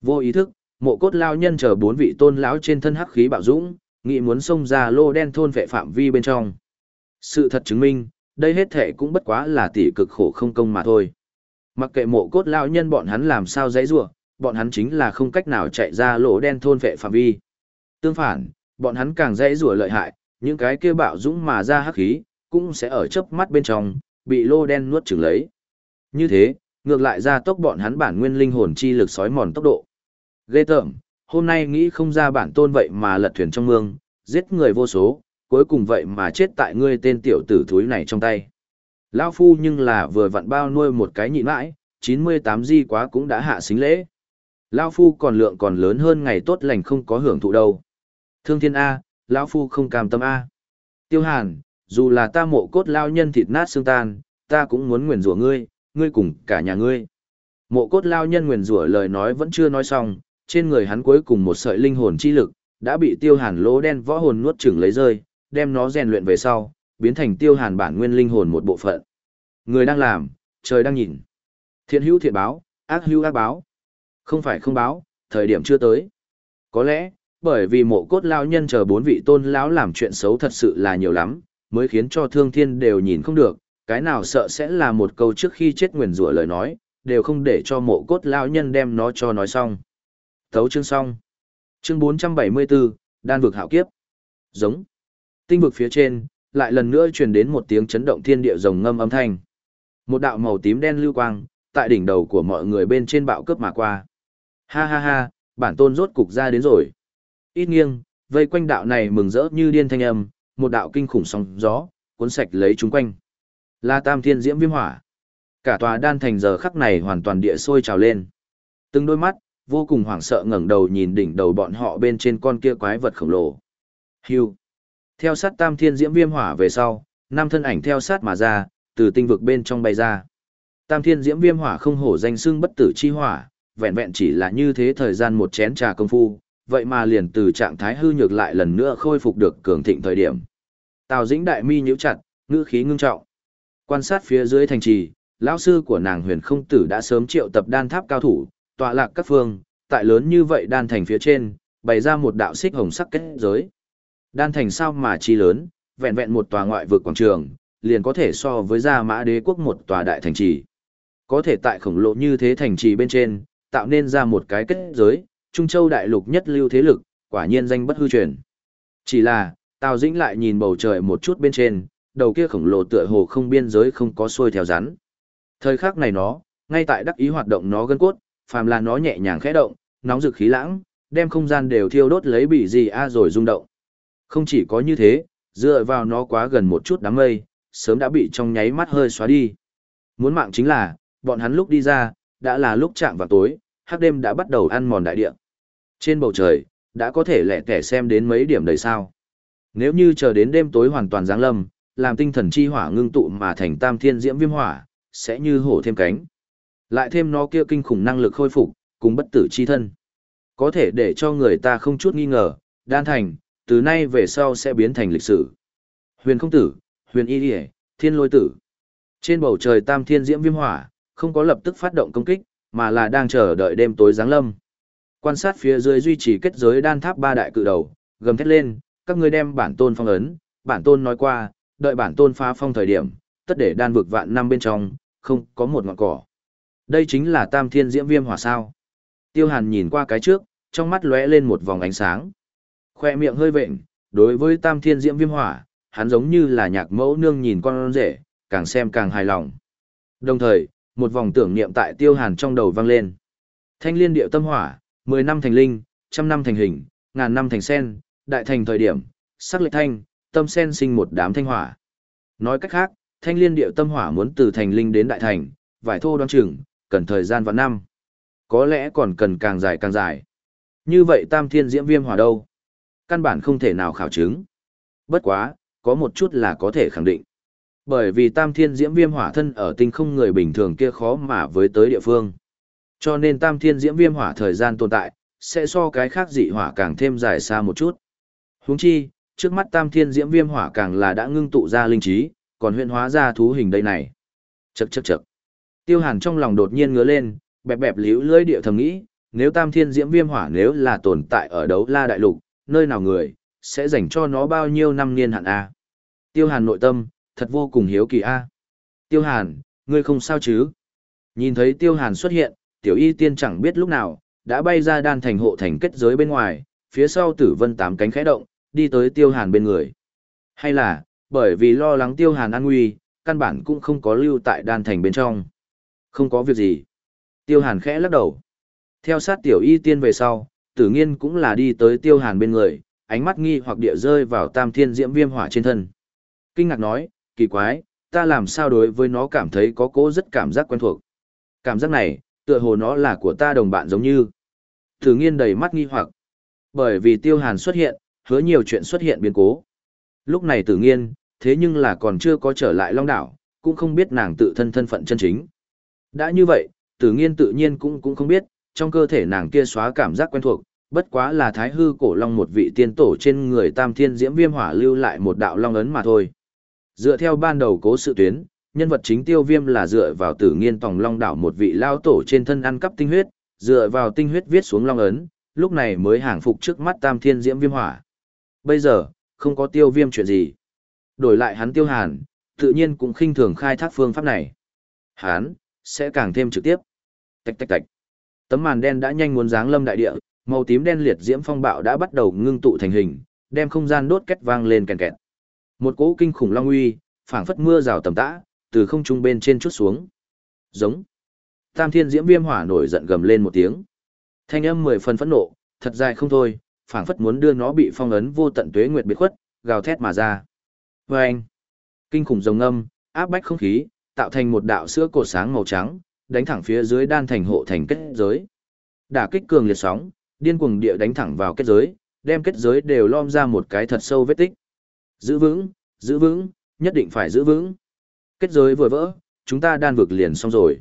Vô ý thức, mộ cốt lao nhân chờ bốn vị tôn lão trên thân hắc khí bạo dũng, nghĩ muốn xông ra lô đen thôn vệ phạm vi bên trong. Sự thật chứng minh, đây hết thể cũng bất quá là tỷ cực khổ không công mà thôi. Mặc kệ mộ cốt lao nhân bọn hắn làm sao dãy rủa, bọn hắn chính là không cách nào chạy ra lỗ đen thôn vệ phạm vi. Tương phản, bọn hắn càng dãy rủa lợi hại, những cái kia bạo dũng mà ra hắc khí, cũng sẽ ở chớp mắt bên trong, bị lô đen nuốt chửng lấy. Như thế, ngược lại ra tốc bọn hắn bản nguyên linh hồn chi lực sói mòn tốc độ. Ghê tởm, hôm nay nghĩ không ra bản tôn vậy mà lật thuyền trong mương, giết người vô số, cuối cùng vậy mà chết tại ngươi tên tiểu tử thúi này trong tay. Lão phu nhưng là vừa vặn bao nuôi một cái nhịn mãi, 98 di quá cũng đã hạ xính lễ. Lão phu còn lượng còn lớn hơn ngày tốt lành không có hưởng thụ đâu. Thương thiên A, lão phu không cam tâm A. Tiêu hàn, dù là ta mộ cốt lao nhân thịt nát xương tan, ta cũng muốn nguyền rủa ngươi, ngươi cùng cả nhà ngươi. Mộ cốt lao nhân nguyền rủa lời nói vẫn chưa nói xong, trên người hắn cuối cùng một sợi linh hồn chi lực, đã bị tiêu hàn lỗ đen võ hồn nuốt chửng lấy rơi, đem nó rèn luyện về sau, biến thành tiêu hàn bản nguyên linh hồn một bộ phận. Người đang làm, trời đang nhìn. Thiện hữu thiện báo, ác hữu ác báo. Không phải không báo, thời điểm chưa tới. Có lẽ, bởi vì mộ cốt lao nhân chờ bốn vị tôn lão làm chuyện xấu thật sự là nhiều lắm, mới khiến cho thương thiên đều nhìn không được, cái nào sợ sẽ là một câu trước khi chết nguyền rủa lời nói, đều không để cho mộ cốt lao nhân đem nó cho nói xong. Thấu chương xong. Chương 474, đan vực hạo kiếp. Giống. Tinh vực phía trên, lại lần nữa truyền đến một tiếng chấn động thiên địa rồng ngâm âm thanh. Một đạo màu tím đen lưu quang, tại đỉnh đầu của mọi người bên trên bạo cướp mà qua. Ha ha ha, bản tôn rốt cục ra đến rồi. Ít nghiêng, vây quanh đạo này mừng rỡ như điên thanh âm, một đạo kinh khủng sóng gió, cuốn sạch lấy chúng quanh. La Tam Thiên Diễm Viêm Hỏa. Cả tòa đan thành giờ khắc này hoàn toàn địa sôi trào lên. Từng đôi mắt, vô cùng hoảng sợ ngẩng đầu nhìn đỉnh đầu bọn họ bên trên con kia quái vật khổng lồ. Hưu. Theo sát Tam Thiên Diễm Viêm Hỏa về sau, năm thân ảnh theo sát mà ra, từ tinh vực bên trong bay ra. Tam Thiên Diễm Viêm Hỏa không hổ danh xưng bất tử chi hỏa, vẹn vẹn chỉ là như thế thời gian một chén trà công phu, vậy mà liền từ trạng thái hư nhược lại lần nữa khôi phục được cường thịnh thời điểm. Tào Dĩnh đại mi nhíu chặt, ngữ khí ngưng trọng. Quan sát phía dưới thành trì, lão sư của nàng Huyền Không Tử đã sớm triệu tập đan tháp cao thủ, tọa lạc các phương, tại lớn như vậy đan thành phía trên, bày ra một đạo xích hồng sắc kết giới. Đan thành sao mà chi lớn, vẹn vẹn một tòa ngoại vực quảng trường, liền có thể so với gia mã đế quốc một tòa đại thành trì. Có thể tại khổng lồ như thế thành trì bên trên, tạo nên ra một cái kết giới, Trung Châu đại lục nhất lưu thế lực, quả nhiên danh bất hư truyền. Chỉ là, Tào Dĩnh lại nhìn bầu trời một chút bên trên, đầu kia khổng lồ tựa hồ không biên giới không có xuôi theo rắn. Thời khắc này nó, ngay tại đắc ý hoạt động nó gân cốt, phàm là nó nhẹ nhàng khẽ động, nóng rực khí lãng, đem không gian đều thiêu đốt lấy bị gì a rồi rung động. Không chỉ có như thế, dựa vào nó quá gần một chút đám mây, sớm đã bị trong nháy mắt hơi xóa đi. Muốn mạng chính là, bọn hắn lúc đi ra, đã là lúc chạm vào tối, hắc đêm đã bắt đầu ăn mòn đại địa. Trên bầu trời, đã có thể lẻ tẻ xem đến mấy điểm đầy sao. Nếu như chờ đến đêm tối hoàn toàn giáng lâm, làm tinh thần chi hỏa ngưng tụ mà thành tam thiên diễm viêm hỏa, sẽ như hổ thêm cánh. Lại thêm nó kia kinh khủng năng lực khôi phục, cùng bất tử chi thân. Có thể để cho người ta không chút nghi ngờ, đan thành, từ nay về sau sẽ biến thành lịch sử. Huyền không tử, huyền y điề, thiên lôi tử. Trên bầu trời tam thiên diễm viêm hỏa, không có lập tức phát động công kích, mà là đang chờ đợi đêm tối giáng lâm. Quan sát phía dưới duy trì kết giới đan tháp ba đại cự đầu, gầm thét lên, các ngươi đem bản tôn phong ấn, bản tôn nói qua, đợi bản tôn phá phong thời điểm, tất để đan vực vạn năm bên trong, không có một ngọn cỏ. Đây chính là tam thiên diễm viêm hỏa sao. Tiêu hàn nhìn qua cái trước, trong mắt lóe lên một vòng ánh sáng. Khoe miệng hơi vệnh, đối với tam thiên diễm viêm hỏa, hắn giống như là nhạc mẫu nương nhìn con rể, càng xem càng hài lòng. Đồng thời, một vòng tưởng niệm tại tiêu hàn trong đầu vang lên. Thanh liên điệu tâm hỏa, 10 năm thành linh, trăm năm thành hình, ngàn năm thành sen, đại thành thời điểm, sắc lệ thanh, tâm sen sinh một đám thanh hỏa. Nói cách khác, thanh liên điệu tâm hỏa muốn từ thành linh đến đại thành, vải thô đoan chừng, cần thời gian và năm. Có lẽ còn cần càng dài càng dài. Như vậy tam thiên diễm viêm hỏa đâu? Căn bản không thể nào khảo chứng. Bất quá, có một chút là có thể khẳng định. Bởi vì tam thiên diễm viêm hỏa thân ở tinh không người bình thường kia khó mà với tới địa phương. Cho nên tam thiên diễm viêm hỏa thời gian tồn tại, sẽ so cái khác dị hỏa càng thêm dài xa một chút. Huống chi, trước mắt tam thiên diễm viêm hỏa càng là đã ngưng tụ ra linh trí, còn huyện hóa ra thú hình đây này. Chậc chậc chậc. Tiêu hàn trong lòng đột nhiên ngứa lên, bẹp bẹp liễu lưỡi địa thầm nghĩ, nếu tam thiên diễm viêm hỏa nếu là tồn tại ở đấu la đại lục, nơi nào người, sẽ dành cho nó bao nhiêu năm niên hạn A. Tiêu hàn nội tâm, thật vô cùng hiếu kỳ A. Tiêu hàn, ngươi không sao chứ? Nhìn thấy tiêu hàn xuất hiện, tiểu y tiên chẳng biết lúc nào, đã bay ra đan thành hộ thành kết giới bên ngoài, phía sau tử vân tám cánh khẽ động, đi tới tiêu hàn bên người. Hay là, bởi vì lo lắng tiêu hàn an nguy, căn bản cũng không có lưu tại đan thành bên trong. Không có việc gì. Tiêu hàn khẽ lắc đầu. Theo sát tiểu y tiên về sau, tử nghiên cũng là đi tới tiêu hàn bên người, ánh mắt nghi hoặc địa rơi vào tam thiên diễm viêm hỏa trên thân. Kinh ngạc nói, kỳ quái, ta làm sao đối với nó cảm thấy có cố rất cảm giác quen thuộc. Cảm giác này, tựa hồ nó là của ta đồng bạn giống như. Tử nghiên đầy mắt nghi hoặc. Bởi vì tiêu hàn xuất hiện, hứa nhiều chuyện xuất hiện biến cố. Lúc này tử nghiên, thế nhưng là còn chưa có trở lại long đảo, cũng không biết nàng tự thân thân phận chân chính. Đã như vậy, tử nghiên tự nhiên cũng cũng không biết, trong cơ thể nàng kia xóa cảm giác quen thuộc, bất quá là thái hư cổ long một vị tiên tổ trên người tam thiên diễm viêm hỏa lưu lại một đạo long ấn mà thôi. Dựa theo ban đầu cố sự tuyến, nhân vật chính tiêu viêm là dựa vào tử nghiên tòng long đảo một vị lao tổ trên thân ăn cắp tinh huyết, dựa vào tinh huyết viết xuống long ấn, lúc này mới hàng phục trước mắt tam thiên diễm viêm hỏa. Bây giờ, không có tiêu viêm chuyện gì. Đổi lại hắn tiêu hàn, tự nhiên cũng khinh thường khai thác phương pháp này. Hắn, sẽ càng thêm trực tiếp. Tạch tạch tạch. Tấm màn đen đã nhanh muốn giáng lâm đại địa, màu tím đen liệt diễm phong bạo đã bắt đầu ngưng tụ thành hình, đem không gian đốt két vang lên kèn kẹt. Một cỗ kinh khủng long uy, phảng phất mưa rào tầm tã, từ không trung bên trên chút xuống. Giống. Tam Thiên Diễm Viêm Hỏa nổi giận gầm lên một tiếng. Thanh âm mười phần phẫn nộ, thật dài không thôi, phảng phất muốn đưa nó bị phong ấn vô tận tuế nguyệt biệt khuất, gào thét mà ra. Vâng! Kinh khủng rồng âm, áp bách không khí, tạo thành một đạo sữa cột sáng màu trắng, đánh thẳng phía dưới đan thành hộ thành kết giới. Đả kích cường liệt sóng, điên cuồng địa đánh thẳng vào kết giới, đem kết giới đều lom ra một cái thật sâu vết tích. Giữ vững, giữ vững, nhất định phải giữ vững. Kết giới vừa vỡ, chúng ta đan vực liền xong rồi.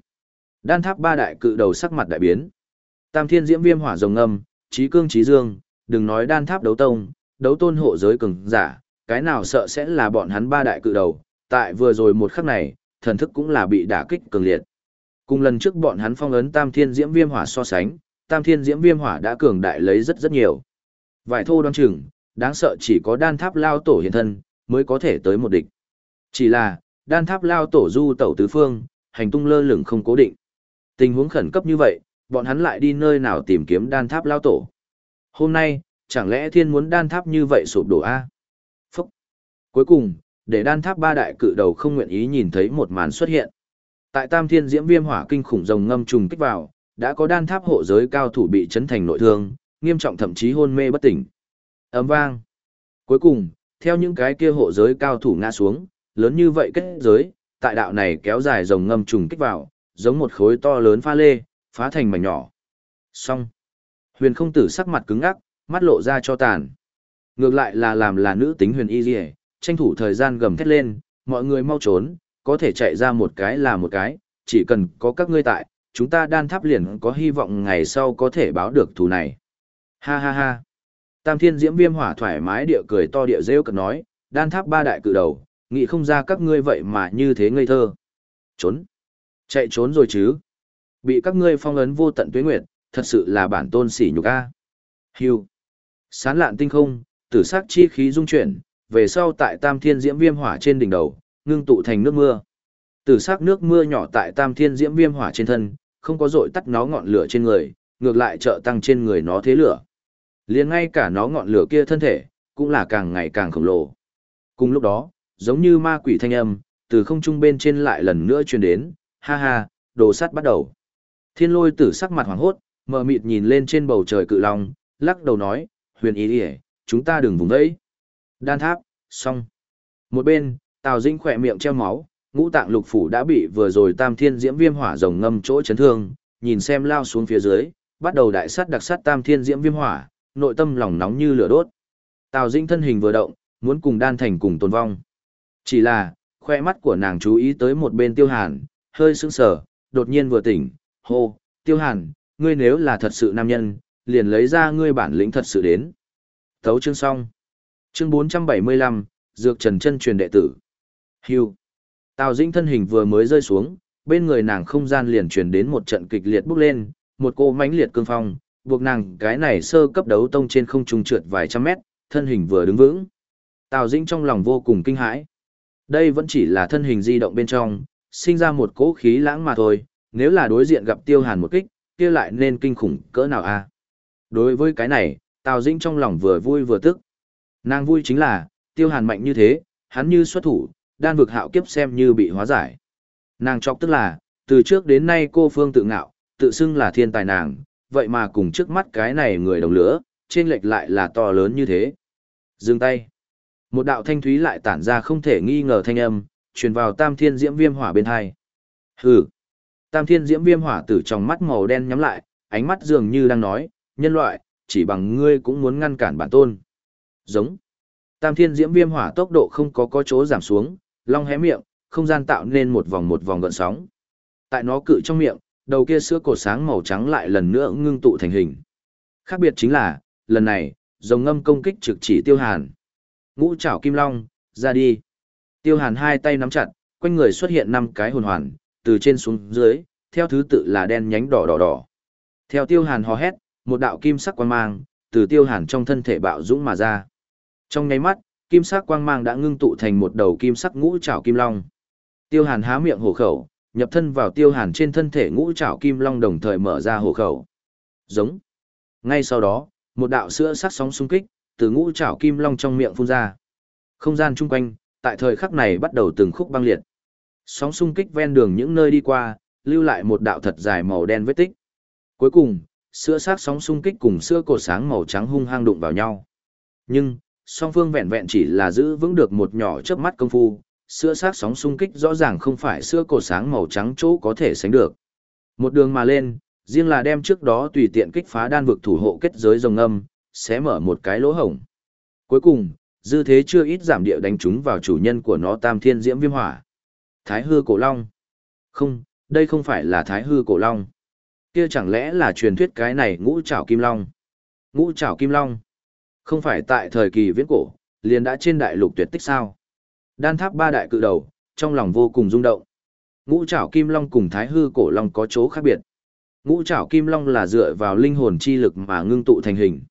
Đan tháp ba đại cự đầu sắc mặt đại biến. Tam thiên diễm viêm hỏa rồng âm, trí cương trí dương, đừng nói đan tháp đấu tông, đấu tôn hộ giới cường giả, cái nào sợ sẽ là bọn hắn ba đại cự đầu, tại vừa rồi một khắc này, thần thức cũng là bị đả kích cường liệt. Cùng lần trước bọn hắn phong ấn Tam Thiên Diễm Viêm Hỏa so sánh, Tam Thiên Diễm Viêm Hỏa đã cường đại lấy rất rất nhiều. Vải thô đoan chừng, đáng sợ chỉ có đan tháp lao tổ hiện thân, mới có thể tới một địch. Chỉ là, đan tháp lao tổ du tẩu tứ phương, hành tung lơ lửng không cố định. Tình huống khẩn cấp như vậy, bọn hắn lại đi nơi nào tìm kiếm đan tháp lao tổ. Hôm nay, chẳng lẽ thiên muốn đan tháp như vậy sụp đổ a? Phúc! Cuối cùng, để đan tháp ba đại cự đầu không nguyện ý nhìn thấy một màn xuất hiện. Tại Tam Thiên Diễm Viêm Hỏa kinh khủng rồng ngâm trùng kích vào, đã có đan tháp hộ giới cao thủ bị chấn thành nội thương, nghiêm trọng thậm chí hôn mê bất tỉnh. Ầm vang. Cuối cùng, theo những cái kia hộ giới cao thủ ngã xuống, lớn như vậy kết giới, tại đạo này kéo dài rồng ngâm trùng kích vào, giống một khối to lớn pha lê, phá thành mảnh nhỏ. Xong. Huyền không tử sắc mặt cứng ngắc, mắt lộ ra cho tàn. Ngược lại là làm là nữ tính huyền y liễu, tranh thủ thời gian gầm thét lên, mọi người mau trốn, có thể chạy ra một cái là một cái, chỉ cần có các ngươi tại, chúng ta đan tháp liền có hy vọng ngày sau có thể báo được thù này. Ha ha ha. Tam thiên diễm viêm hỏa thoải mái địa cười to địa rêu cực nói, đan tháp ba đại cự đầu, nghĩ không ra các ngươi vậy mà như thế ngây thơ. Trốn. Chạy trốn rồi chứ. Bị các ngươi phong ấn vô tận tuế nguyệt, thật sự là bản tôn sỉ nhục a. Hưu. Sán lạn tinh không, tử sắc chi khí dung chuyển, về sau tại tam thiên diễm viêm hỏa trên đỉnh đầu, ngưng tụ thành nước mưa. từ sắc nước mưa nhỏ tại tam thiên diễm viêm hỏa trên thân, không có dội tắt nó ngọn lửa trên người, ngược lại trợ tăng trên người nó thế lửa. liền ngay cả nó ngọn lửa kia thân thể, cũng là càng ngày càng khổng lồ. Cùng lúc đó, giống như ma quỷ thanh âm, từ không trung bên trên lại lần nữa truyền đến, ha ha, đồ sắt bắt đầu. Thiên lôi tử sắc mặt hoàng hốt, mờ mịt nhìn lên trên bầu trời cự long, lắc đầu nói, huyền ý đi chúng ta đừng vùng đấy. Đan tháp, xong. Một bên, Tào Dĩnh khỏe miệng treo máu, ngũ tạng lục phủ đã bị vừa rồi tam thiên diễm viêm hỏa rồng ngâm chỗ chấn thương, nhìn xem lao xuống phía dưới, bắt đầu đại sát đặc sát tam thiên diễm viêm hỏa, nội tâm lòng nóng như lửa đốt. Tào Dĩnh thân hình vừa động, muốn cùng đan thành cùng tồn vong. Chỉ là, khoe mắt của nàng chú ý tới một bên tiêu hàn, hơi sững sờ, đột nhiên vừa tỉnh, hô, tiêu hàn, ngươi nếu là thật sự nam nhân, liền lấy ra ngươi bản lĩnh thật sự đến. Thấu chương xong. Chương 475, Dược Trần chân truyền đệ tử. Hưu. Tào Dĩnh thân hình vừa mới rơi xuống, bên người nàng không gian liền truyền đến một trận kịch liệt bốc lên, một cô mãnh liệt cương phong, buộc nàng cái này sơ cấp đấu tông trên không trung trượt vài trăm mét, thân hình vừa đứng vững. Tào Dĩnh trong lòng vô cùng kinh hãi. Đây vẫn chỉ là thân hình di động bên trong, sinh ra một cỗ khí lãng mà thôi, nếu là đối diện gặp Tiêu Hàn một kích, kia lại nên kinh khủng cỡ nào a? Đối với cái này, Tào Dĩnh trong lòng vừa vui vừa tức. Nàng vui chính là, Tiêu Hàn mạnh như thế, hắn như xuất thủ, đan vực hạo kiếp xem như bị hóa giải. Nàng chọc tức là, từ trước đến nay cô Phương tự ngạo, tự xưng là thiên tài nàng, vậy mà cùng trước mắt cái này người đồng lửa, trên lệch lại là to lớn như thế. Dừng tay. Một đạo thanh thúy lại tản ra không thể nghi ngờ thanh âm, truyền vào tam thiên diễm viêm hỏa bên hai. Hừ. Tam thiên diễm viêm hỏa tử trong mắt màu đen nhắm lại, ánh mắt dường như đang nói, nhân loại, chỉ bằng ngươi cũng muốn ngăn cản bản tôn. Giống. Tam thiên diễm viêm hỏa tốc độ không có có chỗ giảm xuống, long hé miệng, không gian tạo nên một vòng một vòng gợn sóng. Tại nó cự trong miệng, đầu kia sữa cột sáng màu trắng lại lần nữa ngưng tụ thành hình. Khác biệt chính là, lần này, rồng ngâm công kích trực chỉ tiêu hàn. Ngũ trảo kim long, ra đi. Tiêu hàn hai tay nắm chặt, quanh người xuất hiện năm cái hồn hoàn, từ trên xuống dưới, theo thứ tự là đen nhánh đỏ đỏ đỏ. Theo tiêu hàn hò hét, một đạo kim sắc quang mang, từ tiêu hàn trong thân thể bạo dũng mà ra. Trong nháy mắt, kim sắc quang mang đã ngưng tụ thành một đầu kim sắc ngũ trảo kim long. Tiêu hàn há miệng hổ khẩu, nhập thân vào tiêu hàn trên thân thể ngũ trảo kim long đồng thời mở ra hổ khẩu. Giống. Ngay sau đó, một đạo sữa sắc sóng xung kích, từ ngũ trảo kim long trong miệng phun ra. Không gian chung quanh, tại thời khắc này bắt đầu từng khúc băng liệt. Sóng xung kích ven đường những nơi đi qua, lưu lại một đạo thật dài màu đen vết tích. Cuối cùng, sữa sắc sóng xung kích cùng sữa cột sáng màu trắng hung hăng đụng vào nhau. Nhưng, song phương vẹn vẹn chỉ là giữ vững được một nhỏ chớp mắt công phu, sữa sắc sóng xung kích rõ ràng không phải sữa cổ sáng màu trắng chỗ có thể sánh được. Một đường mà lên, riêng là đem trước đó tùy tiện kích phá đan vực thủ hộ kết giới rồng âm, sẽ mở một cái lỗ hổng. Cuối cùng, dư thế chưa ít giảm địa đánh trúng vào chủ nhân của nó tam thiên diễm viêm hỏa. Thái hư cổ long. Không, đây không phải là thái hư cổ long. Kia chẳng lẽ là truyền thuyết cái này ngũ trảo kim long. Ngũ trảo kim long. Không phải tại thời kỳ viễn cổ, liền đã trên đại lục tuyệt tích sao. Đan tháp ba đại cự đầu, trong lòng vô cùng rung động. Ngũ trảo kim long cùng thái hư cổ long có chỗ khác biệt. Ngũ trảo kim long là dựa vào linh hồn chi lực mà ngưng tụ thành hình.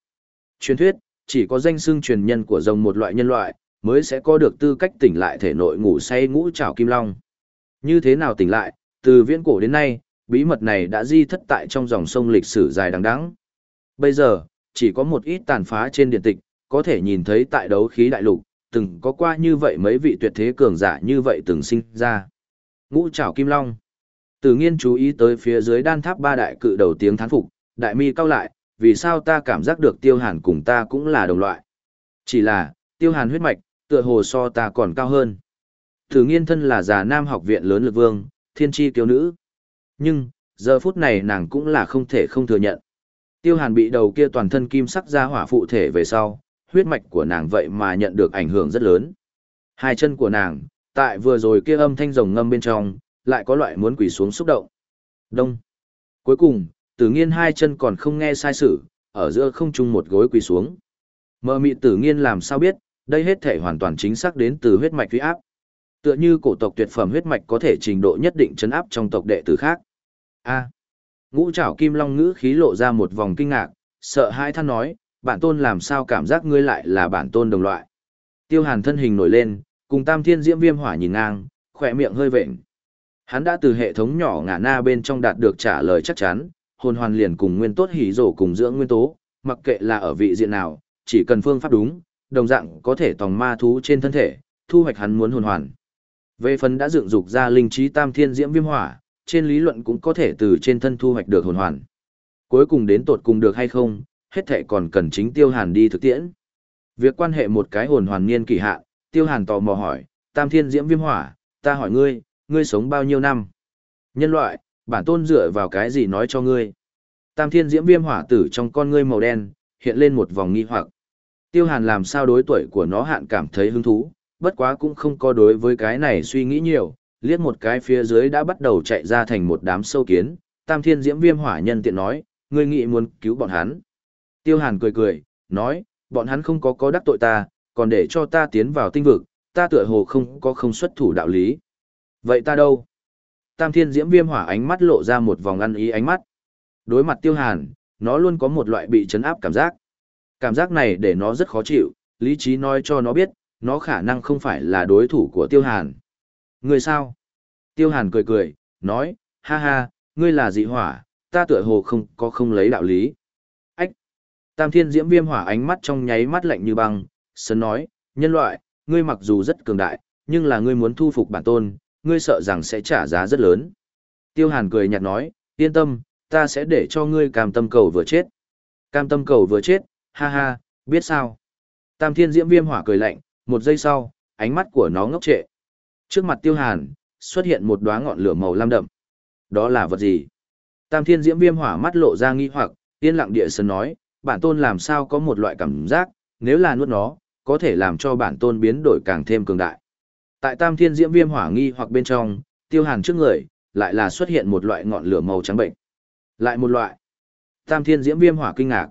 Truyền thuyết, chỉ có danh xưng truyền nhân của rồng một loại nhân loại, mới sẽ có được tư cách tỉnh lại thể nội ngủ say ngũ trảo kim long. Như thế nào tỉnh lại, từ viễn cổ đến nay, bí mật này đã di thất tại trong dòng sông lịch sử dài đằng đẵng. Bây giờ, chỉ có một ít tàn phá trên điện tịch, có thể nhìn thấy tại đấu khí đại lục, từng có qua như vậy mấy vị tuyệt thế cường giả như vậy từng sinh ra. Ngũ trảo kim long. Từ nghiên chú ý tới phía dưới đan tháp ba đại cự đầu tiếng thán phục, đại mi cao lại, vì sao ta cảm giác được tiêu hàn cùng ta cũng là đồng loại. Chỉ là, tiêu hàn huyết mạch, tựa hồ so ta còn cao hơn. Từ nghiên thân là già nam học viện lớn lực vương, thiên tri kiêu nữ. Nhưng, giờ phút này nàng cũng là không thể không thừa nhận. Tiêu hàn bị đầu kia toàn thân kim sắc ra hỏa phụ thể về sau, huyết mạch của nàng vậy mà nhận được ảnh hưởng rất lớn. Hai chân của nàng, tại vừa rồi kia âm thanh rồng ngâm bên trong, lại có loại muốn quỳ xuống xúc động. Đông. Cuối cùng, tử nghiên hai chân còn không nghe sai sự, ở giữa không trung một gối quỳ xuống. Mơ mị tử nghiên làm sao biết, đây hết thể hoàn toàn chính xác đến từ huyết mạch huy áp. Tựa như cổ tộc tuyệt phẩm huyết mạch có thể trình độ nhất định chấn áp trong tộc đệ tử khác. A. Ngũ trảo kim long ngữ khí lộ ra một vòng kinh ngạc, sợ hãi than nói, bản tôn làm sao cảm giác ngươi lại là bản tôn đồng loại. Tiêu hàn thân hình nổi lên, cùng tam thiên diễm viêm hỏa nhìn ngang, khỏe miệng hơi vệnh. Hắn đã từ hệ thống nhỏ ngả na bên trong đạt được trả lời chắc chắn, hồn hoàn liền cùng nguyên tốt hỉ rổ cùng dưỡng nguyên tố, mặc kệ là ở vị diện nào, chỉ cần phương pháp đúng, đồng dạng có thể tòng ma thú trên thân thể, thu hoạch hắn muốn hồn hoàn. Về phần đã dựng dục ra linh trí tam thiên diễm viêm hỏa, trên lý luận cũng có thể từ trên thân thu hoạch được hồn hoàn. Cuối cùng đến tột cùng được hay không, hết thệ còn cần chính tiêu hàn đi thực tiễn. Việc quan hệ một cái hồn hoàn niên kỳ hạn, tiêu hàn tò mò hỏi, tam thiên diễm viêm hỏa, ta hỏi ngươi, ngươi sống bao nhiêu năm? Nhân loại, bản tôn dựa vào cái gì nói cho ngươi? Tam thiên diễm viêm hỏa tử trong con ngươi màu đen, hiện lên một vòng nghi hoặc. Tiêu hàn làm sao đối tuổi của nó hạn cảm thấy hứng thú, bất quá cũng không có đối với cái này suy nghĩ nhiều, liếc một cái phía dưới đã bắt đầu chạy ra thành một đám sâu kiến. Tam thiên diễm viêm hỏa nhân tiện nói, ngươi nghĩ muốn cứu bọn hắn. Tiêu hàn cười cười, nói, bọn hắn không có có đắc tội ta, còn để cho ta tiến vào tinh vực, ta tựa hồ không có không xuất thủ đạo lý. Vậy ta đâu? Tam thiên diễm viêm hỏa ánh mắt lộ ra một vòng ăn ý ánh mắt. Đối mặt tiêu hàn, nó luôn có một loại bị chấn áp cảm giác. Cảm giác này để nó rất khó chịu, lý trí nói cho nó biết, nó khả năng không phải là đối thủ của tiêu hàn ngươi sao? Tiêu hàn cười cười, nói, ha ha, ngươi là dị hỏa, ta tựa hồ không có không lấy đạo lý. Ách! Tam thiên diễm viêm hỏa ánh mắt trong nháy mắt lạnh như băng, sấn nói, nhân loại, ngươi mặc dù rất cường đại, nhưng là ngươi muốn thu phục bản tôn, ngươi sợ rằng sẽ trả giá rất lớn. Tiêu hàn cười nhạt nói, yên tâm, ta sẽ để cho ngươi cam tâm cầu vừa chết. Cam tâm cầu vừa chết, ha ha, biết sao? Tam thiên diễm viêm hỏa cười lạnh, một giây sau, ánh mắt của nó ngốc trệ. Trước mặt tiêu hàn, xuất hiện một đóa ngọn lửa màu lam đậm. Đó là vật gì? Tam thiên diễm viêm hỏa mắt lộ ra nghi hoặc, yên lặng địa sơn nói, bản tôn làm sao có một loại cảm giác, nếu là nuốt nó, có thể làm cho bản tôn biến đổi càng thêm cường đại. Tại tam thiên diễm viêm hỏa nghi hoặc bên trong, tiêu hàn trước người, lại là xuất hiện một loại ngọn lửa màu trắng bệnh. Lại một loại. Tam thiên diễm viêm hỏa kinh ngạc.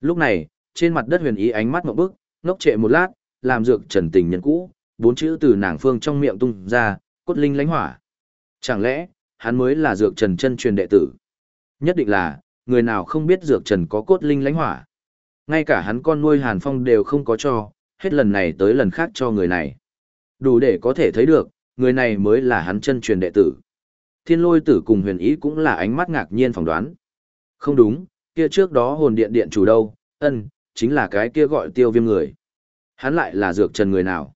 Lúc này, trên mặt đất huyền ý ánh mắt một bức, ngốc trệ một lát, làm dược trần tình nhân cũ, bốn chữ từ nàng phương trong miệng tung ra, cốt linh lánh hỏa. Chẳng lẽ, hắn mới là dược trần chân truyền đệ tử? Nhất định là, người nào không biết dược trần có cốt linh lánh hỏa. Ngay cả hắn con nuôi hàn phong đều không có cho, hết lần này tới lần khác cho người này. Đủ để có thể thấy được, người này mới là hắn chân truyền đệ tử. Thiên lôi tử cùng huyền ý cũng là ánh mắt ngạc nhiên phỏng đoán. Không đúng, kia trước đó hồn điện điện chủ đâu, ân, chính là cái kia gọi tiêu viêm người. Hắn lại là dược trần người nào?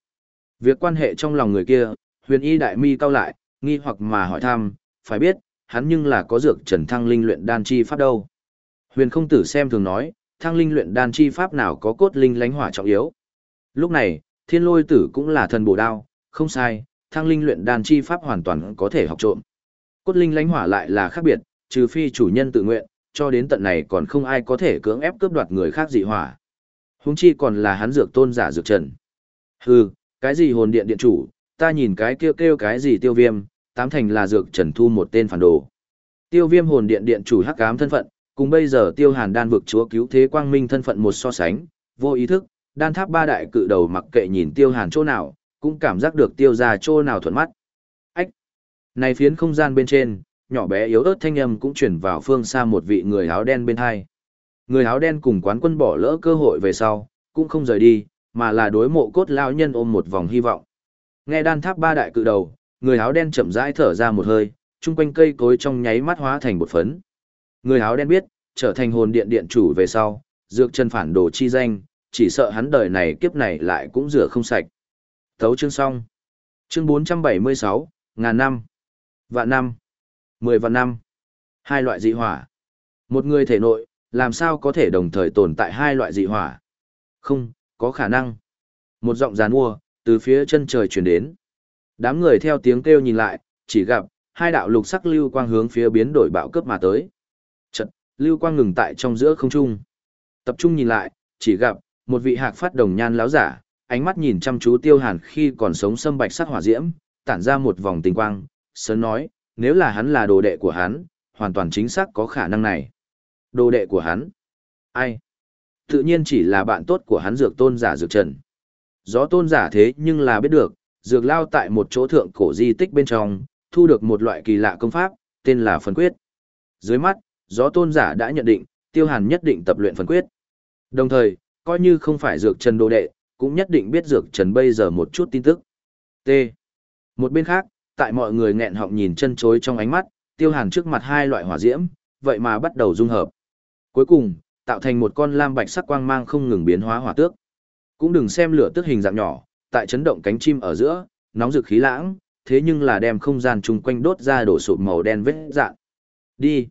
Việc quan hệ trong lòng người kia, huyền y đại mi cao lại, nghi hoặc mà hỏi thăm, phải biết, hắn nhưng là có dược trần thăng linh luyện đan chi pháp đâu. Huyền không tử xem thường nói, thăng linh luyện đan chi pháp nào có cốt linh lánh hỏa trọng yếu. Lúc này, thiên lôi tử cũng là thần bổ đao, không sai, thăng linh luyện đan chi pháp hoàn toàn có thể học trộm. Cốt linh lánh hỏa lại là khác biệt, trừ phi chủ nhân tự nguyện, cho đến tận này còn không ai có thể cưỡng ép cướp đoạt người khác dị hỏa. Húng chi còn là hắn dược tôn giả dược trần. Hừ, cái gì hồn điện điện chủ, ta nhìn cái kêu kêu cái gì tiêu viêm, tám thành là dược trần thu một tên phản đồ. Tiêu viêm hồn điện điện chủ hắc ám thân phận, cùng bây giờ tiêu hàn đan vực chúa cứu thế quang minh thân phận một so sánh, vô ý thức, đan tháp ba đại cự đầu mặc kệ nhìn tiêu hàn chỗ nào, cũng cảm giác được tiêu ra chỗ nào thuận mắt. Ách! Này phiến không gian bên trên, nhỏ bé yếu ớt thanh âm cũng chuyển vào phương xa một vị người áo đen bên hai. Người áo đen cùng quán quân bỏ lỡ cơ hội về sau, cũng không rời đi, mà là đối mộ cốt lao nhân ôm một vòng hy vọng. Nghe đan tháp ba đại cự đầu, người áo đen chậm rãi thở ra một hơi, chung quanh cây cối trong nháy mắt hóa thành bột phấn. Người áo đen biết, trở thành hồn điện điện chủ về sau, dược chân phản đồ chi danh, chỉ sợ hắn đời này kiếp này lại cũng rửa không sạch. Thấu chương xong. Chương 476, ngàn năm, vạn năm, mười vạn năm. Hai loại dị hỏa. Một người thể nội, làm sao có thể đồng thời tồn tại hai loại dị hỏa? Không, có khả năng. Một giọng giàn mua, từ phía chân trời chuyển đến. Đám người theo tiếng kêu nhìn lại, chỉ gặp, hai đạo lục sắc lưu quang hướng phía biến đổi bão cấp mà tới. Chật, lưu quang ngừng tại trong giữa không trung. Tập trung nhìn lại, chỉ gặp, một vị hạc phát đồng nhan láo giả, ánh mắt nhìn chăm chú tiêu hàn khi còn sống sâm bạch sắc hỏa diễm, tản ra một vòng tình quang, sớm nói, nếu là hắn là đồ đệ của hắn, hoàn toàn chính xác có khả năng này. Đồ đệ của hắn? Ai? Tự nhiên chỉ là bạn tốt của hắn dược tôn giả dược trần. Gió tôn giả thế nhưng là biết được, dược lao tại một chỗ thượng cổ di tích bên trong, thu được một loại kỳ lạ công pháp, tên là phân quyết. Dưới mắt, gió tôn giả đã nhận định, tiêu hàn nhất định tập luyện phân quyết. Đồng thời, coi như không phải dược trần đồ đệ, cũng nhất định biết dược trần bây giờ một chút tin tức. T. Một bên khác, tại mọi người nghẹn họng nhìn chân chối trong ánh mắt, tiêu hàn trước mặt hai loại hỏa diễm, vậy mà bắt đầu dung hợp. Cuối cùng, tạo thành một con lam bạch sắc quang mang không ngừng biến hóa hỏa tước. Cũng đừng xem lửa tước hình dạng nhỏ, tại chấn động cánh chim ở giữa, nóng rực khí lãng, thế nhưng là đem không gian chung quanh đốt ra đổ sụp màu đen vết dạng. Đi.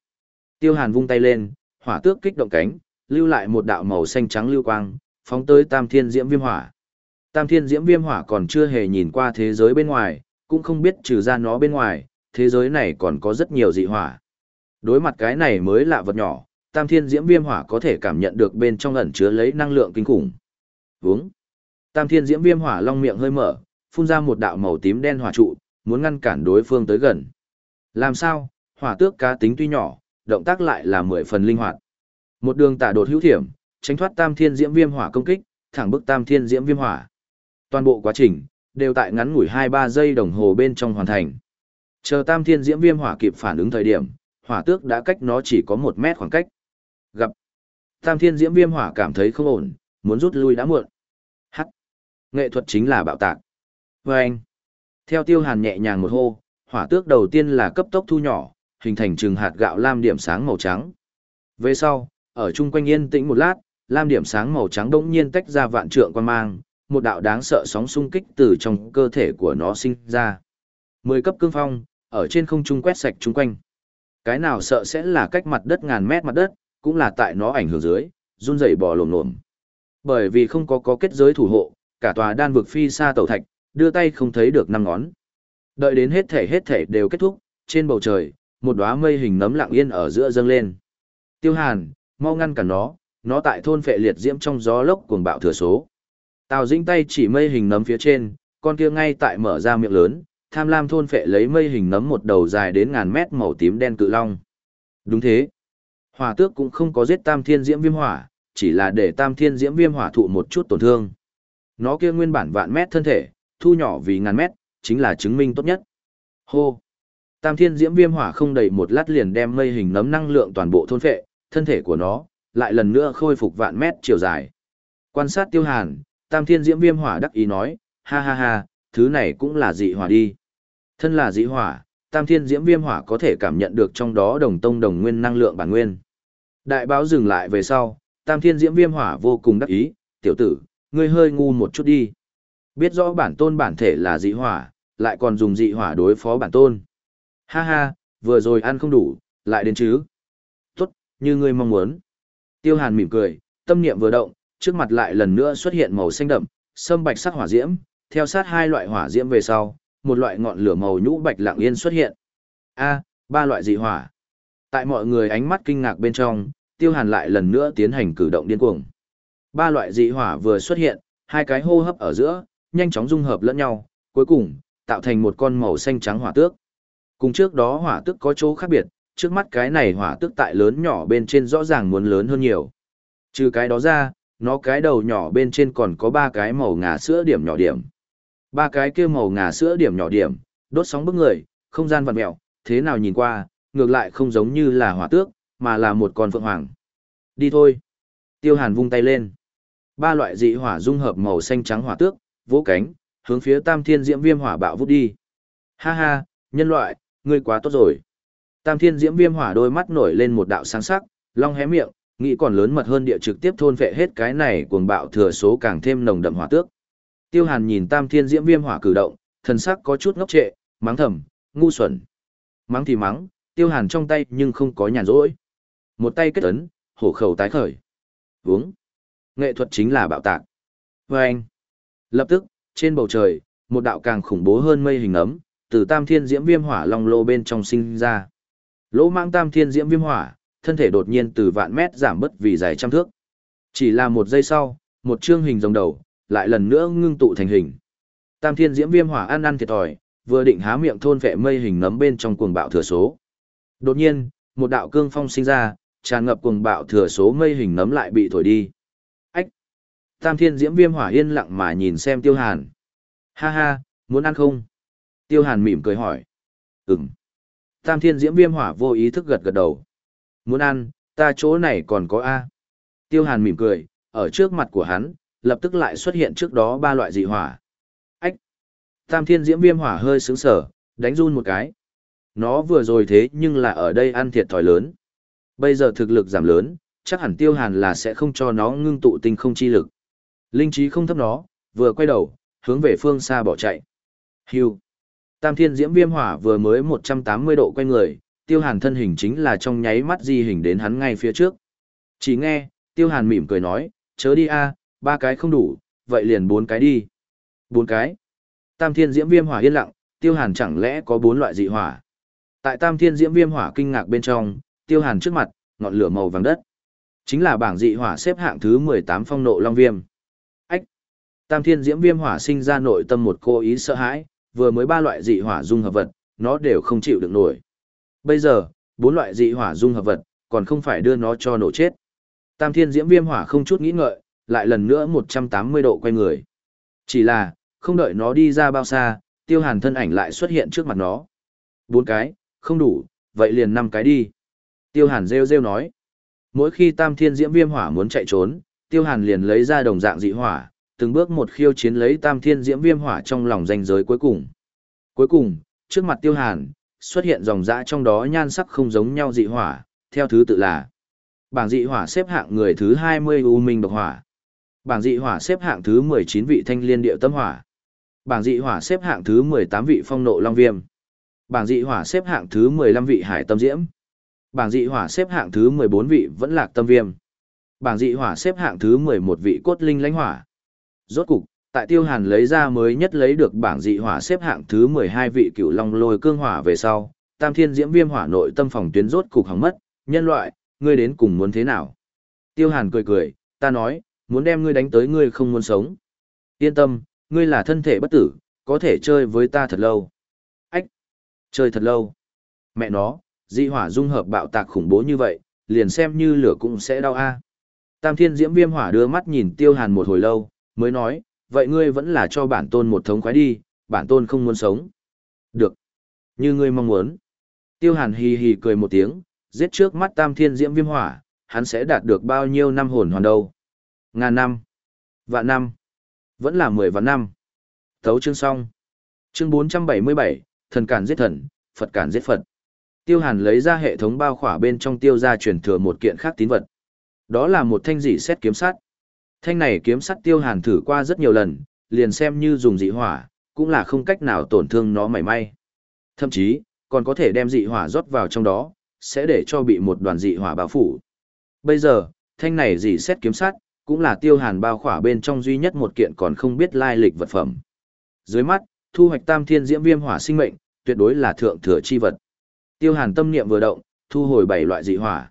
Tiêu Hàn vung tay lên, hỏa tước kích động cánh, lưu lại một đạo màu xanh trắng lưu quang, phóng tới Tam Thiên Diễm Viêm Hỏa. Tam Thiên Diễm Viêm Hỏa còn chưa hề nhìn qua thế giới bên ngoài, cũng không biết trừ ra nó bên ngoài, thế giới này còn có rất nhiều dị hỏa. Đối mặt cái này mới lạ vật nhỏ, Tam Thiên Diễm Viêm Hỏa có thể cảm nhận được bên trong ẩn chứa lấy năng lượng kinh khủng. Vướng. Tam Thiên Diễm Viêm Hỏa long miệng hơi mở, phun ra một đạo màu tím đen hỏa trụ, muốn ngăn cản đối phương tới gần. Làm sao? Hỏa tước cá tính tuy nhỏ, động tác lại là mười phần linh hoạt. Một đường tả đột hữu thiểm, tránh thoát Tam Thiên Diễm Viêm Hỏa công kích, thẳng bức Tam Thiên Diễm Viêm Hỏa. Toàn bộ quá trình đều tại ngắn ngủi 2-3 giây đồng hồ bên trong hoàn thành. Chờ Tam Thiên Diễm Viêm Hỏa kịp phản ứng thời điểm, hỏa tước đã cách nó chỉ có một mét khoảng cách. Gặp. Tam thiên diễm viêm hỏa cảm thấy không ổn, muốn rút lui đã muộn. Hắc. Nghệ thuật chính là bạo tạc. Và anh. Theo tiêu hàn nhẹ nhàng một hô, hỏa tước đầu tiên là cấp tốc thu nhỏ, hình thành trừng hạt gạo lam điểm sáng màu trắng. Về sau, ở chung quanh yên tĩnh một lát, lam điểm sáng màu trắng đống nhiên tách ra vạn trượng quan mang, một đạo đáng sợ sóng xung kích từ trong cơ thể của nó sinh ra. Mười cấp cương phong, ở trên không trung quét sạch chung quanh. Cái nào sợ sẽ là cách mặt đất ngàn mét mặt đất, cũng là tại nó ảnh hưởng dưới, run rẩy bò lồm lồm. Bởi vì không có có kết giới thủ hộ, cả tòa đan vực phi xa tàu thạch, đưa tay không thấy được năm ngón. Đợi đến hết thể hết thể đều kết thúc, trên bầu trời, một đóa mây hình nấm lặng yên ở giữa dâng lên. Tiêu Hàn, mau ngăn cản nó, nó tại thôn phệ liệt diễm trong gió lốc cuồng bạo thừa số. Tào Dĩnh tay chỉ mây hình nấm phía trên, con kia ngay tại mở ra miệng lớn, tham lam thôn phệ lấy mây hình nấm một đầu dài đến ngàn mét màu tím đen cự long. Đúng thế. Hỏa tước cũng không có giết tam thiên diễm viêm hỏa, chỉ là để tam thiên diễm viêm hỏa thụ một chút tổn thương. Nó kia nguyên bản vạn mét thân thể, thu nhỏ vì ngàn mét, chính là chứng minh tốt nhất. Hô! Tam thiên diễm viêm hỏa không đầy một lát liền đem mây hình nấm năng lượng toàn bộ thôn phệ, thân thể của nó, lại lần nữa khôi phục vạn mét chiều dài. Quan sát tiêu hàn, tam thiên diễm viêm hỏa đắc ý nói, ha ha ha, thứ này cũng là dị hỏa đi. Thân là dị hỏa, tam thiên diễm viêm hỏa có thể cảm nhận được trong đó đồng tông đồng nguyên năng lượng bản nguyên. Đại báo dừng lại về sau, tam thiên diễm viêm hỏa vô cùng đắc ý, tiểu tử, ngươi hơi ngu một chút đi. Biết rõ bản tôn bản thể là dị hỏa, lại còn dùng dị hỏa đối phó bản tôn. Ha ha, vừa rồi ăn không đủ, lại đến chứ. Tốt, như ngươi mong muốn. Tiêu hàn mỉm cười, tâm niệm vừa động, trước mặt lại lần nữa xuất hiện màu xanh đậm, sâm bạch sắc hỏa diễm, theo sát hai loại hỏa diễm về sau, một loại ngọn lửa màu nhũ bạch lặng yên xuất hiện. A, ba loại dị hỏa. Tại mọi người ánh mắt kinh ngạc bên trong, Tiêu Hàn lại lần nữa tiến hành cử động điên cuồng. Ba loại dị hỏa vừa xuất hiện, hai cái hô hấp ở giữa, nhanh chóng dung hợp lẫn nhau, cuối cùng tạo thành một con màu xanh trắng hỏa tước. Cùng trước đó hỏa tước có chỗ khác biệt, trước mắt cái này hỏa tước tại lớn nhỏ bên trên rõ ràng muốn lớn hơn nhiều. Trừ cái đó ra, nó cái đầu nhỏ bên trên còn có ba cái màu ngà sữa điểm nhỏ điểm. Ba cái kia màu ngà sữa điểm nhỏ điểm, đốt sóng bức người, không gian vặn mẹo, thế nào nhìn qua, ngược lại không giống như là hỏa tước, mà là một con phượng hoàng. Đi thôi. Tiêu Hàn vung tay lên. Ba loại dị hỏa dung hợp màu xanh trắng hỏa tước, vỗ cánh, hướng phía Tam Thiên Diễm Viêm hỏa bạo vút đi. Ha ha, nhân loại, ngươi quá tốt rồi. Tam Thiên Diễm Viêm hỏa đôi mắt nổi lên một đạo sáng sắc, long hé miệng, nghĩ còn lớn mật hơn địa trực tiếp thôn vệ hết cái này cuồng bạo thừa số càng thêm nồng đậm hỏa tước. Tiêu Hàn nhìn Tam Thiên Diễm Viêm hỏa cử động, thần sắc có chút ngốc trệ, mắng thầm, ngu xuẩn. Mắng thì mắng, Tiêu Hàn trong tay nhưng không có nhàn rỗi. Một tay kết ấn, hổ khẩu tái khởi. Uống. Nghệ thuật chính là bạo tạc. Và anh. Lập tức, trên bầu trời, một đạo càng khủng bố hơn mây hình ấm, từ tam thiên diễm viêm hỏa long lô bên trong sinh ra. Lỗ mang tam thiên diễm viêm hỏa, thân thể đột nhiên từ vạn mét giảm bất vì dài trăm thước. Chỉ là một giây sau, một chương hình rồng đầu, lại lần nữa ngưng tụ thành hình. Tam thiên diễm viêm hỏa ăn ăn thiệt thòi, vừa định há miệng thôn vệ mây hình nấm bên trong cuồng bạo thừa số. Đột nhiên, một đạo cương phong sinh ra, tràn ngập cuồng bạo thừa số mây hình nấm lại bị thổi đi. Ách! Tam thiên diễm viêm hỏa yên lặng mà nhìn xem tiêu hàn. Ha ha, muốn ăn không? Tiêu hàn mỉm cười hỏi. Ừm. Tam thiên diễm viêm hỏa vô ý thức gật gật đầu. Muốn ăn, ta chỗ này còn có A. Tiêu hàn mỉm cười, ở trước mặt của hắn, lập tức lại xuất hiện trước đó ba loại dị hỏa. Ách! Tam thiên diễm viêm hỏa hơi sướng sở, đánh run một cái. Nó vừa rồi thế nhưng là ở đây ăn thiệt thòi lớn. Bây giờ thực lực giảm lớn, chắc hẳn tiêu hàn là sẽ không cho nó ngưng tụ tinh không chi lực. Linh trí không thấp nó, vừa quay đầu, hướng về phương xa bỏ chạy. Hưu. Tam thiên diễm viêm hỏa vừa mới 180 độ quay người, tiêu hàn thân hình chính là trong nháy mắt di hình đến hắn ngay phía trước. Chỉ nghe, tiêu hàn mỉm cười nói, chớ đi a, ba cái không đủ, vậy liền bốn cái đi. Bốn cái. Tam thiên diễm viêm hỏa yên lặng, tiêu hàn chẳng lẽ có bốn loại dị hỏa. Tại tam thiên diễm viêm hỏa kinh ngạc bên trong, tiêu hàn trước mặt, ngọn lửa màu vàng đất. Chính là bảng dị hỏa xếp hạng thứ 18 phong nộ long viêm. Ách! Tam thiên diễm viêm hỏa sinh ra nội tâm một cô ý sợ hãi, vừa mới ba loại dị hỏa dung hợp vật, nó đều không chịu được nổi. Bây giờ, bốn loại dị hỏa dung hợp vật, còn không phải đưa nó cho nổ chết. Tam thiên diễm viêm hỏa không chút nghĩ ngợi, lại lần nữa 180 độ quay người. Chỉ là, không đợi nó đi ra bao xa, tiêu hàn thân ảnh lại xuất hiện trước mặt nó. Bốn cái, không đủ, vậy liền năm cái đi. Tiêu Hàn rêu rêu nói. Mỗi khi Tam Thiên Diễm Viêm Hỏa muốn chạy trốn, Tiêu Hàn liền lấy ra đồng dạng dị hỏa, từng bước một khiêu chiến lấy Tam Thiên Diễm Viêm Hỏa trong lòng danh giới cuối cùng. Cuối cùng, trước mặt Tiêu Hàn, xuất hiện dòng dã trong đó nhan sắc không giống nhau dị hỏa, theo thứ tự là Bảng dị hỏa xếp hạng người thứ 20 U Minh độc hỏa. Bảng dị hỏa xếp hạng thứ 19 vị Thanh Liên Điệu Tâm hỏa. Bảng dị hỏa xếp hạng thứ 18 vị Phong Nộ Long Viêm. Bảng dị hỏa xếp hạng thứ 15 vị Hải Tâm Diễm. Bảng dị hỏa xếp hạng thứ 14 vị Vẫn Lạc Tâm Viêm. Bảng dị hỏa xếp hạng thứ 11 vị Cốt Linh Lãnh Hỏa. Rốt cục, tại Tiêu Hàn lấy ra mới nhất lấy được bảng dị hỏa xếp hạng thứ 12 vị Cựu Long Lôi Cương Hỏa về sau, Tam Thiên Diễm Viêm Hỏa nội tâm phòng tuyến rốt cục hỏng mất, nhân loại, ngươi đến cùng muốn thế nào? Tiêu Hàn cười cười, ta nói, muốn đem ngươi đánh tới ngươi không muốn sống. Yên tâm, ngươi là thân thể bất tử, có thể chơi với ta thật lâu. Ách! Chơi thật lâu. Mẹ nó, dị hỏa dung hợp bạo tạc khủng bố như vậy, liền xem như lửa cũng sẽ đau a. Tam thiên diễm viêm hỏa đưa mắt nhìn tiêu hàn một hồi lâu, mới nói, vậy ngươi vẫn là cho bản tôn một thống khoái đi, bản tôn không muốn sống. Được. Như ngươi mong muốn. Tiêu hàn hì hì cười một tiếng, giết trước mắt tam thiên diễm viêm hỏa, hắn sẽ đạt được bao nhiêu năm hồn hoàn đâu. Ngàn năm. Vạn năm. Vẫn là mười vạn năm. Thấu chương xong. Chương 477, thần cản giết thần, Phật cản giết Phật. Tiêu Hàn lấy ra hệ thống bao khỏa bên trong tiêu gia truyền thừa một kiện khác tín vật. Đó là một thanh dị xét kiếm sắt. Thanh này kiếm sắt Tiêu Hàn thử qua rất nhiều lần, liền xem như dùng dị hỏa, cũng là không cách nào tổn thương nó mảy may. Thậm chí, còn có thể đem dị hỏa rót vào trong đó, sẽ để cho bị một đoàn dị hỏa bao phủ. Bây giờ, thanh này dị xét kiếm sắt, cũng là tiêu hàn bao khỏa bên trong duy nhất một kiện còn không biết lai lịch vật phẩm. Dưới mắt, thu hoạch tam thiên diễm viêm hỏa sinh mệnh, tuyệt đối là thượng thừa chi vật. Tiêu hàn tâm niệm vừa động, thu hồi bảy loại dị hỏa.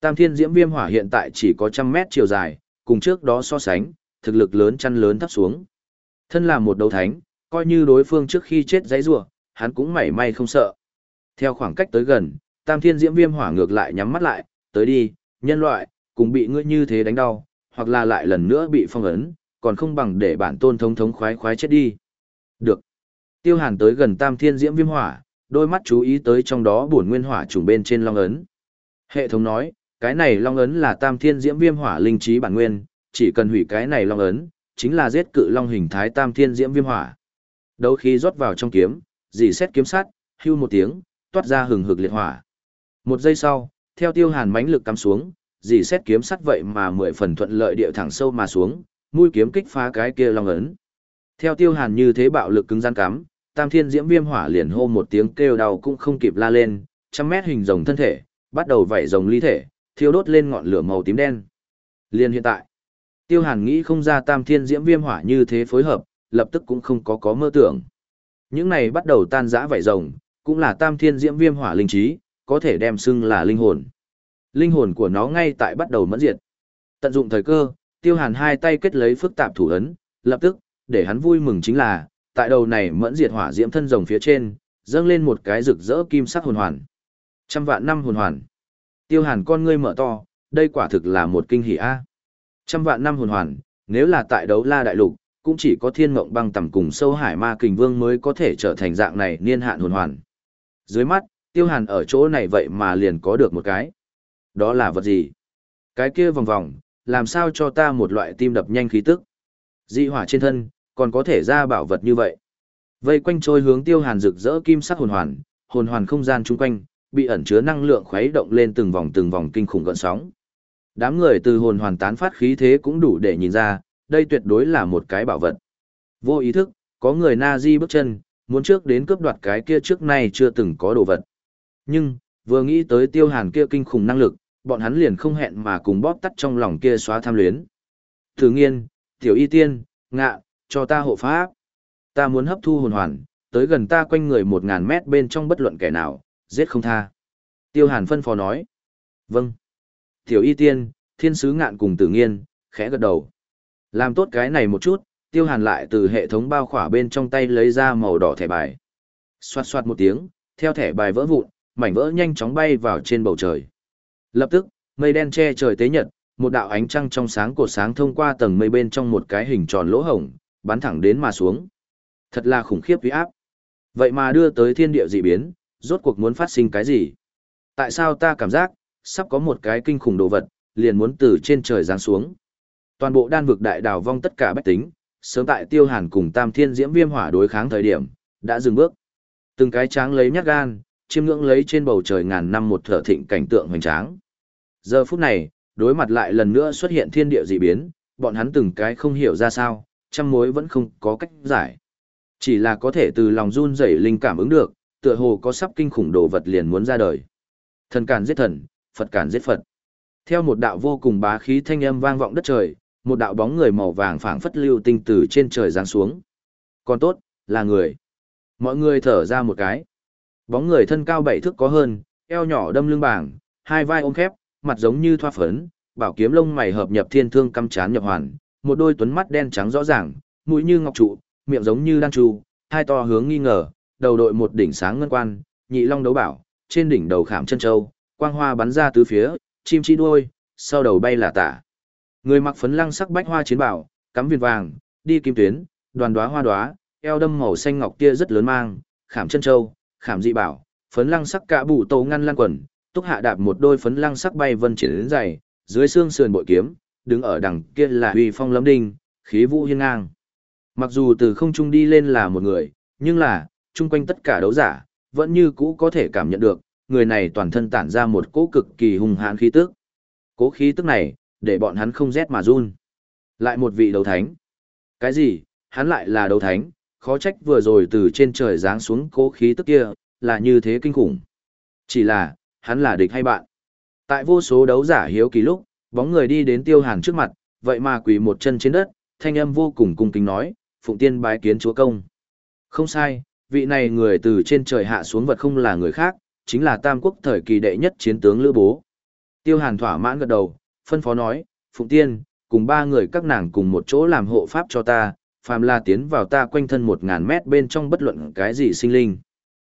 Tam thiên diễm viêm hỏa hiện tại chỉ có trăm mét chiều dài, cùng trước đó so sánh, thực lực lớn chăn lớn thấp xuống. Thân là một đấu thánh, coi như đối phương trước khi chết giấy rủa hắn cũng mảy may không sợ. Theo khoảng cách tới gần, tam thiên diễm viêm hỏa ngược lại nhắm mắt lại, tới đi, nhân loại, cùng bị ngươi như thế đánh đau, hoặc là lại lần nữa bị phong ấn, còn không bằng để bản tôn thống thống khoái khoái chết đi. Được. Tiêu Hàn tới gần Tam Thiên Diễm Viêm Hỏa, đôi mắt chú ý tới trong đó bổn nguyên hỏa trùng bên trên long ấn. Hệ thống nói, cái này long ấn là Tam Thiên Diễm Viêm Hỏa linh trí bản nguyên, chỉ cần hủy cái này long ấn, chính là giết cự long hình thái Tam Thiên Diễm Viêm Hỏa. Đấu khí rót vào trong kiếm, dì xét kiếm sát, hưu một tiếng, toát ra hừng hực liệt hỏa. Một giây sau, theo Tiêu Hàn mãnh lực cắm xuống, dì xét kiếm sắt vậy mà mười phần thuận lợi địa thẳng sâu mà xuống, mũi kiếm kích phá cái kia long ấn. Theo tiêu hàn như thế bạo lực cứng gian cắm, tam thiên diễm viêm hỏa liền hô một tiếng kêu đau cũng không kịp la lên, trăm mét hình rồng thân thể, bắt đầu vảy rồng ly thể, thiêu đốt lên ngọn lửa màu tím đen. Liên hiện tại, tiêu hàn nghĩ không ra tam thiên diễm viêm hỏa như thế phối hợp, lập tức cũng không có có mơ tưởng. Những này bắt đầu tan rã vảy rồng, cũng là tam thiên diễm viêm hỏa linh trí, có thể đem xưng là linh hồn linh hồn của nó ngay tại bắt đầu mẫn diệt. Tận dụng thời cơ, tiêu hàn hai tay kết lấy phức tạp thủ ấn, lập tức, để hắn vui mừng chính là, tại đầu này mẫn diệt hỏa diễm thân rồng phía trên, dâng lên một cái rực rỡ kim sắc hồn hoàn. Trăm vạn năm hồn hoàn. Tiêu hàn con ngươi mở to, đây quả thực là một kinh hỉ a. Trăm vạn năm hồn hoàn, nếu là tại đấu la đại lục, cũng chỉ có thiên mộng băng tầm cùng sâu hải ma kình vương mới có thể trở thành dạng này niên hạn hồn hoàn. Dưới mắt, tiêu hàn ở chỗ này vậy mà liền có được một cái. Đó là vật gì? Cái kia vòng vòng, làm sao cho ta một loại tim đập nhanh khí tức? Dị hỏa trên thân, còn có thể ra bảo vật như vậy. Vây quanh trôi hướng tiêu hàn rực rỡ kim sắc hồn hoàn, hồn hoàn không gian chung quanh, bị ẩn chứa năng lượng khuấy động lên từng vòng từng vòng kinh khủng gợn sóng. Đám người từ hồn hoàn tán phát khí thế cũng đủ để nhìn ra, đây tuyệt đối là một cái bảo vật. Vô ý thức, có người na di bước chân, muốn trước đến cướp đoạt cái kia trước nay chưa từng có đồ vật. Nhưng, vừa nghĩ tới tiêu hàn kia kinh khủng năng lực, bọn hắn liền không hẹn mà cùng bóp tắt trong lòng kia xóa tham luyến. Thử nghiên, tiểu y tiên, ngạ, cho ta hộ pháp. Ta muốn hấp thu hồn hoàn, tới gần ta quanh người một ngàn mét bên trong bất luận kẻ nào, giết không tha. Tiêu hàn phân phó nói. Vâng. Tiểu y tiên, thiên sứ ngạn cùng tử nghiên, khẽ gật đầu. Làm tốt cái này một chút, tiêu hàn lại từ hệ thống bao khỏa bên trong tay lấy ra màu đỏ thẻ bài. Xoạt xoạt một tiếng, theo thẻ bài vỡ vụn, mảnh vỡ nhanh chóng bay vào trên bầu trời. Lập tức, mây đen che trời tế nhật, một đạo ánh trăng trong sáng của sáng thông qua tầng mây bên trong một cái hình tròn lỗ hổng, bắn thẳng đến mà xuống. Thật là khủng khiếp uy áp. Vậy mà đưa tới thiên địa dị biến, rốt cuộc muốn phát sinh cái gì? Tại sao ta cảm giác, sắp có một cái kinh khủng đồ vật, liền muốn từ trên trời giáng xuống. Toàn bộ đan vực đại đào vong tất cả bách tính, sớm tại tiêu hàn cùng tam thiên diễm viêm hỏa đối kháng thời điểm, đã dừng bước. Từng cái tráng lấy nhát gan, chiêm ngưỡng lấy trên bầu trời ngàn năm một thở thịnh cảnh tượng hoành tráng. Giờ phút này, đối mặt lại lần nữa xuất hiện thiên địa dị biến, bọn hắn từng cái không hiểu ra sao, trăm mối vẫn không có cách giải. Chỉ là có thể từ lòng run rẩy linh cảm ứng được, tựa hồ có sắp kinh khủng đồ vật liền muốn ra đời. Thần càn giết thần, Phật càn giết Phật. Theo một đạo vô cùng bá khí thanh âm vang vọng đất trời, một đạo bóng người màu vàng phảng phất lưu tinh từ trên trời giáng xuống. Còn tốt, là người. Mọi người thở ra một cái. Bóng người thân cao bảy thước có hơn, eo nhỏ đâm lưng bảng, hai vai ôm khép, mặt giống như thoa phấn, bảo kiếm lông mày hợp nhập thiên thương căm chán nhập hoàn, một đôi tuấn mắt đen trắng rõ ràng, mũi như ngọc trụ, miệng giống như đan trụ, hai to hướng nghi ngờ, đầu đội một đỉnh sáng ngân quan, nhị long đấu bảo, trên đỉnh đầu khảm chân châu, quang hoa bắn ra tứ phía, chim chi đuôi, sau đầu bay là tả. Người mặc phấn lăng sắc bách hoa chiến bảo, cắm viền vàng, đi kim tuyến, đoàn đóa hoa đóa, eo đâm màu xanh ngọc tia rất lớn mang, khảm chân châu, khảm dị bảo, phấn lăng sắc cả bụ tô ngăn lan quần, túc hạ đạp một đôi phấn lăng sắc bay vân triển đến dày, dưới xương sườn bội kiếm, đứng ở đằng kia là uy phong lâm đinh, khí vũ hiên ngang. Mặc dù từ không trung đi lên là một người, nhưng là, chung quanh tất cả đấu giả, vẫn như cũ có thể cảm nhận được, người này toàn thân tản ra một cỗ cực kỳ hùng hãn khí tức. Cố khí tức này, để bọn hắn không rét mà run. Lại một vị đấu thánh. Cái gì, hắn lại là đấu thánh, khó trách vừa rồi từ trên trời giáng xuống cố khí tức kia, là như thế kinh khủng. Chỉ là, hắn là địch hay bạn. Tại vô số đấu giả hiếu kỳ lúc, bóng người đi đến tiêu hàn trước mặt, vậy mà quỳ một chân trên đất, thanh âm vô cùng cung kính nói, phụng tiên bái kiến chúa công. Không sai, vị này người từ trên trời hạ xuống vật không là người khác, chính là tam quốc thời kỳ đệ nhất chiến tướng Lữ Bố. Tiêu hàn thỏa mãn gật đầu, phân phó nói, phụng tiên, cùng ba người các nàng cùng một chỗ làm hộ pháp cho ta, phàm là tiến vào ta quanh thân một ngàn mét bên trong bất luận cái gì sinh linh.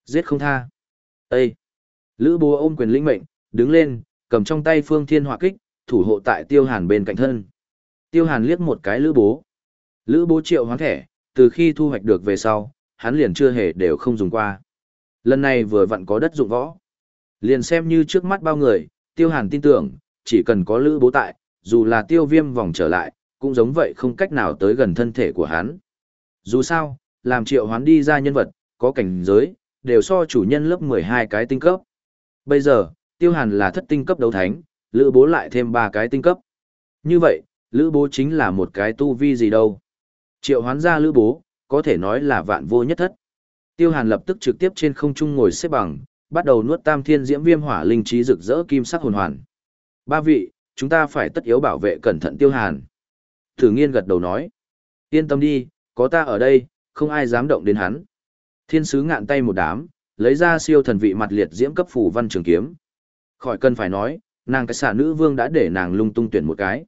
Giết không tha. Ê! Lữ bố ôm quyền lĩnh mệnh, đứng lên, cầm trong tay phương thiên hỏa kích, thủ hộ tại tiêu hàn bên cạnh thân. Tiêu hàn liếc một cái lữ bố. Lữ bố triệu hoán thẻ, từ khi thu hoạch được về sau, hắn liền chưa hề đều không dùng qua. Lần này vừa vặn có đất dụng võ. Liền xem như trước mắt bao người, tiêu hàn tin tưởng, chỉ cần có lữ bố tại, dù là tiêu viêm vòng trở lại, cũng giống vậy không cách nào tới gần thân thể của hắn. Dù sao, làm triệu hoán đi ra nhân vật, có cảnh giới, đều so chủ nhân lớp 12 cái tinh cấp. Bây giờ, tiêu hàn là thất tinh cấp đấu thánh, lữ bố lại thêm ba cái tinh cấp. Như vậy, lữ bố chính là một cái tu vi gì đâu. Triệu hoán ra lữ bố, có thể nói là vạn vô nhất thất. Tiêu hàn lập tức trực tiếp trên không trung ngồi xếp bằng, bắt đầu nuốt tam thiên diễm viêm hỏa linh trí rực rỡ kim sắc hồn hoàn. Ba vị, chúng ta phải tất yếu bảo vệ cẩn thận tiêu hàn. Thử nghiên gật đầu nói. Yên tâm đi, có ta ở đây, không ai dám động đến hắn. Thiên sứ ngạn tay một đám, lấy ra siêu thần vị mặt liệt diễm cấp phủ văn trường kiếm. Khỏi cần phải nói, nàng cái xả nữ vương đã để nàng lung tung tuyển một cái.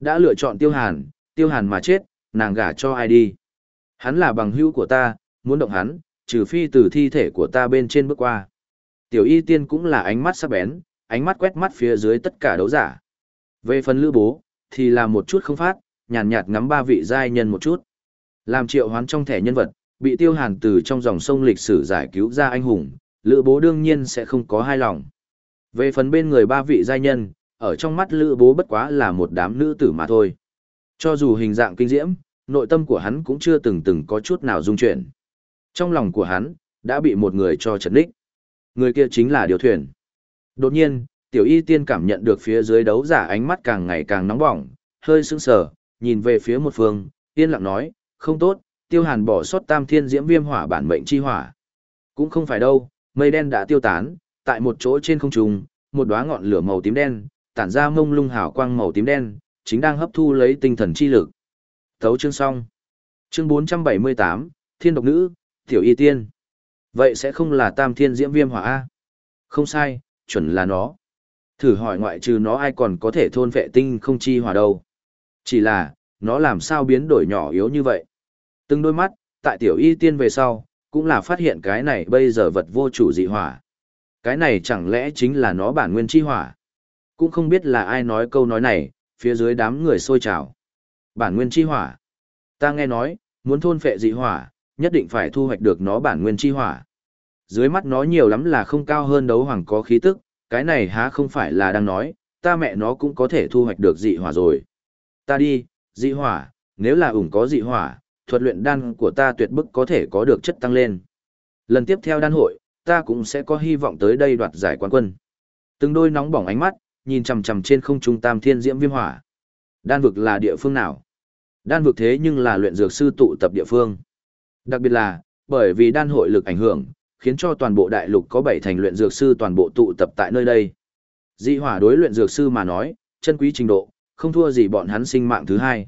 Đã lựa chọn tiêu hàn, tiêu hàn mà chết, nàng gả cho ai đi. Hắn là bằng hữu của ta, muốn động hắn, trừ phi từ thi thể của ta bên trên bước qua. Tiểu y tiên cũng là ánh mắt sắc bén, ánh mắt quét mắt phía dưới tất cả đấu giả. Về phần lữ bố, thì là một chút không phát, nhàn nhạt, ngắm ba vị giai nhân một chút. Làm triệu hoán trong thẻ nhân vật, bị tiêu hàn từ trong dòng sông lịch sử giải cứu ra anh hùng, lữ bố đương nhiên sẽ không có hai lòng. Về phần bên người ba vị giai nhân, ở trong mắt lữ bố bất quá là một đám nữ tử mà thôi. Cho dù hình dạng kinh diễm, nội tâm của hắn cũng chưa từng từng có chút nào dung chuyển. Trong lòng của hắn, đã bị một người cho chật ních. Người kia chính là điều thuyền. Đột nhiên, tiểu y tiên cảm nhận được phía dưới đấu giả ánh mắt càng ngày càng nóng bỏng, hơi sững sờ, nhìn về phía một phương, yên lặng nói, không tốt, tiêu hàn bỏ sót tam thiên diễm viêm hỏa bản mệnh chi hỏa. Cũng không phải đâu, mây đen đã tiêu tán, tại một chỗ trên không trung, một đóa ngọn lửa màu tím đen, tản ra mông lung hào quang màu tím đen, chính đang hấp thu lấy tinh thần chi lực. Thấu chương xong. Chương 478, Thiên độc nữ, Tiểu Y Tiên. Vậy sẽ không là Tam Thiên Diễm Viêm Hỏa A? Không sai, chuẩn là nó. Thử hỏi ngoại trừ nó ai còn có thể thôn vệ tinh không chi hỏa đâu. Chỉ là, nó làm sao biến đổi nhỏ yếu như vậy. Từng đôi mắt, tại Tiểu Y Tiên về sau, cũng là phát hiện cái này bây giờ vật vô chủ dị hỏa. Cái này chẳng lẽ chính là nó bản nguyên chi hỏa? Cũng không biết là ai nói câu nói này, phía dưới đám người sôi trào. Bản nguyên chi hỏa. Ta nghe nói, muốn thôn phệ dị hỏa, nhất định phải thu hoạch được nó bản nguyên chi hỏa. Dưới mắt nó nhiều lắm là không cao hơn đấu hoàng có khí tức, cái này há không phải là đang nói, ta mẹ nó cũng có thể thu hoạch được dị hỏa rồi. Ta đi, dị hỏa, nếu là ủng có dị hỏa, thuật luyện đan của ta tuyệt bức có thể có được chất tăng lên. Lần tiếp theo đan hội, ta cũng sẽ có hy vọng tới đây đoạt giải quán quân. Từng đôi nóng bỏng ánh mắt, nhìn chằm chằm trên không trung tam thiên diễm viêm hỏa. Đan vực là địa phương nào? Đan vực thế nhưng là luyện dược sư tụ tập địa phương. Đặc biệt là, bởi vì đan hội lực ảnh hưởng, khiến cho toàn bộ đại lục có bảy thành luyện dược sư toàn bộ tụ tập tại nơi đây. Dị hỏa đối luyện dược sư mà nói, chân quý trình độ, không thua gì bọn hắn sinh mạng thứ hai.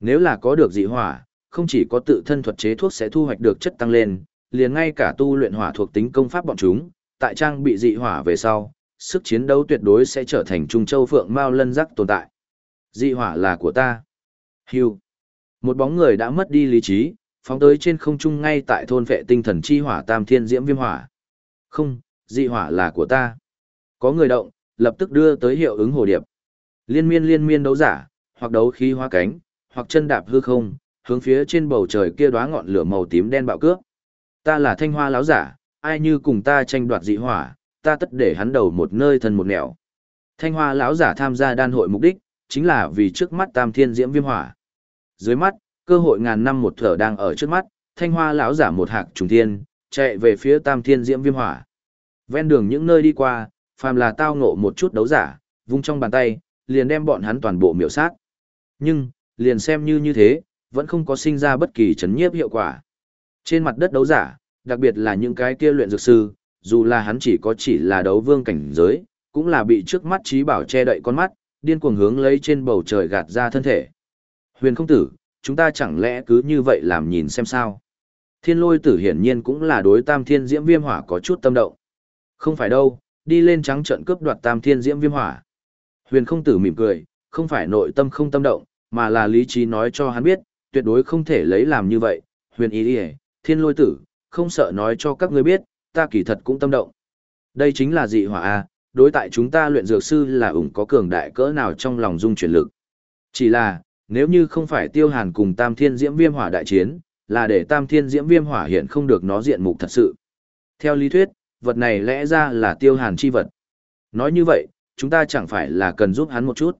Nếu là có được dị hỏa, không chỉ có tự thân thuật chế thuốc sẽ thu hoạch được chất tăng lên, liền ngay cả tu luyện hỏa thuộc tính công pháp bọn chúng, tại trang bị dị hỏa về sau, sức chiến đấu tuyệt đối sẽ trở thành Trung Châu Phượng Mao lân giác tồn tại. Dị hỏa là của ta. Hưu. Một bóng người đã mất đi lý trí, phóng tới trên không trung ngay tại thôn vệ tinh thần chi hỏa tam thiên diễm viêm hỏa. Không, dị hỏa là của ta. Có người động, lập tức đưa tới hiệu ứng hồ điệp. Liên miên liên miên đấu giả, hoặc đấu khí hoa cánh, hoặc chân đạp hư không, hướng phía trên bầu trời kia đóa ngọn lửa màu tím đen bạo cướp. Ta là thanh hoa láo giả, ai như cùng ta tranh đoạt dị hỏa, ta tất để hắn đầu một nơi thân một nẻo. Thanh hoa lão giả tham gia đan hội mục đích, chính là vì trước mắt tam thiên diễm viêm hỏa. Dưới mắt, cơ hội ngàn năm một thở đang ở trước mắt, thanh hoa lão giả một hạc trùng thiên, chạy về phía tam thiên diễm viêm hỏa. Ven đường những nơi đi qua, phàm là tao ngộ một chút đấu giả, vung trong bàn tay, liền đem bọn hắn toàn bộ miểu sát. Nhưng, liền xem như như thế, vẫn không có sinh ra bất kỳ chấn nhiếp hiệu quả. Trên mặt đất đấu giả, đặc biệt là những cái kia luyện dược sư, dù là hắn chỉ có chỉ là đấu vương cảnh giới, cũng là bị trước mắt trí bảo che đậy con mắt, điên cuồng hướng lấy trên bầu trời gạt ra thân thể. Huyền không tử, chúng ta chẳng lẽ cứ như vậy làm nhìn xem sao? Thiên lôi tử hiển nhiên cũng là đối tam thiên diễm viêm hỏa có chút tâm động. Không phải đâu, đi lên trắng trận cướp đoạt tam thiên diễm viêm hỏa. Huyền không tử mỉm cười, không phải nội tâm không tâm động, mà là lý trí nói cho hắn biết, tuyệt đối không thể lấy làm như vậy. Huyền ý đi thiên lôi tử, không sợ nói cho các ngươi biết, ta kỳ thật cũng tâm động. Đây chính là dị hỏa A, đối tại chúng ta luyện dược sư là ủng có cường đại cỡ nào trong lòng dung chuyển lực. Chỉ là, nếu như không phải tiêu hàn cùng tam thiên diễm viêm hỏa đại chiến, là để tam thiên diễm viêm hỏa hiện không được nó diện mục thật sự. Theo lý thuyết, vật này lẽ ra là tiêu hàn chi vật. Nói như vậy, chúng ta chẳng phải là cần giúp hắn một chút.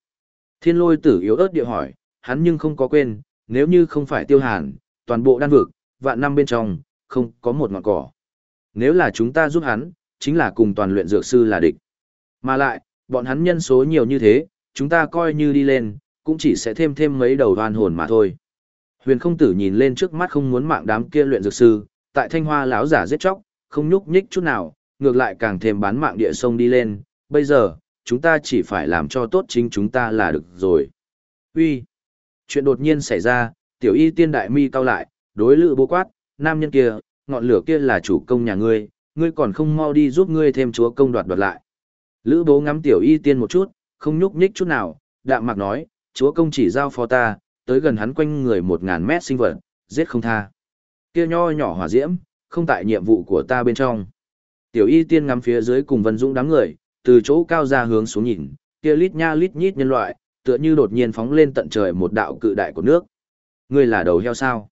Thiên lôi tử yếu ớt địa hỏi, hắn nhưng không có quên, nếu như không phải tiêu hàn, toàn bộ đan vực, vạn năm bên trong, không có một ngọn cỏ. Nếu là chúng ta giúp hắn, chính là cùng toàn luyện dược sư là địch. Mà lại, bọn hắn nhân số nhiều như thế, chúng ta coi như đi lên, cũng chỉ sẽ thêm thêm mấy đầu đoan hồn mà thôi. Huyền không tử nhìn lên trước mắt không muốn mạng đám kia luyện dược sư, tại thanh hoa lão giả giết chóc, không nhúc nhích chút nào, ngược lại càng thêm bán mạng địa sông đi lên, bây giờ, chúng ta chỉ phải làm cho tốt chính chúng ta là được rồi. Uy, Chuyện đột nhiên xảy ra, tiểu y tiên đại mi cao lại, đối lự bố quát, nam nhân kia, ngọn lửa kia là chủ công nhà ngươi, ngươi còn không mau đi giúp ngươi thêm chúa công đoạt đoạt lại. Lữ bố ngắm tiểu y tiên một chút, không nhúc nhích chút nào, đạm mạc nói, chúa công chỉ giao phó ta, tới gần hắn quanh người một ngàn mét sinh vật, giết không tha. Kia nho nhỏ hỏa diễm, không tại nhiệm vụ của ta bên trong. Tiểu y tiên ngắm phía dưới cùng Vân Dũng đám người, từ chỗ cao ra hướng xuống nhìn, kia lít nha lít nhít nhân loại, tựa như đột nhiên phóng lên tận trời một đạo cự đại của nước. Ngươi là đầu heo sao?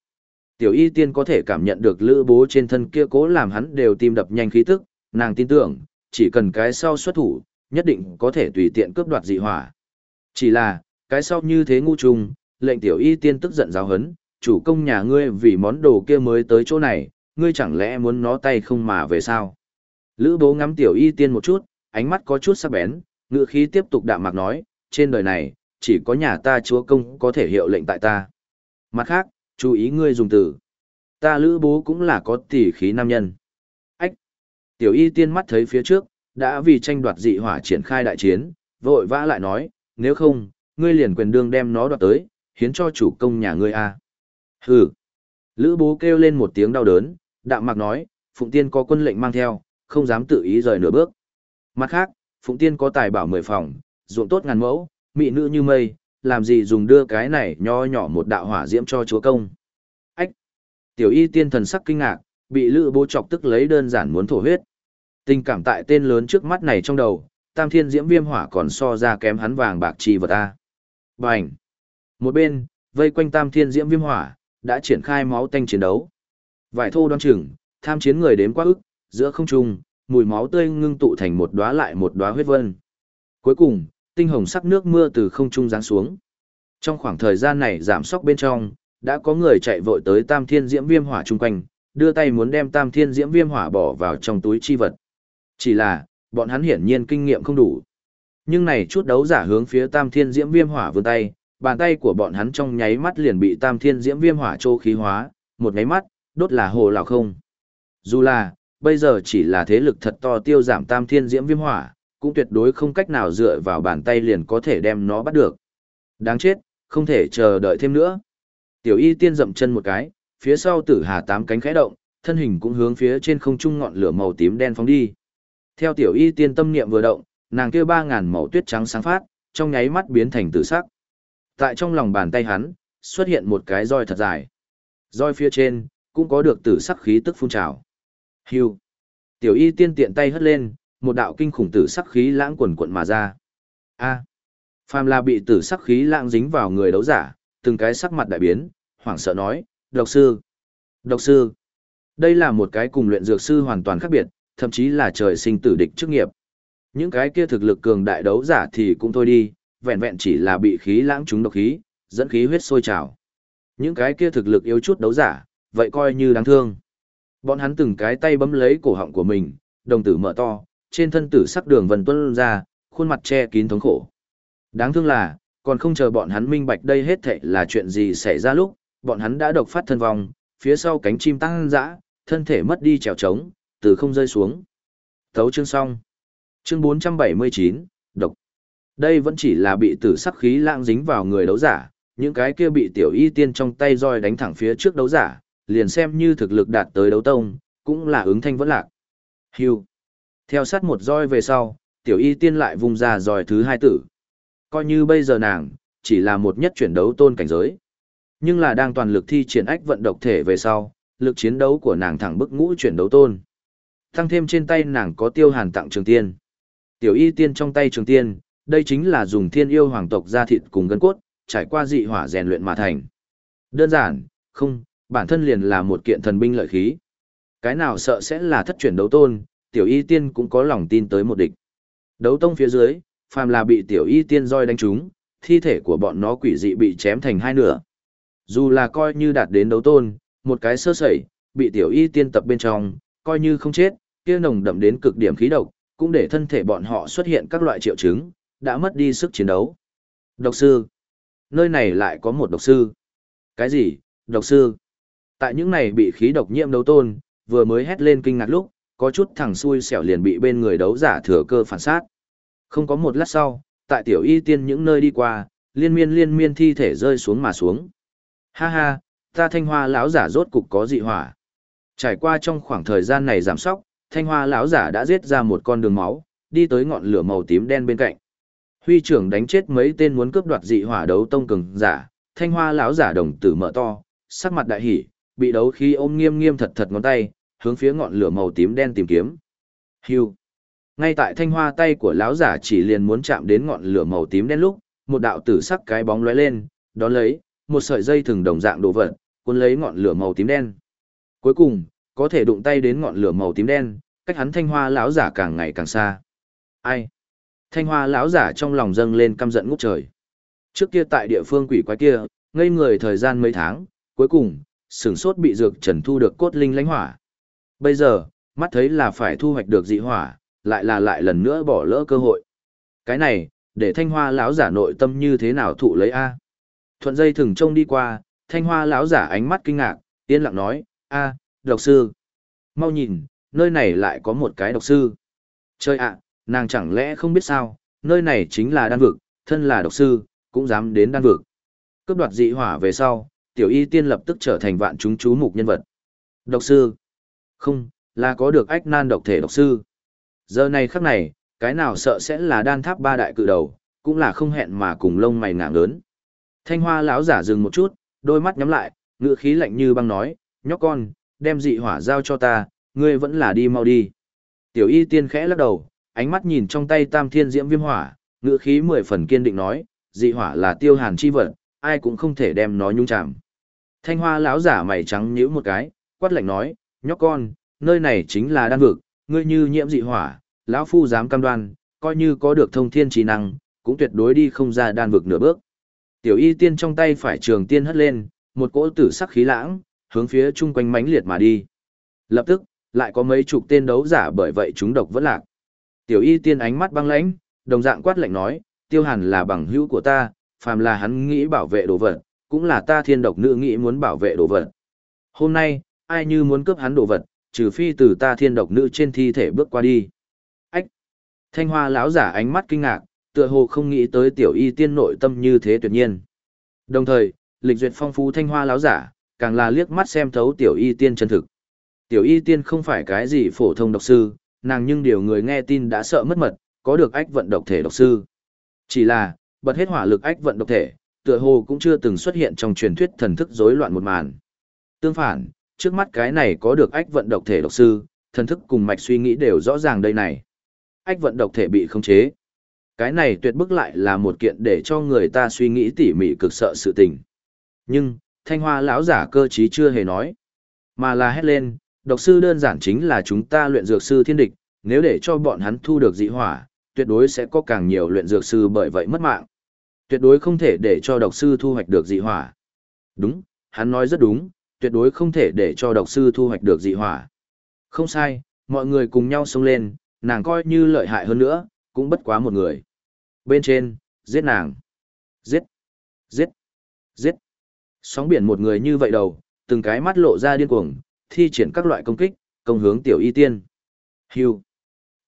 Tiểu y tiên có thể cảm nhận được lữ bố trên thân kia cố làm hắn đều tim đập nhanh khí tức, nàng tin tưởng, chỉ cần cái sau xuất thủ, nhất định có thể tùy tiện cướp đoạt dị hỏa. Chỉ là, cái sau như thế ngu trùng, lệnh tiểu y tiên tức giận giáo hấn, chủ công nhà ngươi vì món đồ kia mới tới chỗ này, ngươi chẳng lẽ muốn nó tay không mà về sao? Lữ bố ngắm tiểu y tiên một chút, ánh mắt có chút sắc bén, ngựa khí tiếp tục đạm mạc nói, trên đời này, chỉ có nhà ta chúa công có thể hiệu lệnh tại ta. Mặt khác, chú ý ngươi dùng từ. Ta lữ bố cũng là có tỷ khí nam nhân. Ách! Tiểu y tiên mắt thấy phía trước, đã vì tranh đoạt dị hỏa triển khai đại chiến, vội vã lại nói, nếu không, ngươi liền quyền đương đem nó đoạt tới, hiến cho chủ công nhà ngươi a. Hừ. Lữ bố kêu lên một tiếng đau đớn, đạm mạc nói, Phụng Tiên có quân lệnh mang theo, không dám tự ý rời nửa bước. Mặt khác, Phụng Tiên có tài bảo mười phòng, ruộng tốt ngàn mẫu, mỹ nữ như mây, làm gì dùng đưa cái này nho nhỏ một đạo hỏa diễm cho chúa công. Ách! Tiểu y tiên thần sắc kinh ngạc, bị lữ bố chọc tức lấy đơn giản muốn thổ huyết. Tình cảm tại tên lớn trước mắt này trong đầu, tam thiên diễm viêm hỏa còn so ra kém hắn vàng bạc chi vật ta. Bành! Một bên, vây quanh tam thiên diễm viêm hỏa, đã triển khai máu tanh chiến đấu. Vải thô đoan chừng, tham chiến người đếm quá ức, giữa không trung, mùi máu tươi ngưng tụ thành một đóa lại một đóa huyết vân. Cuối cùng, tinh hồng sắc nước mưa từ không trung giáng xuống. Trong khoảng thời gian này giảm sóc bên trong, đã có người chạy vội tới Tam Thiên Diễm Viêm Hỏa chung quanh, đưa tay muốn đem Tam Thiên Diễm Viêm Hỏa bỏ vào trong túi chi vật. Chỉ là, bọn hắn hiển nhiên kinh nghiệm không đủ. Nhưng này chút đấu giả hướng phía Tam Thiên Diễm Viêm Hỏa vươn tay, bàn tay của bọn hắn trong nháy mắt liền bị Tam Thiên Diễm Viêm Hỏa trô khí hóa, một nháy mắt, đốt là hồ lão không. Dù là, bây giờ chỉ là thế lực thật to tiêu giảm Tam Thiên Diễm Viêm Hỏa, cũng tuyệt đối không cách nào dựa vào bàn tay liền có thể đem nó bắt được. Đáng chết, không thể chờ đợi thêm nữa. Tiểu y tiên dậm chân một cái, phía sau tử hà tám cánh khẽ động, thân hình cũng hướng phía trên không trung ngọn lửa màu tím đen phóng đi. Theo tiểu y tiên tâm niệm vừa động, nàng kia ba ngàn màu tuyết trắng sáng phát, trong nháy mắt biến thành tử sắc. Tại trong lòng bàn tay hắn, xuất hiện một cái roi thật dài. Roi phía trên, cũng có được tử sắc khí tức phun trào. Hưu. Tiểu y tiên tiện tay hất lên, một đạo kinh khủng tử sắc khí lãng quần quận mà ra. A. Phàm là bị tử sắc khí lãng dính vào người đấu giả, từng cái sắc mặt đại biến, hoảng sợ nói, độc sư. Độc sư. Đây là một cái cùng luyện dược sư hoàn toàn khác biệt, thậm chí là trời sinh tử địch chức nghiệp. Những cái kia thực lực cường đại đấu giả thì cũng thôi đi, vẹn vẹn chỉ là bị khí lãng trúng độc khí, dẫn khí huyết sôi trào. Những cái kia thực lực yếu chút đấu giả, vậy coi như đáng thương. Bọn hắn từng cái tay bấm lấy cổ họng của mình, đồng tử mở to, trên thân tử sắc đường vần tuân ra, khuôn mặt che kín thống khổ. Đáng thương là, còn không chờ bọn hắn minh bạch đây hết thảy là chuyện gì xảy ra lúc, bọn hắn đã độc phát thân vong, phía sau cánh chim tăng dã, thân thể mất đi trèo trống, từ không rơi xuống. Thấu chương xong. Chương 479, độc. Đây vẫn chỉ là bị tử sắc khí lãng dính vào người đấu giả, những cái kia bị tiểu y tiên trong tay roi đánh thẳng phía trước đấu giả, liền xem như thực lực đạt tới đấu tông, cũng là ứng thanh vẫn lạc. Hưu. Theo sát một roi về sau, tiểu y tiên lại vùng ra roi thứ hai tử. Coi như bây giờ nàng, chỉ là một nhất chuyển đấu tôn cảnh giới. Nhưng là đang toàn lực thi triển ách vận độc thể về sau, lực chiến đấu của nàng thẳng bức ngũ chuyển đấu tôn. Tăng thêm trên tay nàng có tiêu hàn tặng trường tiên. Tiểu y tiên trong tay trường tiên, đây chính là dùng thiên yêu hoàng tộc ra thịt cùng gân cốt, trải qua dị hỏa rèn luyện mà thành. Đơn giản, không, bản thân liền là một kiện thần binh lợi khí. Cái nào sợ sẽ là thất chuyển đấu tôn, tiểu y tiên cũng có lòng tin tới một địch. Đấu tông phía dưới, phàm là bị tiểu y tiên roi đánh trúng, thi thể của bọn nó quỷ dị bị chém thành hai nửa. Dù là coi như đạt đến đấu tôn, một cái sơ sẩy, bị tiểu y tiên tập bên trong, coi như không chết, kia nồng đậm đến cực điểm khí độc, cũng để thân thể bọn họ xuất hiện các loại triệu chứng, đã mất đi sức chiến đấu. Độc sư. Nơi này lại có một độc sư. Cái gì? Độc sư. Tại những này bị khí độc nhiễm đấu tôn, vừa mới hét lên kinh ngạc lúc, có chút thằng xui xẻo liền bị bên người đấu giả thừa cơ phản sát. Không có một lát sau, tại tiểu y tiên những nơi đi qua, liên miên liên miên thi thể rơi xuống mà xuống. Ha ha, ta thanh hoa lão giả rốt cục có dị hỏa. Trải qua trong khoảng thời gian này giảm sóc, thanh hoa lão giả đã giết ra một con đường máu, đi tới ngọn lửa màu tím đen bên cạnh. Huy trưởng đánh chết mấy tên muốn cướp đoạt dị hỏa đấu tông cường giả, thanh hoa lão giả đồng tử mở to, sắc mặt đại hỉ, bị đấu khí ôm nghiêm nghiêm thật thật ngón tay, hướng phía ngọn lửa màu tím đen tìm kiếm. Hưu. Ngay tại thanh hoa tay của lão giả chỉ liền muốn chạm đến ngọn lửa màu tím đen lúc, một đạo tử sắc cái bóng lóe lên, đón lấy một sợi dây thừng đồng dạng đồ vật, cuốn lấy ngọn lửa màu tím đen. Cuối cùng, có thể đụng tay đến ngọn lửa màu tím đen, cách hắn thanh hoa lão giả càng ngày càng xa. Ai? Thanh hoa lão giả trong lòng dâng lên căm giận ngút trời. Trước kia tại địa phương quỷ quái kia, ngây người thời gian mấy tháng, cuối cùng, sửng sốt bị dược trần thu được cốt linh lãnh hỏa. Bây giờ, mắt thấy là phải thu hoạch được dị hỏa, lại là lại lần nữa bỏ lỡ cơ hội. Cái này, để thanh hoa lão giả nội tâm như thế nào thụ lấy A. Thuận dây thừng trông đi qua, thanh hoa lão giả ánh mắt kinh ngạc, yên lặng nói, a độc sư. Mau nhìn, nơi này lại có một cái độc sư. Chơi ạ, nàng chẳng lẽ không biết sao, nơi này chính là đan vực, thân là độc sư, cũng dám đến đan vực. Cướp đoạt dị hỏa về sau, tiểu y tiên lập tức trở thành vạn chúng chú mục nhân vật. Độc sư. Không, là có được ách nan độc thể độc sư. Giờ này khắc này, cái nào sợ sẽ là đan tháp ba đại cự đầu, cũng là không hẹn mà cùng lông mày ngạng lớn. Thanh hoa lão giả dừng một chút, đôi mắt nhắm lại, ngựa khí lạnh như băng nói, nhóc con, đem dị hỏa giao cho ta, ngươi vẫn là đi mau đi. Tiểu y tiên khẽ lắc đầu, ánh mắt nhìn trong tay tam thiên diễm viêm hỏa, ngựa khí mười phần kiên định nói, dị hỏa là tiêu hàn chi vật, ai cũng không thể đem nó nhung chạm. Thanh hoa lão giả mày trắng nhíu một cái, quát lạnh nói, nhóc con, nơi này chính là đan vực, ngươi như nhiễm dị hỏa, lão phu dám cam đoan, coi như có được thông thiên trí năng, cũng tuyệt đối đi không ra đan vực nửa bước. Tiểu y tiên trong tay phải trường tiên hất lên, một cỗ tử sắc khí lãng, hướng phía chung quanh mãnh liệt mà đi. Lập tức, lại có mấy chục tên đấu giả bởi vậy chúng độc vẫn lạc. Tiểu y tiên ánh mắt băng lãnh, đồng dạng quát lạnh nói, tiêu hàn là bằng hữu của ta, phàm là hắn nghĩ bảo vệ đồ vật, cũng là ta thiên độc nữ nghĩ muốn bảo vệ đồ vật. Hôm nay, ai như muốn cướp hắn đồ vật, trừ phi từ ta thiên độc nữ trên thi thể bước qua đi. Ách! Thanh hoa lão giả ánh mắt kinh ngạc, tựa hồ không nghĩ tới tiểu y tiên nội tâm như thế tuyệt nhiên. Đồng thời, lịch duyệt phong phú thanh hoa lão giả, càng là liếc mắt xem thấu tiểu y tiên chân thực. Tiểu y tiên không phải cái gì phổ thông độc sư, nàng nhưng điều người nghe tin đã sợ mất mật, có được ách vận độc thể độc sư. Chỉ là, bật hết hỏa lực ách vận độc thể, tựa hồ cũng chưa từng xuất hiện trong truyền thuyết thần thức rối loạn một màn. Tương phản, trước mắt cái này có được ách vận độc thể độc sư, thần thức cùng mạch suy nghĩ đều rõ ràng đây này. Ách vận độc thể bị khống chế. Cái này tuyệt bức lại là một kiện để cho người ta suy nghĩ tỉ mỉ cực sợ sự tình. Nhưng, thanh hoa lão giả cơ trí chưa hề nói. Mà là hét lên, độc sư đơn giản chính là chúng ta luyện dược sư thiên địch, nếu để cho bọn hắn thu được dị hỏa, tuyệt đối sẽ có càng nhiều luyện dược sư bởi vậy mất mạng. Tuyệt đối không thể để cho độc sư thu hoạch được dị hỏa. Đúng, hắn nói rất đúng, tuyệt đối không thể để cho độc sư thu hoạch được dị hỏa. Không sai, mọi người cùng nhau xông lên, nàng coi như lợi hại hơn nữa, cũng bất quá một người. Bên trên, giết nàng. Giết. Giết. Giết. Sóng biển một người như vậy đầu, từng cái mắt lộ ra điên cuồng, thi triển các loại công kích, công hướng tiểu y tiên. Hưu.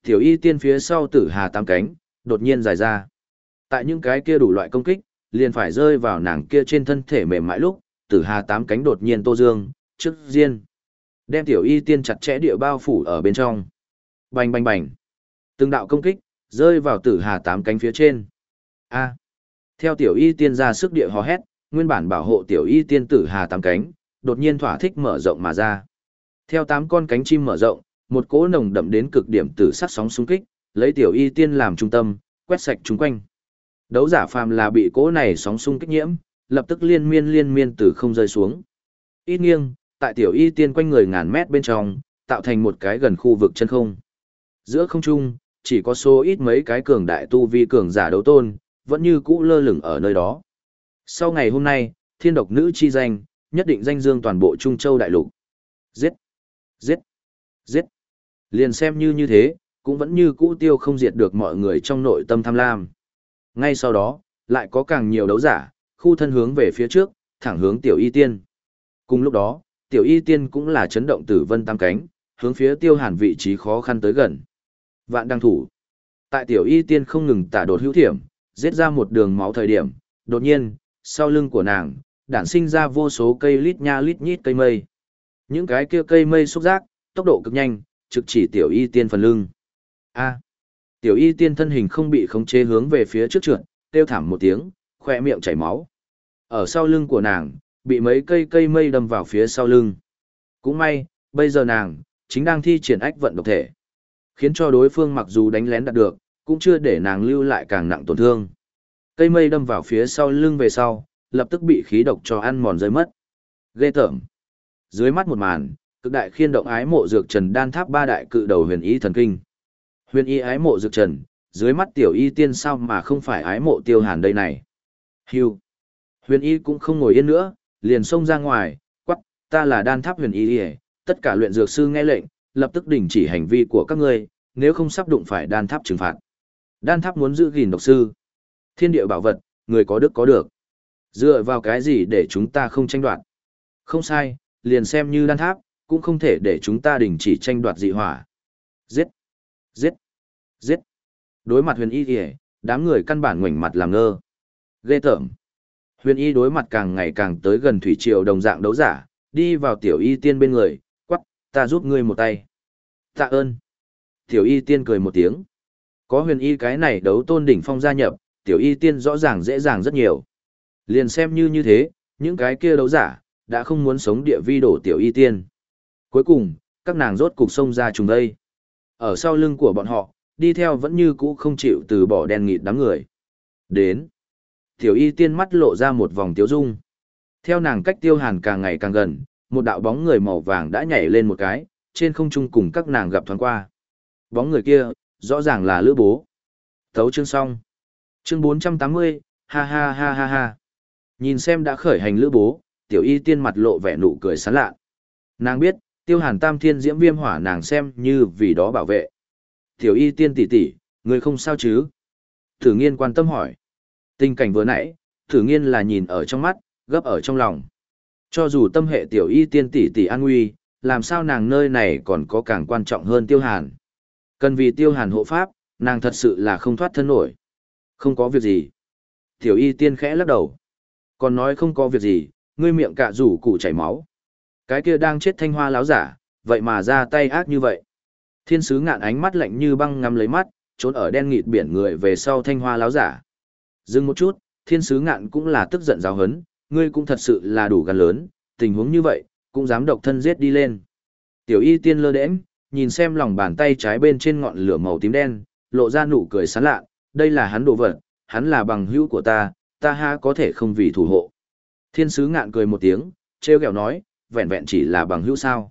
Tiểu y tiên phía sau tử hà tám cánh, đột nhiên dài ra. Tại những cái kia đủ loại công kích, liền phải rơi vào nàng kia trên thân thể mềm mại lúc, tử hà tám cánh đột nhiên tô dương, trước diên. Đem tiểu y tiên chặt chẽ địa bao phủ ở bên trong. Bành bành bành. Từng đạo công kích, rơi vào tử hà tám cánh phía trên. A. Theo tiểu y tiên ra sức địa hò hét, nguyên bản bảo hộ tiểu y tiên tử hà tám cánh, đột nhiên thỏa thích mở rộng mà ra. Theo tám con cánh chim mở rộng, một cỗ nồng đậm đến cực điểm tử sắc sóng xung kích, lấy tiểu y tiên làm trung tâm, quét sạch chúng quanh. Đấu giả phàm là bị cỗ này sóng xung kích nhiễm, lập tức liên miên liên miên từ không rơi xuống. Ít nghiêng, tại tiểu y tiên quanh người ngàn mét bên trong, tạo thành một cái gần khu vực chân không. Giữa không trung, chỉ có số ít mấy cái cường đại tu vi cường giả đấu tôn, vẫn như cũ lơ lửng ở nơi đó. Sau ngày hôm nay, thiên độc nữ chi danh, nhất định danh dương toàn bộ Trung Châu đại lục. Giết! Giết! Giết! Liền xem như như thế, cũng vẫn như cũ tiêu không diệt được mọi người trong nội tâm tham lam. Ngay sau đó, lại có càng nhiều đấu giả, khu thân hướng về phía trước, thẳng hướng tiểu y tiên. Cùng lúc đó, tiểu y tiên cũng là chấn động tử vân tam cánh, hướng phía tiêu hàn vị trí khó khăn tới gần. Vạn đăng thủ. Tại tiểu y tiên không ngừng tả đột hữu thiểm, giết ra một đường máu thời điểm, đột nhiên, sau lưng của nàng, đản sinh ra vô số cây lít nha lít nhít cây mây. Những cái kia cây mây xúc giác, tốc độ cực nhanh, trực chỉ tiểu y tiên phần lưng. A. tiểu y tiên thân hình không bị khống chế hướng về phía trước trượt, kêu thảm một tiếng, khoe miệng chảy máu. Ở sau lưng của nàng, bị mấy cây cây mây đâm vào phía sau lưng. Cũng may, bây giờ nàng, chính đang thi triển ách vận độc thể. Khiến cho đối phương mặc dù đánh lén đạt được, cũng chưa để nàng lưu lại càng nặng tổn thương. Cây mây đâm vào phía sau lưng về sau, lập tức bị khí độc cho ăn mòn rơi mất. Ghê tởm. Dưới mắt một màn, cực đại khiên động ái mộ dược trần đan tháp ba đại cự đầu huyền y thần kinh. Huyền y ái mộ dược trần, dưới mắt tiểu y tiên sao mà không phải ái mộ tiêu hàn đây này. Hưu. Huyền y cũng không ngồi yên nữa, liền xông ra ngoài, quắc, ta là đan tháp huyền y tất cả luyện dược sư nghe lệnh, lập tức đình chỉ hành vi của các ngươi, nếu không sắp đụng phải đan tháp trừng phạt. Đan tháp muốn giữ gìn độc sư. Thiên địa bảo vật, người có đức có được. Dựa vào cái gì để chúng ta không tranh đoạt? Không sai, liền xem như đan tháp, cũng không thể để chúng ta đình chỉ tranh đoạt dị hỏa. Giết! Giết! Giết! Đối mặt huyền y kìa, đám người căn bản ngoảnh mặt làm ngơ. Ghê tởm! Huyền y đối mặt càng ngày càng tới gần thủy triều đồng dạng đấu giả, đi vào tiểu y tiên bên người, quắc, ta giúp ngươi một tay. Tạ ơn! Tiểu y tiên cười một tiếng. Có huyền y cái này đấu tôn đỉnh phong gia nhập, tiểu y tiên rõ ràng dễ dàng rất nhiều. Liền xem như như thế, những cái kia đấu giả, đã không muốn sống địa vi đổ tiểu y tiên. Cuối cùng, các nàng rốt cục sông ra trùng đây. Ở sau lưng của bọn họ, đi theo vẫn như cũ không chịu từ bỏ đen nghịt đám người. Đến. Tiểu y tiên mắt lộ ra một vòng tiếu dung. Theo nàng cách tiêu hàn càng ngày càng gần, một đạo bóng người màu vàng đã nhảy lên một cái, trên không trung cùng các nàng gặp thoáng qua. Bóng người kia, rõ ràng là lữ bố. Thấu chương xong. Chương 480, ha ha ha ha ha. Nhìn xem đã khởi hành lữ bố, tiểu y tiên mặt lộ vẻ nụ cười sán lạ. Nàng biết, tiêu hàn tam thiên diễm viêm hỏa nàng xem như vì đó bảo vệ. Tiểu y tiên tỷ tỷ, người không sao chứ? Thử nghiên quan tâm hỏi. Tình cảnh vừa nãy, thử nghiên là nhìn ở trong mắt, gấp ở trong lòng. Cho dù tâm hệ tiểu y tiên tỷ tỷ an nguy, làm sao nàng nơi này còn có càng quan trọng hơn tiêu hàn. Cần vì tiêu hàn hộ pháp, nàng thật sự là không thoát thân nổi. Không có việc gì. Tiểu y tiên khẽ lắc đầu. Còn nói không có việc gì, ngươi miệng cạ rủ cụ chảy máu. Cái kia đang chết thanh hoa láo giả, vậy mà ra tay ác như vậy. Thiên sứ ngạn ánh mắt lạnh như băng ngắm lấy mắt, trốn ở đen nghịt biển người về sau thanh hoa láo giả. Dừng một chút, thiên sứ ngạn cũng là tức giận giáo hấn, ngươi cũng thật sự là đủ gan lớn, tình huống như vậy, cũng dám độc thân giết đi lên. Tiểu y tiên lơ đễnh, nhìn xem lòng bàn tay trái bên trên ngọn lửa màu tím đen, lộ ra nụ cười sán lạ, đây là hắn đồ vật, hắn là bằng hữu của ta, ta ha có thể không vì thủ hộ. Thiên sứ ngạn cười một tiếng, treo kẹo nói, vẹn vẹn chỉ là bằng hữu sao.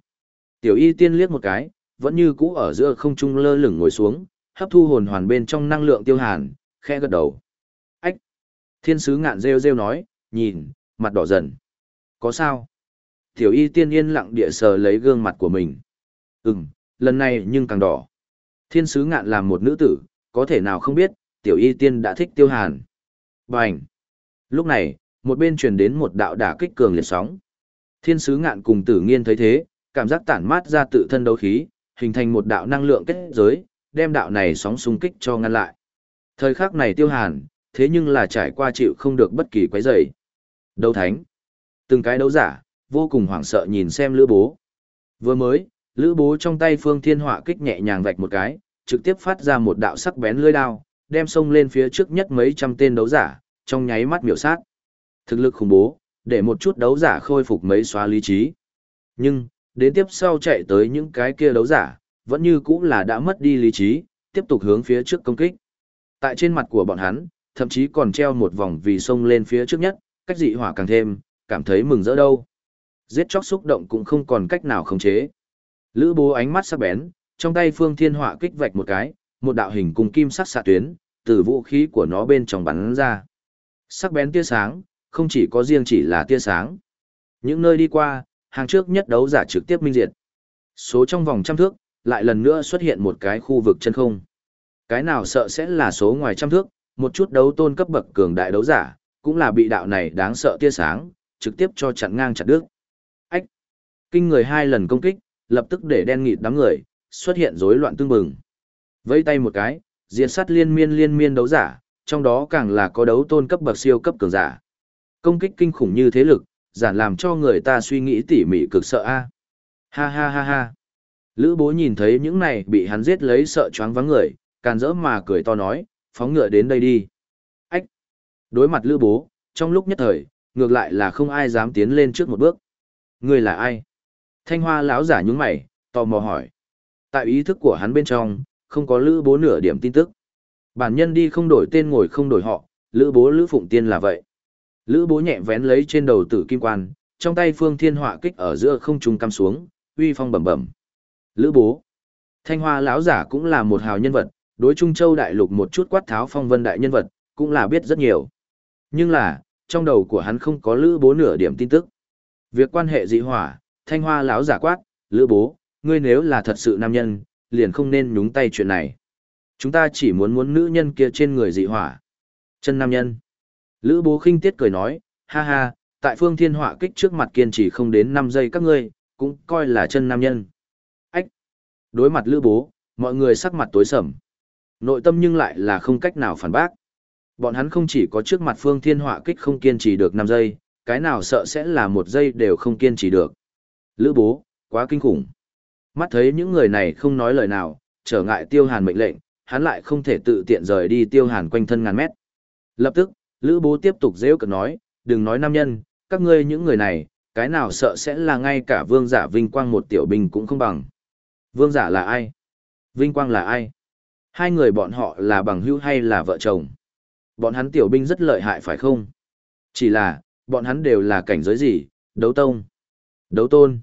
Tiểu y tiên liếc một cái, vẫn như cũ ở giữa không trung lơ lửng ngồi xuống, hấp thu hồn hoàn bên trong năng lượng tiêu hàn, khẽ gật đầu. Thiên sứ ngạn rêu rêu nói, nhìn, mặt đỏ dần. Có sao? Tiểu y tiên yên lặng địa sờ lấy gương mặt của mình. Ừm, lần này nhưng càng đỏ. Thiên sứ ngạn làm một nữ tử, có thể nào không biết, tiểu y tiên đã thích tiêu hàn. Bành! Lúc này, một bên truyền đến một đạo đả kích cường liệt sóng. Thiên sứ ngạn cùng tử nghiên thấy thế, cảm giác tản mát ra tự thân đấu khí, hình thành một đạo năng lượng kết giới, đem đạo này sóng xung kích cho ngăn lại. Thời khắc này tiêu hàn, thế nhưng là trải qua chịu không được bất kỳ quấy rầy. Đấu thánh. Từng cái đấu giả, vô cùng hoảng sợ nhìn xem lữ bố. Vừa mới, lữ bố trong tay phương thiên họa kích nhẹ nhàng vạch một cái, trực tiếp phát ra một đạo sắc bén lưỡi đao, đem sông lên phía trước nhất mấy trăm tên đấu giả, trong nháy mắt miểu sát. Thực lực khủng bố, để một chút đấu giả khôi phục mấy xóa lý trí. Nhưng, đến tiếp sau chạy tới những cái kia đấu giả, vẫn như cũ là đã mất đi lý trí, tiếp tục hướng phía trước công kích. Tại trên mặt của bọn hắn, thậm chí còn treo một vòng vì sông lên phía trước nhất, cách dị hỏa càng thêm, cảm thấy mừng rỡ đâu. Giết chóc xúc động cũng không còn cách nào khống chế. Lữ bố ánh mắt sắc bén, trong tay phương thiên hỏa kích vạch một cái, một đạo hình cùng kim sắc xạ tuyến, từ vũ khí của nó bên trong bắn ra. Sắc bén tia sáng, không chỉ có riêng chỉ là tia sáng. Những nơi đi qua, hàng trước nhất đấu giả trực tiếp minh diệt. Số trong vòng trăm thước, lại lần nữa xuất hiện một cái khu vực chân không. Cái nào sợ sẽ là số ngoài trăm thước, một chút đấu tôn cấp bậc cường đại đấu giả, cũng là bị đạo này đáng sợ tia sáng, trực tiếp cho chặn ngang chặt đứt. Ách! Kinh người hai lần công kích, lập tức để đen nghịt đám người, xuất hiện rối loạn tương bừng. Vẫy tay một cái, diệt sát liên miên liên miên đấu giả, trong đó càng là có đấu tôn cấp bậc siêu cấp cường giả. Công kích kinh khủng như thế lực, giản làm cho người ta suy nghĩ tỉ mỉ cực sợ a. Ha ha ha ha. Lữ bố nhìn thấy những này bị hắn giết lấy sợ choáng vắng người, càn rỡ mà cười to nói, phóng ngựa đến đây đi. Ách! Đối mặt lữ bố, trong lúc nhất thời, ngược lại là không ai dám tiến lên trước một bước. Người là ai? Thanh hoa lão giả nhúng mày, tò mò hỏi. Tại ý thức của hắn bên trong, không có lữ bố nửa điểm tin tức. Bản nhân đi không đổi tên ngồi không đổi họ, lữ bố lữ phụng tiên là vậy. Lữ bố nhẹ vén lấy trên đầu tử kim quan, trong tay phương thiên họa kích ở giữa không trung cắm xuống, uy phong bẩm bẩm. Lữ bố. Thanh hoa lão giả cũng là một hào nhân vật, đối Trung Châu đại lục một chút quát tháo phong vân đại nhân vật, cũng là biết rất nhiều. Nhưng là, trong đầu của hắn không có lữ bố nửa điểm tin tức. Việc quan hệ dị hỏa, thanh hoa lão giả quát, lữ bố, ngươi nếu là thật sự nam nhân, liền không nên nhúng tay chuyện này. Chúng ta chỉ muốn muốn nữ nhân kia trên người dị hỏa. Chân nam nhân. Lữ bố khinh tiết cười nói, ha ha, tại phương thiên họa kích trước mặt kiên trì không đến 5 giây các ngươi, cũng coi là chân nam nhân. Ách! Đối mặt lữ bố, mọi người sắc mặt tối sầm. Nội tâm nhưng lại là không cách nào phản bác. Bọn hắn không chỉ có trước mặt phương thiên họa kích không kiên trì được 5 giây, cái nào sợ sẽ là một giây đều không kiên trì được. Lữ bố, quá kinh khủng. Mắt thấy những người này không nói lời nào, trở ngại tiêu hàn mệnh lệnh, hắn lại không thể tự tiện rời đi tiêu hàn quanh thân ngàn mét. Lập tức, Lữ bố tiếp tục dễ cận nói, đừng nói nam nhân, các ngươi những người này, cái nào sợ sẽ là ngay cả vương giả vinh quang một tiểu binh cũng không bằng. Vương giả là ai? Vinh quang là ai? Hai người bọn họ là bằng hữu hay là vợ chồng? Bọn hắn tiểu binh rất lợi hại phải không? Chỉ là, bọn hắn đều là cảnh giới gì? Đấu tông, đấu tôn,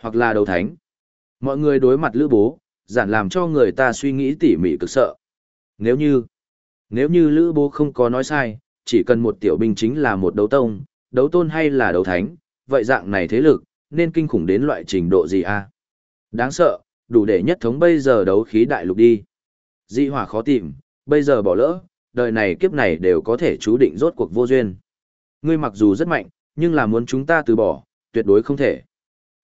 hoặc là đấu thánh. Mọi người đối mặt lữ bố, giản làm cho người ta suy nghĩ tỉ mỉ cực sợ. Nếu như, nếu như Lữ Bố không có nói sai, chỉ cần một tiểu binh chính là một đấu tông, đấu tôn hay là đấu thánh, vậy dạng này thế lực, nên kinh khủng đến loại trình độ gì a? Đáng sợ, đủ để nhất thống bây giờ đấu khí đại lục đi. Dị hỏa khó tìm, bây giờ bỏ lỡ, đời này kiếp này đều có thể chú định rốt cuộc vô duyên. Ngươi mặc dù rất mạnh, nhưng là muốn chúng ta từ bỏ, tuyệt đối không thể.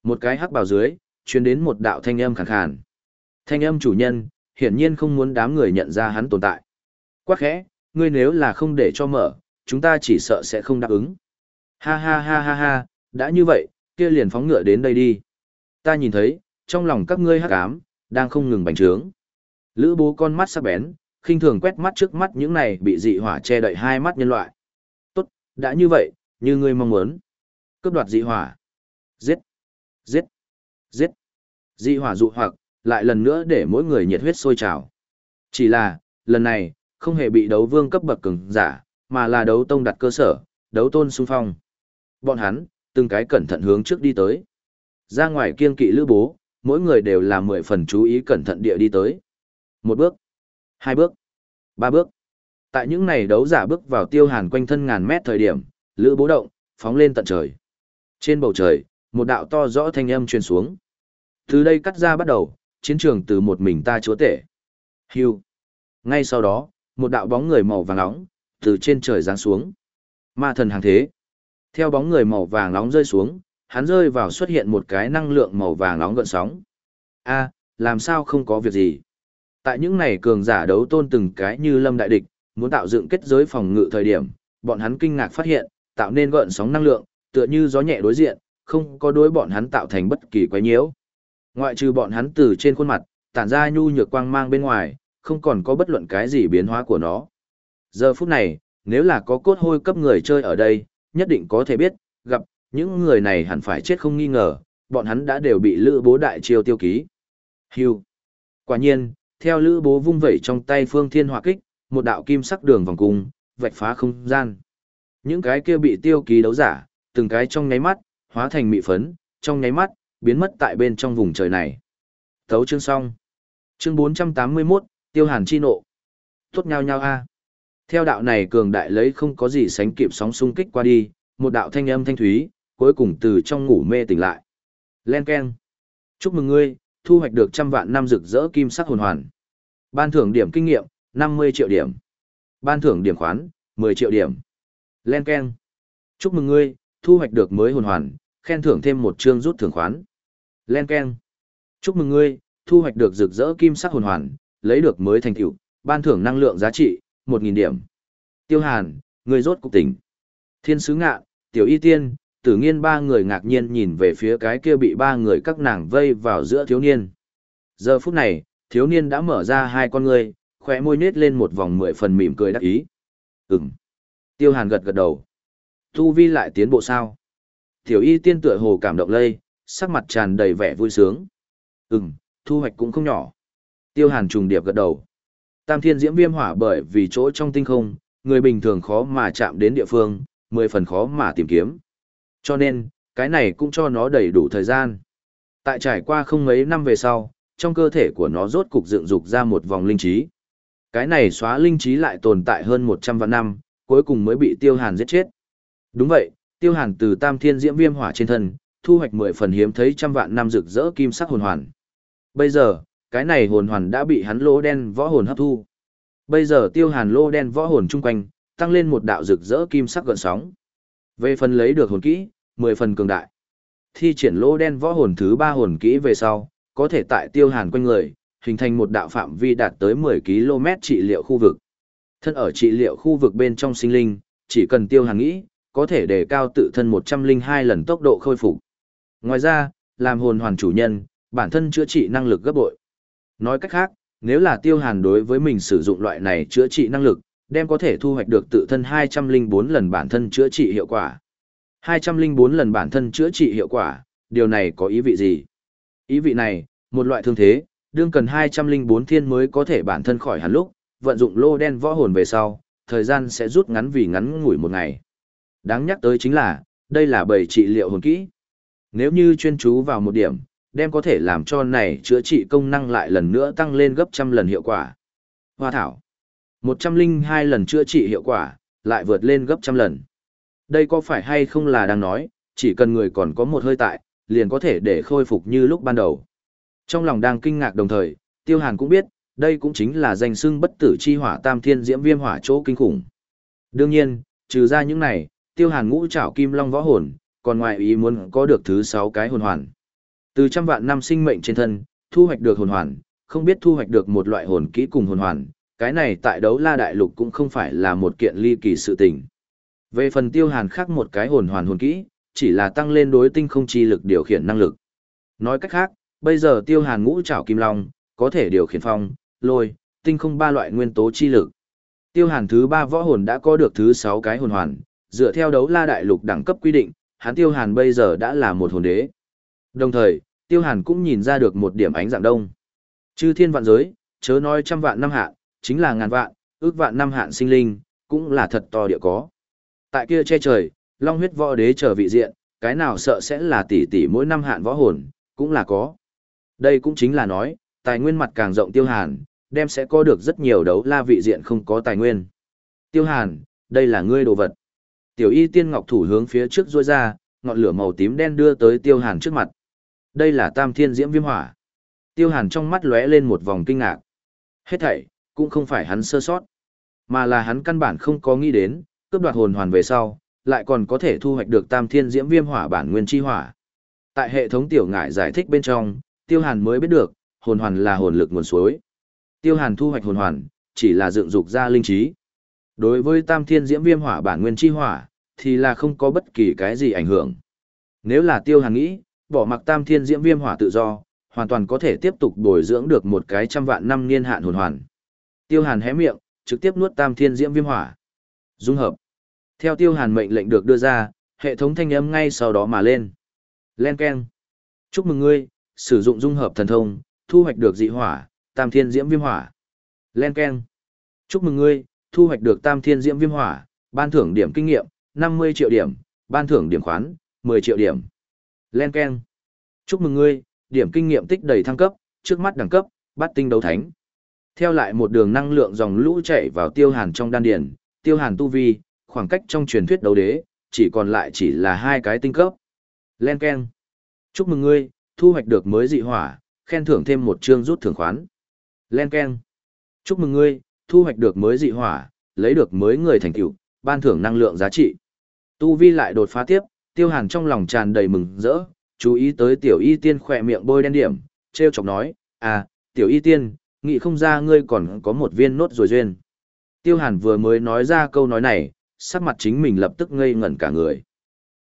Một cái hắc bào dưới, truyền đến một đạo thanh âm khàn khàn. Thanh âm chủ nhân, hiển nhiên không muốn đám người nhận ra hắn tồn tại. Quắc khẽ, ngươi nếu là không để cho mở, chúng ta chỉ sợ sẽ không đáp ứng. Ha ha ha ha ha, đã như vậy, kia liền phóng ngựa đến đây đi. Ta nhìn thấy, trong lòng các ngươi hắc ám, đang không ngừng bành trướng. Lữ bố con mắt sắc bén, khinh thường quét mắt trước mắt những này bị dị hỏa che đậy hai mắt nhân loại. Tốt, đã như vậy, như ngươi mong muốn. Cướp đoạt dị hỏa. Giết, giết, giết. Dị hỏa dụ hoặc, lại lần nữa để mỗi người nhiệt huyết sôi trào. Chỉ là, lần này, không hề bị đấu vương cấp bậc cường giả, mà là đấu tông đặt cơ sở, đấu tôn xung phong. Bọn hắn, từng cái cẩn thận hướng trước đi tới. Ra ngoài kiên kỵ lữ bố, mỗi người đều là mười phần chú ý cẩn thận địa đi tới. Một bước, hai bước, ba bước. Tại những này đấu giả bước vào tiêu hàn quanh thân ngàn mét thời điểm, lữ bố động, phóng lên tận trời. Trên bầu trời, một đạo to rõ thanh âm truyền xuống. Từ đây cắt ra bắt đầu, chiến trường từ một mình ta chúa tể. Hưu. Ngay sau đó, một đạo bóng người màu vàng nóng, từ trên trời giáng xuống. Ma thần hàng thế. Theo bóng người màu vàng nóng rơi xuống, hắn rơi vào xuất hiện một cái năng lượng màu vàng nóng gợn sóng. A, làm sao không có việc gì? Tại những này cường giả đấu tôn từng cái như lâm đại địch, muốn tạo dựng kết giới phòng ngự thời điểm, bọn hắn kinh ngạc phát hiện, tạo nên gợn sóng năng lượng, tựa như gió nhẹ đối diện, không có đối bọn hắn tạo thành bất kỳ quái nhiễu. Ngoại trừ bọn hắn từ trên khuôn mặt, tản ra nhu nhược quang mang bên ngoài, không còn có bất luận cái gì biến hóa của nó. Giờ phút này, nếu là có cốt hôi cấp người chơi ở đây, nhất định có thể biết, gặp, những người này hẳn phải chết không nghi ngờ, bọn hắn đã đều bị lữ bố đại chiêu tiêu ký. Hưu. Quả nhiên, theo lữ bố vung vẩy trong tay phương thiên hỏa kích, một đạo kim sắc đường vòng cung, vạch phá không gian. Những cái kia bị tiêu ký đấu giả, từng cái trong nháy mắt, hóa thành mị phấn, trong nháy mắt, biến mất tại bên trong vùng trời này. Thấu chương xong. Chương 481, Tiêu Hàn chi nộ. Tốt nhau nhau a. Theo đạo này cường đại lấy không có gì sánh kịp sóng xung kích qua đi, một đạo thanh âm thanh thúy, cuối cùng từ trong ngủ mê tỉnh lại. Len keng. Chúc mừng ngươi, thu hoạch được trăm vạn năm rực rỡ kim sắc hồn hoàn. Ban thưởng điểm kinh nghiệm, 50 triệu điểm. Ban thưởng điểm khoán, 10 triệu điểm. Len Ken. Chúc mừng ngươi, thu hoạch được mới hồn hoàn, khen thưởng thêm một chương rút thưởng khoán. Len Ken. Chúc mừng ngươi, thu hoạch được rực rỡ kim sắc hồn hoàn, lấy được mới thành tựu, ban thưởng năng lượng giá trị, 1000 điểm. Tiêu Hàn, người rốt cục tỉnh. Thiên sứ ngạ, Tiểu Y Tiên, Tử Nghiên ba người ngạc nhiên nhìn về phía cái kia bị ba người các nàng vây vào giữa thiếu niên. Giờ phút này, thiếu niên đã mở ra hai con ngươi, khỏe môi nết lên một vòng mười phần mỉm cười đắc ý. Ừm. Tiêu Hàn gật gật đầu. Tu vi lại tiến bộ sao? Tiểu Y Tiên tựa hồ cảm động lây, sắc mặt tràn đầy vẻ vui sướng. Ừm, thu hoạch cũng không nhỏ. Tiêu Hàn trùng điệp gật đầu. Tam thiên diễm viêm hỏa bởi vì chỗ trong tinh không, người bình thường khó mà chạm đến địa phương, mười phần khó mà tìm kiếm. Cho nên, cái này cũng cho nó đầy đủ thời gian. Tại trải qua không mấy năm về sau, trong cơ thể của nó rốt cục dựng dục ra một vòng linh trí. Cái này xóa linh trí lại tồn tại hơn 100 vạn năm, cuối cùng mới bị Tiêu Hàn giết chết. Đúng vậy, Tiêu Hàn từ Tam Thiên Diễm Viêm Hỏa trên thân, thu hoạch 10 phần hiếm thấy trăm vạn năm rực rỡ kim sắc hồn hoàn. Bây giờ, cái này hồn hoàn đã bị hắn lỗ đen võ hồn hấp thu. Bây giờ tiêu hàn lỗ đen võ hồn chung quanh, tăng lên một đạo rực rỡ kim sắc gợn sóng. Về phần lấy được hồn kỹ, 10 phần cường đại. Thi triển lỗ đen võ hồn thứ 3 hồn kỹ về sau, có thể tại tiêu hàn quanh người, hình thành một đạo phạm vi đạt tới 10 km trị liệu khu vực. Thân ở trị liệu khu vực bên trong sinh linh, chỉ cần tiêu hàn nghĩ, có thể đề cao tự thân 102 lần tốc độ khôi phục. Ngoài ra, làm hồn hoàn chủ nhân, bản thân chữa trị năng lực gấp bội. Nói cách khác, nếu là tiêu hàn đối với mình sử dụng loại này chữa trị năng lực, đem có thể thu hoạch được tự thân 204 lần bản thân chữa trị hiệu quả. 204 lần bản thân chữa trị hiệu quả, điều này có ý vị gì? Ý vị này, một loại thương thế, đương cần 204 thiên mới có thể bản thân khỏi hẳn lúc, vận dụng lô đen võ hồn về sau, thời gian sẽ rút ngắn vì ngắn ngủi một ngày. Đáng nhắc tới chính là, đây là bầy trị liệu hồn kỹ. Nếu như chuyên chú vào một điểm, đem có thể làm cho này chữa trị công năng lại lần nữa tăng lên gấp trăm lần hiệu quả. Hoa thảo. 102 lần chữa trị hiệu quả, lại vượt lên gấp trăm lần. Đây có phải hay không là đang nói, chỉ cần người còn có một hơi tại, liền có thể để khôi phục như lúc ban đầu. Trong lòng đang kinh ngạc đồng thời, Tiêu Hàn cũng biết, đây cũng chính là danh xưng bất tử chi hỏa tam thiên diễm viêm hỏa chỗ kinh khủng. Đương nhiên, trừ ra những này, Tiêu Hàn ngũ trảo kim long võ hồn, còn ngoài ý muốn có được thứ 6 cái hồn hoàn. Từ trăm vạn năm sinh mệnh trên thân, thu hoạch được hồn hoàn, không biết thu hoạch được một loại hồn kỹ cùng hồn hoàn, cái này tại đấu la đại lục cũng không phải là một kiện ly kỳ sự tình. Về phần tiêu hàn khác một cái hồn hoàn hồn kỹ, chỉ là tăng lên đối tinh không chi lực điều khiển năng lực. Nói cách khác, bây giờ tiêu hàn ngũ trảo kim long, có thể điều khiển phong, lôi, tinh không ba loại nguyên tố chi lực. Tiêu hàn thứ ba võ hồn đã có được thứ sáu cái hồn hoàn, dựa theo đấu la đại lục đẳng cấp quy định, hắn tiêu hàn bây giờ đã là một hồn đế. Đồng thời, tiêu hàn cũng nhìn ra được một điểm ánh dạng đông. Chư thiên vạn giới, chớ nói trăm vạn năm hạ, chính là ngàn vạn, ước vạn năm hạn sinh linh, cũng là thật to địa có. Tại kia che trời, long huyết võ đế trở vị diện, cái nào sợ sẽ là tỷ tỷ mỗi năm hạn võ hồn, cũng là có. Đây cũng chính là nói, tài nguyên mặt càng rộng tiêu hàn, đem sẽ có được rất nhiều đấu la vị diện không có tài nguyên. Tiêu hàn, đây là ngươi đồ vật. Tiểu y tiên ngọc thủ hướng phía trước ruôi ra, ngọn lửa màu tím đen đưa tới tiêu hàn trước mặt. Đây là tam thiên diễm viêm hỏa. Tiêu hàn trong mắt lóe lên một vòng kinh ngạc. Hết thảy, cũng không phải hắn sơ sót, mà là hắn căn bản không có nghĩ đến, cướp đoạt hồn hoàn về sau, lại còn có thể thu hoạch được tam thiên diễm viêm hỏa bản nguyên chi hỏa. Tại hệ thống tiểu ngải giải thích bên trong, Tiêu Hàn mới biết được, hồn hoàn là hồn lực nguồn suối. Tiêu Hàn thu hoạch hồn hoàn, chỉ là dựng dục ra linh trí. Đối với tam thiên diễm viêm hỏa bản nguyên chi hỏa, thì là không có bất kỳ cái gì ảnh hưởng. Nếu là Tiêu Hàn nghĩ, bỏ mặc tam thiên diễm viêm hỏa tự do, hoàn toàn có thể tiếp tục bồi dưỡng được một cái trăm vạn năm niên hạn hồn hoàn. Tiêu Hàn hé miệng, trực tiếp nuốt tam thiên diễm viêm hỏa. Dung hợp. Theo Tiêu Hàn mệnh lệnh được đưa ra, hệ thống thanh âm ngay sau đó mà lên. Len keng. Chúc mừng ngươi, sử dụng dung hợp thần thông, thu hoạch được dị hỏa, tam thiên diễm viêm hỏa. Len keng. Chúc mừng ngươi, thu hoạch được tam thiên diễm viêm hỏa, ban thưởng điểm kinh nghiệm, 50 triệu điểm, ban thưởng điểm khoán, 10 triệu điểm. Len keng. Chúc mừng ngươi, điểm kinh nghiệm tích đầy thăng cấp, trước mắt đẳng cấp, bát tinh đấu thánh. Theo lại một đường năng lượng dòng lũ chạy vào tiêu hàn trong đan điền, tiêu hàn tu vi, khoảng cách trong truyền thuyết đấu đế, chỉ còn lại chỉ là hai cái tinh cấp. Len Ken. Chúc mừng ngươi, thu hoạch được mới dị hỏa, khen thưởng thêm một chương rút thưởng khoán. Len Ken. Chúc mừng ngươi, thu hoạch được mới dị hỏa, lấy được mới người thành tựu, ban thưởng năng lượng giá trị. Tu vi lại đột phá tiếp, tiêu hàn trong lòng tràn đầy mừng rỡ, chú ý tới tiểu y tiên khỏe miệng bôi đen điểm, treo chọc nói, à, tiểu y tiên, nghĩ không ra ngươi còn có một viên nốt rồi duyên. Tiêu hàn vừa mới nói ra câu nói này, sắc mặt chính mình lập tức ngây ngẩn cả người.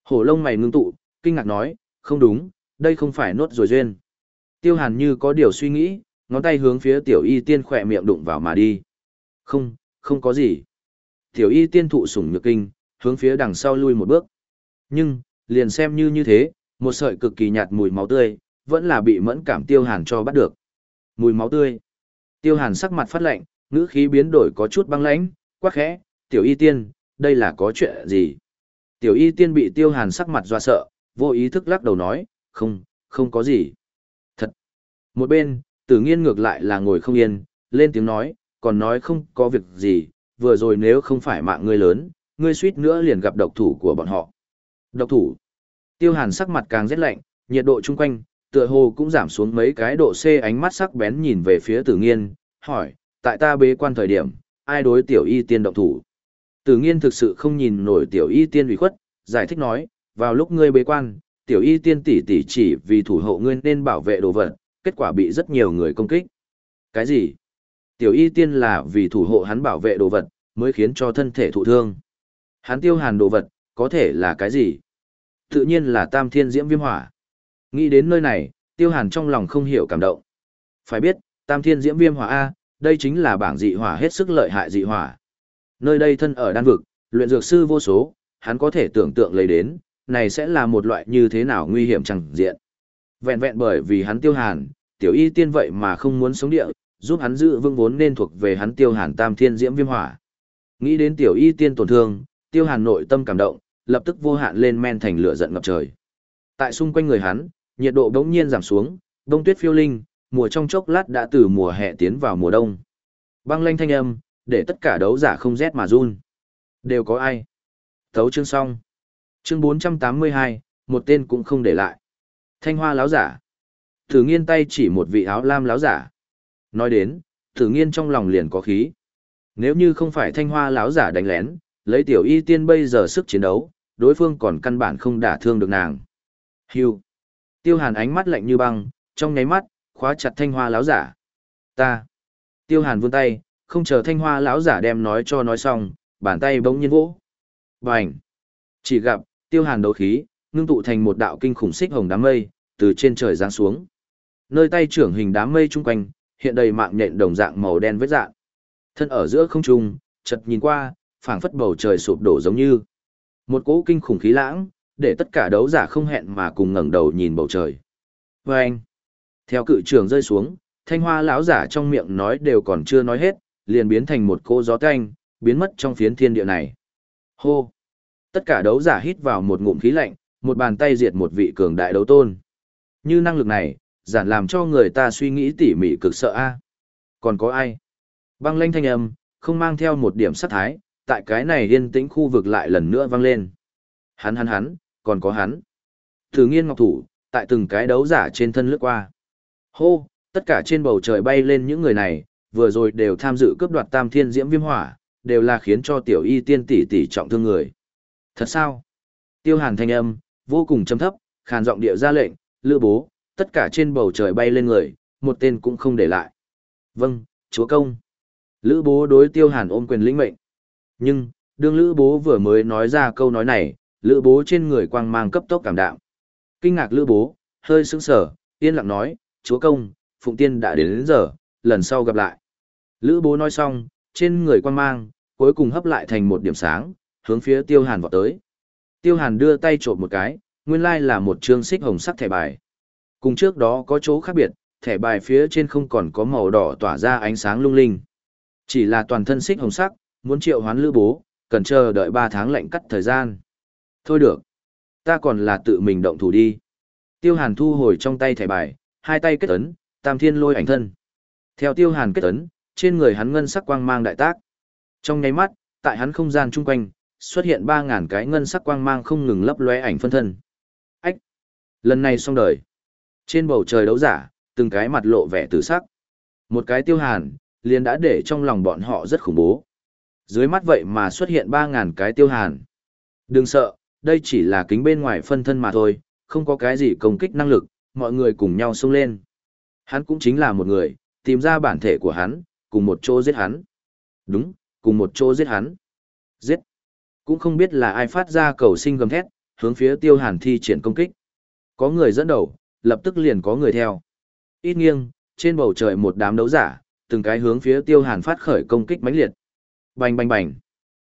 Hổ lông mày ngưng tụ, kinh ngạc nói, không đúng, đây không phải nốt rồi duyên. Tiêu hàn như có điều suy nghĩ, ngón tay hướng phía tiểu y tiên khỏe miệng đụng vào mà đi. Không, không có gì. Tiểu y tiên thụ sủng nhược kinh, hướng phía đằng sau lui một bước. Nhưng, liền xem như như thế, một sợi cực kỳ nhạt mùi máu tươi, vẫn là bị mẫn cảm tiêu hàn cho bắt được. Mùi máu tươi. Tiêu hàn sắc mặt phát lạnh, ngữ khí biến đổi có chút băng lãnh, quắc khẽ, tiểu y tiên, đây là có chuyện gì? Tiểu y tiên bị tiêu hàn sắc mặt doa sợ, vô ý thức lắc đầu nói, không, không có gì. Thật. Một bên, tử nghiên ngược lại là ngồi không yên, lên tiếng nói, còn nói không có việc gì, vừa rồi nếu không phải mạng ngươi lớn, ngươi suýt nữa liền gặp độc thủ của bọn họ. Độc thủ. Tiêu hàn sắc mặt càng rét lạnh, nhiệt độ chung quanh, tựa hồ cũng giảm xuống mấy cái độ C ánh mắt sắc bén nhìn về phía tử nghiên, hỏi, tại ta bế quan thời điểm, ai đối tiểu y tiên động thủ? Tử nghiên thực sự không nhìn nổi tiểu y tiên ủy khuất, giải thích nói, vào lúc ngươi bế quan, tiểu y tiên tỷ tỷ chỉ vì thủ hộ ngươi nên bảo vệ đồ vật, kết quả bị rất nhiều người công kích. Cái gì? Tiểu y tiên là vì thủ hộ hắn bảo vệ đồ vật, mới khiến cho thân thể thụ thương. Hắn tiêu hàn đồ vật, có thể là cái gì? Tự nhiên là tam thiên diễm viêm hỏa. Nghĩ đến nơi này, tiêu hàn trong lòng không hiểu cảm động. Phải biết, tam thiên diễm viêm hỏa A, đây chính là bảng dị hỏa hết sức lợi hại dị hỏa. Nơi đây thân ở đan vực, luyện dược sư vô số, hắn có thể tưởng tượng lấy đến, này sẽ là một loại như thế nào nguy hiểm chẳng diện. Vẹn vẹn bởi vì hắn tiêu hàn, tiểu y tiên vậy mà không muốn sống địa, giúp hắn giữ vững vốn nên thuộc về hắn tiêu hàn tam thiên diễm viêm hỏa. Nghĩ đến tiểu y tiên tổn thương, tiêu hàn nội tâm cảm động, lập tức vô hạn lên men thành lửa giận ngập trời. Tại xung quanh người hắn, nhiệt độ đống nhiên giảm xuống, đông tuyết phiêu linh, mùa trong chốc lát đã từ mùa hè tiến vào mùa đông. Băng lanh thanh âm, để tất cả đấu giả không rét mà run. Đều có ai? Thấu chương xong. Chương 482, một tên cũng không để lại. Thanh hoa láo giả. Thử nghiên tay chỉ một vị áo lam láo giả. Nói đến, thử nghiên trong lòng liền có khí. Nếu như không phải thanh hoa láo giả đánh lén, lấy tiểu y tiên bây giờ sức chiến đấu, đối phương còn căn bản không đả thương được nàng. Hưu. Tiêu hàn ánh mắt lạnh như băng, trong nháy mắt, khóa chặt thanh hoa láo giả. Ta. Tiêu hàn vươn tay, không chờ thanh hoa láo giả đem nói cho nói xong, bàn tay bỗng nhiên vỗ. Bành. Chỉ gặp, tiêu hàn đấu khí, ngưng tụ thành một đạo kinh khủng xích hồng đám mây, từ trên trời giáng xuống. Nơi tay trưởng hình đám mây chung quanh, hiện đầy mạng nhện đồng dạng màu đen vết dạng. Thân ở giữa không trung, chợt nhìn qua, phảng phất bầu trời sụp đổ giống như một cỗ kinh khủng khí lãng, để tất cả đấu giả không hẹn mà cùng ngẩng đầu nhìn bầu trời. Và anh, theo cự trường rơi xuống, thanh hoa lão giả trong miệng nói đều còn chưa nói hết, liền biến thành một cô gió tanh, biến mất trong phiến thiên địa này. Hô! Tất cả đấu giả hít vào một ngụm khí lạnh, một bàn tay diệt một vị cường đại đấu tôn. Như năng lực này, giản làm cho người ta suy nghĩ tỉ mỉ cực sợ a. Còn có ai? Băng lanh thanh âm, không mang theo một điểm sát thái, tại cái này yên tĩnh khu vực lại lần nữa vang lên. Hắn hắn hắn, còn có hắn. Thử nghiên ngọc thủ, tại từng cái đấu giả trên thân lướt qua. Hô, tất cả trên bầu trời bay lên những người này, vừa rồi đều tham dự cướp đoạt tam thiên diễm viêm hỏa, đều là khiến cho tiểu y tiên tỷ tỷ trọng thương người. Thật sao? Tiêu hàn thanh âm, vô cùng trầm thấp, khàn giọng địa ra lệnh, lữ bố, tất cả trên bầu trời bay lên người, một tên cũng không để lại. Vâng, chúa công. Lữ bố đối tiêu hàn ôm quyền lĩnh mệnh. Nhưng, đương lữ bố vừa mới nói ra câu nói này, lữ bố trên người quang mang cấp tốc cảm đạm. Kinh ngạc lữ bố, hơi sững sờ, yên lặng nói, chúa công, phụng tiên đã đến, đến giờ, lần sau gặp lại. Lữ bố nói xong, trên người quang mang, cuối cùng hấp lại thành một điểm sáng, hướng phía tiêu hàn vọt tới. Tiêu hàn đưa tay trộm một cái, nguyên lai là một trương xích hồng sắc thẻ bài. Cùng trước đó có chỗ khác biệt, thẻ bài phía trên không còn có màu đỏ tỏa ra ánh sáng lung linh. Chỉ là toàn thân xích hồng sắc, muốn triệu hoán lữ bố, cần chờ đợi 3 tháng lệnh cắt thời gian. Thôi được. Ta còn là tự mình động thủ đi. Tiêu hàn thu hồi trong tay thẻ bài, hai tay kết ấn, tam thiên lôi ảnh thân. Theo tiêu hàn kết ấn, trên người hắn ngân sắc quang mang đại tác. Trong nháy mắt, tại hắn không gian chung quanh, xuất hiện 3.000 cái ngân sắc quang mang không ngừng lấp lóe ảnh phân thân. Ách! Lần này xong đời. Trên bầu trời đấu giả, từng cái mặt lộ vẻ tử sắc. Một cái tiêu hàn, liền đã để trong lòng bọn họ rất khủng bố. Dưới mắt vậy mà xuất hiện 3.000 cái tiêu hàn. Đừng sợ, đây chỉ là kính bên ngoài phân thân mà thôi, không có cái gì công kích năng lực, mọi người cùng nhau xông lên. Hắn cũng chính là một người, tìm ra bản thể của hắn, cùng một chỗ giết hắn. Đúng, cùng một chỗ giết hắn. Giết. Cũng không biết là ai phát ra cầu sinh gầm thét, hướng phía tiêu hàn thi triển công kích. Có người dẫn đầu, lập tức liền có người theo. Ít nghiêng, trên bầu trời một đám đấu giả, từng cái hướng phía tiêu hàn phát khởi công kích mãnh liệt. Bành bành bành.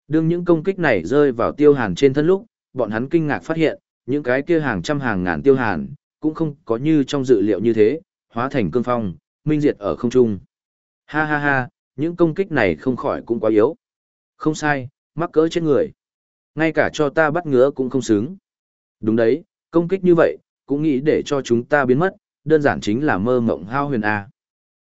Đương những công kích này rơi vào tiêu hàn trên thân lúc, bọn hắn kinh ngạc phát hiện, những cái kia hàng trăm hàng ngàn tiêu hàn, cũng không có như trong dự liệu như thế, hóa thành cương phong, minh diệt ở không trung. Ha ha ha, những công kích này không khỏi cũng quá yếu. Không sai, mắc cỡ chết người. Ngay cả cho ta bắt ngứa cũng không xứng. Đúng đấy, công kích như vậy, cũng nghĩ để cho chúng ta biến mất, đơn giản chính là mơ mộng hao huyền A.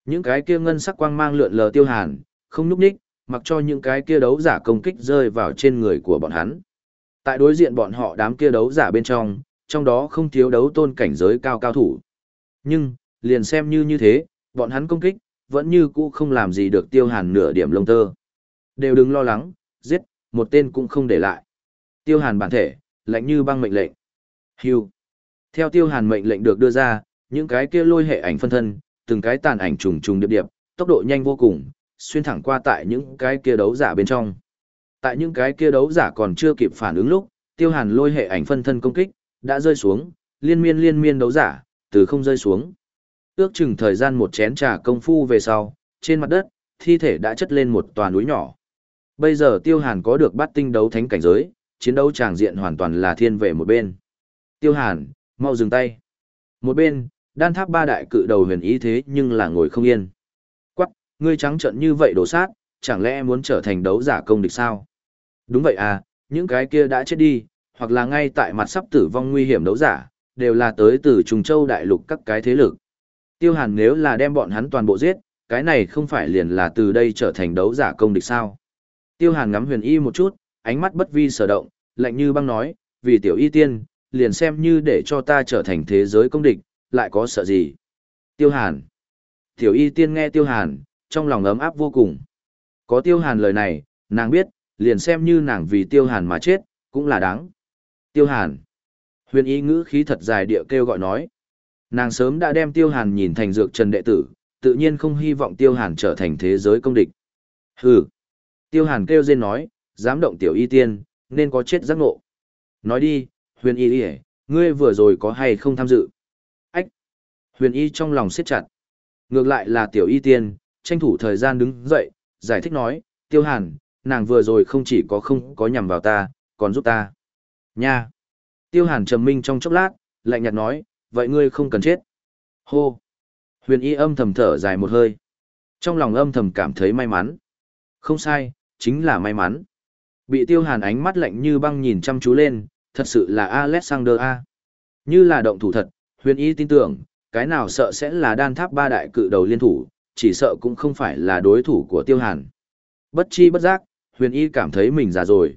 Những cái kia ngân sắc quang mang lượn lờ tiêu hàn, không núp ních, mặc cho những cái kia đấu giả công kích rơi vào trên người của bọn hắn. Tại đối diện bọn họ đám kia đấu giả bên trong, trong đó không thiếu đấu tôn cảnh giới cao cao thủ. Nhưng, liền xem như như thế, bọn hắn công kích, vẫn như cũ không làm gì được tiêu hàn nửa điểm lông tơ. Đều đừng lo lắng, giết, một tên cũng không để lại. Tiêu hàn bản thể, lạnh như băng mệnh lệnh. Hưu. Theo tiêu hàn mệnh lệnh được đưa ra, những cái kia lôi hệ ảnh phân thân, từng cái tàn ảnh trùng trùng điệp điệp, tốc độ nhanh vô cùng, xuyên thẳng qua tại những cái kia đấu giả bên trong. Tại những cái kia đấu giả còn chưa kịp phản ứng lúc, tiêu hàn lôi hệ ảnh phân thân công kích, đã rơi xuống, liên miên liên miên đấu giả, từ không rơi xuống. Ước chừng thời gian một chén trà công phu về sau, trên mặt đất, thi thể đã chất lên một tòa núi nhỏ. Bây giờ tiêu hàn có được bắt tinh đấu thánh cảnh giới, chiến đấu tràng diện hoàn toàn là thiên về một bên. Tiêu hàn, mau dừng tay. Một bên, đan tháp ba đại cự đầu huyền ý thế nhưng là ngồi không yên. Quắc, ngươi trắng trận như vậy đổ sát, chẳng lẽ muốn trở thành đấu giả công địch sao? Đúng vậy à, những cái kia đã chết đi, hoặc là ngay tại mặt sắp tử vong nguy hiểm đấu giả, đều là tới từ Trùng Châu đại lục các cái thế lực. Tiêu Hàn nếu là đem bọn hắn toàn bộ giết, cái này không phải liền là từ đây trở thành đấu giả công địch sao. Tiêu Hàn ngắm huyền y một chút, ánh mắt bất vi sở động, lạnh như băng nói, vì tiểu y tiên, liền xem như để cho ta trở thành thế giới công địch, lại có sợ gì. Tiêu Hàn. Tiểu y tiên nghe Tiêu Hàn, trong lòng ấm áp vô cùng. Có Tiêu Hàn lời này, nàng biết, liền xem như nàng vì Tiêu Hàn mà chết, cũng là đáng. Tiêu Hàn. Huyền y ngữ khí thật dài địa kêu gọi nói. Nàng sớm đã đem Tiêu Hàn nhìn thành dược trần đệ tử, tự nhiên không hy vọng Tiêu Hàn trở thành thế giới công địch. Hừ. Tiêu Hàn kêu rên nói, dám động tiểu y tiên, nên có chết giác ngộ. Nói đi, huyền y ỉa, ngươi vừa rồi có hay không tham dự? Ách! Huyền y trong lòng siết chặt. Ngược lại là tiểu y tiên, tranh thủ thời gian đứng dậy, giải thích nói, tiêu hàn, nàng vừa rồi không chỉ có không có nhằm vào ta, còn giúp ta. Nha! Tiêu hàn trầm minh trong chốc lát, lạnh nhạt nói, vậy ngươi không cần chết. Hô! Huyền y âm thầm thở dài một hơi. Trong lòng âm thầm cảm thấy may mắn. Không sai, chính là may mắn. Bị tiêu hàn ánh mắt lạnh như băng nhìn chăm chú lên, thật sự là Alexander A. Như là động thủ thật, huyền y tin tưởng, cái nào sợ sẽ là đan tháp ba đại cự đầu liên thủ, chỉ sợ cũng không phải là đối thủ của tiêu hàn. Bất chi bất giác, huyền y cảm thấy mình già rồi.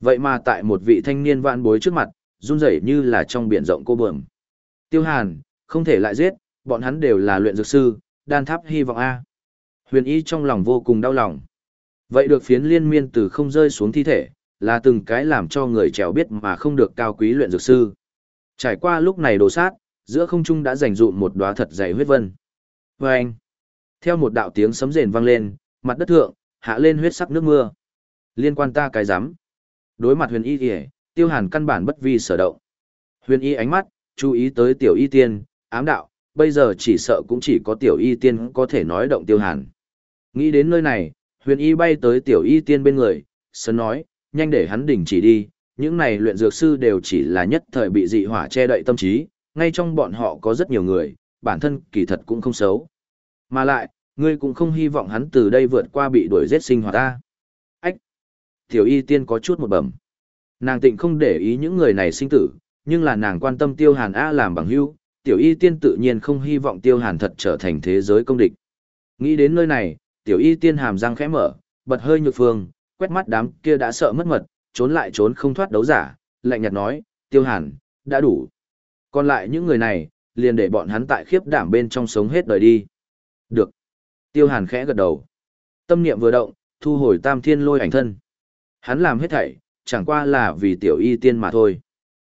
Vậy mà tại một vị thanh niên vạn bối trước mặt, run rẩy như là trong biển rộng cô bờm. Tiêu hàn, không thể lại giết, bọn hắn đều là luyện dược sư, đan tháp hy vọng A. Huyền y trong lòng vô cùng đau lòng. Vậy được phiến liên miên từ không rơi xuống thi thể, là từng cái làm cho người trèo biết mà không được cao quý luyện dược sư. Trải qua lúc này đồ sát, giữa không trung đã dành dụm một đóa thật dày huyết vân. Và anh, theo một đạo tiếng sấm rền vang lên, mặt đất thượng, hạ lên huyết sắc nước mưa. Liên quan ta cái giám Đối mặt huyền y kìa, tiêu hàn căn bản bất vi sở động. Huyền y ánh mắt, chú ý tới tiểu y tiên, ám đạo, bây giờ chỉ sợ cũng chỉ có tiểu y tiên có thể nói động tiêu hàn. Nghĩ đến nơi này, huyền y bay tới tiểu y tiên bên người, sân nói, nhanh để hắn đình chỉ đi, những này luyện dược sư đều chỉ là nhất thời bị dị hỏa che đậy tâm trí, ngay trong bọn họ có rất nhiều người, bản thân kỳ thật cũng không xấu. Mà lại, ngươi cũng không hy vọng hắn từ đây vượt qua bị đuổi giết sinh hoạt ta. Tiểu y tiên có chút một bẩm. Nàng tịnh không để ý những người này sinh tử, nhưng là nàng quan tâm tiêu hàn A làm bằng hữu, tiểu y tiên tự nhiên không hy vọng tiêu hàn thật trở thành thế giới công địch. Nghĩ đến nơi này, tiểu y tiên hàm răng khẽ mở, bật hơi nhược phương, quét mắt đám kia đã sợ mất mật, trốn lại trốn không thoát đấu giả, lạnh nhạt nói, tiêu hàn, đã đủ. Còn lại những người này, liền để bọn hắn tại khiếp đảm bên trong sống hết đời đi. Được. Tiêu hàn khẽ gật đầu. Tâm niệm vừa động, thu hồi tam thiên lôi ảnh thân. Hắn làm hết thảy, chẳng qua là vì tiểu y tiên mà thôi.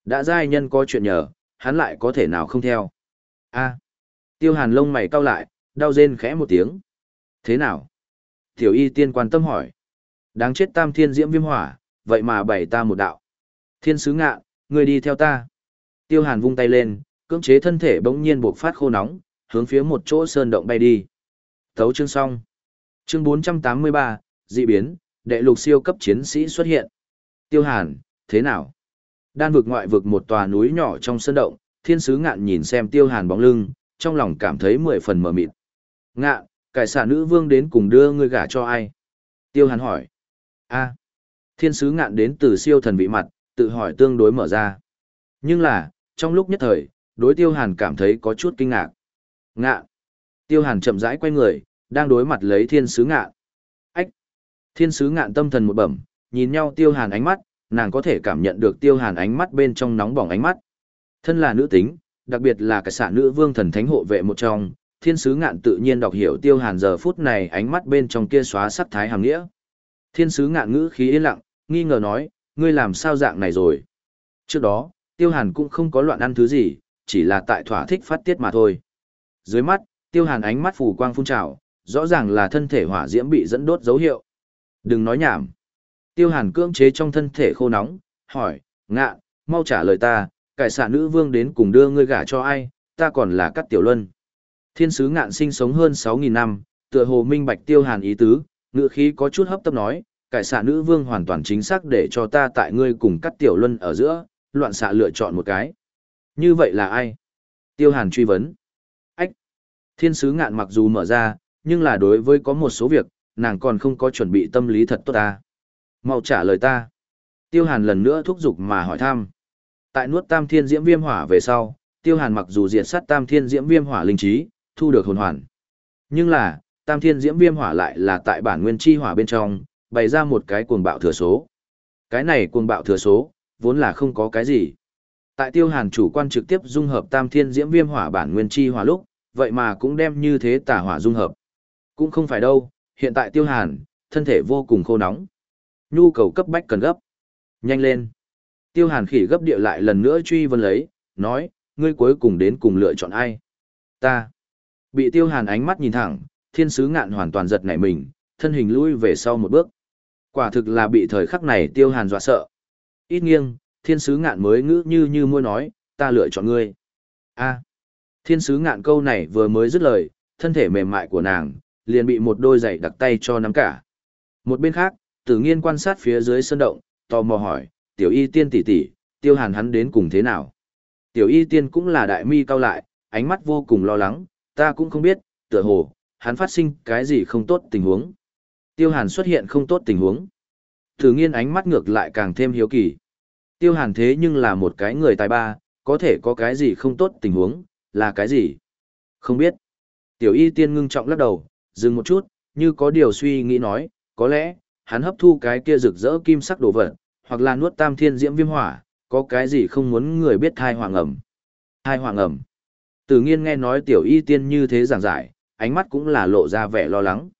Đã giai nhân có chuyện nhờ, hắn lại có thể nào không theo. a tiêu hàn lông mày cau lại, đau rên khẽ một tiếng. Thế nào? Tiểu y tiên quan tâm hỏi. Đáng chết tam thiên diễm viêm hỏa, vậy mà bày ta một đạo. Thiên sứ ngạ, người đi theo ta. Tiêu hàn vung tay lên, cưỡng chế thân thể bỗng nhiên buộc phát khô nóng, hướng phía một chỗ sơn động bay đi. Thấu chương xong. Chương 483, dị biến, đệ lục siêu cấp chiến sĩ xuất hiện. Tiêu hàn, thế nào? Đan vực ngoại vực một tòa núi nhỏ trong sân động, thiên sứ ngạn nhìn xem tiêu hàn bóng lưng, trong lòng cảm thấy mười phần mờ mịt. Ngạn, cải xả nữ vương đến cùng đưa ngươi gả cho ai? Tiêu hàn hỏi a thiên sứ ngạn đến từ siêu thần vị mặt, tự hỏi tương đối mở ra. Nhưng là, trong lúc nhất thời, đối tiêu hàn cảm thấy có chút kinh ngạc. Ngạn. Tiêu hàn chậm rãi quay người, đang đối mặt lấy thiên sứ ngạn. Thiên sứ ngạn tâm thần một bẩm, nhìn nhau tiêu hàn ánh mắt, nàng có thể cảm nhận được tiêu hàn ánh mắt bên trong nóng bỏng ánh mắt. Thân là nữ tính, đặc biệt là cái xạ nữ vương thần thánh hộ vệ một trong, thiên sứ ngạn tự nhiên đọc hiểu tiêu hàn giờ phút này ánh mắt bên trong kia xóa sắc thái hàm nghĩa. Thiên sứ ngạn ngữ khí yên lặng, nghi ngờ nói, ngươi làm sao dạng này rồi. Trước đó, tiêu hàn cũng không có loạn ăn thứ gì, chỉ là tại thỏa thích phát tiết mà thôi. Dưới mắt, tiêu hàn ánh mắt phủ quang phun trào, rõ ràng là thân thể hỏa diễm bị dẫn đốt dấu hiệu. Đừng nói nhảm. Tiêu hàn cưỡng chế trong thân thể khô nóng, hỏi, ngạ, mau trả lời ta, cải xạ nữ vương đến cùng đưa ngươi gả cho ai, ta còn là cắt tiểu luân. Thiên sứ ngạn sinh sống hơn 6.000 năm, tựa hồ minh bạch tiêu hàn ý tứ, ngựa khí có chút hấp tấp nói, cải xạ nữ vương hoàn toàn chính xác để cho ta tại ngươi cùng cắt tiểu luân ở giữa, loạn xạ lựa chọn một cái. Như vậy là ai? Tiêu hàn truy vấn. Ách! Thiên sứ ngạn mặc dù mở ra, nhưng là đối với có một số việc, nàng còn không có chuẩn bị tâm lý thật tốt ta. Mau trả lời ta. Tiêu hàn lần nữa thúc giục mà hỏi thăm. Tại nuốt tam thiên diễm viêm hỏa về sau, tiêu hàn mặc dù diệt sát tam thiên diễm viêm hỏa linh trí, thu được hồn hoàn. Nhưng là, tam thiên diễm viêm hỏa lại là tại bản nguyên chi hỏa bên trong, bày ra một cái cuồng bạo thừa số. Cái này cuồng bạo thừa số, vốn là không có cái gì. Tại tiêu hàn chủ quan trực tiếp dung hợp tam thiên diễm viêm hỏa bản nguyên chi hỏa lúc, vậy mà cũng đem như thế tả hỏa dung hợp. Cũng không phải đâu, hiện tại tiêu hàn, thân thể vô cùng khô nóng. Nhu cầu cấp bách cần gấp. Nhanh lên. Tiêu hàn khỉ gấp địa lại lần nữa truy vấn lấy, nói, ngươi cuối cùng đến cùng lựa chọn ai? Ta. Bị tiêu hàn ánh mắt nhìn thẳng, thiên sứ ngạn hoàn toàn giật nảy mình, thân hình lui về sau một bước. Quả thực là bị thời khắc này tiêu hàn dọa sợ. Ít nghiêng, thiên sứ ngạn mới ngữ như như môi nói, ta lựa chọn ngươi. a thiên sứ ngạn câu này vừa mới dứt lời, thân thể mềm mại của nàng, liền bị một đôi giày đặc tay cho nắm cả. Một bên khác, tử nghiên quan sát phía dưới sân động, tò mò hỏi, tiểu y tiên tỷ tỷ, tiêu hàn hắn đến cùng thế nào? Tiểu y tiên cũng là đại mi cao lại, ánh mắt vô cùng lo lắng, ta cũng không biết, tựa hồ, hắn phát sinh cái gì không tốt tình huống. Tiêu hàn xuất hiện không tốt tình huống. Tử nghiên ánh mắt ngược lại càng thêm hiếu kỳ. Tiêu hàn thế nhưng là một cái người tài ba, có thể có cái gì không tốt tình huống, là cái gì? Không biết. Tiểu y tiên ngưng trọng lắc đầu, dừng một chút, như có điều suy nghĩ nói, có lẽ, hắn hấp thu cái kia rực rỡ kim sắc đồ vật, hoặc là nuốt tam thiên diễm viêm hỏa, có cái gì không muốn người biết thai hoàng ẩm. Thai hoàng ẩm. Tử nghiên nghe nói tiểu y tiên như thế giảng giải, ánh mắt cũng là lộ ra vẻ lo lắng.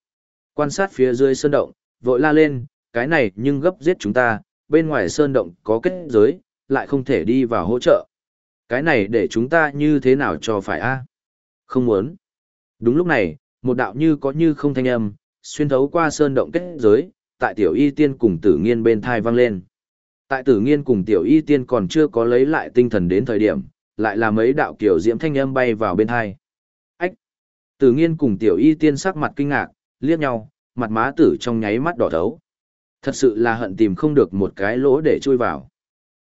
Quan sát phía dưới sơn động, vội la lên, cái này nhưng gấp giết chúng ta, bên ngoài sơn động có kết giới, lại không thể đi vào hỗ trợ. Cái này để chúng ta như thế nào cho phải a? Không muốn. Đúng lúc này, một đạo như có như không thanh âm, xuyên thấu qua sơn động kết giới, tại tiểu y tiên cùng tử nghiên bên thai vang lên. Tại tử nghiên cùng tiểu y tiên còn chưa có lấy lại tinh thần đến thời điểm, lại là mấy đạo kiểu diễm thanh âm bay vào bên thai. Ách! Tử nghiên cùng tiểu y tiên sắc mặt kinh ngạc, liếc nhau, mặt má tử trong nháy mắt đỏ thấu. Thật sự là hận tìm không được một cái lỗ để chui vào.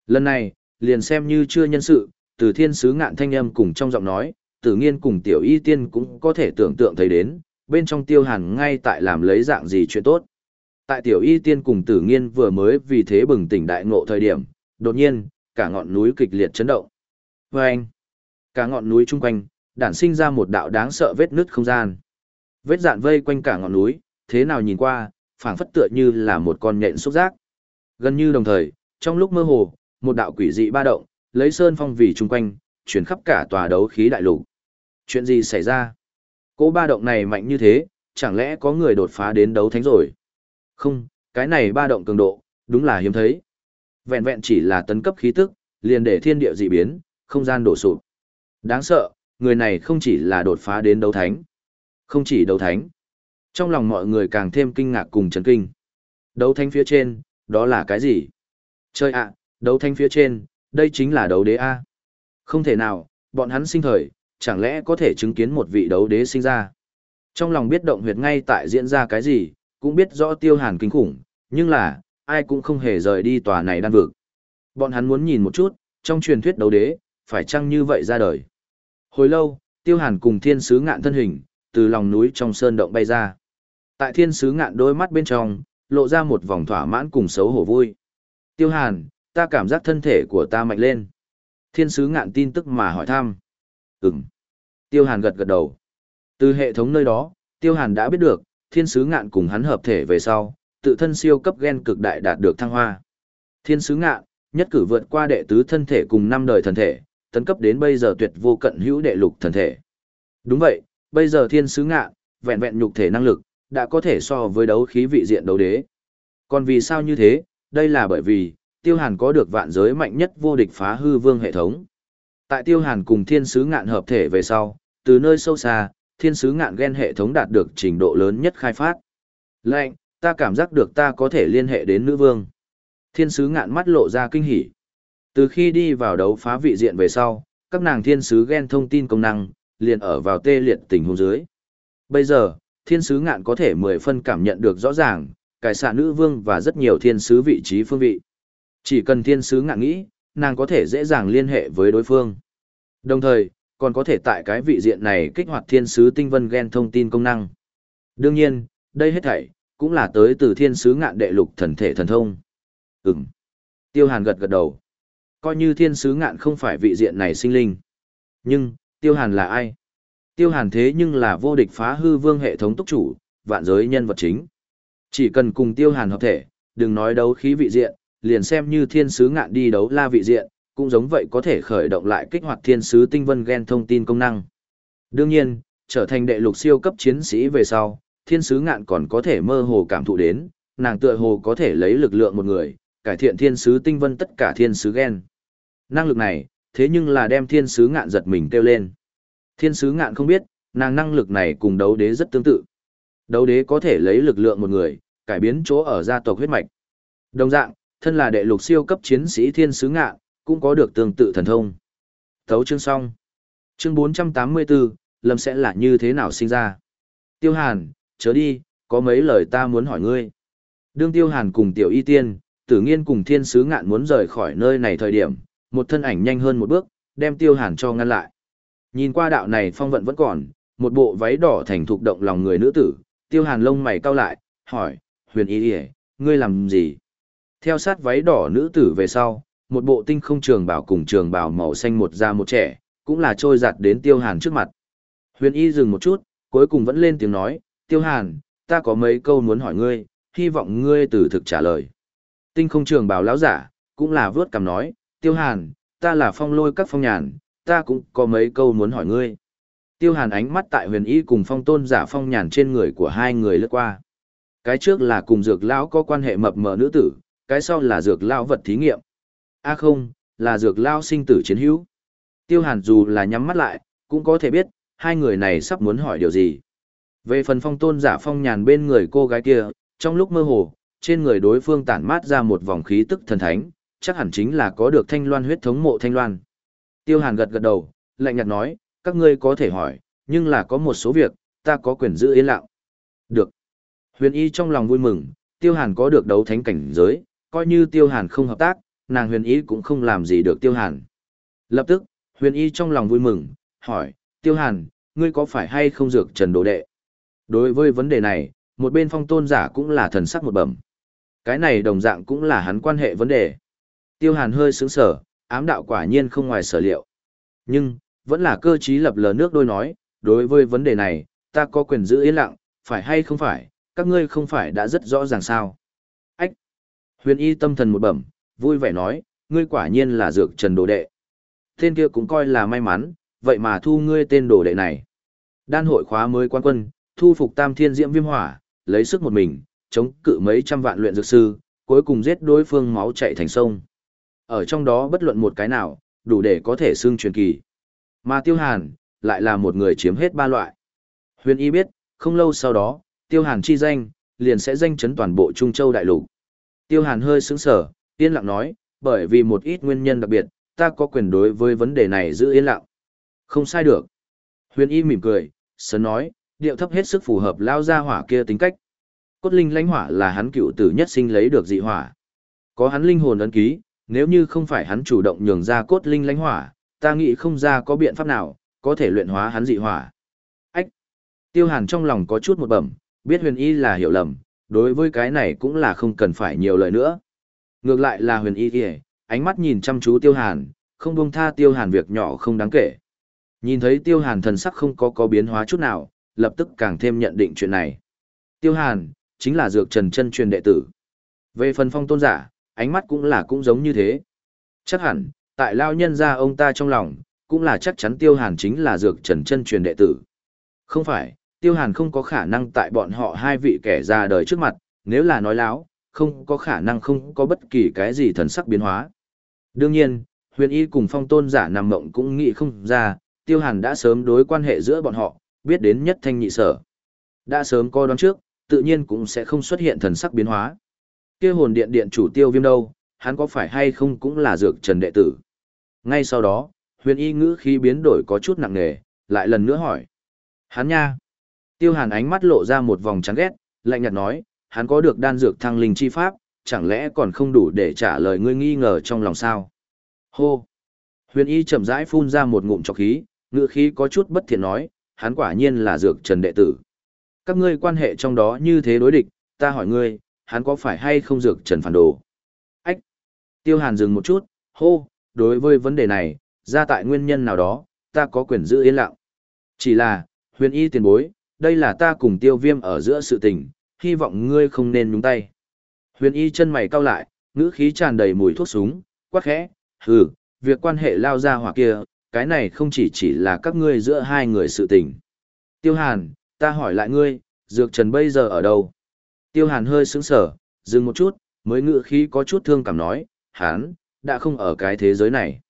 Lần này, liền xem như chưa nhân sự, từ thiên sứ ngạn thanh âm cùng trong giọng nói, tử nghiên cùng tiểu y tiên cũng có thể tưởng tượng thấy đến, bên trong tiêu hàn ngay tại làm lấy dạng gì chuyện tốt. Tại tiểu y tiên cùng tử nghiên vừa mới vì thế bừng tỉnh đại ngộ thời điểm, đột nhiên, cả ngọn núi kịch liệt chấn động. Và anh, cả ngọn núi chung quanh, đản sinh ra một đạo đáng sợ vết nứt không gian. Vết dạn vây quanh cả ngọn núi, thế nào nhìn qua, phảng phất tựa như là một con nhện xúc giác. Gần như đồng thời, trong lúc mơ hồ, một đạo quỷ dị ba động, lấy sơn phong vì chung quanh, chuyển khắp cả tòa đấu khí đại lục. Chuyện gì xảy ra? Cỗ ba động này mạnh như thế, chẳng lẽ có người đột phá đến đấu thánh rồi? Không, cái này ba động cường độ, đúng là hiếm thấy. Vẹn vẹn chỉ là tấn cấp khí tức, liền để thiên địa dị biến, không gian đổ sụp. Đáng sợ, người này không chỉ là đột phá đến đấu thánh. Không chỉ đấu thánh. Trong lòng mọi người càng thêm kinh ngạc cùng chấn kinh. Đấu thánh phía trên, đó là cái gì? Chơi ạ, đấu thánh phía trên, đây chính là đấu đế A. Không thể nào, bọn hắn sinh thời, chẳng lẽ có thể chứng kiến một vị đấu đế sinh ra. Trong lòng biết động huyệt ngay tại diễn ra cái gì, cũng biết rõ tiêu hàn kinh khủng, nhưng là, ai cũng không hề rời đi tòa này đan vực. Bọn hắn muốn nhìn một chút, trong truyền thuyết đấu đế, phải chăng như vậy ra đời. Hồi lâu, tiêu hàn cùng thiên sứ ngạn thân hình, từ lòng núi trong sơn động bay ra. Tại thiên sứ ngạn đôi mắt bên trong, lộ ra một vòng thỏa mãn cùng xấu hổ vui. Tiêu hàn, ta cảm giác thân thể của ta mạnh lên. Thiên sứ ngạn tin tức mà hỏi thăm. Ừm. Tiêu hàn gật gật đầu. Từ hệ thống nơi đó, tiêu hàn đã biết được, thiên sứ ngạn cùng hắn hợp thể về sau, tự thân siêu cấp gen cực đại đạt được thăng hoa. Thiên sứ ngạn, nhất cử vượt qua đệ tứ thân thể cùng năm đời thần thể, tấn cấp đến bây giờ tuyệt vô cận hữu đệ lục thần thể. Đúng vậy, bây giờ thiên sứ ngạn, vẹn vẹn nhục thể năng lực, đã có thể so với đấu khí vị diện đấu đế. Còn vì sao như thế, đây là bởi vì, tiêu hàn có được vạn giới mạnh nhất vô địch phá hư vương hệ thống. Tại tiêu hàn cùng thiên sứ ngạn hợp thể về sau, từ nơi sâu xa, thiên sứ ngạn gen hệ thống đạt được trình độ lớn nhất khai phát. Lệnh, ta cảm giác được ta có thể liên hệ đến nữ vương. Thiên sứ ngạn mắt lộ ra kinh hỉ. Từ khi đi vào đấu phá vị diện về sau, các nàng thiên sứ gen thông tin công năng, liền ở vào tê liệt tình huống dưới. Bây giờ, thiên sứ ngạn có thể mười phân cảm nhận được rõ ràng, cải xạ nữ vương và rất nhiều thiên sứ vị trí phương vị. Chỉ cần thiên sứ ngạn nghĩ, nàng có thể dễ dàng liên hệ với đối phương. Đồng thời, còn có thể tại cái vị diện này kích hoạt thiên sứ tinh vân gen thông tin công năng. Đương nhiên, đây hết thảy, cũng là tới từ thiên sứ ngạn đệ lục thần thể thần thông. Ừm. Tiêu hàn gật gật đầu. coi như thiên sứ ngạn không phải vị diện này sinh linh. Nhưng, tiêu hàn là ai? Tiêu hàn thế nhưng là vô địch phá hư vương hệ thống túc chủ, vạn giới nhân vật chính. Chỉ cần cùng tiêu hàn hợp thể, đừng nói đấu khí vị diện, liền xem như thiên sứ ngạn đi đấu la vị diện, cũng giống vậy có thể khởi động lại kích hoạt thiên sứ tinh vân gen thông tin công năng. Đương nhiên, trở thành đệ lục siêu cấp chiến sĩ về sau, thiên sứ ngạn còn có thể mơ hồ cảm thụ đến, nàng tựa hồ có thể lấy lực lượng một người, cải thiện thiên sứ tinh vân tất cả thiên sứ gen. Năng lực này, thế nhưng là đem thiên sứ ngạn giật mình kêu lên. Thiên sứ ngạn không biết, nàng năng lực này cùng đấu đế rất tương tự. Đấu đế có thể lấy lực lượng một người, cải biến chỗ ở gia tộc huyết mạch. Đồng dạng, thân là đệ lục siêu cấp chiến sĩ thiên sứ ngạn, cũng có được tương tự thần thông. Thấu chương xong. Chương 484, Lâm sẽ là như thế nào sinh ra? Tiêu Hàn, chớ đi, có mấy lời ta muốn hỏi ngươi. Đương Tiêu Hàn cùng Tiểu Y Tiên, tử nghiên cùng thiên sứ ngạn muốn rời khỏi nơi này thời điểm, một thân ảnh nhanh hơn một bước, đem Tiêu Hàn cho ngăn lại. Nhìn qua đạo này phong vận vẫn còn, một bộ váy đỏ thành thục động lòng người nữ tử, Tiêu Hàn lông mày cau lại, hỏi, huyền y đi ngươi làm gì? Theo sát váy đỏ nữ tử về sau, một bộ tinh không trường bảo cùng trường bảo màu xanh một da một trẻ, cũng là trôi giặt đến Tiêu Hàn trước mặt. Huyền y dừng một chút, cuối cùng vẫn lên tiếng nói, Tiêu Hàn, ta có mấy câu muốn hỏi ngươi, hy vọng ngươi từ thực trả lời. Tinh không trường bảo lão giả, cũng là vớt cằm nói, Tiêu Hàn, ta là phong lôi các phong nhàn, ta cũng có mấy câu muốn hỏi ngươi. Tiêu Hàn ánh mắt tại huyền y cùng phong tôn giả phong nhàn trên người của hai người lướt qua. Cái trước là cùng dược lão có quan hệ mập mờ nữ tử, cái sau là dược lao vật thí nghiệm. A không, là dược lao sinh tử chiến hữu. Tiêu Hàn dù là nhắm mắt lại, cũng có thể biết, hai người này sắp muốn hỏi điều gì. Về phần phong tôn giả phong nhàn bên người cô gái kia, trong lúc mơ hồ, trên người đối phương tản mát ra một vòng khí tức thần thánh, chắc hẳn chính là có được thanh loan huyết thống mộ thanh loan. Tiêu Hàn gật gật đầu, lạnh nhạt nói, các ngươi có thể hỏi, nhưng là có một số việc, ta có quyền giữ yên lặng. Được. Huyền Y trong lòng vui mừng, Tiêu Hàn có được đấu thánh cảnh giới, coi như Tiêu Hàn không hợp tác, nàng Huyền Y cũng không làm gì được Tiêu Hàn. Lập tức, Huyền Y trong lòng vui mừng, hỏi, Tiêu Hàn, ngươi có phải hay không dược trần đồ đệ? Đối với vấn đề này, một bên phong tôn giả cũng là thần sắc một bẩm. Cái này đồng dạng cũng là hắn quan hệ vấn đề. Tiêu Hàn hơi sướng sở, ám đạo quả nhiên không ngoài sở liệu. Nhưng, vẫn là cơ trí lập lờ nước đôi nói, đối với vấn đề này, ta có quyền giữ yên lặng, phải hay không phải, các ngươi không phải đã rất rõ ràng sao. Ách! Huyền y tâm thần một bẩm, vui vẻ nói, ngươi quả nhiên là dược trần đồ đệ. Tên kia cũng coi là may mắn, vậy mà thu ngươi tên đồ đệ này. Đan hội khóa mới quan quân, thu phục tam thiên diễm viêm hỏa, lấy sức một mình, chống cự mấy trăm vạn luyện dược sư, cuối cùng giết đối phương máu chạy thành sông. Ở trong đó bất luận một cái nào, đủ để có thể xưng truyền kỳ. Mà Tiêu Hàn, lại là một người chiếm hết ba loại. Huyền Y biết, không lâu sau đó, Tiêu Hàn chi danh, liền sẽ danh chấn toàn bộ Trung Châu Đại Lục. Tiêu Hàn hơi sững sờ, yên lặng nói, bởi vì một ít nguyên nhân đặc biệt, ta có quyền đối với vấn đề này giữ yên lặng. Không sai được. Huyền Y mỉm cười, sớm nói, điệu thấp hết sức phù hợp lao ra hỏa kia tính cách. Cốt linh lãnh hỏa là hắn cựu tử nhất sinh lấy được dị hỏa. Có hắn linh hồn ấn ký, nếu như không phải hắn chủ động nhường ra cốt linh lãnh hỏa, ta nghĩ không ra có biện pháp nào, có thể luyện hóa hắn dị hỏa. Ách! Tiêu hàn trong lòng có chút một bẩm, biết huyền y là hiểu lầm, đối với cái này cũng là không cần phải nhiều lời nữa. Ngược lại là huyền y kìa, ánh mắt nhìn chăm chú tiêu hàn, không buông tha tiêu hàn việc nhỏ không đáng kể. Nhìn thấy tiêu hàn thần sắc không có có biến hóa chút nào, lập tức càng thêm nhận định chuyện này. Tiêu hàn, chính là dược trần chân truyền đệ tử. Về phần phong tôn giả, ánh mắt cũng là cũng giống như thế. Chắc hẳn, tại lao nhân gia ông ta trong lòng, cũng là chắc chắn tiêu hàn chính là dược trần chân truyền đệ tử. Không phải, tiêu hàn không có khả năng tại bọn họ hai vị kẻ ra đời trước mặt, nếu là nói láo, không có khả năng không có bất kỳ cái gì thần sắc biến hóa. Đương nhiên, huyền y cùng phong tôn giả nằm mộng cũng nghĩ không ra, tiêu hàn đã sớm đối quan hệ giữa bọn họ, biết đến nhất thanh nhị sở. Đã sớm coi đoán trước, tự nhiên cũng sẽ không xuất hiện thần sắc biến hóa. Kia hồn điện điện chủ tiêu viêm đâu, hắn có phải hay không cũng là dược trần đệ tử. Ngay sau đó, huyền y ngữ khí biến đổi có chút nặng nề, lại lần nữa hỏi. Hắn nha. Tiêu hàn ánh mắt lộ ra một vòng chán ghét, lạnh nhạt nói, hắn có được đan dược thăng linh chi pháp, chẳng lẽ còn không đủ để trả lời ngươi nghi ngờ trong lòng sao? Hô. Huyền y chậm rãi phun ra một ngụm trọc khí, ngữ khí có chút bất thiện nói, hắn quả nhiên là dược trần đệ tử. Các ngươi quan hệ trong đó như thế đối địch, ta hỏi ngươi, hắn có phải hay không dược trần phản đồ? Ách! Tiêu hàn dừng một chút, hô, đối với vấn đề này, ra tại nguyên nhân nào đó, ta có quyền giữ yên lặng. Chỉ là, huyền y tiền bối, đây là ta cùng tiêu viêm ở giữa sự tình, hy vọng ngươi không nên nhúng tay. Huyền y chân mày cau lại, ngữ khí tràn đầy mùi thuốc súng, quát khẽ, hừ, việc quan hệ lao ra hoặc kia, cái này không chỉ chỉ là các ngươi giữa hai người sự tình. Tiêu Hàn, ta hỏi lại ngươi, Dược Trần bây giờ ở đâu? Tiêu Hàn hơi sững sờ, dừng một chút, mới ngữ khí có chút thương cảm nói, hán, đã không ở cái thế giới này.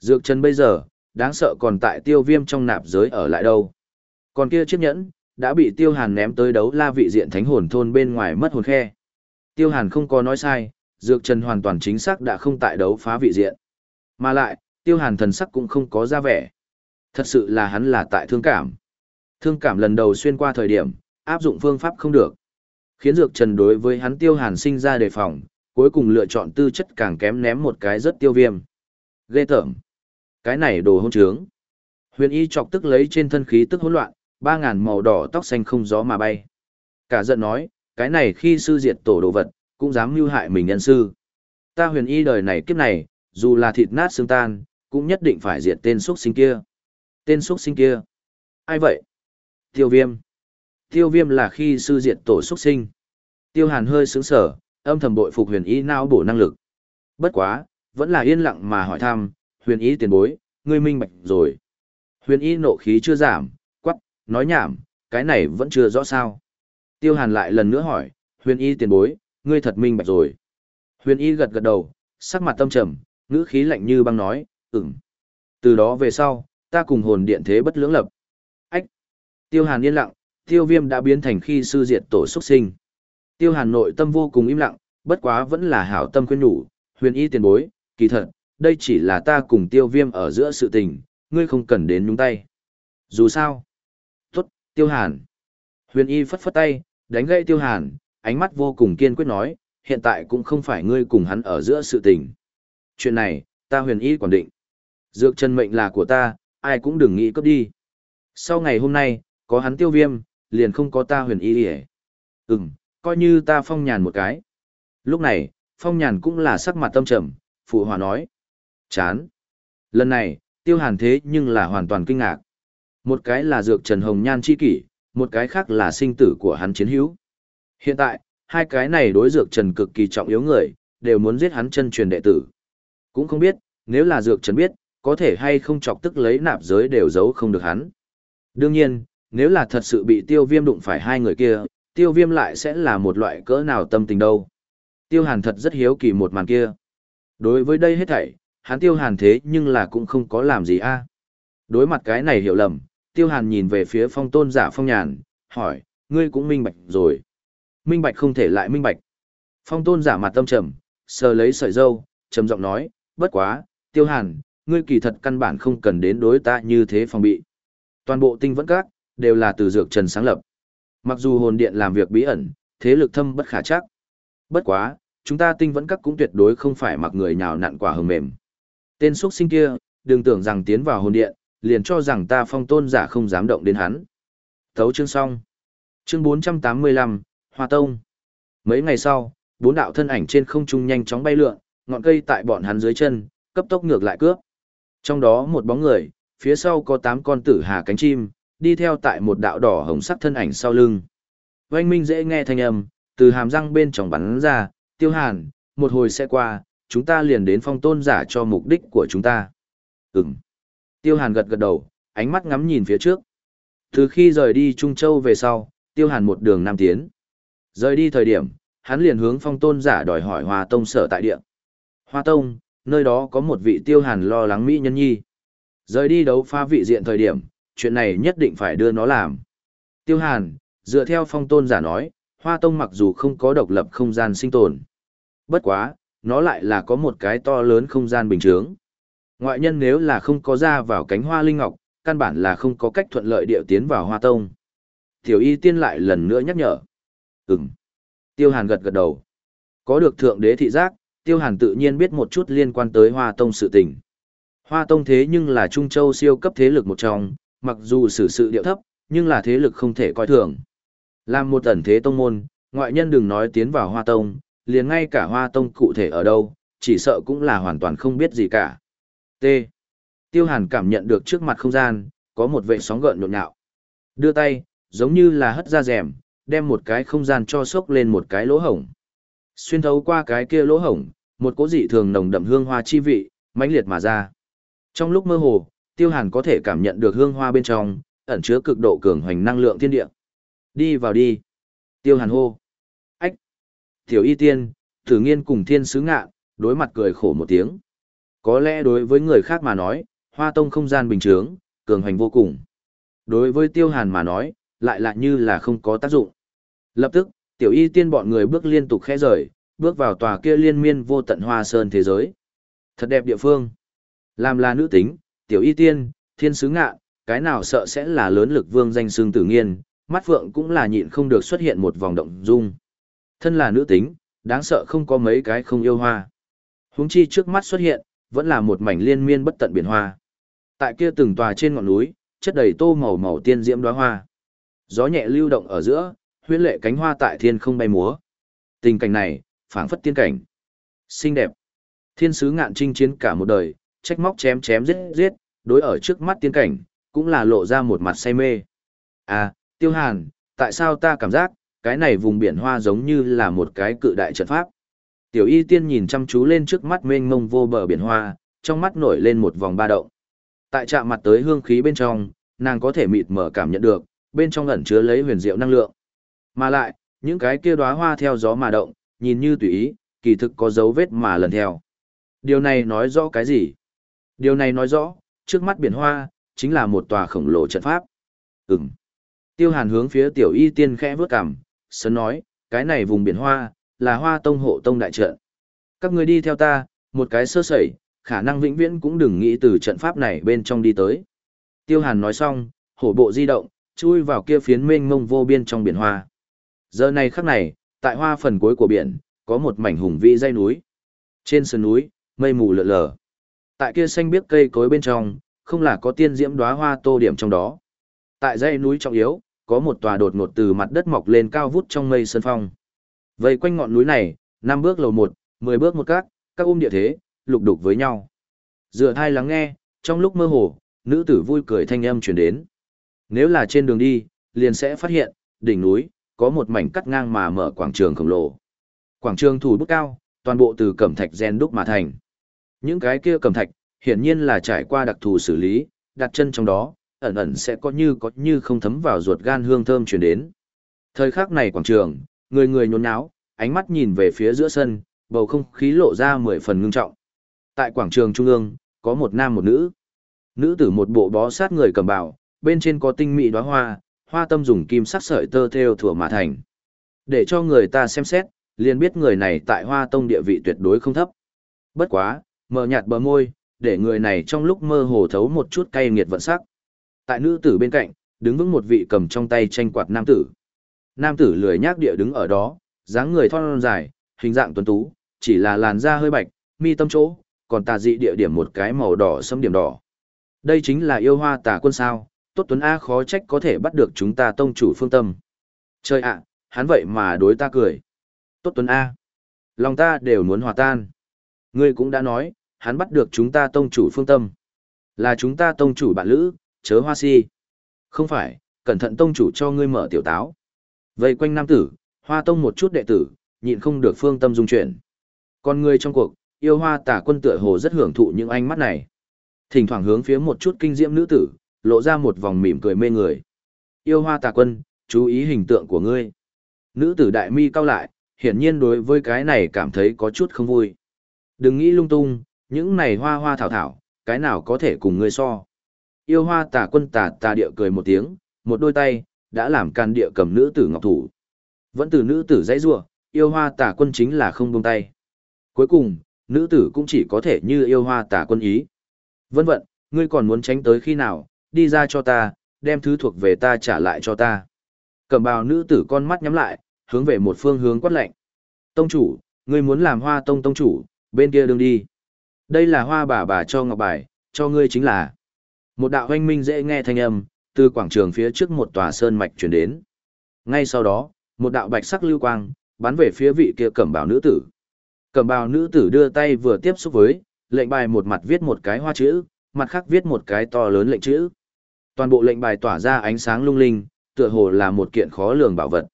Dược Trần bây giờ, đáng sợ còn tại tiêu viêm trong nạp giới ở lại đâu. Còn kia chiếc nhẫn, đã bị Tiêu Hàn ném tới đấu la vị diện thánh hồn thôn bên ngoài mất hồn khe. Tiêu Hàn không có nói sai, Dược Trần hoàn toàn chính xác đã không tại đấu phá vị diện. Mà lại, Tiêu Hàn thần sắc cũng không có ra vẻ. Thật sự là hắn là tại thương cảm. Thương cảm lần đầu xuyên qua thời điểm, áp dụng phương pháp không được. Khiến Dược Trần đối với hắn Tiêu Hàn sinh ra đề phòng, cuối cùng lựa chọn tư chất càng kém ném một cái rất tiêu viêm. Ghê tởm. Cái này đồ hôn trướng. Huyền y chọc tức lấy trên thân khí tức hỗn loạn, ba ngàn màu đỏ tóc xanh không gió mà bay. Cả giận nói, cái này khi sư diệt tổ đồ vật, cũng dám mưu hại mình nhân sư. Ta huyền y đời này kiếp này, dù là thịt nát xương tan, cũng nhất định phải diệt tên xuất sinh kia. Tên xuất sinh kia. Ai vậy? Tiêu viêm. Tiêu viêm là khi sư diệt tổ xuất sinh. Tiêu hàn hơi sướng sở, âm thầm bội phục huyền y não bổ năng lực. Bất quá, vẫn là yên lặng mà hỏi thăm, huyền y tiền bối, ngươi minh bạch rồi. Huyền y nộ khí chưa giảm, nói nhảm, cái này vẫn chưa rõ sao. Tiêu hàn lại lần nữa hỏi, huyền y tiền bối, ngươi thật minh bạch rồi. Huyền y gật gật đầu, sắc mặt tâm trầm, ngữ khí lạnh như băng nói, ừm. Từ đó về sau, ta cùng hồn điện thế bất lưỡng lập. Ách! Tiêu hàn yên lặng, tiêu viêm đã biến thành khi sư diệt tổ xuất sinh. Tiêu hàn nội tâm vô cùng im lặng, bất quá vẫn là hảo tâm khuyên nhủ, huyền y tiền bối, kỳ thật, đây chỉ là ta cùng tiêu viêm ở giữa sự tình, ngươi không cần đến nhúng tay. Dù sao. Tiêu hàn. Huyền y phất phất tay, đánh gãy tiêu hàn, ánh mắt vô cùng kiên quyết nói, hiện tại cũng không phải ngươi cùng hắn ở giữa sự tình. Chuyện này, ta huyền y quản định. Dược chân mệnh là của ta, ai cũng đừng nghĩ cướp đi. Sau ngày hôm nay, có hắn tiêu viêm, liền không có ta huyền y hề. Ừm, coi như ta phong nhàn một cái. Lúc này, phong nhàn cũng là sắc mặt tâm trầm, phụ hòa nói. Chán. Lần này, tiêu hàn thế nhưng là hoàn toàn kinh ngạc. Một cái là dược trần hồng nhan chi kỷ, một cái khác là sinh tử của hắn chiến hữu. Hiện tại, hai cái này đối dược trần cực kỳ trọng yếu người, đều muốn giết hắn chân truyền đệ tử. Cũng không biết, nếu là dược trần biết, có thể hay không chọc tức lấy nạp giới đều giấu không được hắn. Đương nhiên, nếu là thật sự bị tiêu viêm đụng phải hai người kia, tiêu viêm lại sẽ là một loại cỡ nào tâm tình đâu. Tiêu hàn thật rất hiếu kỳ một màn kia. Đối với đây hết thảy, hắn tiêu hàn thế nhưng là cũng không có làm gì a Đối mặt cái này hiểu lầm, tiêu hàn nhìn về phía phong tôn giả phong nhàn, hỏi, ngươi cũng minh bạch rồi. Minh bạch không thể lại minh bạch. Phong tôn giả mặt tâm trầm, sờ lấy sợi dâu, trầm giọng nói, bất quá, tiêu hàn, ngươi kỳ thật căn bản không cần đến đối ta như thế phòng bị. Toàn bộ tinh vẫn các, đều là từ dược trần sáng lập. Mặc dù hồn điện làm việc bí ẩn, thế lực thâm bất khả chắc. Bất quá, chúng ta tinh vẫn các cũng tuyệt đối không phải mặc người nhào nặn quả hờm mềm. Tên xuất sinh kia, đừng tưởng rằng tiến vào hồn điện, liền cho rằng ta phong tôn giả không dám động đến hắn. Thấu chương xong. Chương 485, Hoa Tông. Mấy ngày sau, bốn đạo thân ảnh trên không trung nhanh chóng bay lượn, ngọn cây tại bọn hắn dưới chân, cấp tốc ngược lại cướp. Trong đó một bóng người, phía sau có tám con tử hà cánh chim, đi theo tại một đạo đỏ hồng sắc thân ảnh sau lưng. Oanh minh dễ nghe thanh âm, từ hàm răng bên trong bắn ra, tiêu hàn, một hồi sẽ qua, chúng ta liền đến phong tôn giả cho mục đích của chúng ta. Ừm. Tiêu hàn gật gật đầu, ánh mắt ngắm nhìn phía trước. Từ khi rời đi Trung Châu về sau, tiêu hàn một đường nam tiến. Rời đi thời điểm, hắn liền hướng phong tôn giả đòi hỏi Hoa Tông sở tại địa. Hoa Tông, nơi đó có một vị tiêu hàn lo lắng Mỹ nhân nhi. Rời đi đấu pha vị diện thời điểm, chuyện này nhất định phải đưa nó làm. Tiêu hàn, dựa theo phong tôn giả nói, Hoa Tông mặc dù không có độc lập không gian sinh tồn. Bất quá, nó lại là có một cái to lớn không gian bình thường. Ngoại nhân nếu là không có ra vào cánh hoa linh ngọc, căn bản là không có cách thuận lợi điệu tiến vào hoa tông. Tiểu y tiên lại lần nữa nhắc nhở. Ừm. Tiêu hàn gật gật đầu. Có được thượng đế thị giác, tiêu hàn tự nhiên biết một chút liên quan tới hoa tông sự tình. Hoa tông thế nhưng là Trung Châu siêu cấp thế lực một trong, mặc dù xử sự điệu thấp, nhưng là thế lực không thể coi thường. Làm một ẩn thế tông môn, ngoại nhân đừng nói tiến vào hoa tông, liền ngay cả hoa tông cụ thể ở đâu, chỉ sợ cũng là hoàn toàn không biết gì cả. T. Tiêu Hàn cảm nhận được trước mặt không gian, có một vệ sóng gợn nhộn nhạo. Đưa tay, giống như là hất ra rèm, đem một cái không gian cho sốc lên một cái lỗ hổng. Xuyên thấu qua cái kia lỗ hổng, một cỗ dị thường nồng đậm hương hoa chi vị, mãnh liệt mà ra. Trong lúc mơ hồ, Tiêu Hàn có thể cảm nhận được hương hoa bên trong, ẩn chứa cực độ cường hoành năng lượng thiên địa. Đi vào đi. Tiêu Hàn hô. Ách. Tiểu y tiên, thử nghiên cùng thiên sứ ngạ, đối mặt cười khổ một tiếng. Có lẽ đối với người khác mà nói, hoa tông không gian bình trướng, cường hoành vô cùng. Đối với tiêu hàn mà nói, lại lại như là không có tác dụng. Lập tức, tiểu y tiên bọn người bước liên tục khẽ rời, bước vào tòa kia liên miên vô tận hoa sơn thế giới. Thật đẹp địa phương. Làm là nữ tính, tiểu y tiên, thiên sứ ngạ, cái nào sợ sẽ là lớn lực vương danh xương tử nghiên, mắt phượng cũng là nhịn không được xuất hiện một vòng động dung. Thân là nữ tính, đáng sợ không có mấy cái không yêu hoa. Huống chi trước mắt xuất hiện, vẫn là một mảnh liên miên bất tận biển hoa. Tại kia từng tòa trên ngọn núi, chất đầy tô màu màu tiên diễm đóa hoa. Gió nhẹ lưu động ở giữa, huyễn lệ cánh hoa tại thiên không bay múa. Tình cảnh này, phảng phất tiên cảnh. Xinh đẹp. Thiên sứ ngạn chinh chiến cả một đời, trách móc chém chém giết giết, đối ở trước mắt tiên cảnh, cũng là lộ ra một mặt say mê. À, Tiêu Hàn, tại sao ta cảm giác, cái này vùng biển hoa giống như là một cái cự đại trận pháp. Tiểu y tiên nhìn chăm chú lên trước mắt mênh mông vô bờ biển hoa, trong mắt nổi lên một vòng ba động. Tại chạm mặt tới hương khí bên trong, nàng có thể mịt mở cảm nhận được, bên trong ẩn chứa lấy huyền diệu năng lượng. Mà lại, những cái kia đóa hoa theo gió mà động, nhìn như tùy ý, kỳ thực có dấu vết mà lần theo. Điều này nói rõ cái gì? Điều này nói rõ, trước mắt biển hoa, chính là một tòa khổng lồ trận pháp. Ừm. Tiêu hàn hướng phía tiểu y tiên khẽ vướt cằm, sớm nói, cái này vùng biển hoa, là hoa tông hộ tông đại trận. Các người đi theo ta, một cái sơ sẩy, khả năng vĩnh viễn cũng đừng nghĩ từ trận pháp này bên trong đi tới. Tiêu hàn nói xong, hổ bộ di động, chui vào kia phiến mênh mông vô biên trong biển hoa. Giờ này khắc này, tại hoa phần cuối của biển, có một mảnh hùng vĩ dây núi. Trên sườn núi, mây mù lượn lờ. Tại kia xanh biếc cây cối bên trong, không là có tiên diễm đóa hoa tô điểm trong đó. Tại dãy núi trọng yếu, có một tòa đột ngột từ mặt đất mọc lên cao vút trong mây sơn phong. Vây quanh ngọn núi này, năm bước lầu một, mười bước một cát, các ôm địa thế, lục đục với nhau. Dựa thai lắng nghe, trong lúc mơ hồ, nữ tử vui cười thanh âm truyền đến. Nếu là trên đường đi, liền sẽ phát hiện, đỉnh núi, có một mảnh cắt ngang mà mở quảng trường khổng lồ. Quảng trường thủ bức cao, toàn bộ từ cẩm thạch gen đúc mà thành. Những cái kia cẩm thạch, hiển nhiên là trải qua đặc thù xử lý, đặt chân trong đó, ẩn ẩn sẽ có như có như không thấm vào ruột gan hương thơm truyền đến. Thời khắc này quảng trường, người người nhốn nháo, ánh mắt nhìn về phía giữa sân, bầu không khí lộ ra mười phần ngưng trọng. Tại quảng trường trung ương, có một nam một nữ. Nữ tử một bộ bó sát người cầm bảo, bên trên có tinh mỹ đóa hoa, hoa tâm dùng kim sắc sợi tơ theo thủa mà thành. Để cho người ta xem xét, liền biết người này tại hoa tông địa vị tuyệt đối không thấp. Bất quá, mờ nhạt bờ môi, để người này trong lúc mơ hồ thấu một chút cay nghiệt vận sắc. Tại nữ tử bên cạnh, đứng vững một vị cầm trong tay tranh quạt nam tử. Nam tử lười nhác địa đứng ở đó, dáng người thon dài, hình dạng tuấn tú, chỉ là làn da hơi bạch, mi tâm chỗ, còn tà dị địa điểm một cái màu đỏ sâm điểm đỏ. Đây chính là yêu hoa tà quân sao, tốt tuấn A khó trách có thể bắt được chúng ta tông chủ phương tâm. Trời ạ, hắn vậy mà đối ta cười. Tốt tuấn A. Lòng ta đều muốn hòa tan. Ngươi cũng đã nói, hắn bắt được chúng ta tông chủ phương tâm. Là chúng ta tông chủ bạn lữ, chớ hoa si. Không phải, cẩn thận tông chủ cho ngươi mở tiểu táo. Vây quanh nam tử, hoa tông một chút đệ tử, nhịn không được phương tâm dung chuyển. Còn người trong cuộc, yêu hoa tả quân tựa hồ rất hưởng thụ những ánh mắt này. Thỉnh thoảng hướng phía một chút kinh diễm nữ tử, lộ ra một vòng mỉm cười mê người. Yêu hoa tà quân, chú ý hình tượng của ngươi. Nữ tử đại mi cao lại, hiển nhiên đối với cái này cảm thấy có chút không vui. Đừng nghĩ lung tung, những này hoa hoa thảo thảo, cái nào có thể cùng ngươi so yêu hoa tà quân tà tà địa cười một tiếng, một đôi tay, đã làm can địa cầm nữ tử ngọc thủ. Vẫn từ nữ tử dãy rua, yêu hoa tà quân chính là không buông tay. Cuối cùng, nữ tử cũng chỉ có thể như yêu hoa tà quân ý. Vân vận, ngươi còn muốn tránh tới khi nào, đi ra cho ta, đem thứ thuộc về ta trả lại cho ta. Cầm bào nữ tử con mắt nhắm lại, hướng về một phương hướng quát lạnh. Tông chủ, ngươi muốn làm hoa tông tông chủ, bên kia đừng đi. Đây là hoa bà bà cho ngọc bài, cho ngươi chính là. Một đạo hoanh minh dễ nghe thanh âm, từ quảng trường phía trước một tòa sơn mạch chuyển đến. Ngay sau đó, một đạo bạch sắc lưu quang, bắn về phía vị kia cẩm bào nữ tử. Cẩm bào nữ tử đưa tay vừa tiếp xúc với, lệnh bài một mặt viết một cái hoa chữ, mặt khác viết một cái to lớn lệnh chữ. Toàn bộ lệnh bài tỏa ra ánh sáng lung linh, tựa hồ là một kiện khó lường bảo vật.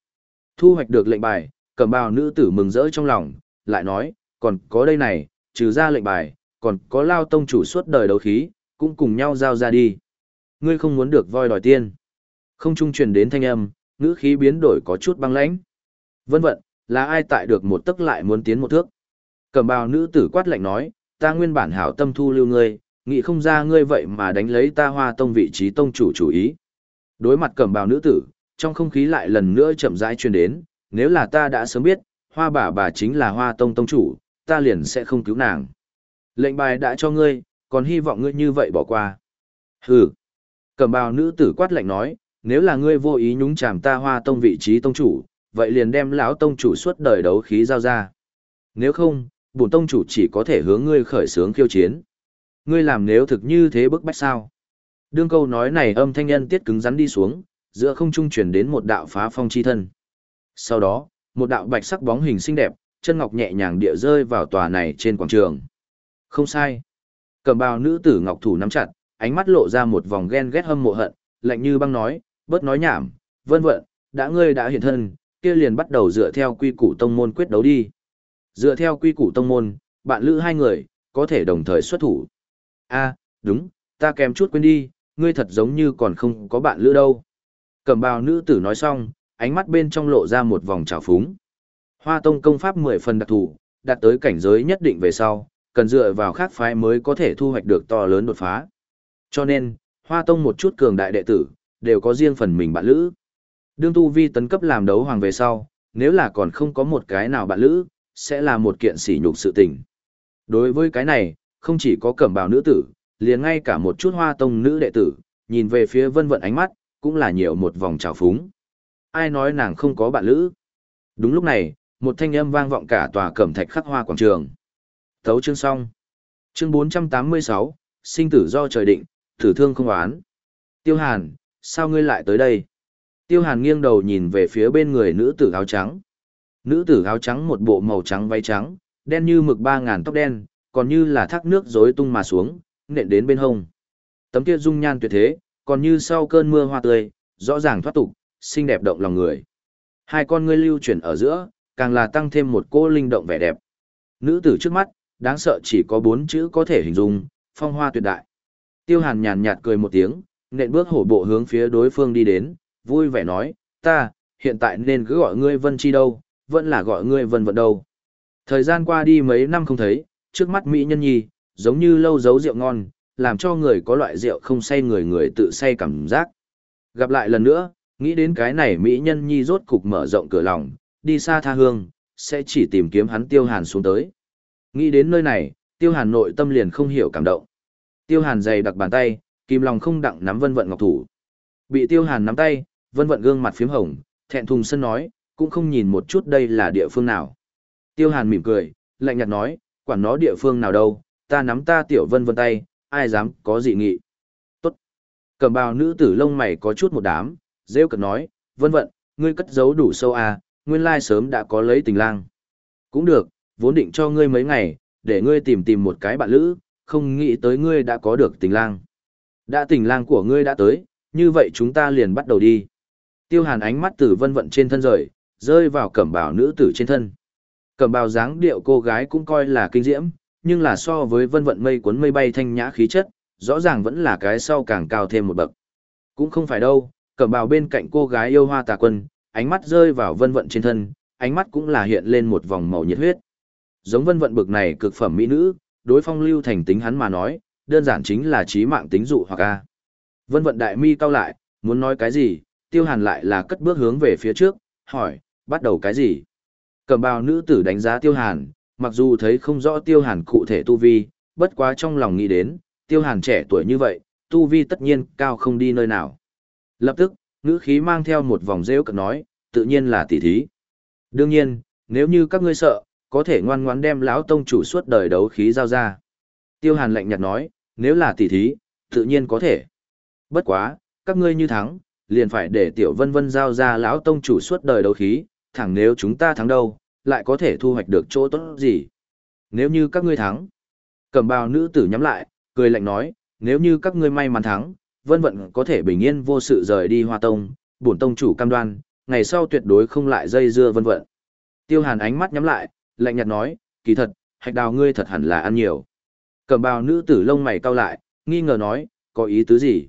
Thu hoạch được lệnh bài, cẩm bào nữ tử mừng rỡ trong lòng, lại nói, còn có đây này, trừ ra lệnh bài, còn có lao tông chủ suốt đời đấu khí, cũng cùng nhau giao ra đi. Ngươi không muốn được voi đòi tiên. Không trung truyền đến thanh âm, ngữ khí biến đổi có chút băng lãnh. Vân vận, là ai tại được một tức lại muốn tiến một thước. Cầm bào nữ tử quát lạnh nói, ta nguyên bản hảo tâm thu lưu ngươi, nghĩ không ra ngươi vậy mà đánh lấy ta hoa tông vị trí tông chủ chủ ý. Đối mặt cầm bào nữ tử, trong không khí lại lần nữa chậm rãi truyền đến, nếu là ta đã sớm biết, hoa bà bà chính là hoa tông tông chủ, ta liền sẽ không cứu nàng. Lệnh bài đã cho ngươi, còn hy vọng ngươi như vậy bỏ qua. Hừ. Cầm bào nữ tử quát lạnh nói, nếu là ngươi vô ý nhúng chàm ta hoa tông vị trí tông chủ, vậy liền đem lão tông chủ suốt đời đấu khí giao ra. Nếu không, bổn tông chủ chỉ có thể hướng ngươi khởi sướng khiêu chiến. Ngươi làm nếu thực như thế bức bách sao? Đương câu nói này âm thanh nhân tiết cứng rắn đi xuống, giữa không trung chuyển đến một đạo phá phong chi thân. Sau đó, một đạo bạch sắc bóng hình xinh đẹp, chân ngọc nhẹ nhàng địa rơi vào tòa này trên quảng trường. Không sai. Cầm bào nữ tử ngọc thủ nắm chặt, ánh mắt lộ ra một vòng ghen ghét hâm mộ hận, lạnh như băng nói, bớt nói nhảm, vân vân, đã ngươi đã hiện thân, kia liền bắt đầu dựa theo quy củ tông môn quyết đấu đi. Dựa theo quy củ tông môn, bạn lữ hai người, có thể đồng thời xuất thủ. a đúng, ta kèm chút quên đi, ngươi thật giống như còn không có bạn lữ đâu. Cầm bào nữ tử nói xong, ánh mắt bên trong lộ ra một vòng trào phúng. Hoa tông công pháp mười phần đặc thù, đạt tới cảnh giới nhất định về sau, cần dựa vào khác phái mới có thể thu hoạch được to lớn đột phá. Cho nên, hoa tông một chút cường đại đệ tử, đều có riêng phần mình bạn lữ. Đương tu vi tấn cấp làm đấu hoàng về sau, nếu là còn không có một cái nào bạn lữ, sẽ là một kiện sỉ nhục sự tình. Đối với cái này, không chỉ có cẩm bào nữ tử, liền ngay cả một chút hoa tông nữ đệ tử, nhìn về phía vân vận ánh mắt, cũng là nhiều một vòng trào phúng. Ai nói nàng không có bạn lữ? Đúng lúc này, một thanh âm vang vọng cả tòa cẩm thạch khắc hoa quảng trường. Thấu chương xong. Chương 486, sinh tử do trời định, Thử thương không oán. Tiêu Hàn, sao ngươi lại tới đây? Tiêu Hàn nghiêng đầu nhìn về phía bên người nữ tử áo trắng. Nữ tử áo trắng một bộ màu trắng váy trắng, đen như mực ba ngàn tóc đen, còn như là thác nước rối tung mà xuống, nện đến bên hông. Tấm kia dung nhan tuyệt thế, còn như sau cơn mưa hoa tươi, rõ ràng thoát tục, xinh đẹp động lòng người. Hai con ngươi lưu chuyển ở giữa, càng là tăng thêm một cô linh động vẻ đẹp. Nữ tử trước mắt, đáng sợ chỉ có bốn chữ có thể hình dung, phong hoa tuyệt đại. Tiêu hàn nhàn nhạt cười một tiếng, nện bước hổ bộ hướng phía đối phương đi đến, vui vẻ nói, ta, hiện tại nên cứ gọi ngươi Vân Chi đâu, vẫn là gọi ngươi Vân Vận đâu. Thời gian qua đi mấy năm không thấy, trước mắt Mỹ nhân nhi, giống như lâu giấu rượu ngon, làm cho người có loại rượu không say người người tự say cảm giác. Gặp lại lần nữa, nghĩ đến cái này Mỹ nhân nhi rốt cục mở rộng cửa lòng, đi xa tha hương, sẽ chỉ tìm kiếm hắn tiêu hàn xuống tới. Nghĩ đến nơi này, tiêu hàn nội tâm liền không hiểu cảm động. Tiêu hàn dày đặc bàn tay, kìm lòng không đặng nắm vân vận ngọc thủ. Bị tiêu hàn nắm tay, vân vận gương mặt phím hồng, thẹn thùng sân nói, cũng không nhìn một chút đây là địa phương nào. Tiêu hàn mỉm cười, lạnh nhạt nói, quản nó địa phương nào đâu, ta nắm ta tiểu vân vân tay, ai dám có dị nghị. Tốt. Cầm bào nữ tử lông mày có chút một đám, rêu cật nói, vân vận, ngươi cất giấu đủ sâu à, nguyên lai sớm đã có lấy tình lang. Cũng được, vốn định cho ngươi mấy ngày, để ngươi tìm tìm một cái bạn lữ, không nghĩ tới ngươi đã có được tình lang. Đã tình lang của ngươi đã tới, như vậy chúng ta liền bắt đầu đi. Tiêu hàn ánh mắt từ vân vận trên thân rời, rơi vào cẩm bào nữ tử trên thân. Cẩm bào dáng điệu cô gái cũng coi là kinh diễm, nhưng là so với vân vận mây cuốn mây bay thanh nhã khí chất, rõ ràng vẫn là cái sau càng cao thêm một bậc. Cũng không phải đâu, cẩm bào bên cạnh cô gái yêu hoa tà quân, ánh mắt rơi vào vân vận trên thân, ánh mắt cũng là hiện lên một vòng màu nhiệt huyết. Giống vân vận bực này cực phẩm mỹ nữ, đối phong lưu thành tính hắn mà nói, đơn giản chính là trí mạng tính dụ hoặc a. Vân vận đại mi cao lại, muốn nói cái gì, tiêu hàn lại là cất bước hướng về phía trước, hỏi, bắt đầu cái gì? Cẩm bào nữ tử đánh giá tiêu hàn, mặc dù thấy không rõ tiêu hàn cụ thể tu vi, bất quá trong lòng nghĩ đến, tiêu hàn trẻ tuổi như vậy, tu vi tất nhiên cao không đi nơi nào. Lập tức, ngữ khí mang theo một vòng rêu cực nói, tự nhiên là tỷ thí. Đương nhiên, nếu như các ngươi sợ, có thể ngoan ngoãn đem lão tông chủ suốt đời đấu khí giao ra. Tiêu hàn lạnh nhạt nói, nếu là tỷ thí, tự nhiên có thể. Bất quá, các ngươi như thắng, liền phải để tiểu vân vân giao ra lão tông chủ suốt đời đấu khí, thẳng nếu chúng ta thắng đâu, lại có thể thu hoạch được chỗ tốt gì. Nếu như các ngươi thắng, Cẩm bào nữ tử nhắm lại, cười lạnh nói, nếu như các ngươi may mắn thắng, vân vận có thể bình yên vô sự rời đi hoa tông, bổn tông chủ cam đoan, ngày sau tuyệt đối không lại dây dưa vân vận. Tiêu hàn ánh mắt nhắm lại, lạnh nhạt nói, kỳ thật, hạch đào ngươi thật hẳn là ăn nhiều. Cẩm bào nữ tử lông mày cau lại, nghi ngờ nói, có ý tứ gì?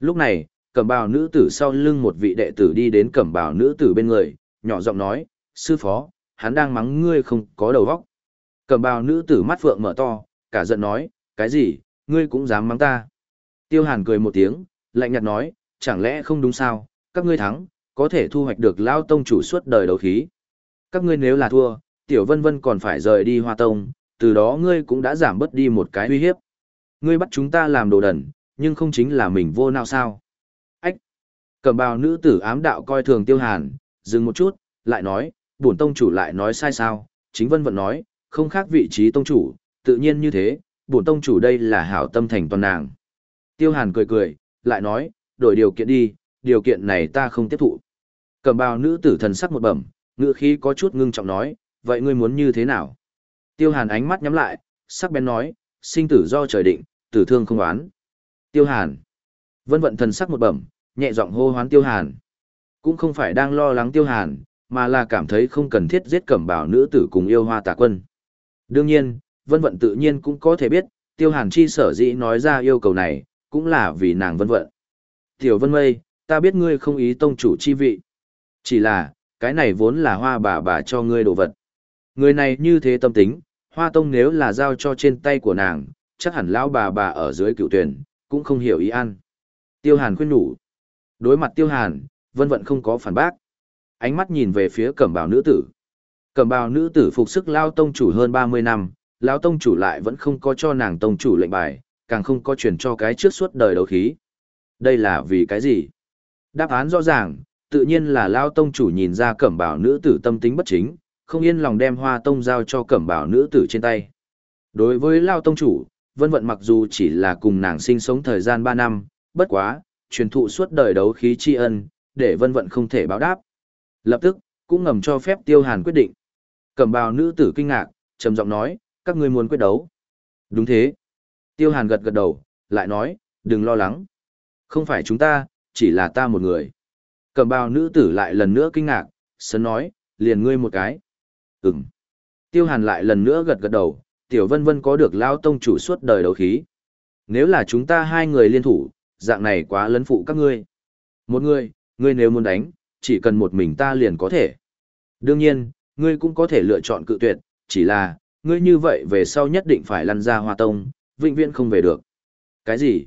Lúc này, cẩm bào nữ tử sau lưng một vị đệ tử đi đến cẩm bào nữ tử bên người, nhỏ giọng nói, sư phó, hắn đang mắng ngươi không có đầu óc. Cẩm bào nữ tử mắt phượng mở to, cả giận nói, cái gì, ngươi cũng dám mắng ta. Tiêu hàn cười một tiếng, lạnh nhạt nói, chẳng lẽ không đúng sao, các ngươi thắng, có thể thu hoạch được lao tông chủ suốt đời đấu khí. Các ngươi nếu là thua, tiểu vân vân còn phải rời đi hoa tông, từ đó ngươi cũng đã giảm bớt đi một cái uy hiếp. Ngươi bắt chúng ta làm đồ đần, nhưng không chính là mình vô nào sao. Ách! Cầm bào nữ tử ám đạo coi thường tiêu hàn, dừng một chút, lại nói, bổn tông chủ lại nói sai sao, chính vân vận nói, không khác vị trí tông chủ, tự nhiên như thế, bổn tông chủ đây là hảo tâm thành toàn nàng. Tiêu hàn cười cười, lại nói, đổi điều kiện đi, điều kiện này ta không tiếp thụ. Cầm bào nữ tử thần sắc một bẩm, ngựa khí có chút ngưng trọng nói, vậy ngươi muốn như thế nào? Tiêu hàn ánh mắt nhắm lại, sắc bén nói, sinh tử do trời định, tử thương không oán. Tiêu hàn. Vân vận thần sắc một bẩm, nhẹ giọng hô hoán tiêu hàn. Cũng không phải đang lo lắng tiêu hàn, mà là cảm thấy không cần thiết giết cẩm bảo nữ tử cùng yêu hoa tà quân. Đương nhiên, vân vận tự nhiên cũng có thể biết, tiêu hàn chi sở dĩ nói ra yêu cầu này, cũng là vì nàng vân vận. Tiểu vân mây, ta biết ngươi không ý tông chủ chi vị. Chỉ là, cái này vốn là hoa bà bà cho ngươi đồ vật. Người này như thế tâm tính, hoa tông nếu là giao cho trên tay của nàng, chắc hẳn lão bà bà ở dưới cựu tuyển, cũng không hiểu ý ăn. Tiêu hàn khuyên nhủ. Đối mặt tiêu hàn, vân vận không có phản bác. Ánh mắt nhìn về phía cẩm bào nữ tử. Cẩm bào nữ tử phục sức lao tông chủ hơn 30 năm, lão tông chủ lại vẫn không có cho nàng tông chủ lệnh bài, càng không có truyền cho cái trước suốt đời đấu khí. Đây là vì cái gì? Đáp án rõ ràng, tự nhiên là lao tông chủ nhìn ra cẩm bào nữ tử tâm tính bất chính, không yên lòng đem hoa tông giao cho cẩm bào nữ tử trên tay. Đối với lao tông chủ, vân vận mặc dù chỉ là cùng nàng sinh sống thời gian 3 năm, bất quá, truyền thụ suốt đời đấu khí tri ân, để vân vận không thể báo đáp. Lập tức, cũng ngầm cho phép tiêu hàn quyết định. Cẩm bào nữ tử kinh ngạc, trầm giọng nói, các ngươi muốn quyết đấu. Đúng thế. Tiêu hàn gật gật đầu, lại nói, đừng lo lắng. Không phải chúng ta, chỉ là ta một người. Cẩm bào nữ tử lại lần nữa kinh ngạc, sớm nói, liền ngươi một cái. Ừm. Tiêu hàn lại lần nữa gật gật đầu, tiểu vân vân có được lao tông chủ suốt đời đấu khí. Nếu là chúng ta hai người liên thủ, dạng này quá lấn phụ các ngươi. Một người, ngươi nếu muốn đánh, chỉ cần một mình ta liền có thể. Đương nhiên, ngươi cũng có thể lựa chọn cự tuyệt, chỉ là, ngươi như vậy về sau nhất định phải lăn ra hoa tông, vĩnh viễn không về được. Cái gì?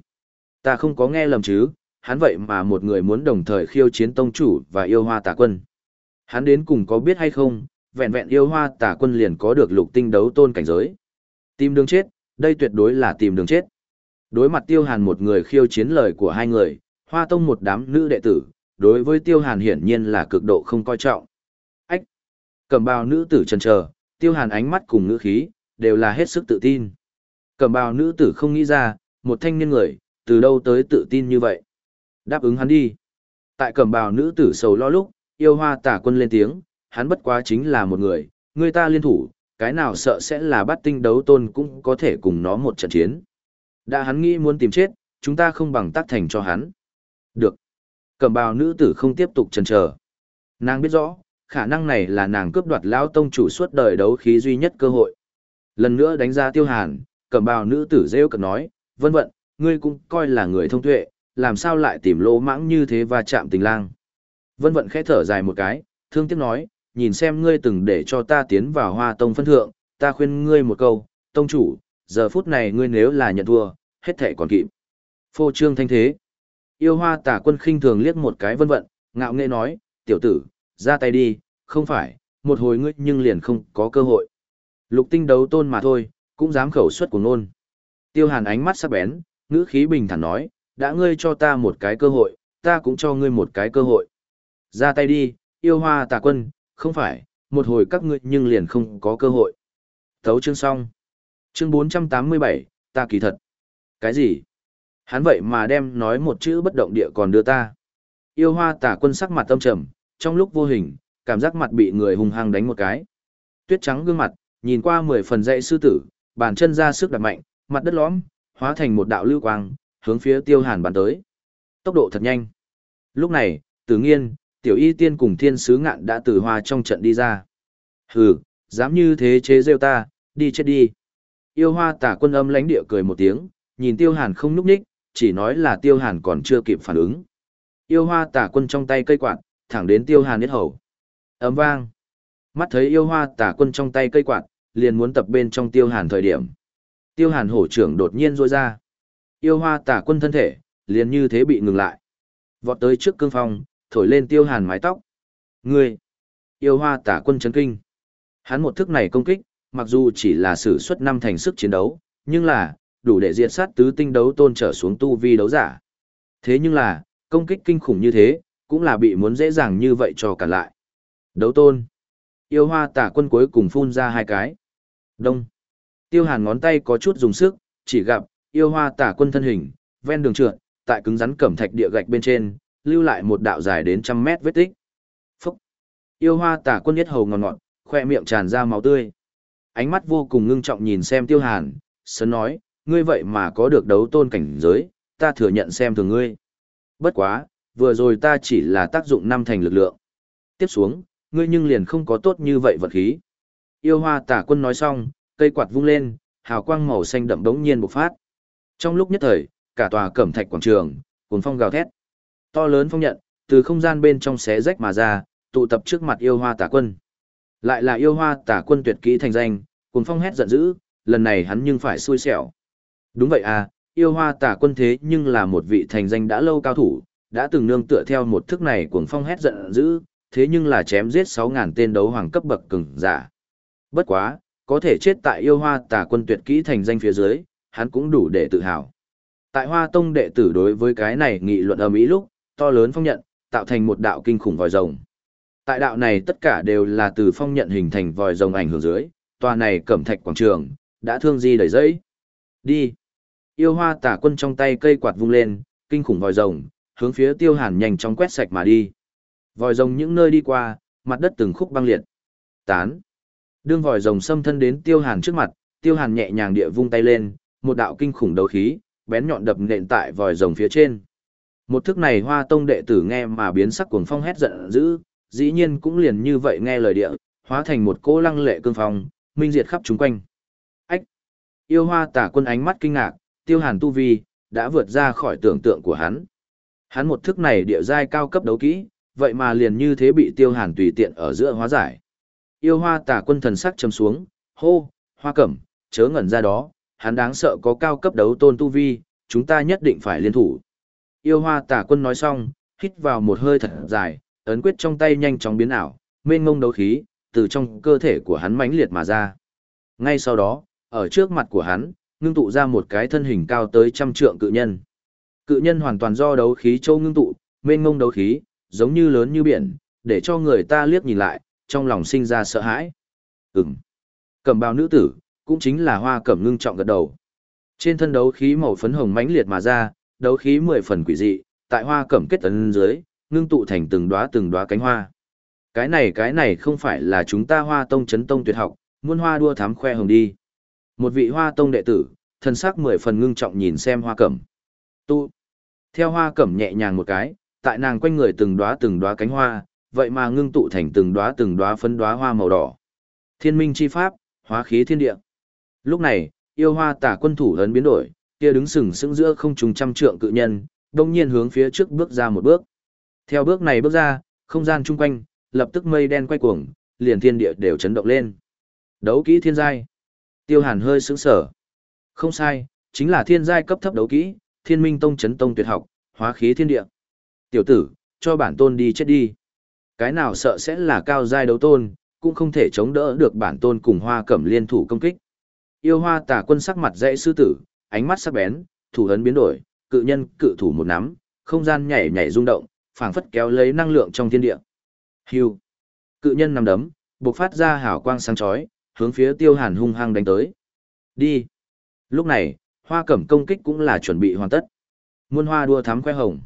Ta không có nghe lầm chứ, hắn vậy mà một người muốn đồng thời khiêu chiến tông chủ và yêu hoa tà quân. Hắn đến cùng có biết hay không, vẹn vẹn yêu hoa tà quân liền có được lục tinh đấu tôn cảnh giới. Tìm đường chết, đây tuyệt đối là tìm đường chết. Đối mặt tiêu hàn một người khiêu chiến lời của hai người, hoa tông một đám nữ đệ tử, đối với tiêu hàn hiển nhiên là cực độ không coi trọng. Ách! Cầm bào nữ tử trần chờ, tiêu hàn ánh mắt cùng ngữ khí, đều là hết sức tự tin. Cầm bào nữ tử không nghĩ ra, một thanh niên người, từ đâu tới tự tin như vậy. Đáp ứng hắn đi. Tại cầm bào nữ tử sầu lo lúc, yêu hoa tả quân lên tiếng, hắn bất quá chính là một người, người ta liên thủ, cái nào sợ sẽ là bắt tinh đấu tôn cũng có thể cùng nó một trận chiến. Đã hắn nghĩ muốn tìm chết, chúng ta không bằng tác thành cho hắn. Được. Cầm bào nữ tử không tiếp tục chần chờ. Nàng biết rõ, khả năng này là nàng cướp đoạt lão tông chủ suốt đời đấu khí duy nhất cơ hội. Lần nữa đánh ra tiêu hàn, cầm bào nữ tử rêu cực nói, vân vận, ngươi cũng coi là người thông tuệ, làm sao lại tìm lỗ mãng như thế và chạm tình lang. Vân vận khẽ thở dài một cái, thương tiếc nói, nhìn xem ngươi từng để cho ta tiến vào hoa tông phân thượng, ta khuyên ngươi một câu, tông chủ, giờ phút này ngươi nếu là nhận thua, hết thể còn kịp. Phô trương thanh thế. Yêu hoa tả quân khinh thường liếc một cái vân vận, ngạo nghệ nói, tiểu tử, ra tay đi, không phải, một hồi ngươi nhưng liền không có cơ hội. Lục tinh đấu tôn mà thôi, cũng dám khẩu suất của nôn. Tiêu hàn ánh mắt sắc bén, ngữ khí bình thản nói, đã ngươi cho ta một cái cơ hội, ta cũng cho ngươi một cái cơ hội. Ra tay đi, yêu hoa tà quân, không phải, một hồi các ngươi nhưng liền không có cơ hội. Thấu chương xong. Chương 487, ta kỳ thật. Cái gì? Hắn vậy mà đem nói một chữ bất động địa còn đưa ta. Yêu hoa tả quân sắc mặt tâm trầm, trong lúc vô hình, cảm giác mặt bị người hung hăng đánh một cái. Tuyết trắng gương mặt, nhìn qua mười phần dãy sư tử, bàn chân ra sức đặt mạnh, mặt đất lõm, hóa thành một đạo lưu quang, hướng phía Tiêu Hàn bắn tới. Tốc độ thật nhanh. Lúc này, Tử Nghiên, Tiểu Y Tiên cùng Thiên Sứ Ngạn đã từ hoa trong trận đi ra. Hừ, dám như thế chế rêu ta, đi chết đi. Yêu hoa tả quân âm lãnh địa cười một tiếng, nhìn Tiêu Hàn không núp ních, chỉ nói là Tiêu Hàn còn chưa kịp phản ứng. Yêu hoa tả quân trong tay cây quạt, thẳng đến Tiêu Hàn biết hầu. Ấm vang. Mắt thấy yêu hoa tả quân trong tay cây quạt, liền muốn tập bên trong Tiêu Hàn thời điểm. Tiêu Hàn hổ trưởng đột nhiên rôi ra. Yêu hoa tả quân thân thể, liền như thế bị ngừng lại. Vọt tới trước cương phong, thổi lên Tiêu Hàn mái tóc. Ngươi! Yêu hoa tả quân chấn kinh. Hắn một thức này công kích, mặc dù chỉ là sử xuất năm thành sức chiến đấu, nhưng là, đủ để diệt sát tứ tinh đấu tôn trở xuống tu vi đấu giả. Thế nhưng là, công kích kinh khủng như thế, cũng là bị muốn dễ dàng như vậy cho cả lại. Đấu tôn. Yêu hoa tả quân cuối cùng phun ra hai cái. Đông. Tiêu hàn ngón tay có chút dùng sức, chỉ gặp, yêu hoa tả quân thân hình, ven đường trượt, tại cứng rắn cẩm thạch địa gạch bên trên, lưu lại một đạo dài đến trăm mét vết tích. Phúc. Yêu hoa tả quân nhất hầu ngọt ngọt, khoe miệng tràn ra máu tươi. Ánh mắt vô cùng ngưng trọng nhìn xem tiêu hàn, sớn nói, ngươi vậy mà có được đấu tôn cảnh giới, ta thừa nhận xem thường ngươi. Bất quá, vừa rồi ta chỉ là tác dụng năm thành lực lượng. Tiếp xuống, ngươi nhưng liền không có tốt như vậy vật khí. Yêu hoa tả quân nói xong, cây quạt vung lên, hào quang màu xanh đậm đống nhiên bộc phát. Trong lúc nhất thời, cả tòa cẩm thạch quảng trường, cuốn phong gào thét. To lớn phong nhận, từ không gian bên trong xé rách mà ra, tụ tập trước mặt yêu hoa tả quân. Lại là yêu hoa tả quân tuyệt kỹ thành danh, cùng phong hét giận dữ, lần này hắn nhưng phải xui xẻo. Đúng vậy à, yêu hoa tả quân thế nhưng là một vị thành danh đã lâu cao thủ, đã từng nương tựa theo một thức này cuồng phong hét giận dữ, thế nhưng là chém giết 6.000 tên đấu hoàng cấp bậc cường giả. Bất quá, có thể chết tại yêu hoa tả quân tuyệt kỹ thành danh phía dưới, hắn cũng đủ để tự hào. Tại hoa tông đệ tử đối với cái này nghị luận ở Mỹ lúc, to lớn phong nhận, tạo thành một đạo kinh khủng vòi rồng. Tại đạo này tất cả đều là từ phong nhận hình thành vòi rồng ảnh hưởng dưới, tòa này cẩm thạch quảng trường, đã thương di đầy dây. Đi! Yêu hoa tả quân trong tay cây quạt vung lên, kinh khủng vòi rồng, hướng phía tiêu hàn nhanh chóng quét sạch mà đi. Vòi rồng những nơi đi qua, mặt đất từng khúc băng liệt. Tán. Đương vòi rồng xâm thân đến tiêu hàn trước mặt, tiêu hàn nhẹ nhàng địa vung tay lên, một đạo kinh khủng đấu khí, bén nhọn đập nện tại vòi rồng phía trên. Một thức này hoa tông đệ tử nghe mà biến sắc cuồng phong hét giận dữ, dĩ nhiên cũng liền như vậy nghe lời địa, hóa thành một cỗ lăng lệ cương phong, minh diệt khắp chúng quanh. Ách! Yêu hoa tả quân ánh mắt kinh ngạc, tiêu hàn tu vi, đã vượt ra khỏi tưởng tượng của hắn. Hắn một thức này địa giai cao cấp đấu kỹ, vậy mà liền như thế bị tiêu hàn tùy tiện ở giữa hóa giải. Yêu hoa tả quân thần sắc chấm xuống, hô, hoa cẩm, chớ ngẩn ra đó, hắn đáng sợ có cao cấp đấu tôn tu vi, chúng ta nhất định phải liên thủ. Yêu hoa tả quân nói xong, hít vào một hơi thật dài, ấn quyết trong tay nhanh chóng biến ảo, mênh mông đấu khí, từ trong cơ thể của hắn mãnh liệt mà ra. Ngay sau đó, ở trước mặt của hắn, ngưng tụ ra một cái thân hình cao tới trăm trượng cự nhân. Cự nhân hoàn toàn do đấu khí châu ngưng tụ, mênh mông đấu khí, giống như lớn như biển, để cho người ta liếc nhìn lại, trong lòng sinh ra sợ hãi. Ừm. Cẩm bào nữ tử, cũng chính là hoa cẩm ngưng trọng gật đầu. Trên thân đấu khí màu phấn hồng mãnh liệt mà ra, đấu khí mười phần quỷ dị, tại hoa cẩm kết tấn dưới, ngưng tụ thành từng đóa từng đóa cánh hoa. Cái này cái này không phải là chúng ta hoa tông chấn tông tuyệt học, muôn hoa đua thám khoe hồng đi. Một vị hoa tông đệ tử, thân sắc mười phần ngưng trọng nhìn xem hoa cẩm. Tu. Theo hoa cẩm nhẹ nhàng một cái, tại nàng quanh người từng đóa từng đóa cánh hoa, vậy mà ngưng tụ thành từng đóa từng đóa phấn đóa hoa màu đỏ. Thiên minh chi pháp, hóa khí thiên địa. Lúc này, yêu hoa tả quân thủ lớn biến đổi, kia đứng sừng sững giữa không trùng trăm trượng cự nhân, đông nhiên hướng phía trước bước ra một bước. Theo bước này bước ra, không gian chung quanh, lập tức mây đen quay cuồng, liền thiên địa đều chấn động lên. Đấu kỹ thiên giai. Tiêu Hàn hơi sững sở. Không sai, chính là thiên giai cấp thấp đấu kỹ, Thiên Minh Tông chấn tông tuyệt học, hóa khí thiên địa. Tiểu tử, cho bản tôn đi chết đi. Cái nào sợ sẽ là cao giai đấu tôn, cũng không thể chống đỡ được bản tôn cùng Hoa Cẩm liên thủ công kích. Yêu Hoa Tả Quân sắc mặt dãy sư tử, ánh mắt sắc bén, thủ ấn biến đổi, cự nhân cự thủ một nắm, không gian nhảy nhảy rung động, phảng phất kéo lấy năng lượng trong thiên địa. Hưu. Cự nhân nằm đấm, bộc phát ra hào quang sáng chói, hướng phía Tiêu Hàn hung hăng đánh tới. Đi. Lúc này, Hoa Cẩm công kích cũng là chuẩn bị hoàn tất. Muôn hoa đua thắm khoe hồng.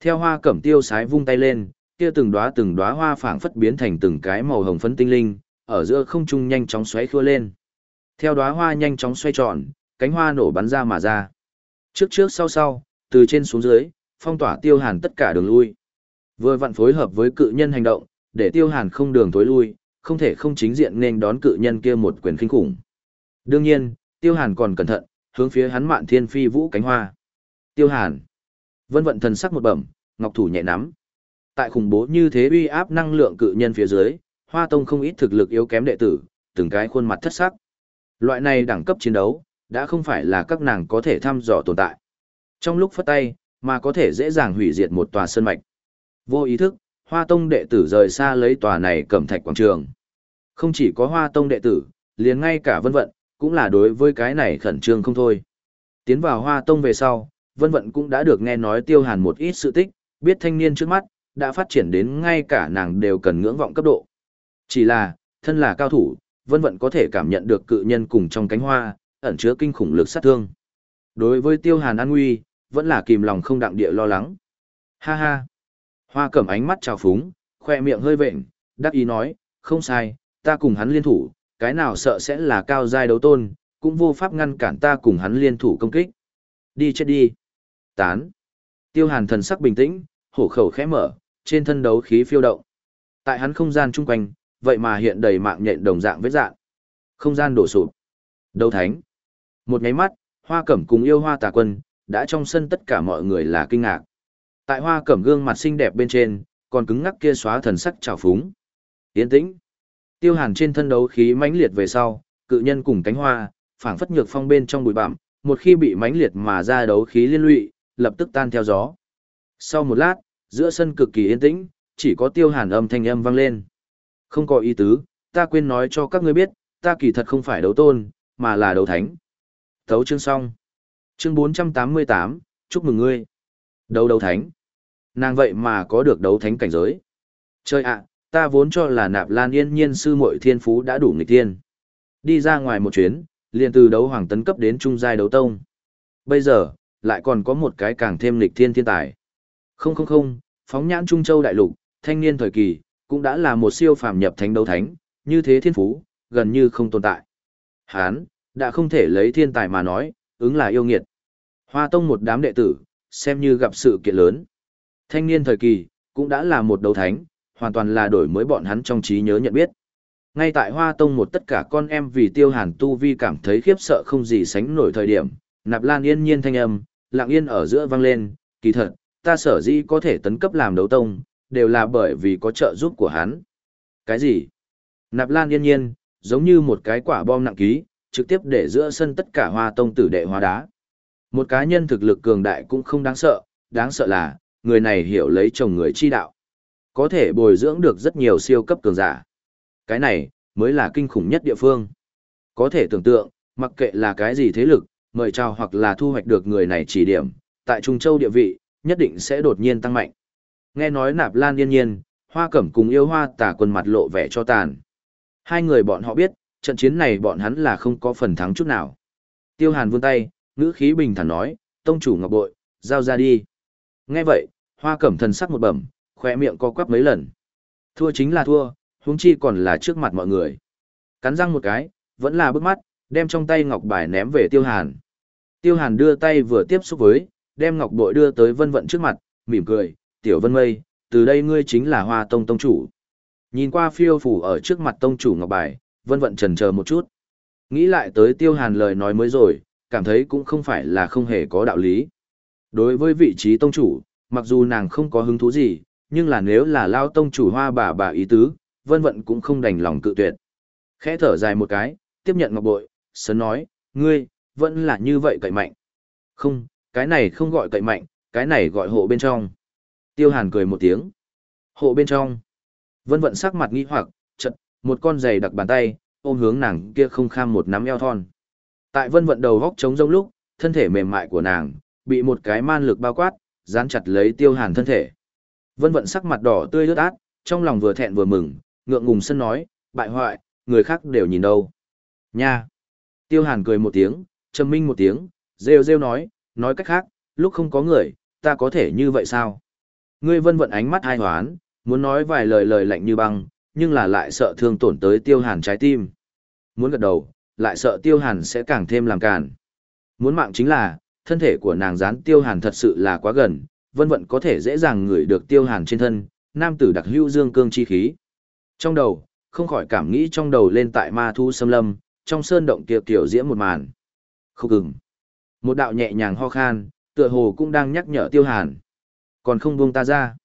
Theo Hoa Cẩm tiêu sái vung tay lên, kia từng đóa từng đóa hoa phảng phất biến thành từng cái màu hồng phấn tinh linh, ở giữa không trung nhanh chóng xoáy khua lên. Theo đóa hoa nhanh chóng xoay tròn, cánh hoa nổ bắn ra mà ra. Trước trước sau sau, từ trên xuống dưới, phong tỏa tiêu hàn tất cả đường lui. Vừa vặn phối hợp với cự nhân hành động, để tiêu hàn không đường tối lui, không thể không chính diện nên đón cự nhân kia một quyền kinh khủng. Đương nhiên, tiêu hàn còn cẩn thận, hướng phía hắn mạn thiên phi vũ cánh hoa. Tiêu hàn. Vân vận thần sắc một bẩm, ngọc thủ nhẹ nắm. Tại khủng bố như thế uy áp năng lượng cự nhân phía dưới, hoa tông không ít thực lực yếu kém đệ tử, từng cái khuôn mặt thất sắc. Loại này đẳng cấp chiến đấu, đã không phải là các nàng có thể thăm dò tồn tại. Trong lúc phất tay, mà có thể dễ dàng hủy diệt một tòa sơn mạch. Vô ý thức, Hoa Tông đệ tử rời xa lấy tòa này cẩm thạch quảng trường. Không chỉ có Hoa Tông đệ tử, liền ngay cả vân vận, cũng là đối với cái này khẩn trương không thôi. Tiến vào Hoa Tông về sau, vân vận cũng đã được nghe nói tiêu hàn một ít sự tích, biết thanh niên trước mắt, đã phát triển đến ngay cả nàng đều cần ngưỡng vọng cấp độ. Chỉ là, thân là cao thủ, vân vận có thể cảm nhận được cự nhân cùng trong cánh hoa, ẩn chứa kinh khủng lực sát thương. Đối với tiêu hàn an nguy, vẫn là kìm lòng không đặng địa lo lắng. Ha ha! Hoa cẩm ánh mắt trào phúng, khoe miệng hơi vệnh, đắc ý nói, không sai, ta cùng hắn liên thủ, cái nào sợ sẽ là cao giai đấu tôn, cũng vô pháp ngăn cản ta cùng hắn liên thủ công kích. Đi chết đi. Tán. Tiêu hàn thần sắc bình tĩnh, hổ khẩu khẽ mở, trên thân đấu khí phiêu động. Tại hắn không gian chung quanh, vậy mà hiện đầy mạng nhện đồng dạng vết dạng. Không gian đổ sụp. Đấu thánh. Một nháy mắt, hoa cẩm cùng yêu hoa tà quân, đã trong sân tất cả mọi người là kinh ngạc. Tại hoa cẩm gương mặt xinh đẹp bên trên, còn cứng ngắc kia xóa thần sắc trào phúng. Yên tĩnh. Tiêu hàn trên thân đấu khí mãnh liệt về sau, cự nhân cùng cánh hoa, phảng phất nhược phong bên trong bụi bặm, một khi bị mãnh liệt mà ra đấu khí liên lụy, lập tức tan theo gió. Sau một lát, giữa sân cực kỳ yên tĩnh, chỉ có tiêu hàn âm thanh âm vang lên. Không có ý tứ, ta quên nói cho các ngươi biết, ta kỳ thật không phải đấu tôn, mà là đấu thánh. Thấu chương xong. Chương 488, chúc mừng ngươi. Đấu đấu thánh. Nàng vậy mà có được đấu thánh cảnh giới. Chơi ạ, ta vốn cho là nạp lan yên nhiên sư muội thiên phú đã đủ nghịch thiên. Đi ra ngoài một chuyến, liền từ đấu hoàng tấn cấp đến trung giai đấu tông. Bây giờ, lại còn có một cái càng thêm nghịch thiên thiên tài. Không không không, phóng nhãn Trung Châu đại lục, thanh niên thời kỳ, cũng đã là một siêu phàm nhập thánh đấu thánh, như thế thiên phú, gần như không tồn tại. Hán, đã không thể lấy thiên tài mà nói, ứng là yêu nghiệt. Hoa tông một đám đệ tử, xem như gặp sự kiện lớn. Thanh niên thời kỳ, cũng đã là một đấu thánh, hoàn toàn là đổi mới bọn hắn trong trí nhớ nhận biết. Ngay tại Hoa Tông một tất cả con em vì tiêu hàn tu vi cảm thấy khiếp sợ không gì sánh nổi thời điểm, nạp lan yên nhiên thanh âm, lặng yên ở giữa vang lên, kỳ thật, ta sở dĩ có thể tấn cấp làm đấu tông, đều là bởi vì có trợ giúp của hắn. Cái gì? Nạp lan yên nhiên, giống như một cái quả bom nặng ký, trực tiếp để giữa sân tất cả hoa tông tử đệ hóa đá. Một cá nhân thực lực cường đại cũng không đáng sợ, đáng sợ là, người này hiểu lấy chồng người chi đạo. Có thể bồi dưỡng được rất nhiều siêu cấp cường giả. Cái này, mới là kinh khủng nhất địa phương. Có thể tưởng tượng, mặc kệ là cái gì thế lực, mời chào hoặc là thu hoạch được người này chỉ điểm, tại Trung Châu địa vị, nhất định sẽ đột nhiên tăng mạnh. Nghe nói nạp lan yên nhiên, hoa cẩm cùng yêu hoa tả quần mặt lộ vẻ cho tàn. Hai người bọn họ biết, trận chiến này bọn hắn là không có phần thắng chút nào. Tiêu hàn vươn tay, ngữ khí bình thản nói, tông chủ ngọc bội, giao ra đi. Nghe vậy, hoa cẩm thần sắc một bẩm, khoe miệng co quắp mấy lần. Thua chính là thua, huống chi còn là trước mặt mọi người. Cắn răng một cái, vẫn là bước mắt, đem trong tay ngọc bài ném về tiêu hàn. Tiêu hàn đưa tay vừa tiếp xúc với, đem ngọc bội đưa tới vân vận trước mặt, mỉm cười, tiểu vân mây, từ đây ngươi chính là hoa tông tông chủ. Nhìn qua phiêu phủ ở trước mặt tông chủ ngọc bài, vân vận trần chờ một chút. Nghĩ lại tới tiêu hàn lời nói mới rồi, cảm thấy cũng không phải là không hề có đạo lý. Đối với vị trí tông chủ, mặc dù nàng không có hứng thú gì, nhưng là nếu là lao tông chủ hoa bà bà ý tứ, vân vận cũng không đành lòng cự tuyệt. Khẽ thở dài một cái, tiếp nhận ngọc bội, sớm nói, ngươi, vẫn là như vậy cậy mạnh. Không, cái này không gọi cậy mạnh, cái này gọi hộ bên trong. Tiêu hàn cười một tiếng. Hộ bên trong. Vân vận sắc mặt nghi hoặc, một con giày đặc bàn tay, ôm hướng nàng kia không kham một nắm eo thon. Tại vân vận đầu góc trống rông lúc, thân thể mềm mại của nàng, bị một cái man lực bao quát, dán chặt lấy tiêu hàn thân thể. Vân vận sắc mặt đỏ tươi ướt át, trong lòng vừa thẹn vừa mừng, ngượng ngùng sân nói, bại hoại, người khác đều nhìn đâu. Nha! Tiêu hàn cười một tiếng, trầm minh một tiếng, rêu rêu nói, nói cách khác, lúc không có người, ta có thể như vậy sao? Ngươi vân vận ánh mắt ai hoán, muốn nói vài lời lời lạnh như băng, nhưng là lại sợ thương tổn tới tiêu hàn trái tim. Muốn gật đầu, lại sợ tiêu hàn sẽ càng thêm làm càn. Muốn mạng chính là, thân thể của nàng dán tiêu hàn thật sự là quá gần, vân vận có thể dễ dàng ngửi được tiêu hàn trên thân, nam tử đặc hữu dương cương chi khí. Trong đầu, không khỏi cảm nghĩ trong đầu lên tại ma thu xâm lâm, trong sơn động kia kiểu diễm một màn. Không cứng. Một đạo nhẹ nhàng ho khan, tựa hồ cũng đang nhắc nhở tiêu hàn. Còn không buông ta ra.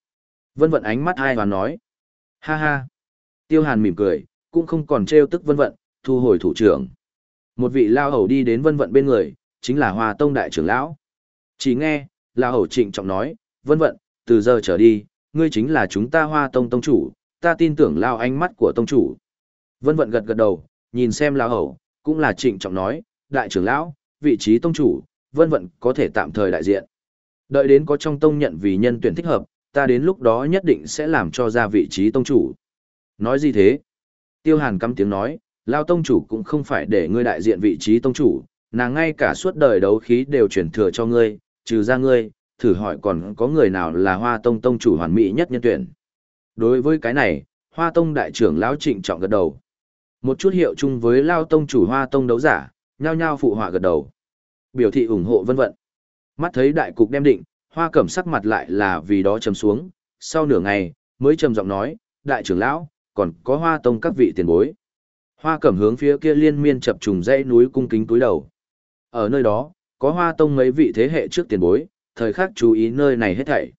Vân vận ánh mắt ai và nói. Ha ha. Tiêu hàn mỉm cười, cũng không còn trêu tức vân vận, thu hồi thủ trưởng. Một vị lao hầu đi đến vân vận bên người, chính là Hoa Tông đại trưởng lão. Chỉ nghe, lao hầu trịnh trọng nói, vân vận, từ giờ trở đi, ngươi chính là chúng ta Hoa Tông tông chủ, ta tin tưởng lao ánh mắt của tông chủ. Vân vận gật gật đầu, nhìn xem lao hầu, cũng là trịnh trọng nói, đại trưởng lão, vị trí tông chủ, vân vận có thể tạm thời đại diện. Đợi đến có trong tông nhận vì nhân tuyển thích hợp, ta đến lúc đó nhất định sẽ làm cho ra vị trí tông chủ. Nói gì thế? Tiêu Hàn căm tiếng nói, Lao tông chủ cũng không phải để ngươi đại diện vị trí tông chủ, nàng ngay cả suốt đời đấu khí đều chuyển thừa cho ngươi, trừ ra ngươi, thử hỏi còn có người nào là hoa tông tông chủ hoàn mỹ nhất nhân tuyển. Đối với cái này, hoa tông đại trưởng lão trịnh trọng gật đầu. Một chút hiệu chung với Lao tông chủ hoa tông đấu giả, nhao nhao phụ họa gật đầu. Biểu thị ủng hộ vân vận. Mắt thấy đại cục đem định, hoa cẩm sắc mặt lại là vì đó trầm xuống, sau nửa ngày, mới trầm giọng nói, đại trưởng lão, còn có hoa tông các vị tiền bối. Hoa cẩm hướng phía kia liên miên chập trùng dãy núi cung kính túi đầu. Ở nơi đó, có hoa tông mấy vị thế hệ trước tiền bối, thời khắc chú ý nơi này hết thảy.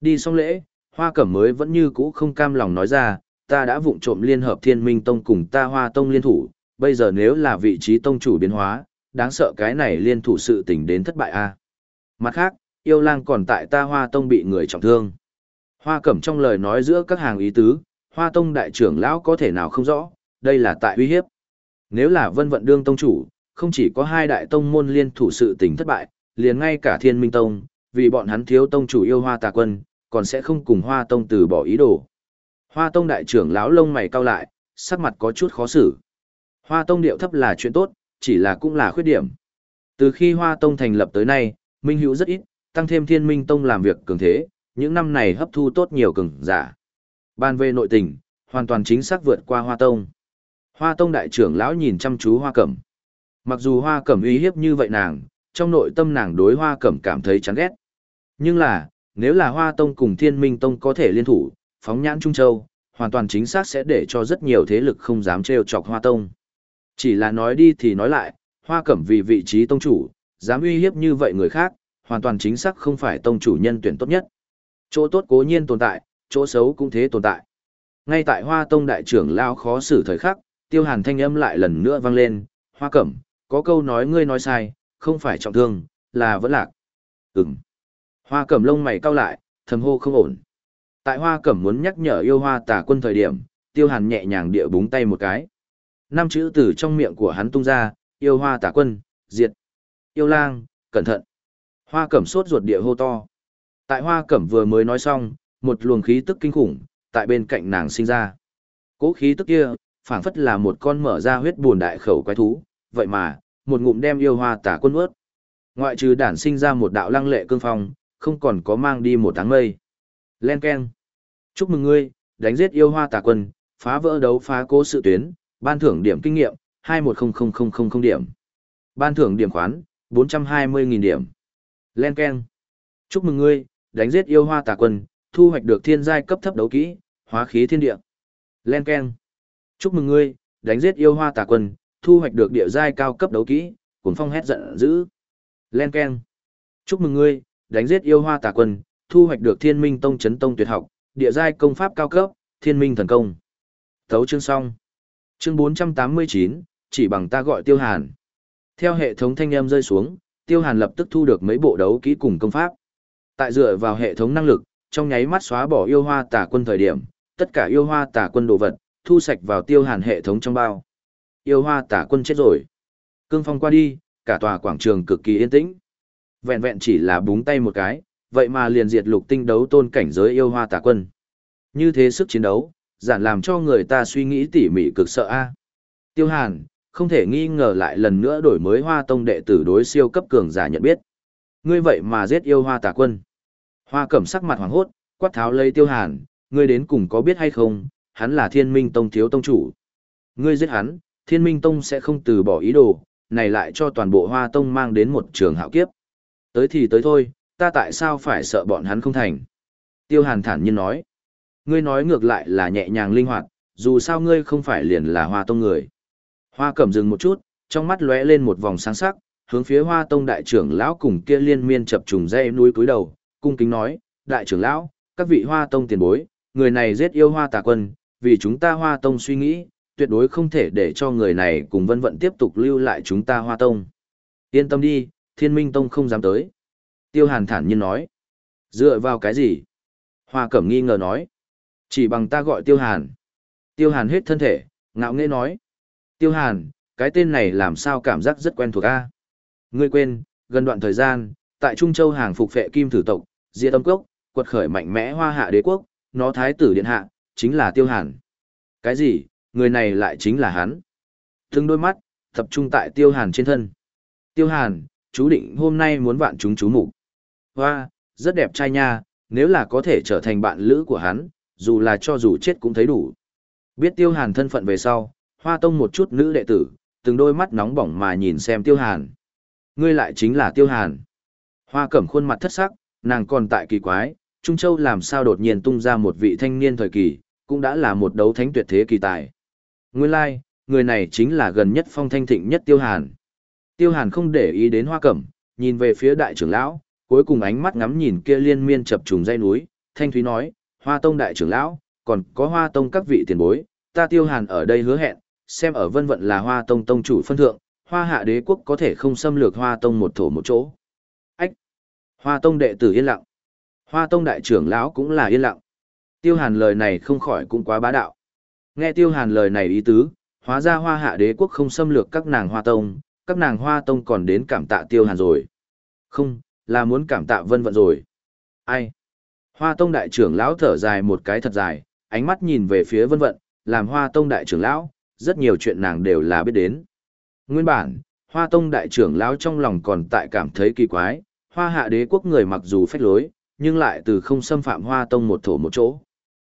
Đi xong lễ, hoa cẩm mới vẫn như cũ không cam lòng nói ra, ta đã vụng trộm liên hợp thiên minh tông cùng ta hoa tông liên thủ, bây giờ nếu là vị trí tông chủ biến hóa, đáng sợ cái này liên thủ sự tình đến thất bại a. Mặt khác, yêu lang còn tại ta hoa tông bị người trọng thương. Hoa cẩm trong lời nói giữa các hàng ý tứ, hoa tông đại trưởng lão có thể nào không rõ, đây là tại uy hiếp. Nếu là vân vận đương tông chủ, không chỉ có hai đại tông môn liên thủ sự tình thất bại, liền ngay cả thiên minh tông, vì bọn hắn thiếu tông chủ yêu hoa tà quân, còn sẽ không cùng hoa tông từ bỏ ý đồ. Hoa tông đại trưởng lão lông mày cau lại, sắc mặt có chút khó xử. Hoa tông điệu thấp là chuyện tốt, chỉ là cũng là khuyết điểm. Từ khi hoa tông thành lập tới nay, minh hữu rất ít, tăng thêm thiên minh tông làm việc cường thế, những năm này hấp thu tốt nhiều cường giả. Ban về nội tình, hoàn toàn chính xác vượt qua hoa tông. Hoa tông đại trưởng lão nhìn chăm chú hoa cẩm. Mặc dù hoa cẩm uy hiếp như vậy nàng, trong nội tâm nàng đối hoa cẩm cảm thấy chán ghét. Nhưng là, nếu là hoa tông cùng thiên minh tông có thể liên thủ, phóng nhãn Trung Châu, hoàn toàn chính xác sẽ để cho rất nhiều thế lực không dám trêu chọc hoa tông. Chỉ là nói đi thì nói lại, hoa cẩm vì vị trí tông chủ, dám uy hiếp như vậy người khác, hoàn toàn chính xác không phải tông chủ nhân tuyển tốt nhất. Chỗ tốt cố nhiên tồn tại, chỗ xấu cũng thế tồn tại. Ngay tại hoa tông đại trưởng lao khó xử thời khắc, tiêu hàn thanh âm lại lần nữa vang lên, hoa cẩm, có câu nói ngươi nói sai, không phải trọng thương, là vẫn lạc. Ừm. Hoa cẩm lông mày cau lại, thầm hô không ổn. Tại hoa cẩm muốn nhắc nhở yêu hoa tà quân thời điểm, tiêu hàn nhẹ nhàng địa búng tay một cái. Năm chữ từ trong miệng của hắn tung ra, yêu hoa tà quân, diệt. Yêu lang, cẩn thận. Hoa cẩm sốt ruột địa hô to. Tại hoa cẩm vừa mới nói xong, một luồng khí tức kinh khủng, tại bên cạnh nàng sinh ra. Cố khí tức kia, phảng phất là một con mở ra huyết buồn đại khẩu quái thú, vậy mà, một ngụm đem yêu hoa tả quân ướt. Ngoại trừ đản sinh ra một đạo lăng lệ cương phong, không còn có mang đi một tháng mây. Len Ken. Chúc mừng ngươi, đánh giết yêu hoa tả quân, phá vỡ đấu phá cố sự tuyến, ban thưởng điểm kinh nghiệm, 210000 điểm. Ban thưởng điểm khoán, 420.000 điểm. Len Ken. Chúc mừng ngươi, đánh giết yêu hoa tà quân, thu hoạch được thiên giai cấp thấp đấu kỹ, hóa khí thiên địa. Len keng, Chúc mừng ngươi, đánh giết yêu hoa tà quân, thu hoạch được địa giai cao cấp đấu kỹ, cuồng phong hét giận dữ. Len keng, Chúc mừng ngươi, đánh giết yêu hoa tà quân, thu hoạch được thiên minh tông chấn tông tuyệt học, địa giai công pháp cao cấp, thiên minh thần công. Thấu chương xong. Chương 489, chỉ bằng ta gọi tiêu hàn. Theo hệ thống thanh âm rơi xuống, tiêu hàn lập tức thu được mấy bộ đấu kỹ cùng công pháp. Tại dựa vào hệ thống năng lực, trong nháy mắt xóa bỏ yêu hoa tà quân thời điểm, tất cả yêu hoa tà quân đồ vật, thu sạch vào tiêu hàn hệ thống trong bao. Yêu hoa tả quân chết rồi. Cương phong qua đi, cả tòa quảng trường cực kỳ yên tĩnh. Vẹn vẹn chỉ là búng tay một cái, vậy mà liền diệt lục tinh đấu tôn cảnh giới yêu hoa tả quân. Như thế sức chiến đấu, giản làm cho người ta suy nghĩ tỉ mỉ cực sợ a. Tiêu hàn, không thể nghi ngờ lại lần nữa đổi mới hoa tông đệ tử đối siêu cấp cường giả nhận biết. Ngươi vậy mà giết yêu hoa tả quân. Hoa cẩm sắc mặt hoàng hốt, quát tháo lấy tiêu hàn, ngươi đến cùng có biết hay không, hắn là thiên minh tông thiếu tông chủ. Ngươi giết hắn, thiên minh tông sẽ không từ bỏ ý đồ, này lại cho toàn bộ hoa tông mang đến một trường hạo kiếp. Tới thì tới thôi, ta tại sao phải sợ bọn hắn không thành? Tiêu hàn thản nhiên nói. Ngươi nói ngược lại là nhẹ nhàng linh hoạt, dù sao ngươi không phải liền là hoa tông người. Hoa cẩm dừng một chút, trong mắt lóe lên một vòng sáng sắc, hướng phía hoa tông đại trưởng lão cùng kia liên miên chập trùng dây núi cúi đầu, cung kính nói, đại trưởng lão, các vị hoa tông tiền bối, người này giết yêu hoa tà quân, vì chúng ta hoa tông suy nghĩ, tuyệt đối không thể để cho người này cùng vân vận tiếp tục lưu lại chúng ta hoa tông. Yên tâm đi, thiên minh tông không dám tới. Tiêu hàn thản nhiên nói. Dựa vào cái gì? Hoa cẩm nghi ngờ nói. Chỉ bằng ta gọi tiêu hàn. Tiêu hàn hết thân thể, ngạo nghễ nói. Tiêu hàn, cái tên này làm sao cảm giác rất quen thuộc a? Ngươi quên, gần đoạn thời gian, tại Trung Châu hàng phục phệ kim thử tộc, diệt âm cốc, quật khởi mạnh mẽ hoa hạ đế quốc, nó thái tử điện hạ, chính là tiêu hàn. Cái gì, người này lại chính là hắn. Từng đôi mắt, tập trung tại tiêu hàn trên thân. Tiêu hàn, chú định hôm nay muốn vạn chúng chú mục Hoa, rất đẹp trai nha, nếu là có thể trở thành bạn lữ của hắn, dù là cho dù chết cũng thấy đủ. Biết tiêu hàn thân phận về sau, hoa tông một chút nữ đệ tử, từng đôi mắt nóng bỏng mà nhìn xem tiêu hàn. Ngươi lại chính là tiêu hàn. Hoa cẩm khuôn mặt thất sắc, nàng còn tại kỳ quái, Trung Châu làm sao đột nhiên tung ra một vị thanh niên thời kỳ, cũng đã là một đấu thánh tuyệt thế kỳ tài. Nguyên lai, like, người này chính là gần nhất phong thanh thịnh nhất tiêu hàn. Tiêu hàn không để ý đến hoa cẩm, nhìn về phía đại trưởng lão, cuối cùng ánh mắt ngắm nhìn kia liên miên chập trùng dây núi, thanh thúy nói, hoa tông đại trưởng lão, còn có hoa tông các vị tiền bối, ta tiêu hàn ở đây hứa hẹn, xem ở vân vận là hoa tông tông chủ phân thượng, hoa hạ đế quốc có thể không xâm lược hoa tông một thổ một chỗ. Hoa tông đệ tử yên lặng. Hoa tông đại trưởng lão cũng là yên lặng. Tiêu hàn lời này không khỏi cũng quá bá đạo. Nghe tiêu hàn lời này ý tứ, hóa ra hoa hạ đế quốc không xâm lược các nàng hoa tông, các nàng hoa tông còn đến cảm tạ tiêu hàn rồi. Không, là muốn cảm tạ vân vận rồi. Ai? Hoa tông đại trưởng lão thở dài một cái thật dài, ánh mắt nhìn về phía vân vận, làm hoa tông đại trưởng lão, rất nhiều chuyện nàng đều là biết đến. Nguyên bản, hoa tông đại trưởng lão trong lòng còn tại cảm thấy kỳ quái, hoa hạ đế quốc người mặc dù phách lối, nhưng lại từ không xâm phạm hoa tông một thổ một chỗ.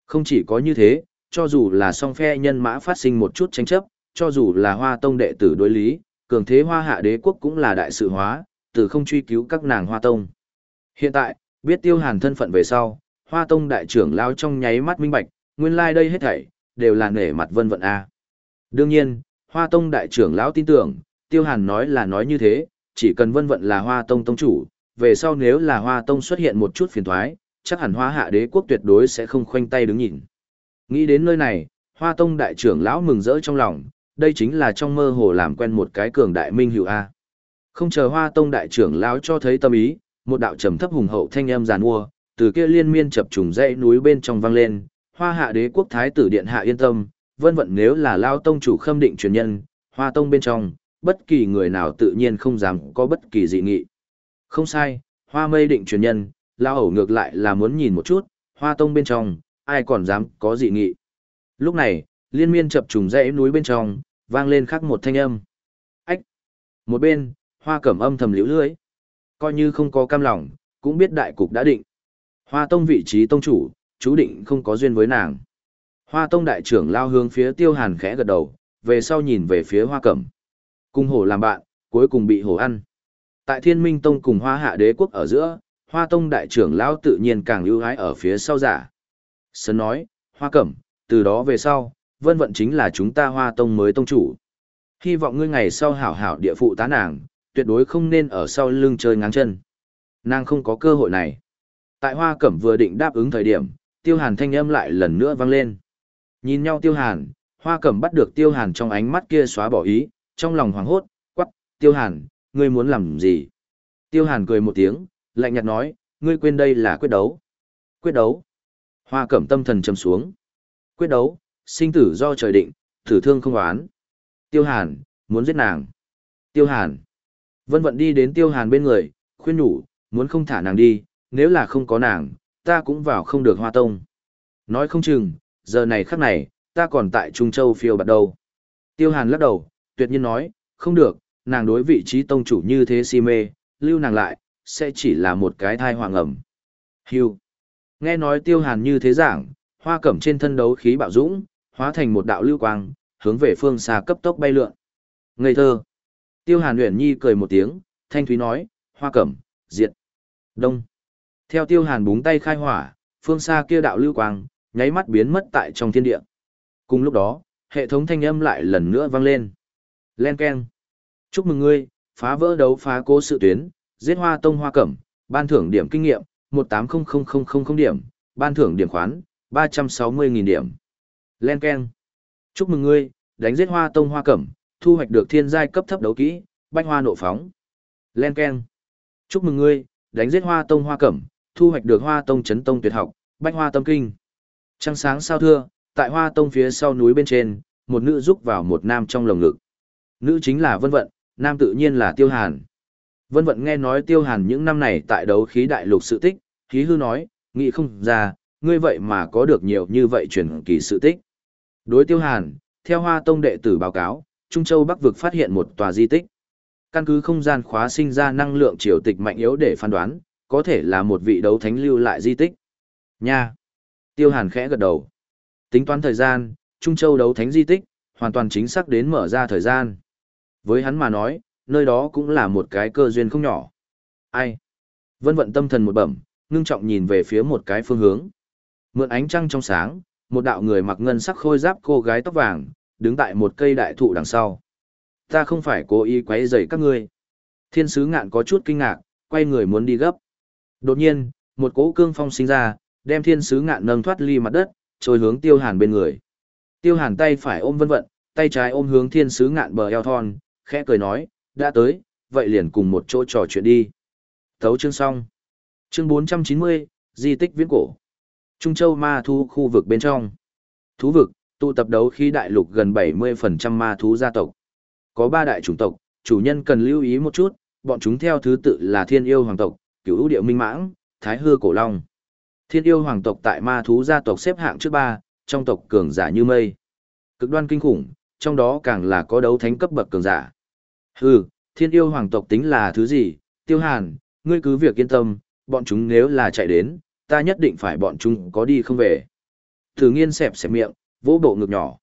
Không chỉ có như thế, cho dù là song phe nhân mã phát sinh một chút tranh chấp, cho dù là hoa tông đệ tử đối lý, cường thế hoa hạ đế quốc cũng là đại sự hóa, từ không truy cứu các nàng hoa tông. Hiện tại, biết tiêu hàn thân phận về sau, hoa tông đại trưởng lao trong nháy mắt minh bạch, nguyên lai like đây hết thảy, đều là nể mặt vân vận A. Đương nhiên, hoa tông đại trưởng lão tin tưởng, tiêu hàn nói là nói như thế, chỉ cần vân vận là hoa tông tông chủ, về sau nếu là hoa tông xuất hiện một chút phiền thoái, chắc hẳn hoa hạ đế quốc tuyệt đối sẽ không khoanh tay đứng nhìn. Nghĩ đến nơi này, hoa tông đại trưởng lão mừng rỡ trong lòng, đây chính là trong mơ hồ làm quen một cái cường đại minh hữu A. Không chờ hoa tông đại trưởng lão cho thấy tâm ý, một đạo trầm thấp hùng hậu thanh âm giàn mua, từ kia liên miên chập trùng dãy núi bên trong vang lên, hoa hạ đế quốc thái tử điện hạ yên tâm, vân vận nếu là lao tông chủ khâm định truyền nhân, hoa tông bên trong, bất kỳ người nào tự nhiên không dám có bất kỳ dị nghị. Không sai, hoa mây định truyền nhân, lao hầu ngược lại là muốn nhìn một chút, hoa tông bên trong, ai còn dám có dị nghị. Lúc này, liên miên chập trùng dãy núi bên trong, vang lên khắc một thanh âm. Ách! Một bên, hoa cẩm âm thầm liễu lưới. Coi như không có cam lòng, cũng biết đại cục đã định. Hoa tông vị trí tông chủ, chú định không có duyên với nàng. Hoa tông đại trưởng lao hướng phía tiêu hàn khẽ gật đầu, về sau nhìn về phía hoa cẩm. Cung hổ làm bạn, cuối cùng bị hổ ăn. Tại thiên minh tông cùng hoa hạ đế quốc ở giữa, hoa tông đại trưởng Lão tự nhiên càng ưu ái ở phía sau giả. Sơn nói, hoa cẩm, từ đó về sau, vân vận chính là chúng ta hoa tông mới tông chủ. Hy vọng ngươi ngày sau hảo hảo địa phụ tá nàng, tuyệt đối không nên ở sau lưng chơi ngáng chân. Nàng không có cơ hội này. Tại hoa cẩm vừa định đáp ứng thời điểm, tiêu hàn thanh âm lại lần nữa vang lên. Nhìn nhau tiêu hàn, hoa cẩm bắt được tiêu hàn trong ánh mắt kia xóa bỏ ý, trong lòng hoảng hốt, quắc, tiêu hàn, ngươi muốn làm gì? Tiêu hàn cười một tiếng, lạnh nhạt nói, ngươi quên đây là quyết đấu. Quyết đấu. Hoa cẩm tâm thần trầm xuống. Quyết đấu, sinh tử do trời định, thử thương không oán. Tiêu hàn, muốn giết nàng. Tiêu hàn. Vân vận đi đến tiêu hàn bên người, khuyên nhủ, muốn không thả nàng đi, nếu là không có nàng, ta cũng vào không được hoa tông. Nói không chừng, giờ này khắc này, ta còn tại Trung Châu phiêu bạt đầu. Tiêu hàn lắc đầu, tuyệt nhiên nói, không được, nàng đối vị trí tông chủ như thế si mê, lưu nàng lại, sẽ chỉ là một cái thai hoàng ẩm. Hưu. Nghe nói tiêu hàn như thế giảng, hoa cẩm trên thân đấu khí bạo dũng, hóa thành một đạo lưu quang, hướng về phương xa cấp tốc bay lượn. Ngây thơ. Tiêu Hàn luyện Nhi cười một tiếng, thanh thúy nói, "Hoa Cẩm, diệt." Đông. Theo Tiêu Hàn búng tay khai hỏa, phương xa kia đạo lưu quang, nháy mắt biến mất tại trong thiên địa. Cùng lúc đó, hệ thống thanh âm lại lần nữa vang lên. Len keng. Chúc mừng ngươi, phá vỡ đấu phá cố sự tuyến, giết hoa tông hoa cẩm, ban thưởng điểm kinh nghiệm, 180000 điểm, ban thưởng điểm khoán, 360.000 điểm. Len keng. Chúc mừng ngươi, đánh giết hoa tông hoa cẩm, thu hoạch được thiên giai cấp thấp đấu kỹ, bách hoa nộ phóng. Len keng. Chúc mừng ngươi, đánh giết hoa tông hoa cẩm, thu hoạch được hoa tông chấn tông tuyệt học, bách hoa tâm kinh. Trăng sáng sao thưa, tại hoa tông phía sau núi bên trên, một nữ rúc vào một nam trong lồng ngực. Nữ chính là Vân Vận, nam tự nhiên là Tiêu Hàn. Vân Vận nghe nói Tiêu Hàn những năm này tại đấu khí đại lục sự tích, khí hư nói, nghĩ không ra, ngươi vậy mà có được nhiều như vậy truyền kỳ sự tích. Đối Tiêu Hàn, theo Hoa Tông đệ tử báo cáo, Trung Châu Bắc vực phát hiện một tòa di tích. Căn cứ không gian khóa sinh ra năng lượng triều tịch mạnh yếu để phán đoán, có thể là một vị đấu thánh lưu lại di tích. Nha! Tiêu Hàn khẽ gật đầu. Tính toán thời gian, Trung Châu đấu thánh di tích, hoàn toàn chính xác đến mở ra thời gian. Với hắn mà nói, nơi đó cũng là một cái cơ duyên không nhỏ. Ai? Vân vận tâm thần một bẩm, ngưng trọng nhìn về phía một cái phương hướng. Mượn ánh trăng trong sáng, một đạo người mặc ngân sắc khôi giáp cô gái tóc vàng, đứng tại một cây đại thụ đằng sau. Ta không phải cố ý quấy rầy các ngươi. Thiên sứ ngạn có chút kinh ngạc, quay người muốn đi gấp. Đột nhiên, một cỗ cương phong sinh ra, đem thiên sứ ngạn nâng thoát ly mặt đất, trôi hướng tiêu hàn bên người. Tiêu hàn tay phải ôm vân vận, tay trái ôm hướng thiên sứ ngạn bờ eo thon, khẽ cười nói, đã tới, vậy liền cùng một chỗ trò chuyện đi. Thấu chương xong. Chương 490, Di tích viễn cổ. Trung Châu ma thú khu vực bên trong. Thú vực, tụ tập đấu khí đại lục gần 70% ma thú gia tộc. Có ba đại chủng tộc, chủ nhân cần lưu ý một chút, bọn chúng theo thứ tự là thiên yêu hoàng tộc, cửu ưu Điệu minh mãng, thái hư cổ long. Thiên yêu hoàng tộc tại ma thú gia tộc xếp hạng trước ba, trong tộc cường giả như mây. Cực đoan kinh khủng, trong đó càng là có đấu thánh cấp bậc cường giả. Hừ, thiên yêu hoàng tộc tính là thứ gì? Tiêu hàn, ngươi cứ việc yên tâm, bọn chúng nếu là chạy đến, ta nhất định phải bọn chúng có đi không về. Thử nghiên xẹp xẹp miệng, vỗ bộ ngực nhỏ.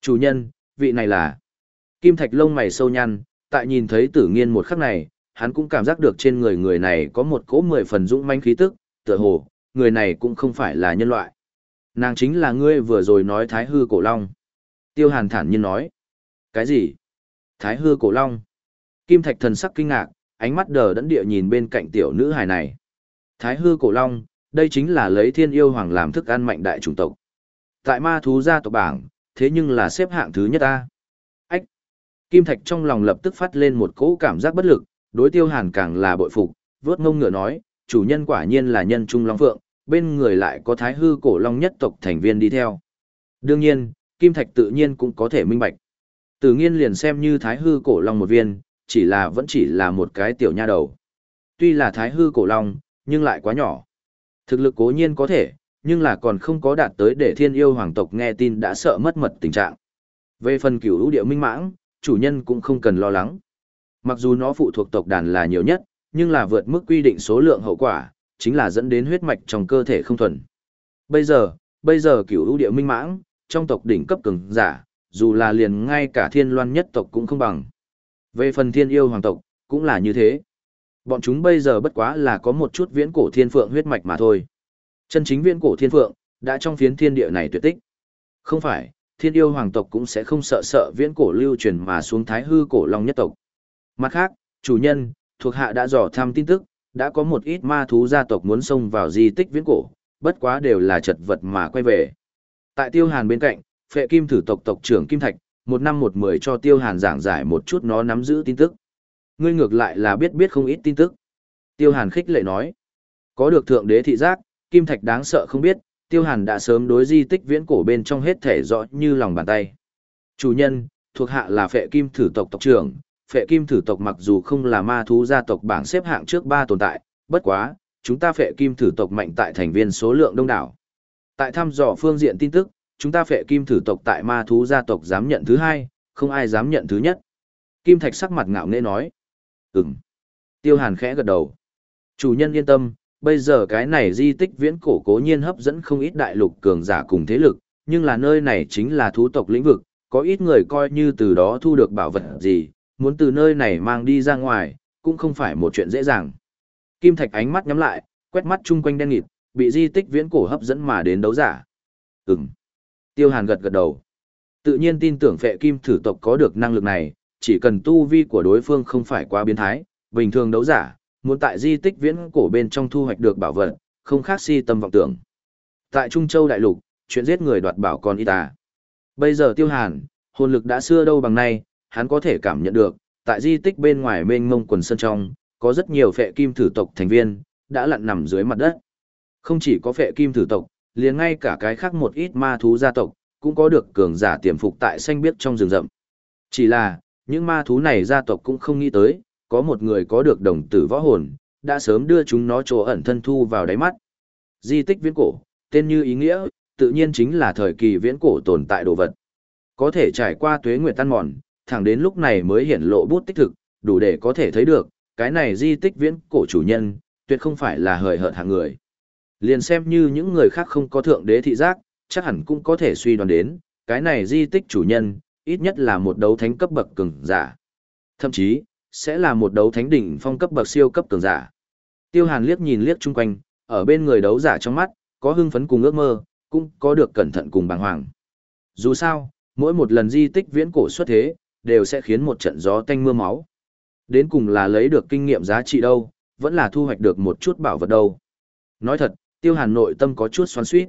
Chủ nhân, vị này là... Kim thạch lông mày sâu nhăn, tại nhìn thấy tử nghiên một khắc này, hắn cũng cảm giác được trên người người này có một cỗ mười phần dũng manh khí tức, tựa hồ, người này cũng không phải là nhân loại. Nàng chính là ngươi vừa rồi nói thái hư cổ long. Tiêu hàn thản nhiên nói. Cái gì? Thái hư cổ long. Kim thạch thần sắc kinh ngạc, ánh mắt đờ đẫn địa nhìn bên cạnh tiểu nữ hài này. Thái hư cổ long, đây chính là lấy thiên yêu hoàng làm thức ăn mạnh đại chủng tộc. Tại ma thú gia tộc bảng, thế nhưng là xếp hạng thứ nhất ta. Ách! Kim thạch trong lòng lập tức phát lên một cỗ cảm giác bất lực, đối tiêu hàn càng là bội phục, vớt ngông ngựa nói, chủ nhân quả nhiên là nhân trung long phượng, bên người lại có thái hư cổ long nhất tộc thành viên đi theo. Đương nhiên, Kim Thạch tự nhiên cũng có thể minh bạch. Tự nhiên liền xem như thái hư cổ long một viên, chỉ là vẫn chỉ là một cái tiểu nha đầu. Tuy là thái hư cổ long, nhưng lại quá nhỏ. Thực lực cố nhiên có thể, nhưng là còn không có đạt tới để thiên yêu hoàng tộc nghe tin đã sợ mất mật tình trạng. Về phần cửu lũ địa minh mãng, chủ nhân cũng không cần lo lắng. Mặc dù nó phụ thuộc tộc đàn là nhiều nhất, nhưng là vượt mức quy định số lượng hậu quả, chính là dẫn đến huyết mạch trong cơ thể không thuần. Bây giờ, bây giờ cửu lũ địa minh mãng, trong tộc đỉnh cấp cường giả, dù là liền ngay cả thiên loan nhất tộc cũng không bằng. Về phần thiên yêu hoàng tộc, cũng là như thế. Bọn chúng bây giờ bất quá là có một chút viễn cổ thiên phượng huyết mạch mà thôi. Chân chính viễn cổ thiên phượng, đã trong phiến thiên địa này tuyệt tích. Không phải, thiên yêu hoàng tộc cũng sẽ không sợ sợ viễn cổ lưu truyền mà xuống thái hư cổ long nhất tộc. Mặt khác, chủ nhân, thuộc hạ đã dò thăm tin tức, đã có một ít ma thú gia tộc muốn xông vào di tích viễn cổ, bất quá đều là chật vật mà quay về. Tại tiêu hàn bên cạnh, phệ kim thử tộc tộc trưởng Kim Thạch, một năm một mười cho tiêu hàn giảng giải một chút nó nắm giữ tin tức. Ngươi ngược lại là biết biết không ít tin tức. Tiêu hàn khích lệ nói, có được thượng đế thị giác, Kim Thạch đáng sợ không biết, tiêu hàn đã sớm đối di tích viễn cổ bên trong hết thể rõ như lòng bàn tay. Chủ nhân, thuộc hạ là phệ kim thử tộc tộc trưởng, phệ kim thử tộc mặc dù không là ma thú gia tộc bảng xếp hạng trước ba tồn tại, bất quá, chúng ta phệ kim thử tộc mạnh tại thành viên số lượng đông đảo. Tại thăm dò phương diện tin tức, chúng ta phệ kim thử tộc tại ma thú gia tộc dám nhận thứ hai, không ai dám nhận thứ nhất. Kim Thạch sắc mặt ngạo nghễ nói. Ừm. Tiêu Hàn khẽ gật đầu. Chủ nhân yên tâm, bây giờ cái này di tích viễn cổ cố nhiên hấp dẫn không ít đại lục cường giả cùng thế lực, nhưng là nơi này chính là thú tộc lĩnh vực, có ít người coi như từ đó thu được bảo vật gì, muốn từ nơi này mang đi ra ngoài, cũng không phải một chuyện dễ dàng. Kim Thạch ánh mắt nhắm lại, quét mắt chung quanh đen nghịt, bị di tích viễn cổ hấp dẫn mà đến đấu giả. Ừm. Tiêu Hàn gật gật đầu. Tự nhiên tin tưởng phệ kim thử tộc có được năng lực này, chỉ cần tu vi của đối phương không phải quá biến thái, bình thường đấu giả, muốn tại di tích viễn cổ bên trong thu hoạch được bảo vật, không khác si tâm vọng tưởng. Tại Trung Châu Đại Lục, chuyện giết người đoạt bảo còn y ta. À. Bây giờ Tiêu Hàn, hồn lực đã xưa đâu bằng nay, hắn có thể cảm nhận được, tại di tích bên ngoài mênh mông quần sơn trong, có rất nhiều phệ kim thử tộc thành viên, đã lặn nằm dưới mặt đất. Không chỉ có phệ kim thử tộc, liền ngay cả cái khác một ít ma thú gia tộc, cũng có được cường giả tiềm phục tại xanh biếc trong rừng rậm. Chỉ là, những ma thú này gia tộc cũng không nghĩ tới, có một người có được đồng tử võ hồn, đã sớm đưa chúng nó chỗ ẩn thân thu vào đáy mắt. Di tích viễn cổ, tên như ý nghĩa, tự nhiên chính là thời kỳ viễn cổ tồn tại đồ vật. Có thể trải qua tuế nguyệt tan mòn, thẳng đến lúc này mới hiển lộ bút tích thực, đủ để có thể thấy được, cái này di tích viễn cổ chủ nhân, tuyệt không phải là hời hợt hàng người. Liền xem như những người khác không có thượng đế thị giác, chắc hẳn cũng có thể suy đoán đến, cái này di tích chủ nhân, ít nhất là một đấu thánh cấp bậc cường giả. Thậm chí, sẽ là một đấu thánh đỉnh phong cấp bậc siêu cấp cường giả. Tiêu Hàn liếc nhìn liếc chung quanh, ở bên người đấu giả trong mắt, có hưng phấn cùng ước mơ, cũng có được cẩn thận cùng bàng hoàng. Dù sao, mỗi một lần di tích viễn cổ xuất thế, đều sẽ khiến một trận gió tanh mưa máu. Đến cùng là lấy được kinh nghiệm giá trị đâu, vẫn là thu hoạch được một chút bảo vật đâu. Nói thật, Tiêu Hàn nội tâm có chút xoắn suýt.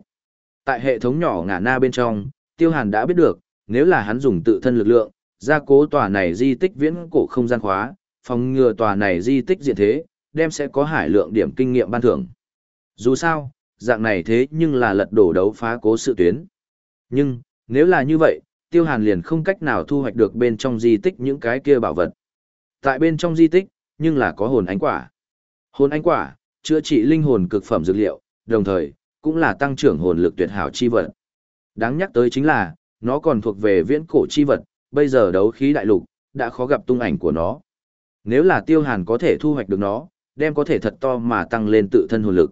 Tại hệ thống nhỏ ngả na bên trong, Tiêu Hàn đã biết được, nếu là hắn dùng tự thân lực lượng, gia cố tòa này di tích viễn cổ không gian khóa, phòng ngừa tòa này di tích diện thế, đem sẽ có hải lượng điểm kinh nghiệm ban thưởng. Dù sao, dạng này thế nhưng là lật đổ đấu phá cố sự tuyến. Nhưng, nếu là như vậy, Tiêu Hàn liền không cách nào thu hoạch được bên trong di tích những cái kia bảo vật. Tại bên trong di tích, nhưng là có hồn ánh quả. Hồn ánh quả, chữa trị linh hồn cực phẩm dược liệu, đồng thời, cũng là tăng trưởng hồn lực tuyệt hảo chi vật. Đáng nhắc tới chính là, nó còn thuộc về viễn cổ chi vật, bây giờ đấu khí đại lục, đã khó gặp tung ảnh của nó. Nếu là tiêu hàn có thể thu hoạch được nó, đem có thể thật to mà tăng lên tự thân hồn lực.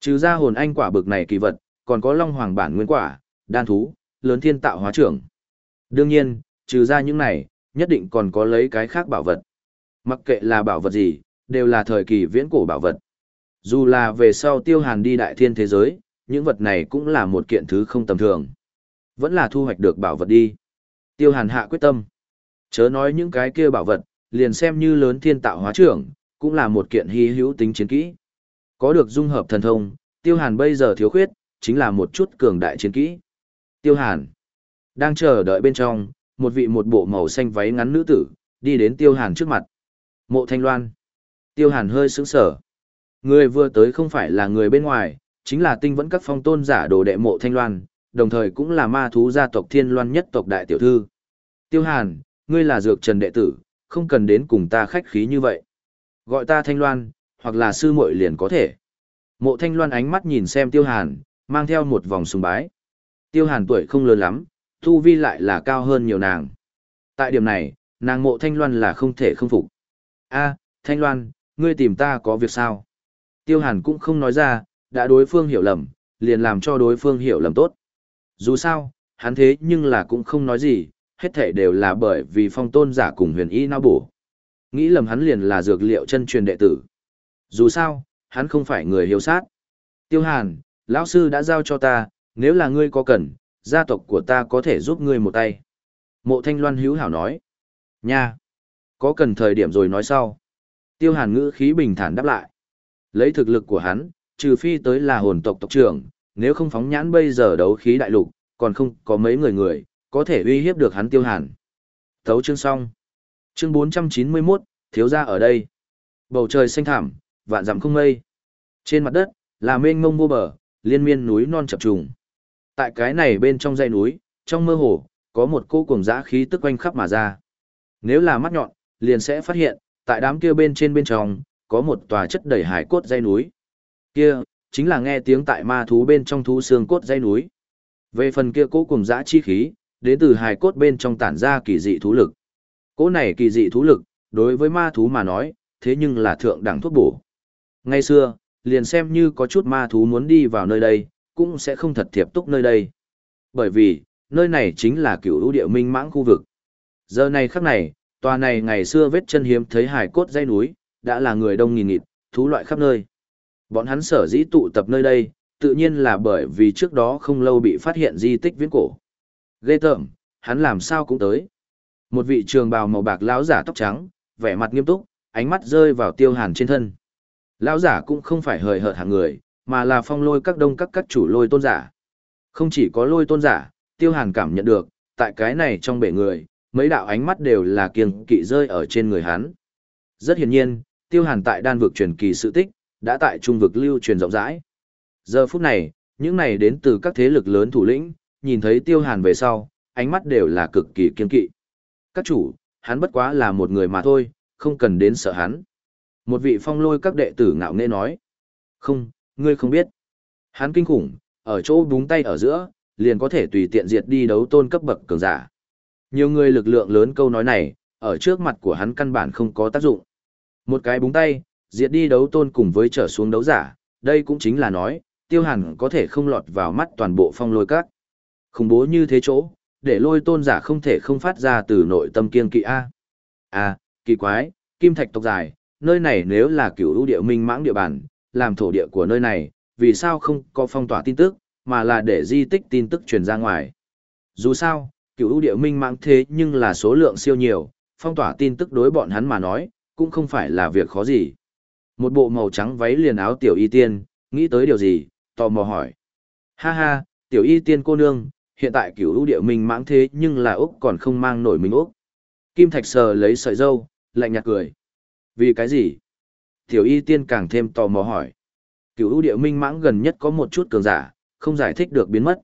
Trừ ra hồn anh quả bực này kỳ vật, còn có long hoàng bản nguyên quả, đan thú, lớn thiên tạo hóa trưởng. Đương nhiên, trừ ra những này, nhất định còn có lấy cái khác bảo vật. Mặc kệ là bảo vật gì, đều là thời kỳ viễn cổ bảo vật. Dù là về sau tiêu hàn đi đại thiên thế giới, những vật này cũng là một kiện thứ không tầm thường. Vẫn là thu hoạch được bảo vật đi. Tiêu hàn hạ quyết tâm. Chớ nói những cái kia bảo vật, liền xem như lớn thiên tạo hóa trưởng, cũng là một kiện hy hữu tính chiến kỹ. Có được dung hợp thần thông, tiêu hàn bây giờ thiếu khuyết, chính là một chút cường đại chiến kỹ. Tiêu hàn đang chờ đợi bên trong, một vị một bộ màu xanh váy ngắn nữ tử, đi đến tiêu hàn trước mặt. Mộ thanh loan. Tiêu hàn hơi sững sở. Người vừa tới không phải là người bên ngoài, chính là tinh vẫn các phong tôn giả đồ đệ mộ thanh loan, đồng thời cũng là ma thú gia tộc thiên loan nhất tộc đại tiểu thư. Tiêu hàn, ngươi là dược trần đệ tử, không cần đến cùng ta khách khí như vậy. Gọi ta thanh loan, hoặc là sư muội liền có thể. Mộ thanh loan ánh mắt nhìn xem tiêu hàn, mang theo một vòng sùng bái. Tiêu hàn tuổi không lớn lắm, thu vi lại là cao hơn nhiều nàng. Tại điểm này, nàng mộ thanh loan là không thể không phục. a thanh loan, ngươi tìm ta có việc sao? Tiêu hàn cũng không nói ra, đã đối phương hiểu lầm, liền làm cho đối phương hiểu lầm tốt. Dù sao, hắn thế nhưng là cũng không nói gì, hết thể đều là bởi vì phong tôn giả cùng huyền y nao bổ. Nghĩ lầm hắn liền là dược liệu chân truyền đệ tử. Dù sao, hắn không phải người hiếu sát. Tiêu hàn, lão sư đã giao cho ta, nếu là ngươi có cần, gia tộc của ta có thể giúp ngươi một tay. Mộ thanh loan hữu hảo nói. Nha! Có cần thời điểm rồi nói sau. Tiêu hàn ngữ khí bình thản đáp lại. Lấy thực lực của hắn, trừ phi tới là hồn tộc tộc trưởng, nếu không phóng nhãn bây giờ đấu khí đại lục, còn không có mấy người người, có thể uy hiếp được hắn tiêu hàn. Thấu chương xong. Chương 491, thiếu gia ở đây. Bầu trời xanh thảm, vạn dặm không mây. Trên mặt đất, là mênh mông vô bờ, liên miên núi non chập trùng. Tại cái này bên trong dãy núi, trong mơ hồ, có một cô cùng dã khí tức quanh khắp mà ra. Nếu là mắt nhọn, liền sẽ phát hiện, tại đám kia bên trên bên trong, có một tòa chất đầy hải cốt dây núi. Kia, chính là nghe tiếng tại ma thú bên trong thú xương cốt dây núi. Về phần kia cố cùng dã chi khí, đến từ hải cốt bên trong tản ra kỳ dị thú lực. Cố này kỳ dị thú lực, đối với ma thú mà nói, thế nhưng là thượng đẳng thuốc bổ. Ngay xưa, liền xem như có chút ma thú muốn đi vào nơi đây, cũng sẽ không thật thiệp túc nơi đây. Bởi vì, nơi này chính là cửu lũ địa minh mãng khu vực. Giờ này khắc này, tòa này ngày xưa vết chân hiếm thấy hải cốt dây núi, đã là người đông nghìn nghịt, thú loại khắp nơi. Bọn hắn sở dĩ tụ tập nơi đây, tự nhiên là bởi vì trước đó không lâu bị phát hiện di tích viễn cổ. Ghê tởm, hắn làm sao cũng tới. Một vị trường bào màu bạc lão giả tóc trắng, vẻ mặt nghiêm túc, ánh mắt rơi vào tiêu hàn trên thân. Lão giả cũng không phải hời hợt hạng người, mà là phong lôi các đông các các chủ lôi tôn giả. Không chỉ có lôi tôn giả, tiêu hàn cảm nhận được, tại cái này trong bể người, mấy đạo ánh mắt đều là kiêng kỵ rơi ở trên người hắn. Rất hiển nhiên, tiêu hàn tại đan vực truyền kỳ sự tích, đã tại trung vực lưu truyền rộng rãi. Giờ phút này, những này đến từ các thế lực lớn thủ lĩnh, nhìn thấy tiêu hàn về sau, ánh mắt đều là cực kỳ kiên kỵ. Các chủ, hắn bất quá là một người mà thôi, không cần đến sợ hắn. Một vị phong lôi các đệ tử ngạo nghễ nói. Không, ngươi không biết. Hắn kinh khủng, ở chỗ búng tay ở giữa, liền có thể tùy tiện diệt đi đấu tôn cấp bậc cường giả. Nhiều người lực lượng lớn câu nói này, ở trước mặt của hắn căn bản không có tác dụng. Một cái búng tay, diệt đi đấu tôn cùng với trở xuống đấu giả, đây cũng chính là nói, tiêu hàn có thể không lọt vào mắt toàn bộ phong lôi các. Khủng bố như thế chỗ, để lôi tôn giả không thể không phát ra từ nội tâm kiên kỵ A. À, kỳ quái, kim thạch tộc dài, nơi này nếu là cửu ưu địa minh mãng địa bàn, làm thổ địa của nơi này, vì sao không có phong tỏa tin tức, mà là để di tích tin tức truyền ra ngoài. Dù sao, cửu ưu địa minh mãng thế nhưng là số lượng siêu nhiều, phong tỏa tin tức đối bọn hắn mà nói, cũng không phải là việc khó gì. Một bộ màu trắng váy liền áo tiểu y tiên, nghĩ tới điều gì, tò mò hỏi. Ha ha, tiểu y tiên cô nương, hiện tại cửu ưu địa minh mãng thế nhưng là Úc còn không mang nổi mình Úc. Kim Thạch sờ lấy sợi dâu, lạnh nhạt cười. Vì cái gì? Tiểu y tiên càng thêm tò mò hỏi. Cửu ưu địa minh mãng gần nhất có một chút cường giả, không giải thích được biến mất.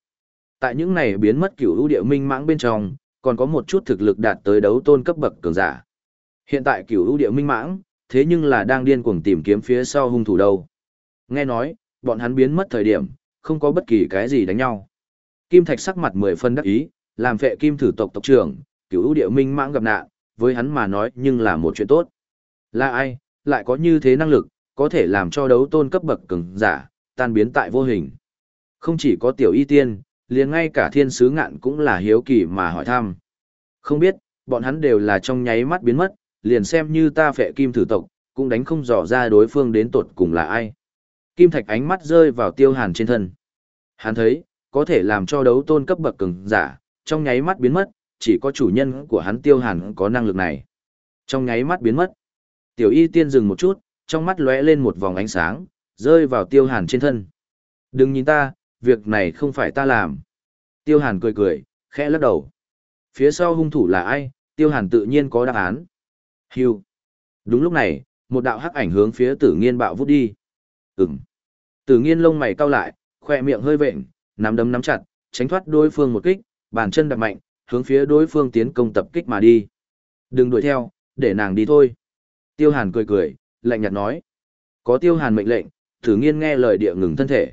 Tại những này biến mất cửu ưu địa minh mãng bên trong, còn có một chút thực lực đạt tới đấu tôn cấp bậc cường giả. Hiện tại cửu ưu địa minh mãng, thế nhưng là đang điên cuồng tìm kiếm phía sau hung thủ đâu. Nghe nói, bọn hắn biến mất thời điểm, không có bất kỳ cái gì đánh nhau. Kim Thạch sắc mặt mười phân đắc ý, làm vệ kim thử tộc tộc trưởng, cửu ưu địa minh mãng gặp nạn, với hắn mà nói nhưng là một chuyện tốt. Là ai, lại có như thế năng lực, có thể làm cho đấu tôn cấp bậc cường giả, tan biến tại vô hình. Không chỉ có tiểu y tiên, liền ngay cả thiên sứ ngạn cũng là hiếu kỳ mà hỏi thăm. Không biết, bọn hắn đều là trong nháy mắt biến mất, liền xem như ta phệ kim thử tộc, cũng đánh không dò ra đối phương đến tột cùng là ai. Kim thạch ánh mắt rơi vào tiêu hàn trên thân. Hắn thấy, có thể làm cho đấu tôn cấp bậc cường giả, trong nháy mắt biến mất, chỉ có chủ nhân của hắn tiêu hàn có năng lực này. Trong nháy mắt biến mất. Tiểu y tiên dừng một chút, trong mắt lóe lên một vòng ánh sáng, rơi vào tiêu hàn trên thân. Đừng nhìn ta, việc này không phải ta làm. Tiêu hàn cười cười, khẽ lắc đầu. Phía sau hung thủ là ai, tiêu hàn tự nhiên có đáp án. Hưu. Đúng lúc này, một đạo hắc ảnh hướng phía tử nghiên bạo vút đi. Ừm. Tử nghiên lông mày cau lại, khoe miệng hơi vện, nắm đấm nắm chặt, tránh thoát đối phương một kích, bàn chân đạp mạnh, hướng phía đối phương tiến công tập kích mà đi. Đừng đuổi theo, để nàng đi thôi. Tiêu Hàn cười cười, lạnh nhạt nói. Có Tiêu Hàn mệnh lệnh, Tử Nghiên nghe lời địa ngừng thân thể.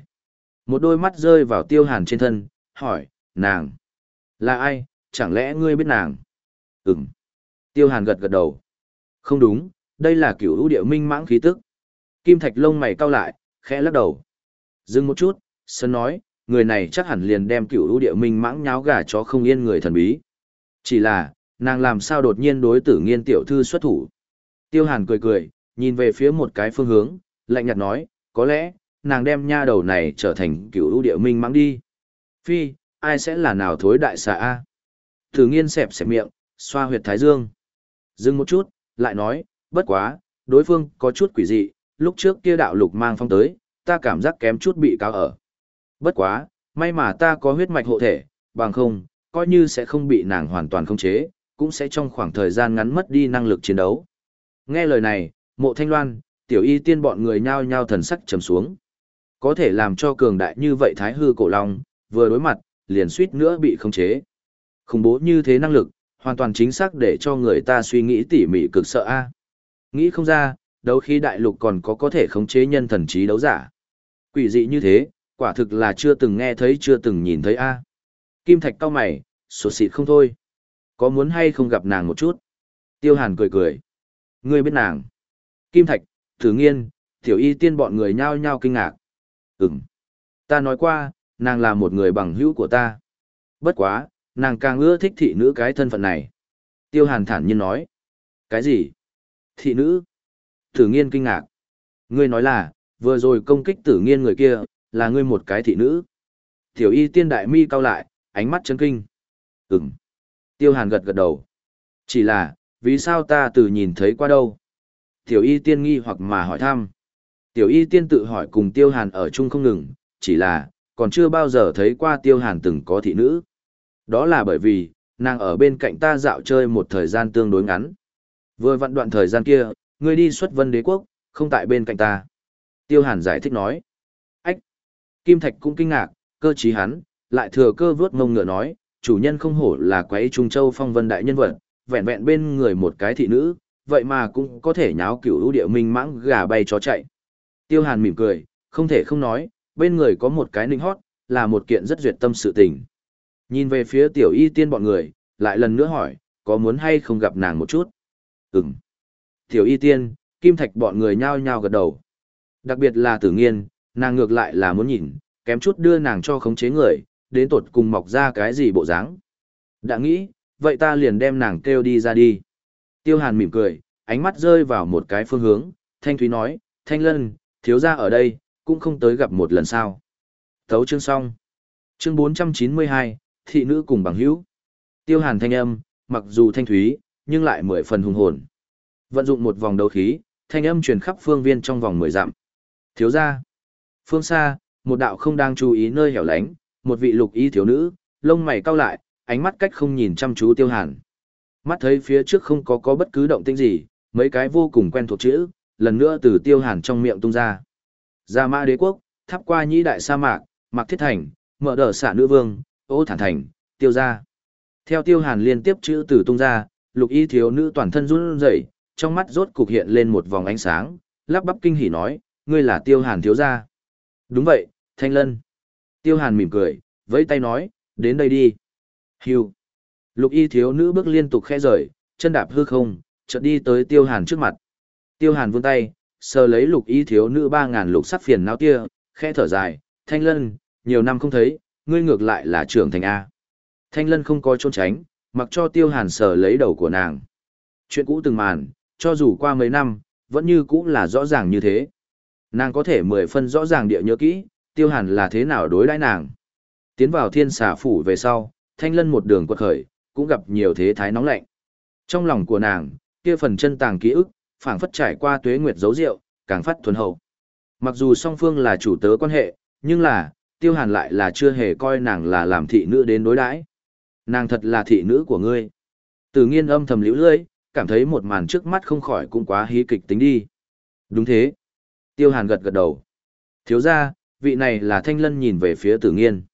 Một đôi mắt rơi vào Tiêu Hàn trên thân, hỏi, nàng, là ai, chẳng lẽ ngươi biết nàng? Ừm. Tiêu Hàn gật gật đầu. Không đúng, đây là cửu ưu địa minh mãng khí tức. Kim Thạch lông mày cau lại, khẽ lắc đầu. Dừng một chút, Sơn nói, người này chắc hẳn liền đem cửu ưu địa minh mãng nháo gà chó không yên người thần bí. Chỉ là, nàng làm sao đột nhiên đối tử nghiên tiểu thư xuất thủ. Tiêu Hàn cười cười, nhìn về phía một cái phương hướng, lạnh nhạt nói, có lẽ, nàng đem nha đầu này trở thành cửu ưu địa minh mãng đi. Phi, ai sẽ là nào thối đại xà A? Tử nghiên xẹp xẹp miệng, xoa huyệt thái dương. Dừng một chút, lại nói, bất quá, đối phương có chút quỷ dị, lúc trước kia đạo lục mang phong tới, ta cảm giác kém chút bị cáo ở. Bất quá, may mà ta có huyết mạch hộ thể, bằng không, coi như sẽ không bị nàng hoàn toàn khống chế, cũng sẽ trong khoảng thời gian ngắn mất đi năng lực chiến đấu. Nghe lời này, mộ thanh loan, tiểu y tiên bọn người nhao nhao thần sắc trầm xuống. Có thể làm cho cường đại như vậy thái hư cổ long, vừa đối mặt, liền suýt nữa bị khống chế. Khủng bố như thế năng lực, hoàn toàn chính xác để cho người ta suy nghĩ tỉ mỉ cực sợ a. Nghĩ không ra, đấu khí đại lục còn có có thể khống chế nhân thần trí đấu giả. Quỷ dị như thế, quả thực là chưa từng nghe thấy chưa từng nhìn thấy a. Kim Thạch cao mày, sột xịt không thôi. Có muốn hay không gặp nàng một chút? Tiêu Hàn cười cười. Ngươi biết nàng. Kim Thạch, Thử Nghiên, Tiểu Y Tiên bọn người nhao nhao kinh ngạc. Ừm. Ta nói qua, nàng là một người bằng hữu của ta. Bất quá, nàng càng ưa thích thị nữ cái thân phận này. Tiêu hàn thản nhiên nói. Cái gì? Thị nữ? Tử nghiên kinh ngạc. Ngươi nói là, vừa rồi công kích tử nghiên người kia, là ngươi một cái thị nữ. Tiểu y tiên đại mi cao lại, ánh mắt chấn kinh. Ừm. Tiêu hàn gật gật đầu. Chỉ là, vì sao ta từ nhìn thấy qua đâu? Tiểu y tiên nghi hoặc mà hỏi thăm. Tiểu y tiên tự hỏi cùng tiêu hàn ở chung không ngừng, chỉ là, còn chưa bao giờ thấy qua tiêu hàn từng có thị nữ. Đó là bởi vì, nàng ở bên cạnh ta dạo chơi một thời gian tương đối ngắn. Vừa vặn đoạn thời gian kia, ngươi đi xuất vân đế quốc, không tại bên cạnh ta. Tiêu hàn giải thích nói. Ách! Kim Thạch cũng kinh ngạc, cơ trí hắn, lại thừa cơ vuốt mông ngựa nói, chủ nhân không hổ là quái trung châu phong vân đại nhân vật, vẹn vẹn bên người một cái thị nữ, vậy mà cũng có thể nháo cửu lũ địa minh mãng gà bay chó chạy. Tiêu hàn mỉm cười, không thể không nói, bên người có một cái ninh hót, là một kiện rất duyệt tâm sự tình. Nhìn về phía tiểu y tiên bọn người, lại lần nữa hỏi, có muốn hay không gặp nàng một chút? Ừm. Tiểu y tiên, kim thạch bọn người nhao nhao gật đầu. Đặc biệt là tử nghiên, nàng ngược lại là muốn nhìn, kém chút đưa nàng cho khống chế người, đến tột cùng mọc ra cái gì bộ dáng. Đã nghĩ, vậy ta liền đem nàng kêu đi ra đi. Tiêu hàn mỉm cười, ánh mắt rơi vào một cái phương hướng, thanh thúy nói, thanh lân, thiếu gia ở đây, cũng không tới gặp một lần sao. Thấu chương xong. Chương 492, thị nữ cùng bằng hữu. Tiêu hàn thanh âm, mặc dù thanh thúy, nhưng lại mười phần hùng hồn. Vận dụng một vòng đấu khí, thanh âm truyền khắp phương viên trong vòng mười dặm. Thiếu gia. Phương xa, một đạo không đang chú ý nơi hẻo lánh, một vị lục y thiếu nữ, lông mày cau lại, ánh mắt cách không nhìn chăm chú tiêu hàn. Mắt thấy phía trước không có có bất cứ động tĩnh gì, mấy cái vô cùng quen thuộc chữ, lần nữa từ tiêu hàn trong miệng tung ra. Gia mã đế quốc, tháp qua nhĩ đại sa mạc, mặc thiết thành, mở đờ xả nữ vương, ô thản thành, tiêu ra. Theo tiêu hàn liên tiếp chữ từ tung ra, lục y thiếu nữ toàn thân run rẩy, trong mắt rốt cục hiện lên một vòng ánh sáng, lắp bắp kinh hỉ nói, ngươi là tiêu hàn thiếu gia. Đúng vậy, thanh lân. Tiêu hàn mỉm cười, vẫy tay nói, đến đây đi. Hiu. Lục y thiếu nữ bước liên tục khẽ rời, chân đạp hư không, chợt đi tới tiêu hàn trước mặt. Tiêu hàn vươn tay, sờ lấy lục y thiếu nữ ba ngàn lục sắc phiền não kia, khẽ thở dài, thanh lân, nhiều năm không thấy, ngươi ngược lại là trưởng thành A. Thanh lân không có trốn tránh, mặc cho tiêu hàn sờ lấy đầu của nàng. Chuyện cũ từng màn, cho dù qua mấy năm, vẫn như cũ là rõ ràng như thế. Nàng có thể mười phân rõ ràng địa nhớ kỹ, tiêu hàn là thế nào đối đãi nàng. Tiến vào thiên xà phủ về sau, thanh lân một đường quật khởi, cũng gặp nhiều thế thái nóng lạnh. Trong lòng của nàng, kia phần chân tàng ký ức, phảng phất trải qua tuế nguyệt dấu rượu, càng phát thuần hậu. Mặc dù song phương là chủ tớ quan hệ, nhưng là, tiêu hàn lại là chưa hề coi nàng là làm thị nữ đến đối đãi. Nàng thật là thị nữ của ngươi. Từ nghiên âm thầm liễu lưỡi, cảm thấy một màn trước mắt không khỏi cũng quá hí kịch tính đi. Đúng thế. Tiêu hàn gật gật đầu. Thiếu ra, vị này là thanh lân nhìn về phía tử nghiên.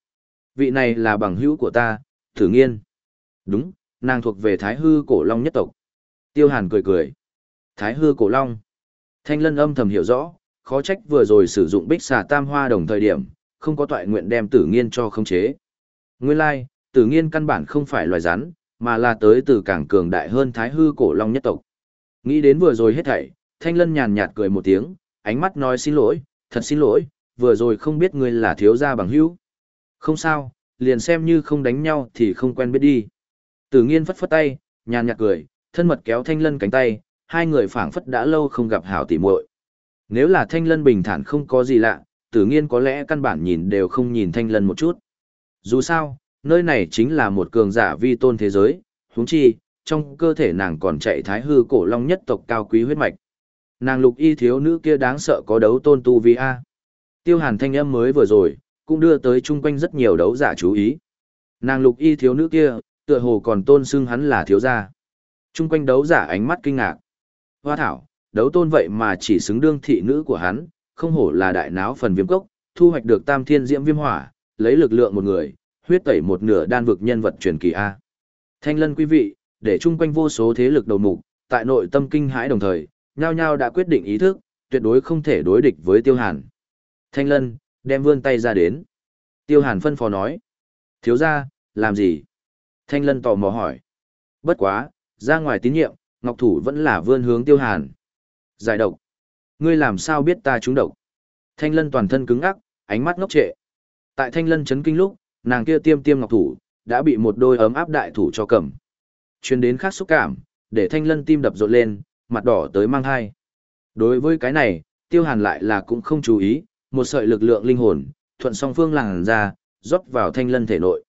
Vị này là bằng hữu của ta, tử nghiên. Đúng, nàng thuộc về thái hư cổ long nhất tộc. Tiêu hàn cười cười. Thái hư cổ long. Thanh lân âm thầm hiểu rõ, khó trách vừa rồi sử dụng bích xà tam hoa đồng thời điểm, không có toại nguyện đem tử nghiên cho khống chế. Nguyên lai, tử nghiên căn bản không phải loài rắn, mà là tới từ càng cường đại hơn thái hư cổ long nhất tộc. Nghĩ đến vừa rồi hết thảy, thanh lân nhàn nhạt cười một tiếng, ánh mắt nói xin lỗi, thật xin lỗi, vừa rồi không biết ngươi là thiếu gia bằng hữu. Không sao, liền xem như không đánh nhau thì không quen biết đi. Tử nghiên phất phất tay, nhàn nhạt cười, thân mật kéo thanh lân cánh tay, hai người phảng phất đã lâu không gặp hảo tỉ muội. Nếu là thanh lân bình thản không có gì lạ, tử nghiên có lẽ căn bản nhìn đều không nhìn thanh lân một chút. Dù sao, nơi này chính là một cường giả vi tôn thế giới, huống chi, trong cơ thể nàng còn chạy thái hư cổ long nhất tộc cao quý huyết mạch. Nàng lục y thiếu nữ kia đáng sợ có đấu tôn tu vi A. Tiêu hàn thanh âm mới vừa rồi, cũng đưa tới chung quanh rất nhiều đấu giả chú ý. Nàng lục y thiếu nữ kia, tựa hồ còn tôn xưng hắn là thiếu gia. Chung quanh đấu giả ánh mắt kinh ngạc. Hoa thảo, đấu tôn vậy mà chỉ xứng đương thị nữ của hắn, không hổ là đại náo phần viêm cốc, thu hoạch được tam thiên diễm viêm hỏa, lấy lực lượng một người, huyết tẩy một nửa đan vực nhân vật truyền kỳ A. Thanh lân quý vị, để chung quanh vô số thế lực đầu mục, tại nội tâm kinh hãi đồng thời, nhao nhao đã quyết định ý thức, tuyệt đối không thể đối địch với tiêu hàn. Thanh lân, đem vươn tay ra đến. Tiêu hàn phân phó nói. Thiếu ra, làm gì? Thanh lân tò mò hỏi. Bất quá, ra ngoài tín nhiệm, Ngọc Thủ vẫn là vươn hướng tiêu hàn. Giải độc. Ngươi làm sao biết ta trúng độc? Thanh lân toàn thân cứng ngắc, ánh mắt ngốc trệ. Tại thanh lân chấn kinh lúc, nàng kia tiêm tiêm Ngọc Thủ, đã bị một đôi ấm áp đại thủ cho cầm. Chuyên đến khác xúc cảm, để thanh lân tim đập rộn lên, mặt đỏ tới mang hai. Đối với cái này, tiêu hàn lại là cũng không chú ý, một sợi lực lượng linh hồn, thuận song phương làng ra, rót vào thanh lân thể nội.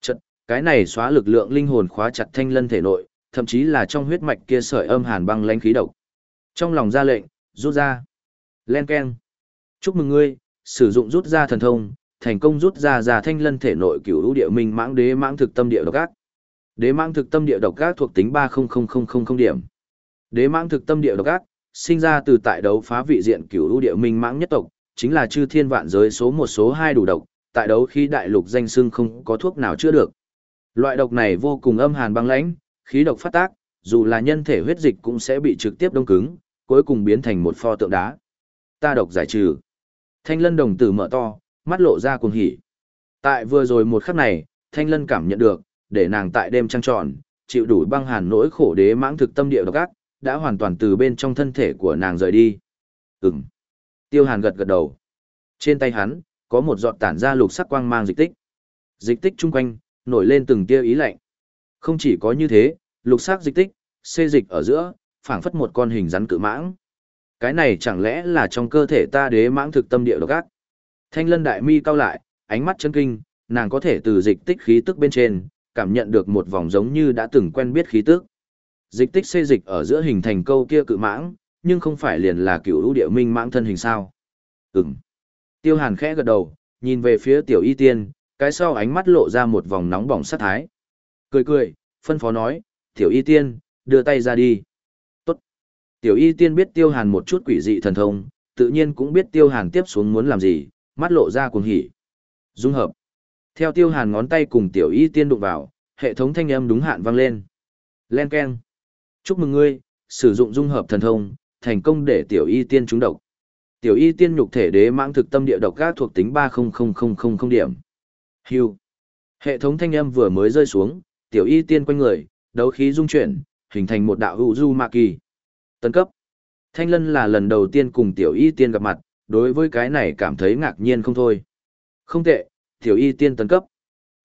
Chật, cái này xóa lực lượng linh hồn khóa chặt thanh lân thể nội, thậm chí là trong huyết mạch kia sợi âm hàn băng lãnh khí độc. Trong lòng ra lệnh, rút ra. Len keng. Chúc mừng ngươi, sử dụng rút ra thần thông, thành công rút ra ra thanh lân thể nội cửu lũ địa minh mãng đế mãng thực tâm địa độc ác. Đế mãng thực tâm địa độc ác thuộc tính 300000 điểm. Đế mãng thực tâm địa độc ác, sinh ra từ tại đấu phá vị diện cửu lũ địa minh mãng nhất tộc, chính là chư thiên vạn giới số một số hai đủ độc, tại đấu khi đại lục danh xưng không có thuốc nào chữa được. Loại độc này vô cùng âm hàn băng lãnh, khí độc phát tác, dù là nhân thể huyết dịch cũng sẽ bị trực tiếp đông cứng, cuối cùng biến thành một pho tượng đá. Ta độc giải trừ. Thanh lân đồng tử mở to, mắt lộ ra cuồng hỉ. Tại vừa rồi một khắc này, Thanh lân cảm nhận được, để nàng tại đêm trăng tròn, chịu đủ băng hàn nỗi khổ đế mãng thực tâm địa độc ác, đã hoàn toàn từ bên trong thân thể của nàng rời đi. Ừm. Tiêu hàn gật gật đầu. Trên tay hắn, có một giọt tản ra lục sắc quang mang dịch tích. Dịch tích chung quanh, nổi lên từng tia ý lạnh. Không chỉ có như thế, lục sắc dịch tích, xê dịch ở giữa, phảng phất một con hình rắn cự mãng. Cái này chẳng lẽ là trong cơ thể ta đế mãng thực tâm địa độc ác? Thanh lân đại mi cao lại, ánh mắt chân kinh, nàng có thể từ dịch tích khí tức bên trên, cảm nhận được một vòng giống như đã từng quen biết khí tức. Dịch tích xê dịch ở giữa hình thành câu kia cự mãng, nhưng không phải liền là cựu lũ địa minh mãng thân hình sao. Ừm. Tiêu hàn khẽ gật đầu, nhìn về phía tiểu y tiên, cái sau ánh mắt lộ ra một vòng nóng bỏng sát thái. Cười cười, phân phó nói, tiểu y tiên, đưa tay ra đi. Tiểu y tiên biết tiêu hàn một chút quỷ dị thần thông, tự nhiên cũng biết tiêu hàn tiếp xuống muốn làm gì, mắt lộ ra cuồng hỉ. Dung hợp. Theo tiêu hàn ngón tay cùng tiểu y tiên đụng vào, hệ thống thanh âm đúng hạn vang lên. Len keng. Chúc mừng ngươi, sử dụng dung hợp thần thông, thành công để tiểu y tiên trúng độc. Tiểu y tiên nhục thể đế mãng thực tâm địa độc gác thuộc tính 300000 điểm. Hưu. Hệ thống thanh âm vừa mới rơi xuống, tiểu y tiên quanh người, đấu khí dung chuyển, hình thành một đạo hữu du ma kỳ. Tân cấp. Thanh lân là lần đầu tiên cùng tiểu y tiên gặp mặt, đối với cái này cảm thấy ngạc nhiên không thôi. Không tệ, tiểu y tiên tấn cấp.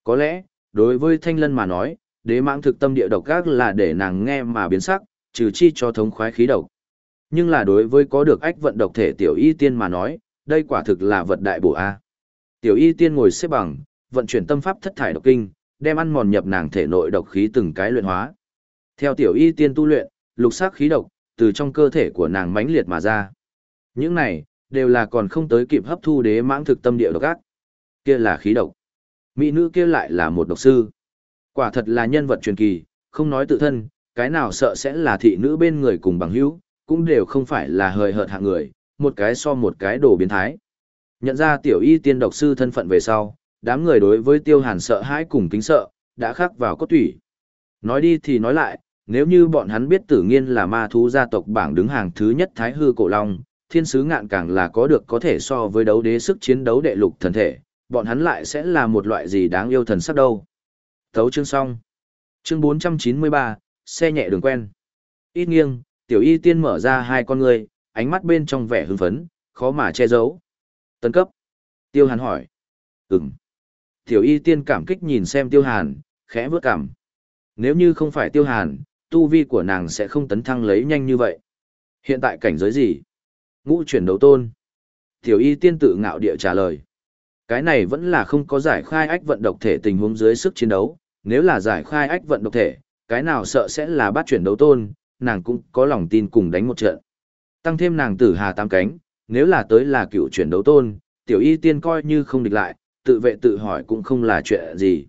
Có lẽ, đối với thanh lân mà nói, đế mãng thực tâm địa độc gác là để nàng nghe mà biến sắc, trừ chi cho thống khoái khí độc. Nhưng là đối với có được ách vận độc thể tiểu y tiên mà nói, đây quả thực là vật đại bổ A. Tiểu y tiên ngồi xếp bằng, vận chuyển tâm pháp thất thải độc kinh, đem ăn mòn nhập nàng thể nội độc khí từng cái luyện hóa. Theo tiểu y tiên tu luyện, lục sắc khí độc, từ trong cơ thể của nàng mãnh liệt mà ra. Những này, đều là còn không tới kịp hấp thu đế mãng thực tâm địa độc ác. Kia là khí độc. Mỹ nữ kia lại là một độc sư. Quả thật là nhân vật truyền kỳ, không nói tự thân, cái nào sợ sẽ là thị nữ bên người cùng bằng hữu, cũng đều không phải là hời hợt hạng người, một cái so một cái đồ biến thái. Nhận ra tiểu y tiên độc sư thân phận về sau, đám người đối với tiêu hàn sợ hãi cùng kính sợ, đã khắc vào cốt tủy. Nói đi thì nói lại, nếu như bọn hắn biết tử nghiên là ma thú gia tộc bảng đứng hàng thứ nhất thái hư cổ long, thiên sứ ngạn càng là có được có thể so với đấu đế sức chiến đấu đệ lục thần thể, bọn hắn lại sẽ là một loại gì đáng yêu thần sắc đâu. Thấu chương xong. Chương 493, xe nhẹ đường quen. Ít nghiêng, tiểu y tiên mở ra hai con người, ánh mắt bên trong vẻ hưng phấn, khó mà che giấu. Tấn cấp. Tiêu hàn hỏi. Ừm. Tiểu y tiên cảm kích nhìn xem tiêu hàn, khẽ vướt cảm. Nếu như không phải tiêu hàn, tu vi của nàng sẽ không tấn thăng lấy nhanh như vậy. Hiện tại cảnh giới gì? Ngũ chuyển đấu tôn. Tiểu y tiên tự ngạo địa trả lời. Cái này vẫn là không có giải khai ách vận độc thể tình huống dưới sức chiến đấu. Nếu là giải khai ách vận độc thể, cái nào sợ sẽ là bắt chuyển đấu tôn, nàng cũng có lòng tin cùng đánh một trận. Tăng thêm nàng tử hà tam cánh, nếu là tới là cựu chuyển đấu tôn, tiểu y tiên coi như không địch lại, tự vệ tự hỏi cũng không là chuyện gì.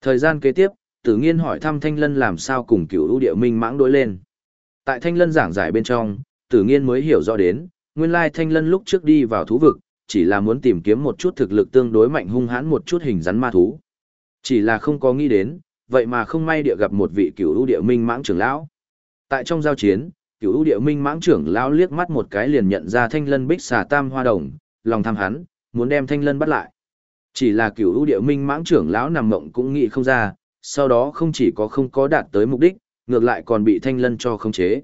Thời gian kế tiếp, tử nghiên hỏi thăm thanh lân làm sao cùng cựu ưu địa minh mãng đối lên. Tại thanh lân giảng giải bên trong, tử nghiên mới hiểu rõ đến, nguyên lai thanh lân lúc trước đi vào thú vực, chỉ là muốn tìm kiếm một chút thực lực tương đối mạnh hung hãn một chút hình rắn ma thú. Chỉ là không có nghĩ đến, vậy mà không may địa gặp một vị cựu ưu địa minh mãng trưởng lão. Tại trong giao chiến, cựu ưu địa minh mãng trưởng lão liếc mắt một cái liền nhận ra thanh lân bích xà tam hoa đồng, lòng tham hắn, muốn đem thanh lân bắt lại. Chỉ là cựu ưu địa minh mãng trưởng lão nằm mộng cũng nghĩ không ra, sau đó không chỉ có không có đạt tới mục đích, ngược lại còn bị thanh lân cho khống chế.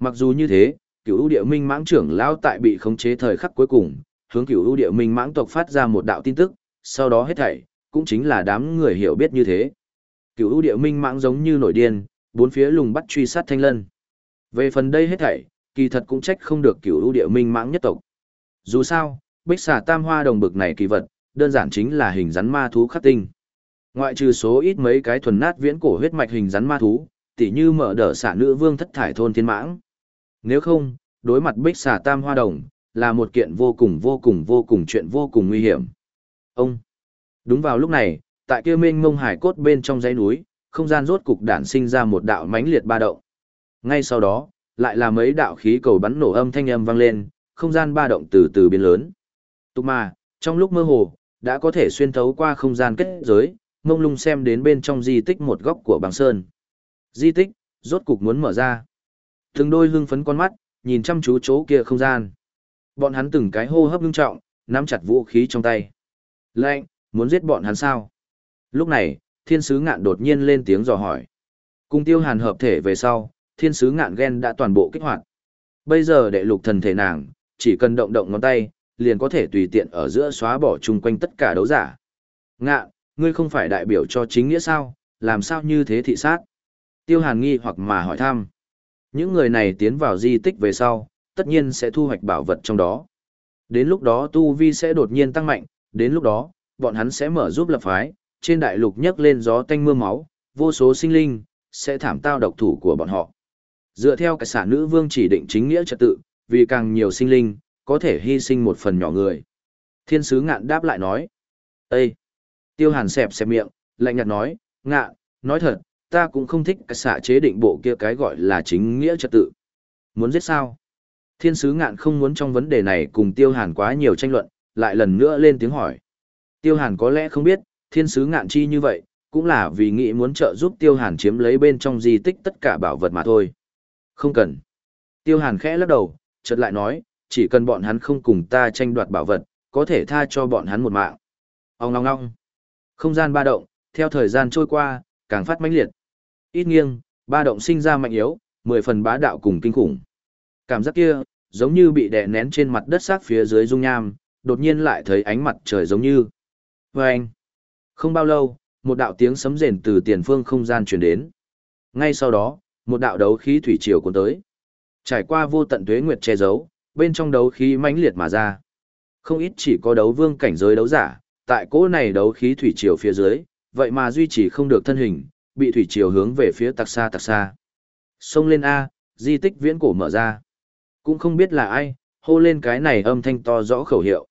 Mặc dù như thế, cựu ưu địa minh mãng trưởng lão tại bị khống chế thời khắc cuối cùng, hướng cựu ưu địa minh mãng tộc phát ra một đạo tin tức, sau đó hết thảy, cũng chính là đám người hiểu biết như thế. Cửu ưu địa minh mãng giống như nổi điên, bốn phía lùng bắt truy sát thanh lân. Về phần đây hết thảy, kỳ thật cũng trách không được cửu ưu địa minh mãng nhất tộc. Dù sao, bích xà tam hoa đồng bực này kỳ vật, đơn giản chính là hình rắn ma thú khắc tinh. Ngoại trừ số ít mấy cái thuần nát viễn cổ huyết mạch hình rắn ma thú, tỉ như mở đỡ xả nữ vương thất thải thôn thiên mãng. Nếu không, đối mặt bích xà tam hoa đồng, là một kiện vô cùng vô cùng vô cùng chuyện vô cùng nguy hiểm. Ông! Đúng vào lúc này, tại kia mênh mông hải cốt bên trong dãy núi, không gian rốt cục đản sinh ra một đạo mãnh liệt ba động. Ngay sau đó, lại là mấy đạo khí cầu bắn nổ âm thanh âm vang lên, không gian ba động từ từ biến lớn. Tục mà, trong lúc mơ hồ, đã có thể xuyên thấu qua không gian kết giới, mông lung xem đến bên trong di tích một góc của bằng sơn. Di tích, rốt cục muốn mở ra. Từng đôi hưng phấn con mắt, nhìn chăm chú chỗ kia không gian. Bọn hắn từng cái hô hấp ngưng trọng, nắm chặt vũ khí trong tay. Lệnh, muốn giết bọn hắn sao? Lúc này, thiên sứ ngạn đột nhiên lên tiếng dò hỏi. Cùng tiêu hàn hợp thể về sau, thiên sứ ngạn ghen đã toàn bộ kích hoạt. Bây giờ đệ lục thần thể nàng, chỉ cần động động ngón tay, liền có thể tùy tiện ở giữa xóa bỏ chung quanh tất cả đấu giả. Ngạn, ngươi không phải đại biểu cho chính nghĩa sao, làm sao như thế thị sát? Tiêu hàn nghi hoặc mà hỏi thăm. Những người này tiến vào di tích về sau, tất nhiên sẽ thu hoạch bảo vật trong đó. Đến lúc đó tu vi sẽ đột nhiên tăng mạnh, đến lúc đó, bọn hắn sẽ mở giúp lập phái, trên đại lục nhấc lên gió tanh mưa máu, vô số sinh linh, sẽ thảm tao độc thủ của bọn họ. Dựa theo cái xã nữ vương chỉ định chính nghĩa trật tự, vì càng nhiều sinh linh, có thể hy sinh một phần nhỏ người. Thiên sứ ngạn đáp lại nói. Ê! Tiêu hàn xẹp xẹp miệng, lạnh nhạt nói, ngạ, nói thật, ta cũng không thích cái xã chế định bộ kia cái gọi là chính nghĩa trật tự. Muốn giết sao? Thiên sứ ngạn không muốn trong vấn đề này cùng tiêu hàn quá nhiều tranh luận, lại lần nữa lên tiếng hỏi. Tiêu hàn có lẽ không biết, thiên sứ ngạn chi như vậy, cũng là vì nghĩ muốn trợ giúp tiêu hàn chiếm lấy bên trong di tích tất cả bảo vật mà thôi. Không cần. Tiêu hàn khẽ lắc đầu, chợt lại nói, chỉ cần bọn hắn không cùng ta tranh đoạt bảo vật, có thể tha cho bọn hắn một mạng. Ông ngong ngong. Không gian ba động, theo thời gian trôi qua, càng phát mãnh liệt. Ít nghiêng, ba động sinh ra mạnh yếu, mười phần bá đạo cùng kinh khủng. Cảm giác kia, giống như bị đè nén trên mặt đất sát phía dưới dung nham, đột nhiên lại thấy ánh mặt trời giống như. Vâng! Không bao lâu, một đạo tiếng sấm rền từ tiền phương không gian truyền đến. Ngay sau đó, một đạo đấu khí thủy triều cuốn tới. Trải qua vô tận tuế nguyệt che giấu, bên trong đấu khí mãnh liệt mà ra. Không ít chỉ có đấu vương cảnh giới đấu giả, tại cỗ này đấu khí thủy triều phía dưới, vậy mà duy trì không được thân hình, bị thủy triều hướng về phía tạc xa tạc xa. Xông lên A, di tích viễn cổ mở ra. Cũng không biết là ai, hô lên cái này âm thanh to rõ khẩu hiệu.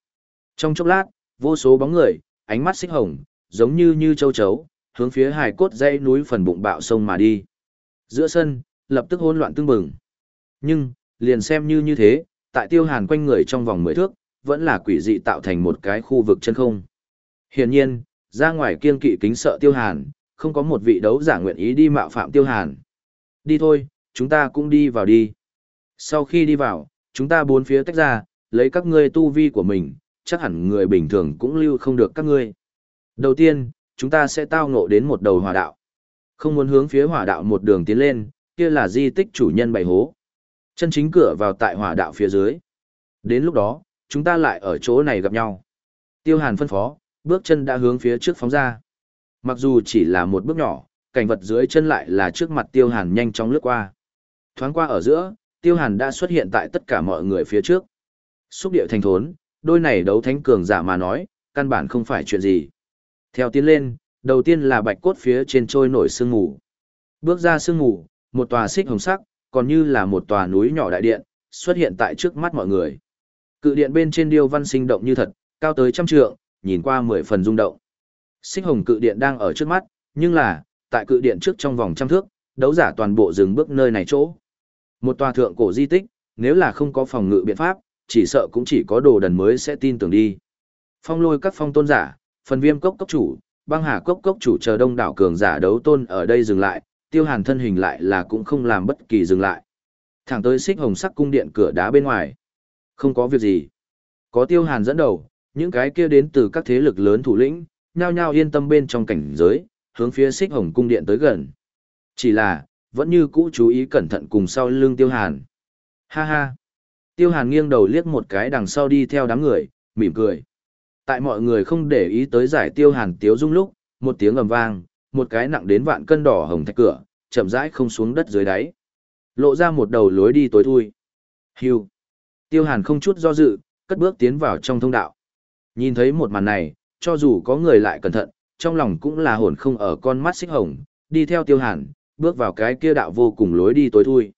Trong chốc lát, vô số bóng người, ánh mắt xích hồng, giống như như châu chấu, hướng phía hải cốt dãy núi phần bụng bạo sông mà đi. Giữa sân, lập tức hỗn loạn tương bừng. Nhưng, liền xem như như thế, tại tiêu hàn quanh người trong vòng mười thước, vẫn là quỷ dị tạo thành một cái khu vực chân không. Hiển nhiên, ra ngoài kiên kỵ kính sợ tiêu hàn, không có một vị đấu giả nguyện ý đi mạo phạm tiêu hàn. Đi thôi, chúng ta cũng đi vào đi. Sau khi đi vào, chúng ta bốn phía tách ra, lấy các ngươi tu vi của mình, chắc hẳn người bình thường cũng lưu không được các ngươi. Đầu tiên, chúng ta sẽ tao ngộ đến một đầu hỏa đạo. Không muốn hướng phía hỏa đạo một đường tiến lên, kia là di tích chủ nhân bày hố. Chân chính cửa vào tại hỏa đạo phía dưới. Đến lúc đó, chúng ta lại ở chỗ này gặp nhau. Tiêu Hàn phân phó, bước chân đã hướng phía trước phóng ra. Mặc dù chỉ là một bước nhỏ, cảnh vật dưới chân lại là trước mặt Tiêu Hàn nhanh chóng lướt qua. Thoáng qua ở giữa, Tiêu Hàn đã xuất hiện tại tất cả mọi người phía trước. Xúc điệu thành thốn, đôi này đấu thánh cường giả mà nói, căn bản không phải chuyện gì. Theo tiến lên, đầu tiên là bạch cốt phía trên trôi nổi sương mù. Bước ra sương mù, một tòa xích hồng sắc, còn như là một tòa núi nhỏ đại điện, xuất hiện tại trước mắt mọi người. Cự điện bên trên điêu văn sinh động như thật, cao tới trăm trượng, nhìn qua mười phần rung động. Xích hồng cự điện đang ở trước mắt, nhưng là, tại cự điện trước trong vòng trăm thước, đấu giả toàn bộ dừng bước nơi này chỗ. Một tòa thượng cổ di tích, nếu là không có phòng ngự biện pháp, chỉ sợ cũng chỉ có đồ đần mới sẽ tin tưởng đi. Phong lôi các phong tôn giả, phần viêm cốc cốc chủ, băng hà cốc cốc chủ chờ đông đảo cường giả đấu tôn ở đây dừng lại, tiêu hàn thân hình lại là cũng không làm bất kỳ dừng lại. Thẳng tới xích hồng sắc cung điện cửa đá bên ngoài. Không có việc gì. Có tiêu hàn dẫn đầu, những cái kia đến từ các thế lực lớn thủ lĩnh, nhao nhao yên tâm bên trong cảnh giới, hướng phía xích hồng cung điện tới gần. Chỉ là, vẫn như cũ chú ý cẩn thận cùng sau lưng tiêu hàn. Ha ha. Tiêu hàn nghiêng đầu liếc một cái đằng sau đi theo đám người, mỉm cười. Tại mọi người không để ý tới giải tiêu hàn tiếu dung lúc, một tiếng ầm vang, một cái nặng đến vạn cân đỏ hồng thạch cửa, chậm rãi không xuống đất dưới đáy. Lộ ra một đầu lối đi tối thui. Hưu. Tiêu hàn không chút do dự, cất bước tiến vào trong thông đạo. Nhìn thấy một màn này, cho dù có người lại cẩn thận, trong lòng cũng là hồn không ở con mắt xích hồng, đi theo tiêu hàn, bước vào cái kia đạo vô cùng lối đi tối thui.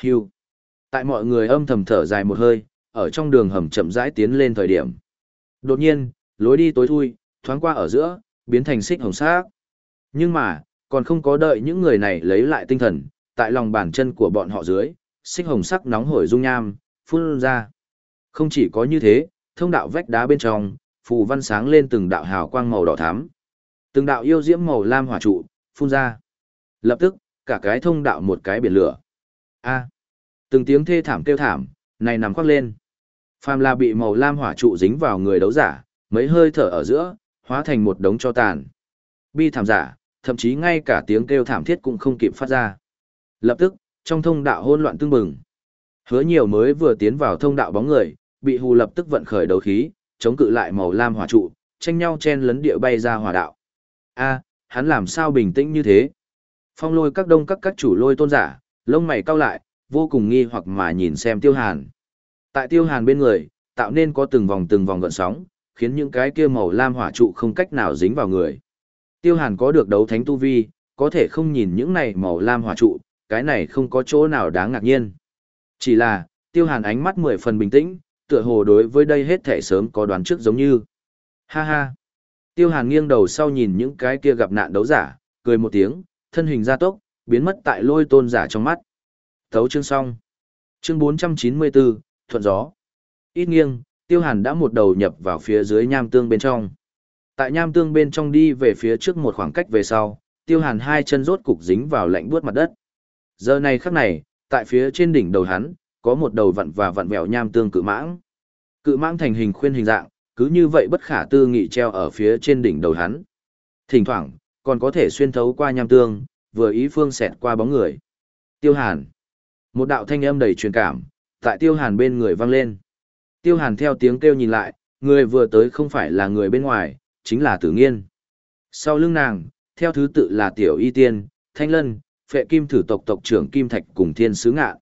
Hưu. Tại mọi người âm thầm thở dài một hơi, ở trong đường hầm chậm rãi tiến lên thời điểm. Đột nhiên, lối đi tối thui, thoáng qua ở giữa, biến thành xích hồng sắc. Nhưng mà, còn không có đợi những người này lấy lại tinh thần, tại lòng bàn chân của bọn họ dưới, xích hồng sắc nóng hổi dung nham, phun ra. Không chỉ có như thế, thông đạo vách đá bên trong, phù văn sáng lên từng đạo hào quang màu đỏ thắm. Từng đạo yêu diễm màu lam hỏa trụ, phun ra. Lập tức, cả cái thông đạo một cái biển lửa. A. À, từng tiếng thê thảm kêu thảm, này nằm khoác lên. Phàm là bị màu lam hỏa trụ dính vào người đấu giả, mấy hơi thở ở giữa, hóa thành một đống cho tàn. Bi thảm giả, thậm chí ngay cả tiếng kêu thảm thiết cũng không kịp phát ra. Lập tức, trong thông đạo hỗn loạn tương bừng. Hứa nhiều mới vừa tiến vào thông đạo bóng người, bị hù lập tức vận khởi đấu khí, chống cự lại màu lam hỏa trụ, tranh nhau chen lấn địa bay ra hỏa đạo. A, hắn làm sao bình tĩnh như thế? Phong lôi các đông các các chủ lôi tôn giả, lông mày cau lại, vô cùng nghi hoặc mà nhìn xem tiêu hàn. Tại tiêu hàn bên người, tạo nên có từng vòng từng vòng gợn sóng, khiến những cái kia màu lam hỏa trụ không cách nào dính vào người. Tiêu hàn có được đấu thánh tu vi, có thể không nhìn những này màu lam hỏa trụ, cái này không có chỗ nào đáng ngạc nhiên. Chỉ là, tiêu hàn ánh mắt mười phần bình tĩnh, tựa hồ đối với đây hết thể sớm có đoán trước giống như. Ha ha. Tiêu hàn nghiêng đầu sau nhìn những cái kia gặp nạn đấu giả, cười một tiếng, thân hình gia tốc, biến mất tại lôi tôn giả trong mắt. Thấu chương xong. Chương 494, thuận gió. Ít nghiêng, tiêu hàn đã một đầu nhập vào phía dưới nham tương bên trong. Tại nham tương bên trong đi về phía trước một khoảng cách về sau, tiêu hàn hai chân rốt cục dính vào lạnh buốt mặt đất. Giờ này khắc này, tại phía trên đỉnh đầu hắn, có một đầu vặn và vặn vẹo nham tương cự mãng. Cự mãng thành hình khuyên hình dạng, cứ như vậy bất khả tư nghị treo ở phía trên đỉnh đầu hắn. Thỉnh thoảng, còn có thể xuyên thấu qua nham tương, vừa ý phương xẹt qua bóng người. Tiêu Hàn. Một đạo thanh âm đầy truyền cảm, tại Tiêu Hàn bên người vang lên. Tiêu Hàn theo tiếng kêu nhìn lại, người vừa tới không phải là người bên ngoài, chính là Tử Nghiên. Sau lưng nàng, theo thứ tự là Tiểu Y Tiên, Thanh Lân, Phệ Kim Thử tộc tộc trưởng Kim Thạch cùng Thiên Sứ Ngạ.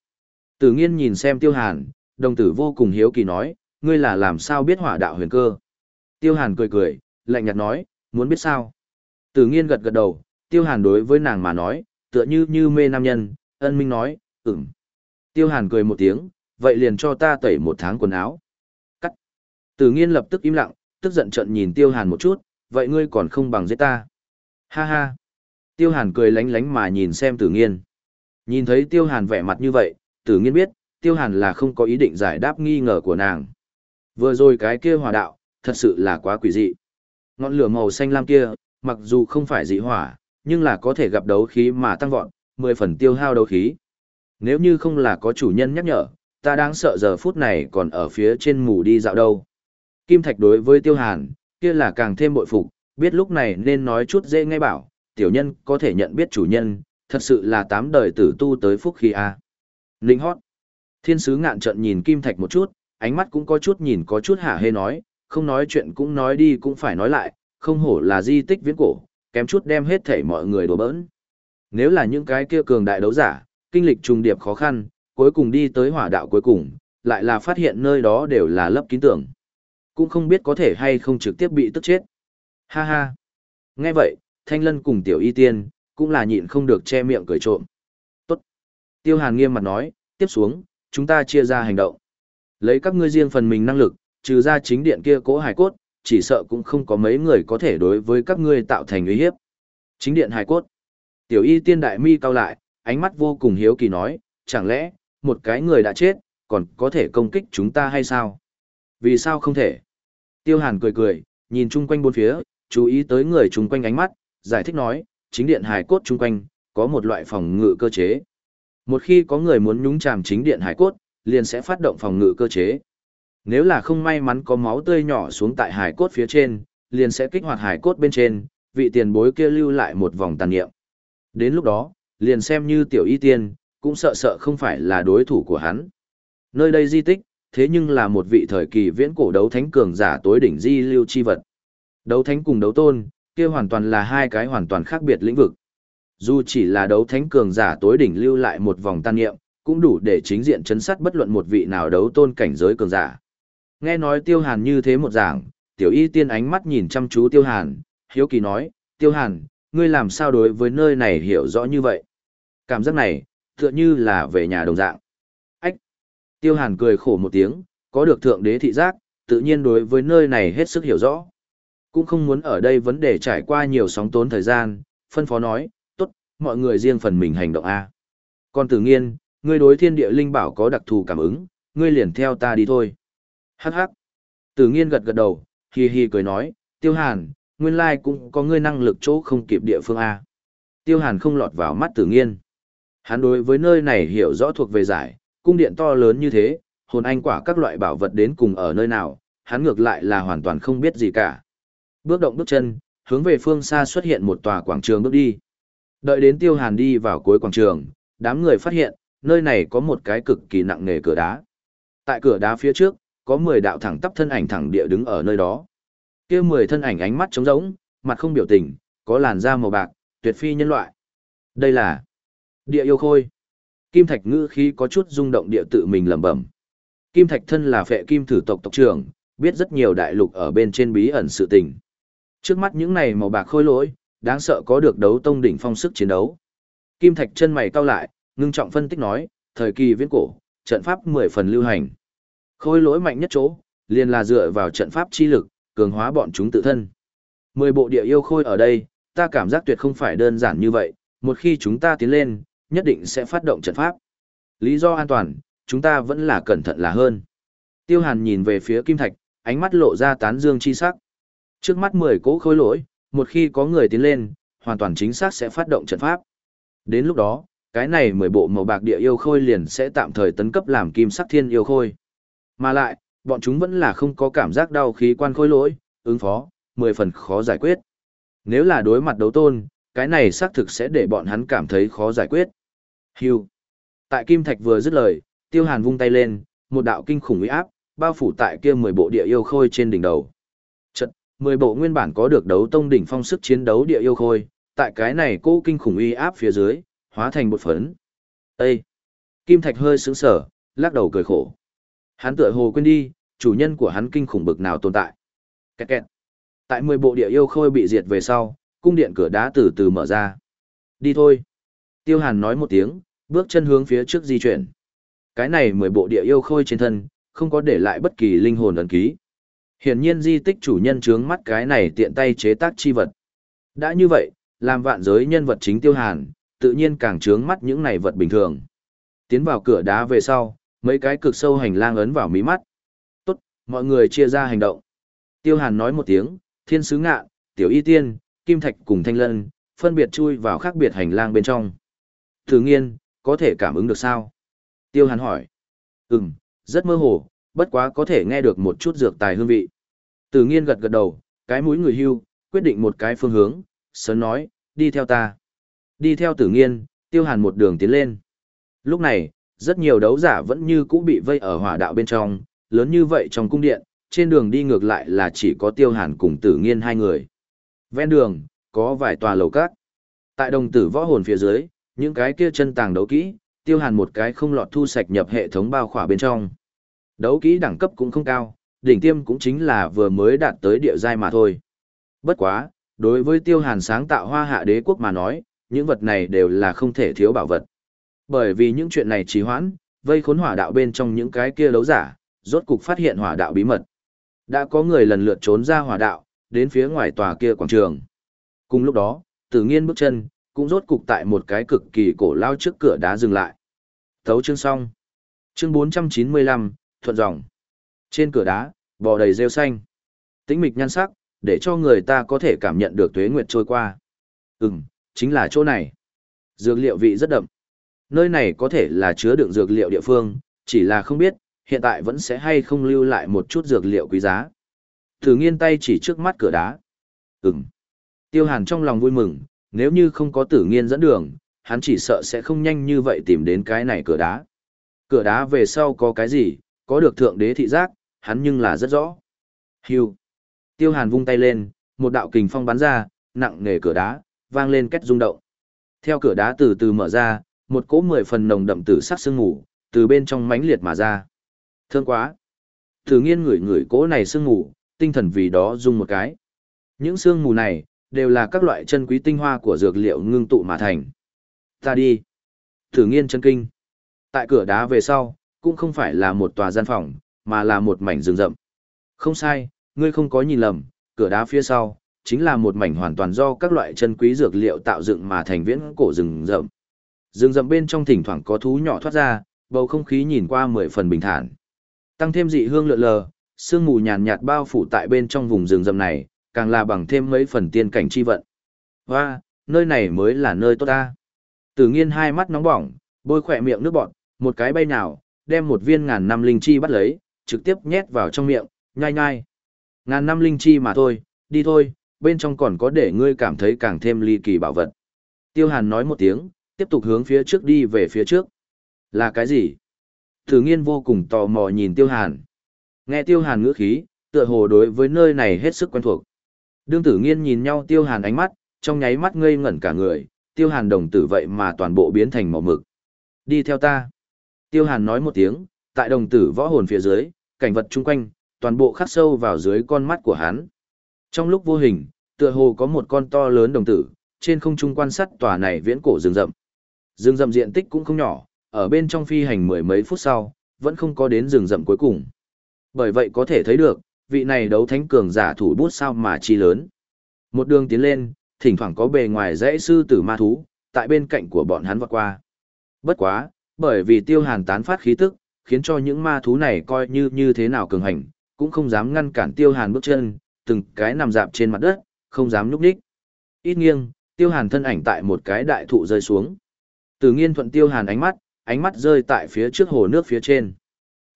Tử Nghiên nhìn xem Tiêu Hàn, đồng tử vô cùng hiếu kỳ nói, ngươi là làm sao biết hỏa đạo huyền cơ? Tiêu Hàn cười cười, lạnh nhạt nói, muốn biết sao? Tử Nghiên gật gật đầu, Tiêu Hàn đối với nàng mà nói, tựa như như mê nam nhân, ân minh nói, ừm. Tiêu Hàn cười một tiếng, vậy liền cho ta tẩy một tháng quần áo. Cắt. Tử Nghiên lập tức im lặng, tức giận trận nhìn Tiêu Hàn một chút, vậy ngươi còn không bằng giết ta. Ha ha. Tiêu Hàn cười lánh lánh mà nhìn xem Tử Nghiên. Nhìn thấy Tiêu Hàn vẻ mặt như vậy, Tử Nghiên biết, Tiêu Hàn là không có ý định giải đáp nghi ngờ của nàng. Vừa rồi cái kia hỏa đạo, thật sự là quá quỷ dị. Ngọn lửa màu xanh lam kia, mặc dù không phải dị hỏa, nhưng là có thể gặp đấu khí mà tăng vọt, mười phần tiêu hao đấu khí. Nếu như không là có chủ nhân nhắc nhở, ta đang sợ giờ phút này còn ở phía trên mù đi dạo đâu. Kim Thạch đối với Tiêu Hàn, kia là càng thêm bội phục, biết lúc này nên nói chút dễ ngay bảo, tiểu nhân có thể nhận biết chủ nhân, thật sự là tám đời tử tu tới phúc khi a. À. Linh hót. Thiên sứ ngạn trận nhìn Kim Thạch một chút, ánh mắt cũng có chút nhìn có chút hả hê nói, không nói chuyện cũng nói đi cũng phải nói lại, không hổ là di tích viễn cổ, kém chút đem hết thảy mọi người đổ bỡn. Nếu là những cái kia cường đại đấu giả, kinh lịch trùng điệp khó khăn, cuối cùng đi tới hỏa đạo cuối cùng, lại là phát hiện nơi đó đều là lấp kín tưởng. Cũng không biết có thể hay không trực tiếp bị tức chết. Ha ha. Nghe vậy, Thanh Lân cùng Tiểu Y Tiên, cũng là nhịn không được che miệng cười trộm. Tiêu Hàn nghiêm mặt nói, tiếp xuống, chúng ta chia ra hành động. Lấy các ngươi riêng phần mình năng lực, trừ ra chính điện kia cố hải cốt, chỉ sợ cũng không có mấy người có thể đối với các ngươi tạo thành uy hiếp. Chính điện hải cốt. Tiểu y tiên đại mi cao lại, ánh mắt vô cùng hiếu kỳ nói, chẳng lẽ, một cái người đã chết, còn có thể công kích chúng ta hay sao? Vì sao không thể? Tiêu hàn cười cười, nhìn chung quanh bốn phía, chú ý tới người chung quanh ánh mắt, giải thích nói, chính điện hải cốt chung quanh, có một loại phòng ngự cơ chế. Một khi có người muốn nhúng chàm chính điện hải cốt, liền sẽ phát động phòng ngự cơ chế. Nếu là không may mắn có máu tươi nhỏ xuống tại hải cốt phía trên, liền sẽ kích hoạt hải cốt bên trên, vị tiền bối kia lưu lại một vòng tàn niệm. Đến lúc đó, liền xem như tiểu y tiên, cũng sợ sợ không phải là đối thủ của hắn. Nơi đây di tích, thế nhưng là một vị thời kỳ viễn cổ đấu thánh cường giả tối đỉnh di lưu chi vật. Đấu thánh cùng đấu tôn, kia hoàn toàn là hai cái hoàn toàn khác biệt lĩnh vực. Dù chỉ là đấu thánh cường giả tối đỉnh lưu lại một vòng tan nghiệm, cũng đủ để chính diện chấn sát bất luận một vị nào đấu tôn cảnh giới cường giả. Nghe nói Tiêu Hàn như thế một giảng, tiểu y tiên ánh mắt nhìn chăm chú Tiêu Hàn, hiếu kỳ nói, Tiêu Hàn, ngươi làm sao đối với nơi này hiểu rõ như vậy? Cảm giác này, tựa như là về nhà đồng dạng. Ách! Tiêu Hàn cười khổ một tiếng, có được thượng đế thị giác, tự nhiên đối với nơi này hết sức hiểu rõ. Cũng không muốn ở đây vấn đề trải qua nhiều sóng tốn thời gian, phân phó nói, mọi người riêng phần mình hành động A. Còn tử nghiên, ngươi đối thiên địa linh bảo có đặc thù cảm ứng, ngươi liền theo ta đi thôi. Hắc hắc. Tử nghiên gật gật đầu, hì hì cười nói, tiêu hàn, nguyên lai cũng có ngươi năng lực chỗ không kịp địa phương A. Tiêu hàn không lọt vào mắt tử nghiên. Hắn đối với nơi này hiểu rõ thuộc về giải, cung điện to lớn như thế, hồn anh quả các loại bảo vật đến cùng ở nơi nào, hắn ngược lại là hoàn toàn không biết gì cả. Bước động bước chân, hướng về phương xa xuất hiện một tòa quảng trường bước đi. Đợi đến tiêu hàn đi vào cuối quảng trường, đám người phát hiện, nơi này có một cái cực kỳ nặng nề cửa đá. Tại cửa đá phía trước, có 10 đạo thẳng tắp thân ảnh thẳng địa đứng ở nơi đó. Kia 10 thân ảnh ánh mắt trống rỗng, mặt không biểu tình, có làn da màu bạc, tuyệt phi nhân loại. Đây là địa yêu khôi. Kim Thạch ngữ khí có chút rung động địa tự mình lẩm bẩm. Kim Thạch thân là phệ kim thử tộc tộc trưởng, biết rất nhiều đại lục ở bên trên bí ẩn sự tình. Trước mắt những này màu bạc khôi lỗi, đáng sợ có được đấu tông đỉnh phong sức chiến đấu. Kim Thạch chân mày cau lại, ngưng trọng phân tích nói, thời kỳ viễn cổ, trận pháp 10 phần lưu hành. Khôi lỗi mạnh nhất chỗ, liền là dựa vào trận pháp chi lực, cường hóa bọn chúng tự thân. Mười bộ địa yêu khôi ở đây, ta cảm giác tuyệt không phải đơn giản như vậy, một khi chúng ta tiến lên, nhất định sẽ phát động trận pháp. Lý do an toàn, chúng ta vẫn là cẩn thận là hơn. Tiêu Hàn nhìn về phía Kim Thạch, ánh mắt lộ ra tán dương chi sắc. Trước mắt 10 cỗ khôi lỗi, một khi có người tiến lên, hoàn toàn chính xác sẽ phát động trận pháp. Đến lúc đó, cái này 10 bộ màu bạc địa yêu khôi liền sẽ tạm thời tấn cấp làm kim sắc thiên yêu khôi. Mà lại, bọn chúng vẫn là không có cảm giác đau khí quan khôi lỗi, ứng phó, 10 phần khó giải quyết. Nếu là đối mặt đấu tôn, cái này xác thực sẽ để bọn hắn cảm thấy khó giải quyết. Hưu. Tại Kim Thạch vừa dứt lời, Tiêu Hàn vung tay lên, một đạo kinh khủng uy áp, bao phủ tại kia 10 bộ địa yêu khôi trên đỉnh đầu. Mười 10 bộ nguyên bản có được đấu tông đỉnh phong sức chiến đấu địa yêu khôi, tại cái này cô kinh khủng uy áp phía dưới, hóa thành một phấn. Ê! Kim Thạch hơi sững sở, lắc đầu cười khổ. Hắn tựa hồ quên đi, chủ nhân của hắn kinh khủng bực nào tồn tại. Kẹt kẹt. Tại 10 bộ địa yêu khôi bị diệt về sau, cung điện cửa đá từ từ mở ra. Đi thôi. Tiêu Hàn nói một tiếng, bước chân hướng phía trước di chuyển. Cái này 10 bộ địa yêu khôi trên thân, không có để lại bất kỳ linh hồn ấn ký. Hiển nhiên di tích chủ nhân trướng mắt cái này tiện tay chế tác chi vật. Đã như vậy, làm vạn giới nhân vật chính tiêu hàn, tự nhiên càng trướng mắt những này vật bình thường. Tiến vào cửa đá về sau, mấy cái cực sâu hành lang ấn vào mí mắt. Tốt, mọi người chia ra hành động. Tiêu hàn nói một tiếng, thiên sứ ngạ, tiểu y tiên, kim thạch cùng thanh lân, phân biệt chui vào khác biệt hành lang bên trong. Thử nghiên, có thể cảm ứng được sao? Tiêu hàn hỏi. Ừm, rất mơ hồ, bất quá có thể nghe được một chút dược tài hương vị. Tử nghiên gật gật đầu, cái mũi người hưu, quyết định một cái phương hướng, sớm nói, đi theo ta. Đi theo tử nghiên, tiêu hàn một đường tiến lên. Lúc này, rất nhiều đấu giả vẫn như cũ bị vây ở hỏa đạo bên trong, lớn như vậy trong cung điện, trên đường đi ngược lại là chỉ có tiêu hàn cùng tử nghiên hai người. Ven đường, có vài tòa lầu cát. Tại đồng tử võ hồn phía dưới, những cái kia chân tàng đấu kỹ, tiêu hàn một cái không lọt thu sạch nhập hệ thống bao khỏa bên trong. Đấu kỹ đẳng cấp cũng không cao, đỉnh tiêm cũng chính là vừa mới đạt tới địa giai mà thôi. Bất quá, đối với tiêu hàn sáng tạo hoa hạ đế quốc mà nói, những vật này đều là không thể thiếu bảo vật. Bởi vì những chuyện này trì hoãn, vây khốn hỏa đạo bên trong những cái kia đấu giả, rốt cục phát hiện hỏa đạo bí mật. Đã có người lần lượt trốn ra hỏa đạo, đến phía ngoài tòa kia quảng trường. Cùng lúc đó, tử nghiên bước chân, cũng rốt cục tại một cái cực kỳ cổ lao trước cửa đá dừng lại. Thấu chương xong. Chương 495, thuận dòng. Trên cửa đá, bò đầy rêu xanh. Tĩnh mịch nhan sắc, để cho người ta có thể cảm nhận được tuế nguyệt trôi qua. Ừm, chính là chỗ này. Dược liệu vị rất đậm. Nơi này có thể là chứa đựng dược liệu địa phương, chỉ là không biết, hiện tại vẫn sẽ hay không lưu lại một chút dược liệu quý giá. Thử nghiên tay chỉ trước mắt cửa đá. Ừm. Tiêu hàn trong lòng vui mừng, nếu như không có tử nghiên dẫn đường, hắn chỉ sợ sẽ không nhanh như vậy tìm đến cái này cửa đá. Cửa đá về sau có cái gì, có được thượng đế thị giác, hắn nhưng là rất rõ. Hưu. Tiêu Hàn vung tay lên, một đạo kình phong bắn ra, nặng nề cửa đá, vang lên két rung động. Theo cửa đá từ từ mở ra, một cỗ mười phần nồng đậm tử sắc sương ngủ, từ bên trong mãnh liệt mà ra. Thương quá. Thử nghiên ngửi ngửi cỗ này sương ngủ, tinh thần vì đó rung một cái. Những sương mù này, đều là các loại chân quý tinh hoa của dược liệu ngưng tụ mà thành. Ta đi. Thử nghiên chân kinh. Tại cửa đá về sau, cũng không phải là một tòa gian phòng, mà là một mảnh rừng rậm. Không sai, ngươi không có nhìn lầm, cửa đá phía sau, chính là một mảnh hoàn toàn do các loại chân quý dược liệu tạo dựng mà thành viễn cổ rừng rậm. Rừng rậm bên trong thỉnh thoảng có thú nhỏ thoát ra, bầu không khí nhìn qua mười phần bình thản. Tăng thêm dị hương lượn lờ, sương mù nhàn nhạt bao phủ tại bên trong vùng rừng rậm này, càng là bằng thêm mấy phần tiên cảnh chi vận. Hoa, nơi này mới là nơi tốt ta. Tử nghiên hai mắt nóng bỏng, bôi khỏe miệng nước bọt, một cái bay nào, đem một viên ngàn năm linh chi bắt lấy, trực tiếp nhét vào trong miệng, nhai nhai. Ngàn năm linh chi mà thôi, đi thôi, bên trong còn có để ngươi cảm thấy càng thêm ly kỳ bảo vật. Tiêu Hàn nói một tiếng, tiếp tục hướng phía trước đi về phía trước. Là cái gì? Thử nghiên vô cùng tò mò nhìn Tiêu Hàn. Nghe Tiêu Hàn ngữ khí, tựa hồ đối với nơi này hết sức quen thuộc. Đương tử nghiên nhìn nhau Tiêu Hàn ánh mắt, trong nháy mắt ngây ngẩn cả người, Tiêu Hàn đồng tử vậy mà toàn bộ biến thành màu mực. Đi theo ta. Tiêu Hàn nói một tiếng, tại đồng tử võ hồn phía dưới, cảnh vật chung quanh, toàn bộ khắc sâu vào dưới con mắt của hắn. Trong lúc vô hình, tựa hồ có một con to lớn đồng tử, trên không trung quan sát tòa này viễn cổ rừng rậm. Rừng rậm diện tích cũng không nhỏ, ở bên trong phi hành mười mấy phút sau, vẫn không có đến rừng rậm cuối cùng. Bởi vậy có thể thấy được, vị này đấu thánh cường giả thủ bút sao mà chi lớn. Một đường tiến lên, thỉnh thoảng có bề ngoài dãy sư tử ma thú, tại bên cạnh của bọn hắn vọt qua. Bất quá, bởi vì tiêu hàn tán phát khí tức, khiến cho những ma thú này coi như như thế nào cường hành, cũng không dám ngăn cản tiêu hàn bước chân, từng cái nằm dạp trên mặt đất, không dám nhúc ních Ít nghiêng, tiêu hàn thân ảnh tại một cái đại thụ rơi xuống. Từ nghiên thuận tiêu hàn ánh mắt, ánh mắt rơi tại phía trước hồ nước phía trên.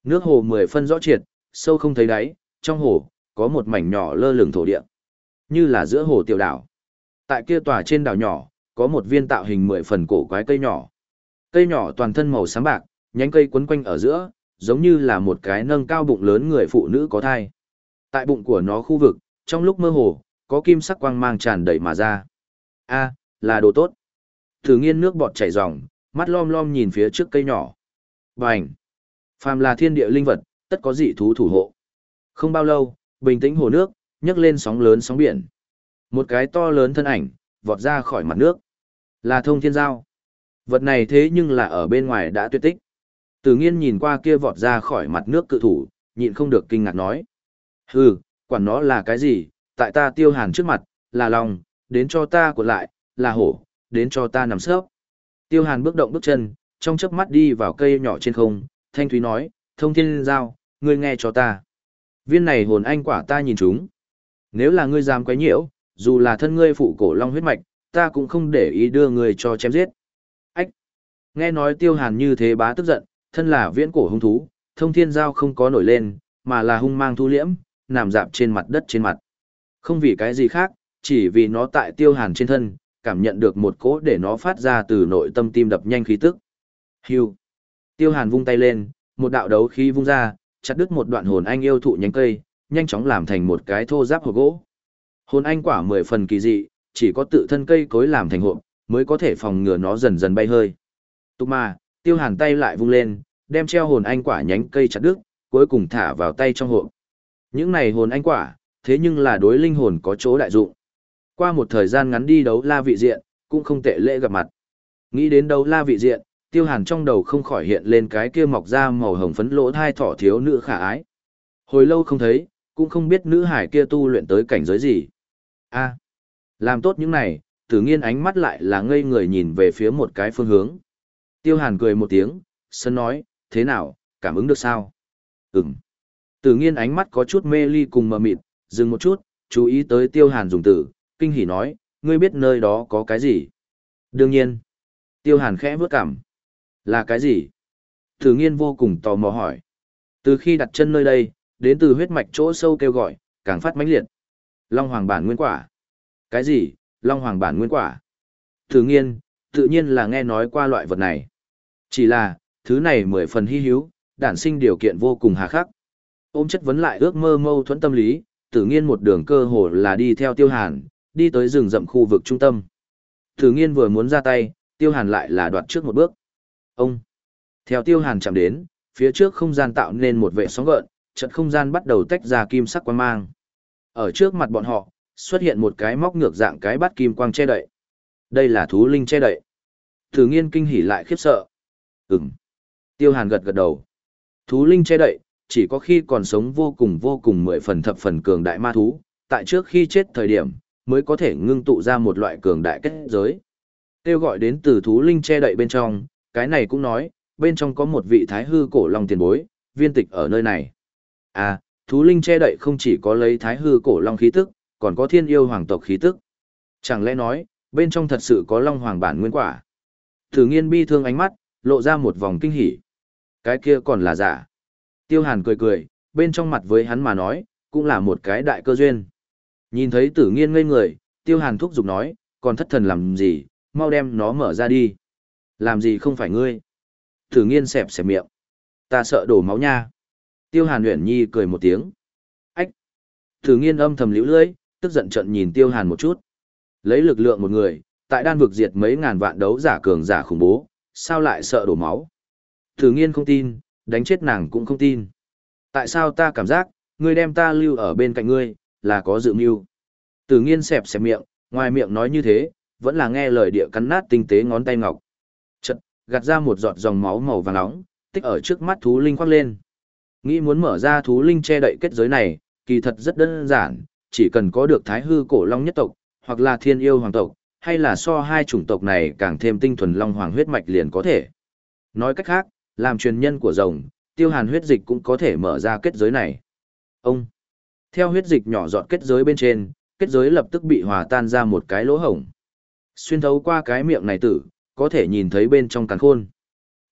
Nước hồ mười phân rõ triệt, sâu không thấy đáy, trong hồ, có một mảnh nhỏ lơ lửng thổ địa. Như là giữa hồ tiểu đảo. Tại kia tòa trên đảo nhỏ, có một viên tạo hình mười phần cổ quái cây nhỏ. Cây nhỏ toàn thân màu xám bạc, nhánh cây quấn quanh ở giữa, giống như là một cái nâng cao bụng lớn người phụ nữ có thai. Tại bụng của nó khu vực, trong lúc mơ hồ, có kim sắc quang mang tràn đầy mà ra. A, là đồ tốt. Thử nghiên nước bọt chảy ròng, mắt lom lom nhìn phía trước cây nhỏ. Bành! Phàm là thiên địa linh vật, tất có dị thú thủ hộ. Không bao lâu, bình tĩnh hồ nước, nhấc lên sóng lớn sóng biển. Một cái to lớn thân ảnh, vọt ra khỏi mặt nước. Là thông thiên giao. Vật này thế nhưng là ở bên ngoài đã tuyệt tích. Tử nghiên nhìn qua kia vọt ra khỏi mặt nước cự thủ, nhịn không được kinh ngạc nói. Hừ, quản nó là cái gì, tại ta tiêu hàn trước mặt, là lòng, đến cho ta của lại, là hổ, đến cho ta nằm sớp. Tiêu hàn bước động bước chân, trong chớp mắt đi vào cây nhỏ trên không, thanh thúy nói, thông thiên giao, ngươi nghe cho ta. Viên này hồn anh quả ta nhìn chúng. Nếu là ngươi dám quấy nhiễu, dù là thân ngươi phụ cổ long huyết mạch, ta cũng không để ý đưa ngươi cho chém giết. Nghe nói tiêu hàn như thế bá tức giận, thân là viễn cổ hung thú, thông thiên giao không có nổi lên, mà là hung mang thu liễm, nằm dạp trên mặt đất trên mặt. Không vì cái gì khác, chỉ vì nó tại tiêu hàn trên thân, cảm nhận được một cỗ để nó phát ra từ nội tâm tim đập nhanh khí tức. Hưu. Tiêu hàn vung tay lên, một đạo đấu khí vung ra, chặt đứt một đoạn hồn anh yêu thụ nhánh cây, nhanh chóng làm thành một cái thô giáp hộp gỗ. Hồn anh quả mười phần kỳ dị, chỉ có tự thân cây cối làm thành hộp, mới có thể phòng ngừa nó dần dần bay hơi. Tục mà, tiêu hàn tay lại vung lên, đem treo hồn anh quả nhánh cây chặt đứt, cuối cùng thả vào tay trong hộp. Những này hồn anh quả, thế nhưng là đối linh hồn có chỗ đại dụng. Qua một thời gian ngắn đi đấu la vị diện, cũng không tệ lễ gặp mặt. Nghĩ đến đấu la vị diện, tiêu hàn trong đầu không khỏi hiện lên cái kia mọc ra màu hồng phấn lỗ thai thỏ thiếu nữ khả ái. Hồi lâu không thấy, cũng không biết nữ hải kia tu luyện tới cảnh giới gì. a làm tốt những này, tử nghiên ánh mắt lại là ngây người nhìn về phía một cái phương hướng. Tiêu hàn cười một tiếng, sân nói, thế nào, cảm ứng được sao? Ừm. Tử nghiên ánh mắt có chút mê ly cùng mờ mịt, dừng một chút, chú ý tới tiêu hàn dùng tử, kinh hỉ nói, ngươi biết nơi đó có cái gì? Đương nhiên. Tiêu hàn khẽ vước cảm. Là cái gì? Tử nghiên vô cùng tò mò hỏi. Từ khi đặt chân nơi đây, đến từ huyết mạch chỗ sâu kêu gọi, càng phát mãnh liệt. Long hoàng bản nguyên quả. Cái gì? Long hoàng bản nguyên quả. Tử nghiên, tự nhiên là nghe nói qua loại vật này. Chỉ là, thứ này mười phần hy hữu, đản sinh điều kiện vô cùng hà khắc. Ôm chất vấn lại ước mơ mâu thuẫn tâm lý, tự nhiên một đường cơ hồ là đi theo tiêu hàn, đi tới rừng rậm khu vực trung tâm. Tử nghiên vừa muốn ra tay, tiêu hàn lại là đoạt trước một bước. Ông! Theo tiêu hàn chạm đến, phía trước không gian tạo nên một vệ sóng gợn, trận không gian bắt đầu tách ra kim sắc quang mang. Ở trước mặt bọn họ, xuất hiện một cái móc ngược dạng cái bắt kim quang che đậy. Đây là thú linh che đậy. Thử nghiên kinh hỉ lại khiếp sợ. Ừm. Tiêu hàn gật gật đầu. Thú linh che đậy, chỉ có khi còn sống vô cùng vô cùng mười phần thập phần cường đại ma thú, tại trước khi chết thời điểm, mới có thể ngưng tụ ra một loại cường đại kết giới. Tiêu gọi đến từ thú linh che đậy bên trong, cái này cũng nói, bên trong có một vị thái hư cổ long tiền bối, viên tịch ở nơi này. À, thú linh che đậy không chỉ có lấy thái hư cổ long khí tức, còn có thiên yêu hoàng tộc khí tức. Chẳng lẽ nói, bên trong thật sự có long hoàng bản nguyên quả. Thử nghiên bi thương ánh mắt, lộ ra một vòng kinh hỉ. Cái kia còn là giả. Tiêu hàn cười cười, bên trong mặt với hắn mà nói, cũng là một cái đại cơ duyên. Nhìn thấy tử nghiên ngây người, tiêu hàn thúc giục nói, còn thất thần làm gì, mau đem nó mở ra đi. Làm gì không phải ngươi. Tử nghiên xẹp xẹp miệng. Ta sợ đổ máu nha. Tiêu hàn uyển nhi cười một tiếng. Ách. Tử nghiên âm thầm liễu lưỡi, tức giận trận nhìn tiêu hàn một chút. Lấy lực lượng một người, tại đan vực diệt mấy ngàn vạn đấu giả cường giả khủng bố, sao lại sợ đổ máu? Thử nghiên không tin, đánh chết nàng cũng không tin. Tại sao ta cảm giác, ngươi đem ta lưu ở bên cạnh ngươi, là có dự mưu. Tử nghiên xẹp xẹp miệng, ngoài miệng nói như thế, vẫn là nghe lời địa cắn nát tinh tế ngón tay ngọc. Chật, gạt ra một giọt dòng máu màu vàng nóng, tích ở trước mắt thú linh khoác lên. Nghĩ muốn mở ra thú linh che đậy kết giới này, kỳ thật rất đơn giản, chỉ cần có được thái hư cổ long nhất tộc, hoặc là thiên yêu hoàng tộc, hay là so hai chủng tộc này càng thêm tinh thuần long hoàng huyết mạch liền có thể. Nói cách khác, làm truyền nhân của rồng, tiêu hàn huyết dịch cũng có thể mở ra kết giới này. Ông, theo huyết dịch nhỏ giọt kết giới bên trên, kết giới lập tức bị hòa tan ra một cái lỗ hổng. Xuyên thấu qua cái miệng này tử, có thể nhìn thấy bên trong càn khôn.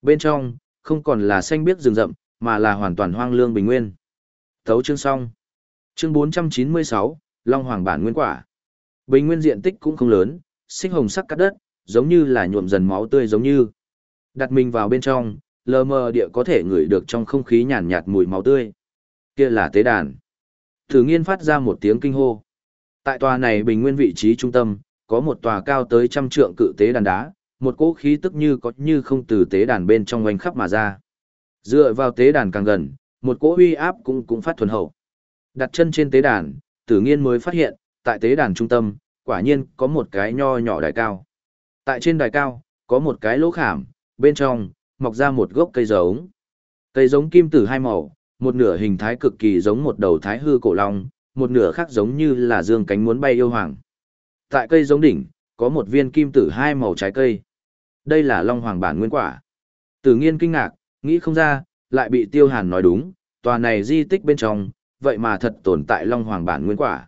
Bên trong, không còn là xanh biếc rừng rậm, mà là hoàn toàn hoang lương bình nguyên. Thấu chương xong. Chương 496, Long Hoàng bản nguyên quả. Bình nguyên diện tích cũng không lớn, xích hồng sắc cắt đất, giống như là nhuộm dần máu tươi giống như. Đặt mình vào bên trong, lờ mờ địa có thể ngửi được trong không khí nhàn nhạt mùi máu tươi. Kia là tế đàn. Thử nghiên phát ra một tiếng kinh hô. Tại tòa này bình nguyên vị trí trung tâm, có một tòa cao tới trăm trượng cự tế đàn đá, một cỗ khí tức như có như không từ tế đàn bên trong oanh khắp mà ra. Dựa vào tế đàn càng gần, một cỗ uy áp cũng cũng phát thuần hậu. Đặt chân trên tế đàn, tử nghiên mới phát hiện, tại tế đàn trung tâm, quả nhiên có một cái nho nhỏ đài cao. Tại trên đài cao, có một cái lỗ khảm, bên trong, mọc ra một gốc cây giống. Cây giống kim tử hai màu, một nửa hình thái cực kỳ giống một đầu thái hư cổ long, một nửa khác giống như là dương cánh muốn bay yêu hoàng. Tại cây giống đỉnh, có một viên kim tử hai màu trái cây. Đây là long hoàng bản nguyên quả. Tử nghiên kinh ngạc, nghĩ không ra, lại bị tiêu hàn nói đúng, tòa này di tích bên trong, vậy mà thật tồn tại long hoàng bản nguyên quả.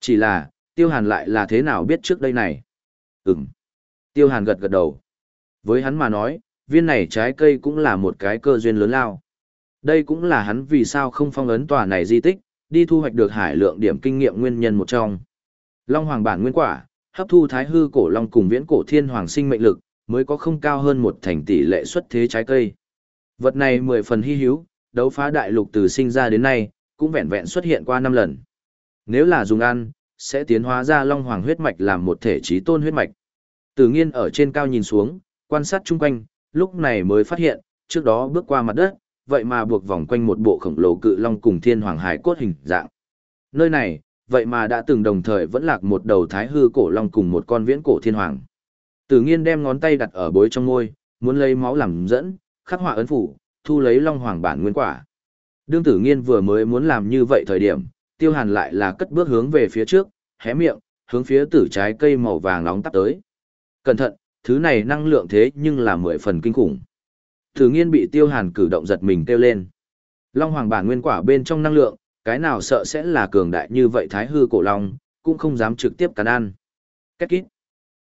Chỉ là, tiêu hàn lại là thế nào biết trước đây này? Ừm. Tiêu hàn gật gật đầu. Với hắn mà nói, viên này trái cây cũng là một cái cơ duyên lớn lao. Đây cũng là hắn vì sao không phong ấn tòa này di tích, đi thu hoạch được hải lượng điểm kinh nghiệm nguyên nhân một trong. Long hoàng bản nguyên quả, hấp thu thái hư cổ long cùng viễn cổ thiên hoàng sinh mệnh lực, mới có không cao hơn một thành tỷ lệ xuất thế trái cây. Vật này mười phần hy hữu, đấu phá đại lục từ sinh ra đến nay, cũng vẹn vẹn xuất hiện qua năm lần. Nếu là dùng ăn, sẽ tiến hóa ra long hoàng huyết mạch làm một thể trí tôn huyết mạch. Tử nghiên ở trên cao nhìn xuống, quan sát chung quanh, lúc này mới phát hiện, trước đó bước qua mặt đất, vậy mà buộc vòng quanh một bộ khổng lồ cự long cùng thiên hoàng hải cốt hình dạng. Nơi này, vậy mà đã từng đồng thời vẫn lạc một đầu thái hư cổ long cùng một con viễn cổ thiên hoàng. Tử nghiên đem ngón tay đặt ở bối trong môi, muốn lấy máu làm dẫn, khắc họa ấn phủ, thu lấy long hoàng bản nguyên quả. Đương tử nghiên vừa mới muốn làm như vậy thời điểm, tiêu hàn lại là cất bước hướng về phía trước, hé miệng, hướng phía tử trái cây màu vàng nóng tắt tới. Cẩn thận, thứ này năng lượng thế nhưng là mười phần kinh khủng. Tử nghiên bị tiêu hàn cử động giật mình kêu lên. Long hoàng bản nguyên quả bên trong năng lượng, cái nào sợ sẽ là cường đại như vậy thái hư cổ long, cũng không dám trực tiếp cắn ăn. Kết kít.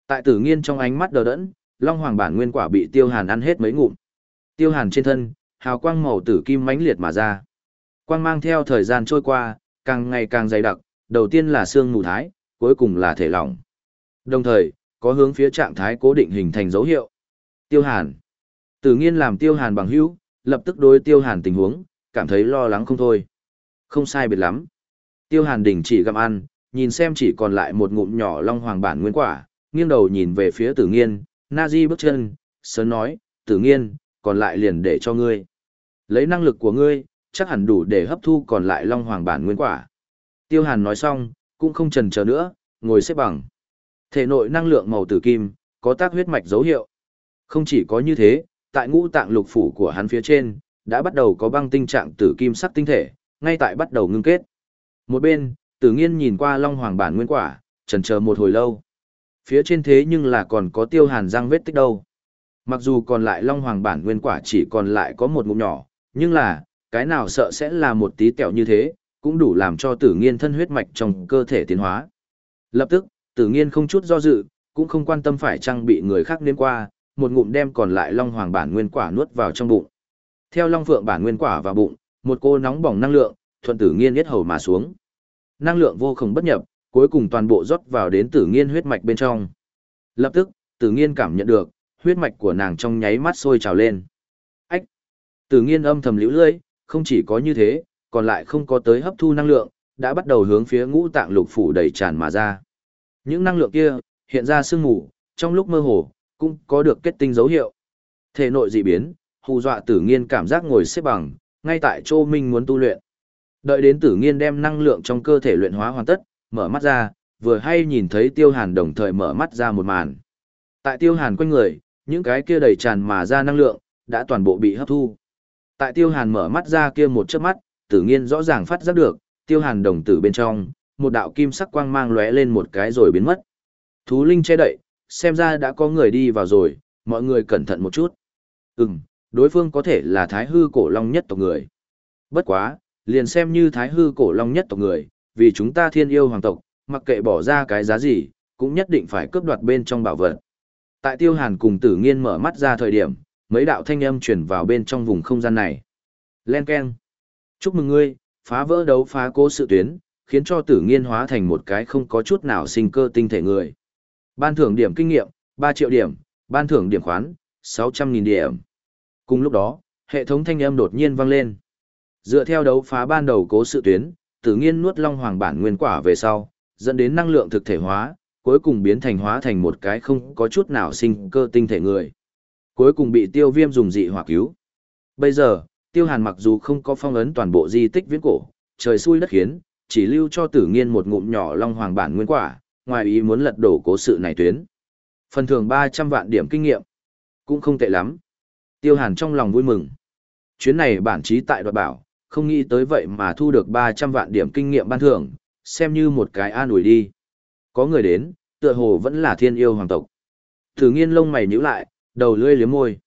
Tại tử nghiên trong ánh mắt đờ đẫn, long hoàng bản nguyên quả bị tiêu hàn ăn hết mấy ngụm. Tiêu hàn trên thân, hào quang màu tử kim mãnh liệt mà ra. Quang mang theo thời gian trôi qua, càng ngày càng dày đặc, đầu tiên là xương mù thái, cuối cùng là thể lỏng. Đồng thời, có hướng phía trạng thái cố định hình thành dấu hiệu. Tiêu Hàn. Tử nghiên làm Tiêu Hàn bằng hữu, lập tức đối tiêu hàn tình huống, cảm thấy lo lắng không thôi. Không sai biệt lắm. Tiêu hàn đình chỉ gặm ăn, nhìn xem chỉ còn lại một ngụm nhỏ long hoàng bản nguyên quả, nghiêng đầu nhìn về phía tử nghiên, na di bước chân, sớm nói, tử nghiên, còn lại liền để cho ngươi. Lấy năng lực của ngươi, chắc hẳn đủ để hấp thu còn lại long hoàng bản nguyên quả. Tiêu hàn nói xong, cũng không trần chờ nữa, ngồi xếp bằng. Thể nội năng lượng màu tử kim, có tác huyết mạch dấu hiệu. Không chỉ có như thế, tại ngũ tạng lục phủ của hắn phía trên, đã bắt đầu có băng tinh trạng tử kim sắc tinh thể, ngay tại bắt đầu ngưng kết. Một bên, tử nghiên nhìn qua long hoàng bản nguyên quả, trần chờ một hồi lâu. Phía trên thế nhưng là còn có tiêu hàn răng vết tích đâu. Mặc dù còn lại long hoàng bản nguyên quả chỉ còn lại có một ngụm nhỏ, nhưng là, cái nào sợ sẽ là một tí tẹo như thế, cũng đủ làm cho tử nghiên thân huyết mạch trong cơ thể tiến hóa. Lập tức, tử nghiên không chút do dự, cũng không quan tâm phải trang bị người khác nếm qua, một ngụm đem còn lại long hoàng bản nguyên quả nuốt vào trong bụng. Theo long phượng bản nguyên quả vào bụng, một cô nóng bỏng năng lượng, thuận tử nghiên yết hầu mà xuống. Năng lượng vô cùng bất nhập, cuối cùng toàn bộ rót vào đến tử nghiên huyết mạch bên trong. Lập tức, tử nghiên cảm nhận được, huyết mạch của nàng trong nháy mắt sôi trào lên. Ách! Tử nghiên âm thầm liễu lưỡi, không chỉ có như thế, còn lại không có tới hấp thu năng lượng, đã bắt đầu hướng phía ngũ tạng lục phủ đầy tràn mà ra. Những năng lượng kia, hiện ra sương mù, trong lúc mơ hồ, cũng có được kết tinh dấu hiệu. Thể nội dị biến, hù dọa tử nghiên cảm giác ngồi xếp bằng, ngay tại chỗ minh muốn tu luyện. Đợi đến tử nghiên đem năng lượng trong cơ thể luyện hóa hoàn tất, mở mắt ra, vừa hay nhìn thấy tiêu hàn đồng thời mở mắt ra một màn. Tại tiêu hàn quanh người, những cái kia đầy tràn mà ra năng lượng, đã toàn bộ bị hấp thu. Tại tiêu hàn mở mắt ra kia một chớp mắt, tử nghiên rõ ràng phát giác được, tiêu hàn đồng tử bên trong, một đạo kim sắc quang mang lóe lên một cái rồi biến mất. Thú linh che đậy, xem ra đã có người đi vào rồi, mọi người cẩn thận một chút. Ừm, đối phương có thể là thái hư cổ long nhất tộc người. Bất quá, liền xem như thái hư cổ long nhất tộc người, vì chúng ta thiên yêu hoàng tộc, mặc kệ bỏ ra cái giá gì, cũng nhất định phải cướp đoạt bên trong bảo vật. Tại tiêu hàn cùng tử nghiên mở mắt ra thời điểm, mấy đạo thanh âm chuyển vào bên trong vùng không gian này. Len Ken. Chúc mừng ngươi, phá vỡ đấu phá cố sự tuyến, khiến cho tử nghiên hóa thành một cái không có chút nào sinh cơ tinh thể người. Ban thưởng điểm kinh nghiệm, 3 triệu điểm, ban thưởng điểm khoán, 600.000 điểm. Cùng lúc đó, hệ thống thanh âm đột nhiên vang lên. Dựa theo đấu phá ban đầu cố sự tuyến, tử nghiên nuốt long hoàng bản nguyên quả về sau, dẫn đến năng lượng thực thể hóa, cuối cùng biến thành hóa thành một cái không có chút nào sinh cơ tinh thể người. Cuối cùng bị tiêu viêm dùng dị hỏa cứu. Bây giờ, tiêu hàn mặc dù không có phong ấn toàn bộ di tích viễn cổ, trời xui đất khiến, chỉ lưu cho tử nghiên một ngụm nhỏ long hoàng bản nguyên quả, ngoài ý muốn lật đổ cố sự này tuyến. Phần thưởng 300 vạn điểm kinh nghiệm. Cũng không tệ lắm. Tiêu hàn trong lòng vui mừng. Chuyến này bản trí tại đoạt bảo, không nghĩ tới vậy mà thu được 300 vạn điểm kinh nghiệm ban thưởng, xem như một cái an ủi đi. Có người đến, tựa hồ vẫn là thiên yêu hoàng tộc. Thử nghiên lông mày nhíu lại, đầu lưỡi liếm môi.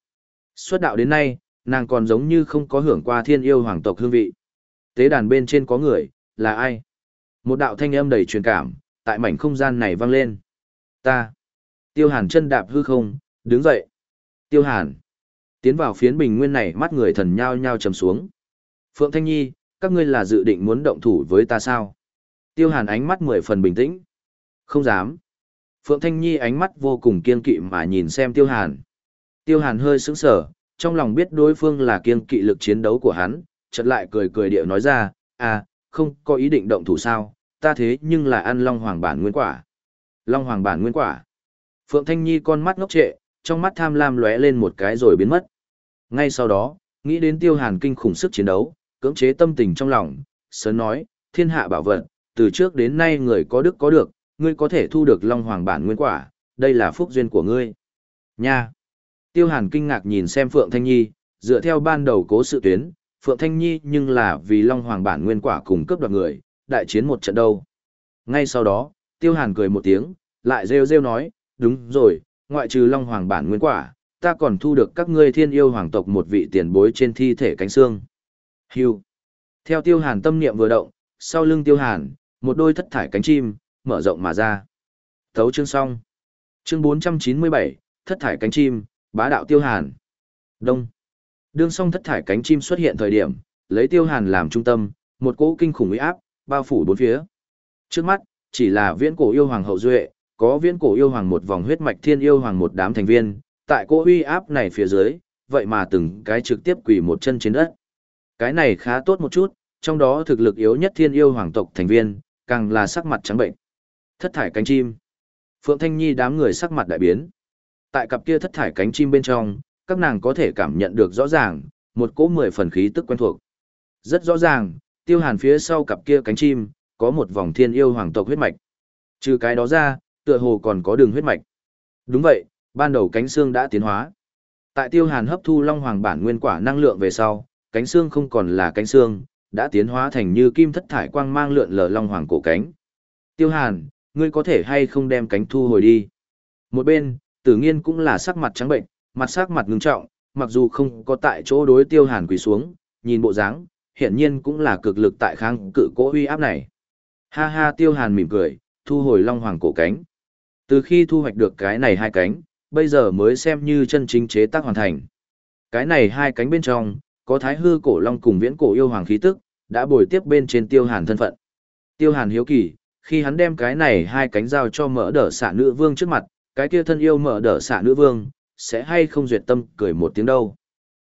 Xuất đạo đến nay, nàng còn giống như không có hưởng qua thiên yêu hoàng tộc hương vị. Tế đàn bên trên có người, là ai? Một đạo thanh âm đầy truyền cảm, tại mảnh không gian này vang lên. Ta. Tiêu hàn chân đạp hư không, đứng dậy. Tiêu hàn. Tiến vào phiến bình nguyên này mắt người thần nhao nhao trầm xuống. Phượng Thanh Nhi, các ngươi là dự định muốn động thủ với ta sao? Tiêu hàn ánh mắt mười phần bình tĩnh. Không dám. Phượng Thanh Nhi ánh mắt vô cùng kiên kỵ mà nhìn xem Tiêu hàn. Tiêu hàn hơi sững sờ, trong lòng biết đối phương là kiên kỵ lực chiến đấu của hắn, chợt lại cười cười điệu nói ra, à, không có ý định động thủ sao, ta thế nhưng là ăn Long Hoàng bản nguyên quả. Long Hoàng bản nguyên quả. Phượng Thanh Nhi con mắt ngốc trệ, trong mắt tham lam lóe lên một cái rồi biến mất. Ngay sau đó, nghĩ đến tiêu hàn kinh khủng sức chiến đấu, cưỡng chế tâm tình trong lòng, sớm nói, thiên hạ bảo vật, từ trước đến nay người có đức có được, ngươi có thể thu được Long Hoàng bản nguyên quả, đây là phúc duyên của ngươi. Nha! Tiêu hàn kinh ngạc nhìn xem Phượng Thanh Nhi, dựa theo ban đầu cố sự tuyến, Phượng Thanh Nhi nhưng là vì Long Hoàng bản nguyên quả cùng cướp đoạt người, đại chiến một trận đâu. Ngay sau đó, Tiêu Hàn cười một tiếng, lại rêu rêu nói, đúng rồi, ngoại trừ Long Hoàng bản nguyên quả, ta còn thu được các ngươi thiên yêu hoàng tộc một vị tiền bối trên thi thể cánh xương. Hưu. Theo Tiêu Hàn tâm niệm vừa động, sau lưng Tiêu Hàn, một đôi thất thải cánh chim, mở rộng mà ra. Thấu chương xong. Chương 497, thất thải cánh chim, bá đạo Tiêu Hàn. Đông. Đương song thất thải cánh chim xuất hiện thời điểm, lấy Tiêu Hàn làm trung tâm, một cỗ kinh khủng uy áp, bao phủ bốn phía. Trước mắt, chỉ là viễn cổ yêu hoàng hậu duệ, có viễn cổ yêu hoàng một vòng huyết mạch thiên yêu hoàng một đám thành viên, tại cỗ uy áp này phía dưới, vậy mà từng cái trực tiếp quỳ một chân trên đất. Cái này khá tốt một chút, trong đó thực lực yếu nhất thiên yêu hoàng tộc thành viên, càng là sắc mặt trắng bệnh. Thất thải cánh chim. Phượng Thanh Nhi đám người sắc mặt đại biến. Tại cặp kia thất thải cánh chim bên trong, các nàng có thể cảm nhận được rõ ràng, một cỗ mười phần khí tức quen thuộc. Rất rõ ràng, tiêu hàn phía sau cặp kia cánh chim, có một vòng thiên yêu hoàng tộc huyết mạch. Trừ cái đó ra, tựa hồ còn có đường huyết mạch. Đúng vậy, ban đầu cánh xương đã tiến hóa. Tại tiêu hàn hấp thu long hoàng bản nguyên quả năng lượng về sau, cánh xương không còn là cánh xương, đã tiến hóa thành như kim thất thải quang mang lượn lờ long hoàng cổ cánh. Tiêu hàn, ngươi có thể hay không đem cánh thu hồi đi. Một bên, tử nghiên cũng là sắc mặt trắng bệnh, mặt sắc mặt ngưng trọng, mặc dù không có tại chỗ đối tiêu hàn quỳ xuống, nhìn bộ dáng, hiển nhiên cũng là cực lực tại kháng cự cố uy áp này. Ha ha tiêu hàn mỉm cười, thu hồi long hoàng cổ cánh. Từ khi thu hoạch được cái này hai cánh, bây giờ mới xem như chân chính chế tác hoàn thành. Cái này hai cánh bên trong, có thái hư cổ long cùng viễn cổ yêu hoàng khí tức, đã bồi tiếp bên trên tiêu hàn thân phận. Tiêu hàn hiếu kỳ, khi hắn đem cái này hai cánh giao cho mở đỡ xạ nữ vương trước mặt, cái kia thân yêu mở đỡ xạ nữ vương, sẽ hay không duyệt tâm cười một tiếng đâu.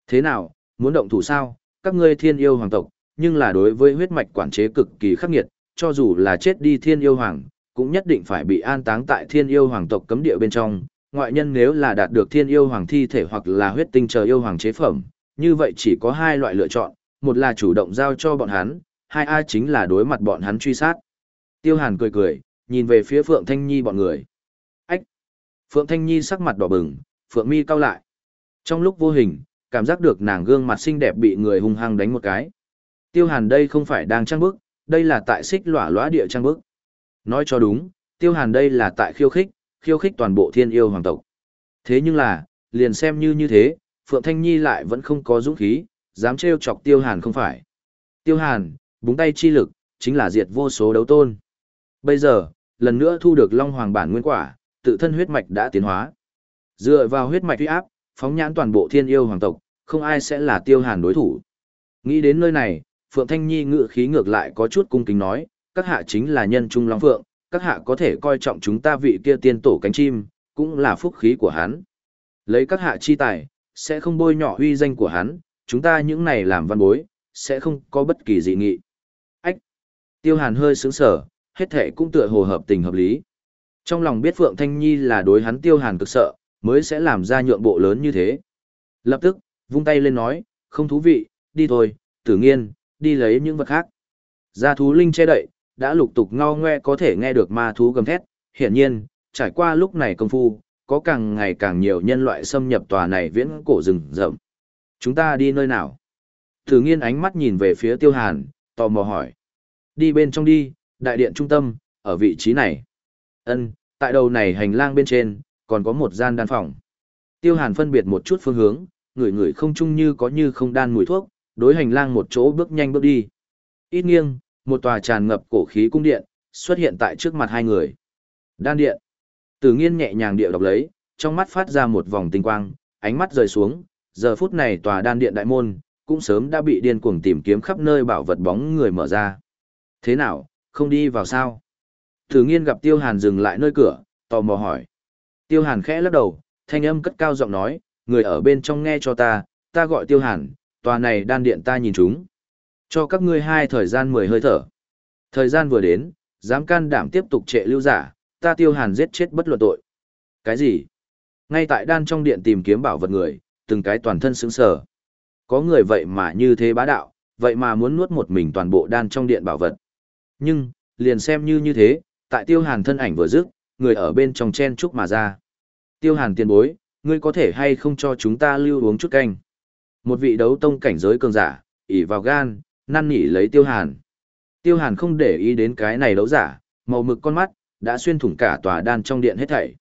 Thế nào, muốn động thủ sao, các ngươi thiên yêu hoàng tộc, nhưng là đối với huyết mạch quản chế cực kỳ khắc nghiệt, cho dù là chết đi thiên yêu hoàng, cũng nhất định phải bị an táng tại thiên yêu hoàng tộc cấm địa bên trong. Ngoại nhân nếu là đạt được thiên yêu hoàng thi thể hoặc là huyết tinh chờ yêu hoàng chế phẩm, như vậy chỉ có hai loại lựa chọn, một là chủ động giao cho bọn hắn, hai A chính là đối mặt bọn hắn truy sát. Tiêu Hàn cười cười, nhìn về phía Phượng Thanh Nhi bọn người. Phượng Thanh Nhi sắc mặt đỏ bừng, Phượng mi cau lại. Trong lúc vô hình, cảm giác được nàng gương mặt xinh đẹp bị người hung hăng đánh một cái. Tiêu Hàn đây không phải đang trang bức, đây là tại xích lỏa lóa địa trang bức. Nói cho đúng, Tiêu Hàn đây là tại khiêu khích, khiêu khích toàn bộ thiên yêu hoàng tộc. Thế nhưng là, liền xem như như thế, Phượng Thanh Nhi lại vẫn không có dũng khí, dám trêu chọc Tiêu Hàn không phải. Tiêu Hàn, búng tay chi lực, chính là diệt vô số đấu tôn. Bây giờ, lần nữa thu được Long Hoàng bản nguyên quả, tự thân huyết mạch đã tiến hóa. Dựa vào huyết mạch uy áp, phóng nhãn toàn bộ thiên yêu hoàng tộc, không ai sẽ là Tiêu Hàn đối thủ. Nghĩ đến nơi này, Phượng Thanh Nhi ngự khí ngược lại có chút cung kính nói, các hạ chính là nhân trung long phượng, các hạ có thể coi trọng chúng ta vị kia tiên tổ cánh chim, cũng là phúc khí của hắn. Lấy các hạ chi tài, sẽ không bôi nhọ huy danh của hắn, chúng ta những này làm văn bối, sẽ không có bất kỳ dị nghị. Ách! Tiêu hàn hơi sướng sở, hết thể cũng tựa hồ hợp tình hợp lý. Trong lòng biết Phượng Thanh Nhi là đối hắn tiêu hàn cực sợ, mới sẽ làm ra nhượng bộ lớn như thế. Lập tức, vung tay lên nói, không thú vị, đi thôi, tử nghiên, đi lấy những vật khác. Gia thú linh che đậy, đã lục tục ngao ngoe có thể nghe được ma thú gầm thét, hiển nhiên, trải qua lúc này công phu, có càng ngày càng nhiều nhân loại xâm nhập tòa này viễn cổ rừng rậm. Chúng ta đi nơi nào? Thử nghiên ánh mắt nhìn về phía tiêu hàn, tò mò hỏi. Đi bên trong đi, đại điện trung tâm, ở vị trí này. Ân, tại đầu này hành lang bên trên, còn có một gian đan phòng. Tiêu hàn phân biệt một chút phương hướng, người người không chung như có như không đan mùi thuốc, đối hành lang một chỗ bước nhanh bước đi. Ít nghiêng, một tòa tràn ngập cổ khí cung điện, xuất hiện tại trước mặt hai người. Đan điện. Tử nghiên nhẹ nhàng điệu đọc lấy, trong mắt phát ra một vòng tinh quang, ánh mắt rời xuống, giờ phút này tòa đan điện đại môn, cũng sớm đã bị điên cuồng tìm kiếm khắp nơi bảo vật bóng người mở ra. Thế nào, không đi vào sao? Thử nghiên gặp Tiêu Hàn dừng lại nơi cửa, tò mò hỏi. Tiêu Hàn khẽ lắc đầu, thanh âm cất cao giọng nói, người ở bên trong nghe cho ta, ta gọi Tiêu Hàn, tòa này đan điện ta nhìn chúng. Cho các ngươi hai thời gian mười hơi thở. Thời gian vừa đến, dám can đảm tiếp tục trệ lưu giả, ta tiêu hàn giết chết bất luận tội. Cái gì? Ngay tại đan trong điện tìm kiếm bảo vật người, từng cái toàn thân sững sờ. Có người vậy mà như thế bá đạo, vậy mà muốn nuốt một mình toàn bộ đan trong điện bảo vật. Nhưng, liền xem như như thế, tại tiêu hàn thân ảnh vừa dứt, người ở bên trong chen chúc mà ra. Tiêu hàn tiền bối, ngươi có thể hay không cho chúng ta lưu uống chút canh. Một vị đấu tông cảnh giới cường giả, ỉ vào gan, năn nỉ lấy tiêu hàn. Tiêu hàn không để ý đến cái này đấu giả, màu mực con mắt, đã xuyên thủng cả tòa đan trong điện hết thảy.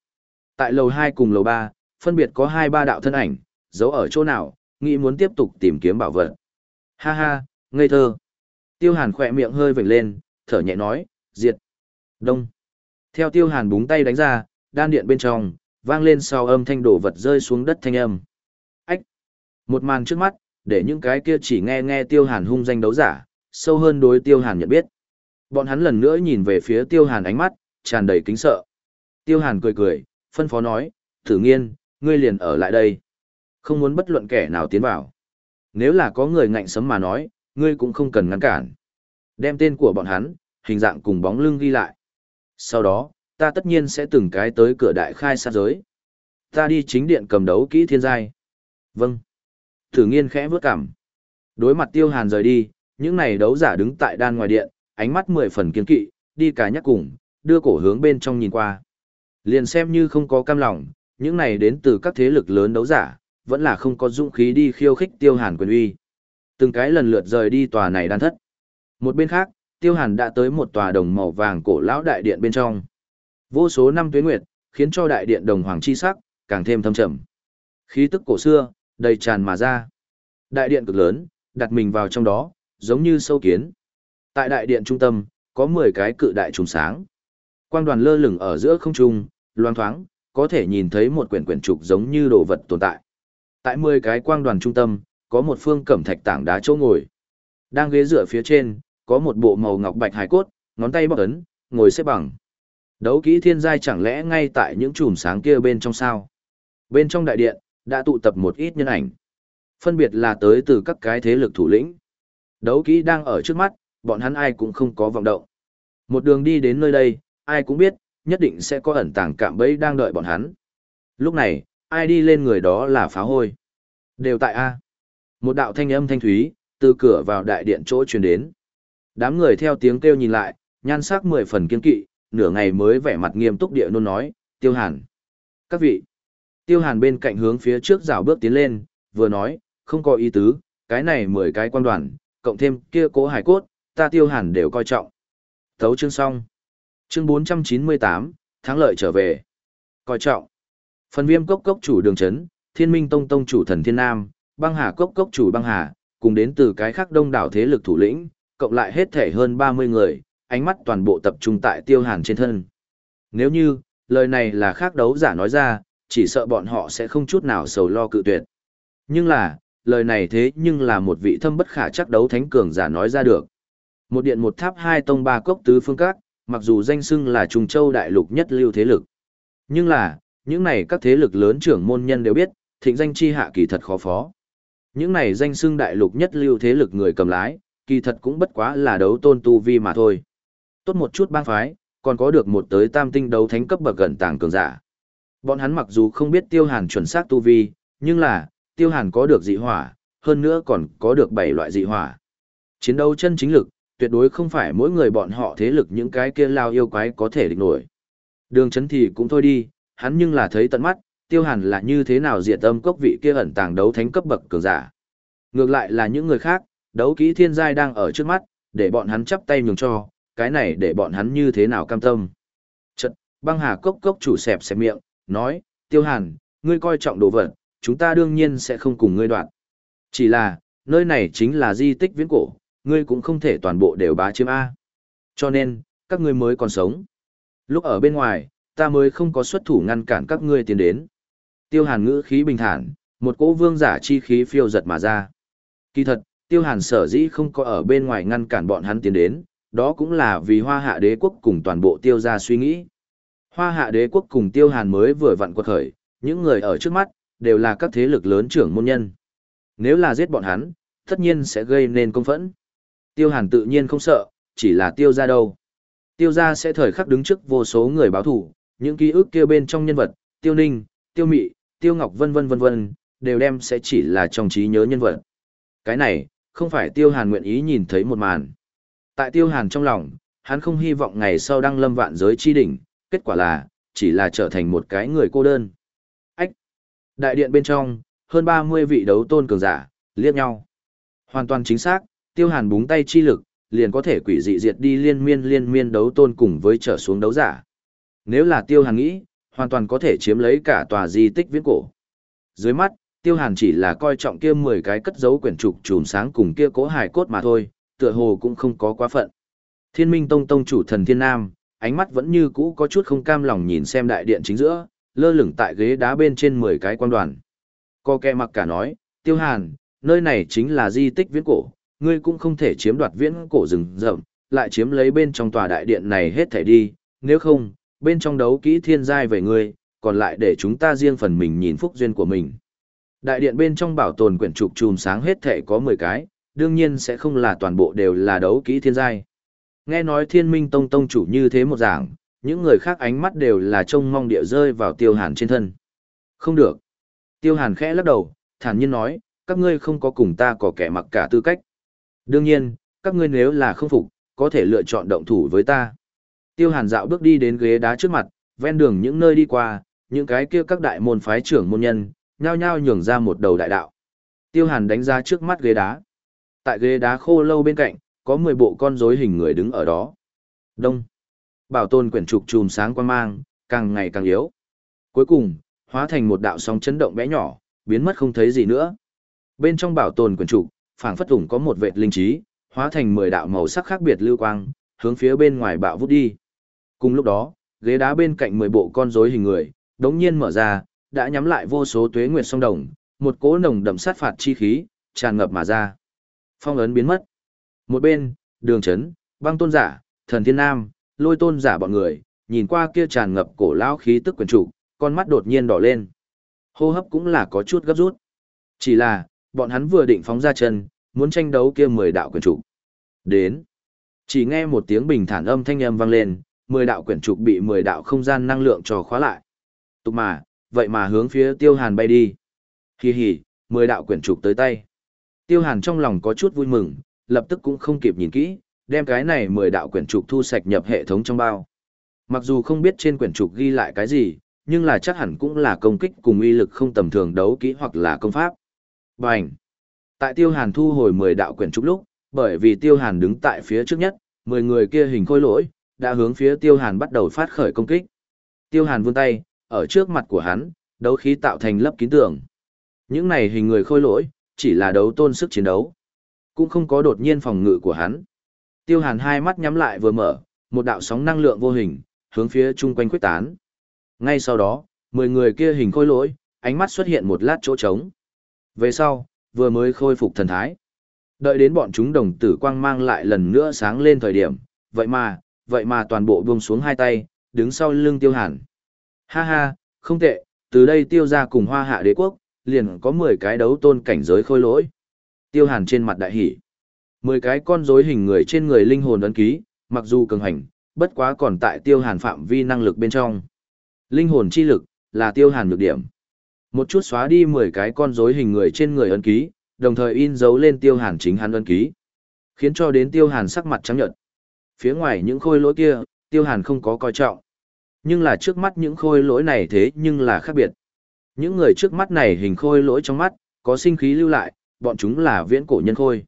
Tại lầu hai cùng lầu ba, phân biệt có hai ba đạo thân ảnh, giấu ở chỗ nào, nghĩ muốn tiếp tục tìm kiếm bảo vật. Ha ha, ngây thơ. Tiêu hàn khỏe miệng hơi vểnh lên, thở nhẹ nói, diệt. Đông. Theo tiêu hàn búng tay đánh ra, đan điện bên trong, vang lên sau âm thanh đổ vật rơi xuống đất thanh âm. Ách. Một màn trước mắt, để những cái kia chỉ nghe nghe tiêu hàn hung danh đấu giả, sâu hơn đối tiêu hàn nhận biết. Bọn hắn lần nữa nhìn về phía tiêu hàn ánh mắt, tràn đầy kính sợ. Tiêu hàn cười cười, phân phó nói, thử nghiên, ngươi liền ở lại đây. Không muốn bất luận kẻ nào tiến vào. Nếu là có người ngạnh sấm mà nói, ngươi cũng không cần ngăn cản. Đem tên của bọn hắn, hình dạng cùng bóng lưng ghi lại. Sau đó, ta tất nhiên sẽ từng cái tới cửa đại khai sát giới. Ta đi chính điện cầm đấu kỹ thiên giai. Vâng. Thử nghiên khẽ vướt cảm. Đối mặt tiêu hàn rời đi, những này đấu giả đứng tại đan ngoài điện, ánh mắt mười phần kiên kỵ, đi cả nhắc cùng, đưa cổ hướng bên trong nhìn qua. Liền xem như không có cam lòng, những này đến từ các thế lực lớn đấu giả, vẫn là không có dũng khí đi khiêu khích tiêu hàn quyền uy. Từng cái lần lượt rời đi tòa này đan thất. Một bên khác, tiêu hàn đã tới một tòa đồng màu vàng cổ lão đại điện bên trong. Vô số năm tuế nguyệt, khiến cho đại điện đồng hoàng chi sắc, càng thêm thâm trầm. Khí tức cổ xưa, đầy tràn mà ra. Đại điện cực lớn, đặt mình vào trong đó, giống như sâu kiến. Tại đại điện trung tâm, có 10 cái cự đại trùng sáng. Quang đoàn lơ lửng ở giữa không trung, loang thoáng, có thể nhìn thấy một quyển quyển trục giống như đồ vật tồn tại. Tại 10 cái quang đoàn trung tâm, có một phương cẩm thạch tảng đá chỗ ngồi. Đang ghế dựa phía trên, có một bộ màu ngọc bạch hải cốt, ngón tay bóc ấn, ngồi xếp bằng. Đấu kỹ thiên giai chẳng lẽ ngay tại những chùm sáng kia bên trong sao? Bên trong đại điện, đã tụ tập một ít nhân ảnh. Phân biệt là tới từ các cái thế lực thủ lĩnh. Đấu kỹ đang ở trước mắt, bọn hắn ai cũng không có vọng động. Một đường đi đến nơi đây, ai cũng biết, nhất định sẽ có ẩn tàng cạm bẫy đang đợi bọn hắn. Lúc này, ai đi lên người đó là phá hôi. Đều tại A. Một đạo thanh âm thanh thúy, từ cửa vào đại điện chỗ truyền đến. Đám người theo tiếng kêu nhìn lại, nhan sắc mười phần kiên kỵ, nửa ngày mới vẻ mặt nghiêm túc địa nôn nói, tiêu hàn. Các vị, tiêu hàn bên cạnh hướng phía trước rào bước tiến lên, vừa nói, không có ý tứ, cái này mười cái quan đoàn, cộng thêm kia cố hải cốt, ta tiêu hàn đều coi trọng. Thấu chương xong. Chương 498, thắng lợi trở về. Coi trọng. Phần viêm cốc cốc chủ đường chấn, thiên minh tông tông chủ thần thiên nam, băng hà cốc cốc chủ băng hà, cùng đến từ cái khác đông đảo thế lực thủ lĩnh, cộng lại hết thể hơn 30 người, ánh mắt toàn bộ tập trung tại tiêu hàn trên thân. Nếu như, lời này là khác đấu giả nói ra, chỉ sợ bọn họ sẽ không chút nào sầu lo cự tuyệt. Nhưng là, lời này thế nhưng là một vị thâm bất khả chắc đấu thánh cường giả nói ra được. Một điện một tháp hai tông ba cốc tứ phương các, mặc dù danh xưng là Trung Châu đại lục nhất lưu thế lực. Nhưng là, những này các thế lực lớn trưởng môn nhân đều biết, thịnh danh chi hạ kỳ thật khó phó. Những này danh xưng đại lục nhất lưu thế lực người cầm lái, kỳ thật cũng bất quá là đấu tôn tu vi mà thôi. Tốt một chút bang phái, còn có được một tới tam tinh đấu thánh cấp bậc gần tàng cường giả. Bọn hắn mặc dù không biết tiêu hàn chuẩn xác tu vi, nhưng là, tiêu hàn có được dị hỏa, hơn nữa còn có được bảy loại dị hỏa. Chiến đấu chân chính lực, tuyệt đối không phải mỗi người bọn họ thế lực những cái kia lao yêu quái có thể địch nổi. Đường chấn thì cũng thôi đi, hắn nhưng là thấy tận mắt, tiêu hàn là như thế nào diệt âm cốc vị kia ẩn tàng đấu thánh cấp bậc cường giả. Ngược lại là những người khác, đấu kỹ thiên giai đang ở trước mắt, để bọn hắn chắp tay nhường cho, cái này để bọn hắn như thế nào cam tâm. Chật, băng hà cốc cốc chủ xẹp xẹp miệng, nói, tiêu hàn, ngươi coi trọng đồ vật, chúng ta đương nhiên sẽ không cùng ngươi đoạn. Chỉ là, nơi này chính là di tích viễn cổ, ngươi cũng không thể toàn bộ đều bá chiếm A. Cho nên, các ngươi mới còn sống. Lúc ở bên ngoài, ta mới không có xuất thủ ngăn cản các ngươi tiến đến. Tiêu hàn ngữ khí bình thản, một cỗ vương giả chi khí phiêu giật mà ra. Kỳ thật, tiêu hàn sở dĩ không có ở bên ngoài ngăn cản bọn hắn tiến đến, đó cũng là vì hoa hạ đế quốc cùng toàn bộ tiêu gia suy nghĩ. Hoa hạ đế quốc cùng tiêu hàn mới vừa vặn quật khởi, những người ở trước mắt, đều là các thế lực lớn trưởng môn nhân. Nếu là giết bọn hắn, tất nhiên sẽ gây nên công phẫn. Tiêu hàn tự nhiên không sợ, chỉ là tiêu gia đâu. Tiêu gia sẽ thời khắc đứng trước vô số người báo thủ, những ký ức kia bên trong nhân vật, tiêu ninh, tiêu mị, tiêu ngọc vân vân vân vân, đều đem sẽ chỉ là trong trí nhớ nhân vật. Cái này, không phải tiêu hàn nguyện ý nhìn thấy một màn. Tại tiêu hàn trong lòng, hắn không hy vọng ngày sau đăng lâm vạn giới chi đỉnh, kết quả là, chỉ là trở thành một cái người cô đơn. Ách! Đại điện bên trong, hơn 30 vị đấu tôn cường giả, liếc nhau. Hoàn toàn chính xác, tiêu hàn búng tay chi lực, liền có thể quỷ dị diệt đi liên miên liên miên đấu tôn cùng với trở xuống đấu giả. Nếu là tiêu hàn nghĩ, hoàn toàn có thể chiếm lấy cả tòa di tích viễn cổ. Dưới mắt, tiêu hàn chỉ là coi trọng kia 10 cái cất giấu quyển trục chùm sáng cùng kia cố hài cốt mà thôi, tựa hồ cũng không có quá phận. Thiên minh tông tông chủ thần thiên nam, ánh mắt vẫn như cũ có chút không cam lòng nhìn xem đại điện chính giữa, lơ lửng tại ghế đá bên trên 10 cái quan đoàn. Co kẹ mặc cả nói, tiêu hàn, nơi này chính là di tích viễn cổ, ngươi cũng không thể chiếm đoạt viễn cổ rừng rậm, lại chiếm lấy bên trong tòa đại điện này hết thảy đi, nếu không, bên trong đấu kỹ thiên giai về ngươi, còn lại để chúng ta riêng phần mình nhìn phúc duyên của mình. Đại điện bên trong bảo tồn quyển trục chùm sáng hết thể có 10 cái, đương nhiên sẽ không là toàn bộ đều là đấu kỹ thiên giai. Nghe nói thiên minh tông tông chủ như thế một giảng, những người khác ánh mắt đều là trông mong địa rơi vào tiêu hàn trên thân. Không được. Tiêu hàn khẽ lắc đầu, thản nhiên nói, các ngươi không có cùng ta có kẻ mặc cả tư cách. Đương nhiên, các ngươi nếu là không phục, có thể lựa chọn động thủ với ta. Tiêu hàn dạo bước đi đến ghế đá trước mặt, ven đường những nơi đi qua, những cái kia các đại môn phái trưởng môn nhân, nhao nhao nhường ra một đầu đại đạo. Tiêu hàn đánh ra trước mắt ghế đá. Tại ghế đá khô lâu bên cạnh, có 10 bộ con rối hình người đứng ở đó. Đông. Bảo tồn quyển trục chùm sáng quan mang, càng ngày càng yếu. Cuối cùng, hóa thành một đạo sóng chấn động bé nhỏ, biến mất không thấy gì nữa. Bên trong bảo tồn quyển trục, phảng phất ủng có một vệt linh trí, hóa thành 10 đạo màu sắc khác biệt lưu quang, hướng phía bên ngoài bạo vút đi. Cùng lúc đó, ghế đá bên cạnh 10 bộ con rối hình người, đống nhiên mở ra, đã nhắm lại vô số tuế nguyệt song đồng, một cỗ nồng đậm sát phạt chi khí, tràn ngập mà ra. Phong ấn biến mất. Một bên, đường chấn, băng tôn giả, thần thiên nam, lôi tôn giả bọn người, nhìn qua kia tràn ngập cổ lão khí tức quyền chủ, con mắt đột nhiên đỏ lên. Hô hấp cũng là có chút gấp rút. Chỉ là, bọn hắn vừa định phóng ra chân, muốn tranh đấu kia mười đạo quyền chủ. Đến. Chỉ nghe một tiếng bình thản âm thanh âm vang lên, mười đạo quyển trục bị mười đạo không gian năng lượng trò khóa lại. Tục mà, vậy mà hướng phía tiêu hàn bay đi. Hì hì, mười đạo quyển trục tới tay. Tiêu hàn trong lòng có chút vui mừng, lập tức cũng không kịp nhìn kỹ, đem cái này mười đạo quyển trục thu sạch nhập hệ thống trong bao. Mặc dù không biết trên quyển trục ghi lại cái gì, nhưng là chắc hẳn cũng là công kích cùng uy lực không tầm thường đấu kỹ hoặc là công pháp. Bành! Tại Tiêu Hàn thu hồi mười đạo quyển trục lúc, bởi vì Tiêu Hàn đứng tại phía trước nhất, mười người kia hình khôi lỗi, đã hướng phía Tiêu Hàn bắt đầu phát khởi công kích. Tiêu Hàn vươn tay, ở trước mặt của hắn, đấu khí tạo thành lớp kín tường. Những này hình người khôi lỗi, chỉ là đấu tôn sức chiến đấu. Cũng không có đột nhiên phòng ngự của hắn. Tiêu Hàn hai mắt nhắm lại vừa mở, một đạo sóng năng lượng vô hình, hướng phía chung quanh quyết tán. Ngay sau đó, mười người kia hình khôi lỗi, ánh mắt xuất hiện một lát chỗ trống. Về sau, vừa mới khôi phục thần thái. Đợi đến bọn chúng đồng tử quang mang lại lần nữa sáng lên thời điểm, vậy mà, vậy mà toàn bộ buông xuống hai tay, đứng sau lưng tiêu hàn. Ha ha, không tệ, từ đây tiêu ra cùng hoa hạ đế quốc, liền có 10 cái đấu tôn cảnh giới khôi lỗi. Tiêu hàn trên mặt đại hỷ. 10 cái con rối hình người trên người linh hồn ấn ký, mặc dù cường hành, bất quá còn tại tiêu hàn phạm vi năng lực bên trong. Linh hồn chi lực, là tiêu hàn nhược điểm. Một chút xóa đi 10 cái con rối hình người trên người ấn ký, đồng thời in dấu lên tiêu hàn chính hắn ấn ký. Khiến cho đến tiêu hàn sắc mặt trắng nhợt. Phía ngoài những khôi lỗi kia, tiêu hàn không có coi trọng. Nhưng là trước mắt những khôi lỗi này thế nhưng là khác biệt. Những người trước mắt này hình khôi lỗi trong mắt, có sinh khí lưu lại, bọn chúng là viễn cổ nhân khôi.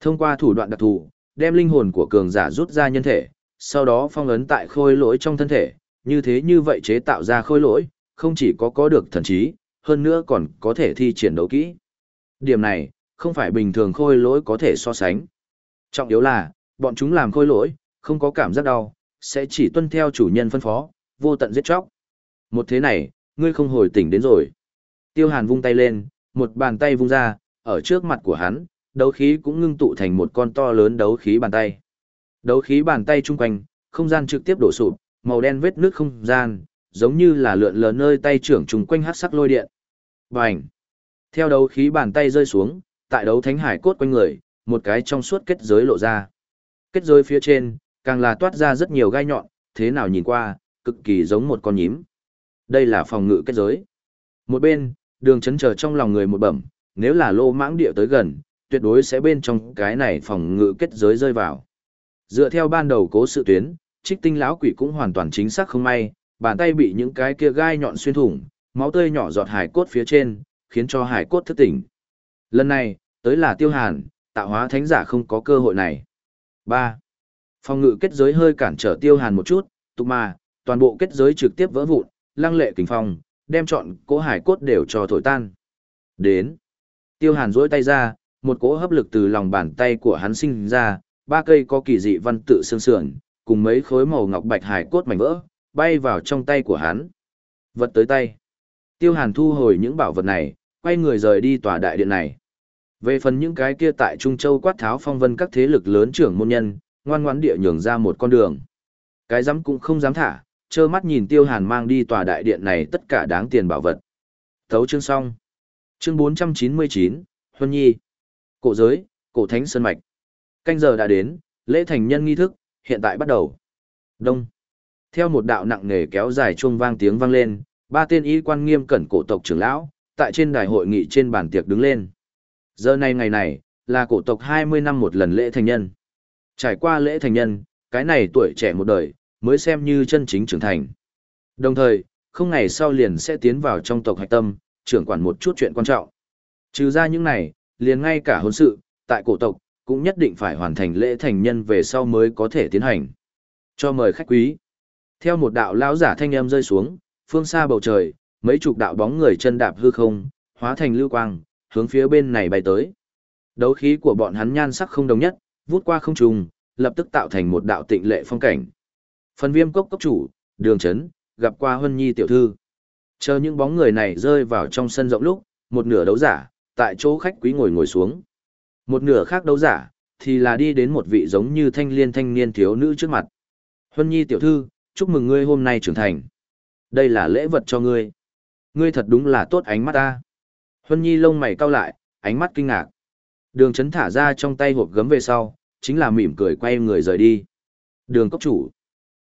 Thông qua thủ đoạn đặc thù, đem linh hồn của cường giả rút ra nhân thể, sau đó phong ấn tại khôi lỗi trong thân thể, như thế như vậy chế tạo ra khôi lỗi, không chỉ có có được thần trí, hơn nữa còn có thể thi triển đấu kỹ. Điểm này, không phải bình thường khôi lỗi có thể so sánh. Trọng yếu là, bọn chúng làm khôi lỗi, không có cảm giác đau, sẽ chỉ tuân theo chủ nhân phân phó, vô tận giết chóc. Một thế này, ngươi không hồi tỉnh đến rồi. Tiêu Hàn vung tay lên, một bàn tay vung ra, ở trước mặt của hắn, đấu khí cũng ngưng tụ thành một con to lớn đấu khí bàn tay. Đấu khí bàn tay chung quanh, không gian trực tiếp đổ sụp, màu đen vết nước không gian, giống như là lượn lờ nơi tay trưởng trùng quanh hắc sắc lôi điện. Bành! Theo đấu khí bàn tay rơi xuống, tại đấu thánh hải cốt quanh người, một cái trong suốt kết giới lộ ra. Kết giới phía trên, càng là toát ra rất nhiều gai nhọn, thế nào nhìn qua, cực kỳ giống một con nhím. Đây là phòng ngự kết giới. Một bên, đường chấn chờ trong lòng người một bẩm, nếu là lô mãng địa tới gần, tuyệt đối sẽ bên trong cái này phòng ngự kết giới rơi vào. Dựa theo ban đầu cố sự tuyến, trích tinh lão quỷ cũng hoàn toàn chính xác không may, bàn tay bị những cái kia gai nhọn xuyên thủng, máu tươi nhỏ giọt hải cốt phía trên, khiến cho hải cốt thức tỉnh. Lần này, tới là tiêu hàn, tạo hóa thánh giả không có cơ hội này. 3. Phòng ngự kết giới hơi cản trở tiêu hàn một chút, tục mà, toàn bộ kết giới trực tiếp vỡ vụn, lăng lệ kình phong, đem chọn cỗ hải cốt đều cho thổi tan. Đến. Tiêu hàn duỗi tay ra, một cỗ hấp lực từ lòng bàn tay của hắn sinh ra, ba cây có kỳ dị văn tự sương sườn, cùng mấy khối màu ngọc bạch hải cốt mảnh vỡ, bay vào trong tay của hắn. Vật tới tay. Tiêu hàn thu hồi những bảo vật này, quay người rời đi tòa đại điện này. Về phần những cái kia tại Trung Châu quát tháo phong vân các thế lực lớn trưởng môn nhân, ngoan ngoãn địa nhường ra một con đường. Cái dám cũng không dám thả, trơ mắt nhìn tiêu hàn mang đi tòa đại điện này tất cả đáng tiền bảo vật. Thấu chương xong. Chương 499, Huân Nhi. Cổ giới, cổ thánh sơn mạch. Canh giờ đã đến, lễ thành nhân nghi thức, hiện tại bắt đầu. Đông. Theo một đạo nặng nề kéo dài chuông vang tiếng vang lên, ba tên y quan nghiêm cẩn cổ tộc trưởng lão, tại trên đài hội nghị trên bàn tiệc đứng lên. Giờ này ngày này, là cổ tộc 20 năm một lần lễ thành nhân. Trải qua lễ thành nhân, cái này tuổi trẻ một đời, mới xem như chân chính trưởng thành. Đồng thời, không ngày sau liền sẽ tiến vào trong tộc hạch tâm, trưởng quản một chút chuyện quan trọng. Trừ ra những này, liền ngay cả hôn sự, tại cổ tộc, cũng nhất định phải hoàn thành lễ thành nhân về sau mới có thể tiến hành. Cho mời khách quý. Theo một đạo lão giả thanh âm rơi xuống, phương xa bầu trời, mấy chục đạo bóng người chân đạp hư không, hóa thành lưu quang, hướng phía bên này bay tới. Đấu khí của bọn hắn nhan sắc không đồng nhất, vút qua không trùng, lập tức tạo thành một đạo tịnh lệ phong cảnh. Phần viêm cốc cốc chủ, đường chấn, gặp qua Huân Nhi tiểu thư. Chờ những bóng người này rơi vào trong sân rộng lúc, một nửa đấu giả, tại chỗ khách quý ngồi ngồi xuống. Một nửa khác đấu giả, thì là đi đến một vị giống như thanh liên thanh niên thiếu nữ trước mặt. Huân Nhi tiểu thư, chúc mừng ngươi hôm nay trưởng thành. Đây là lễ vật cho ngươi. Ngươi thật đúng là tốt ánh mắt ta. Huân Nhi lông mày cau lại, ánh mắt kinh ngạc. Đường chấn thả ra trong tay hộp gấm về sau, chính là mỉm cười quay người rời đi. Đường cốc chủ.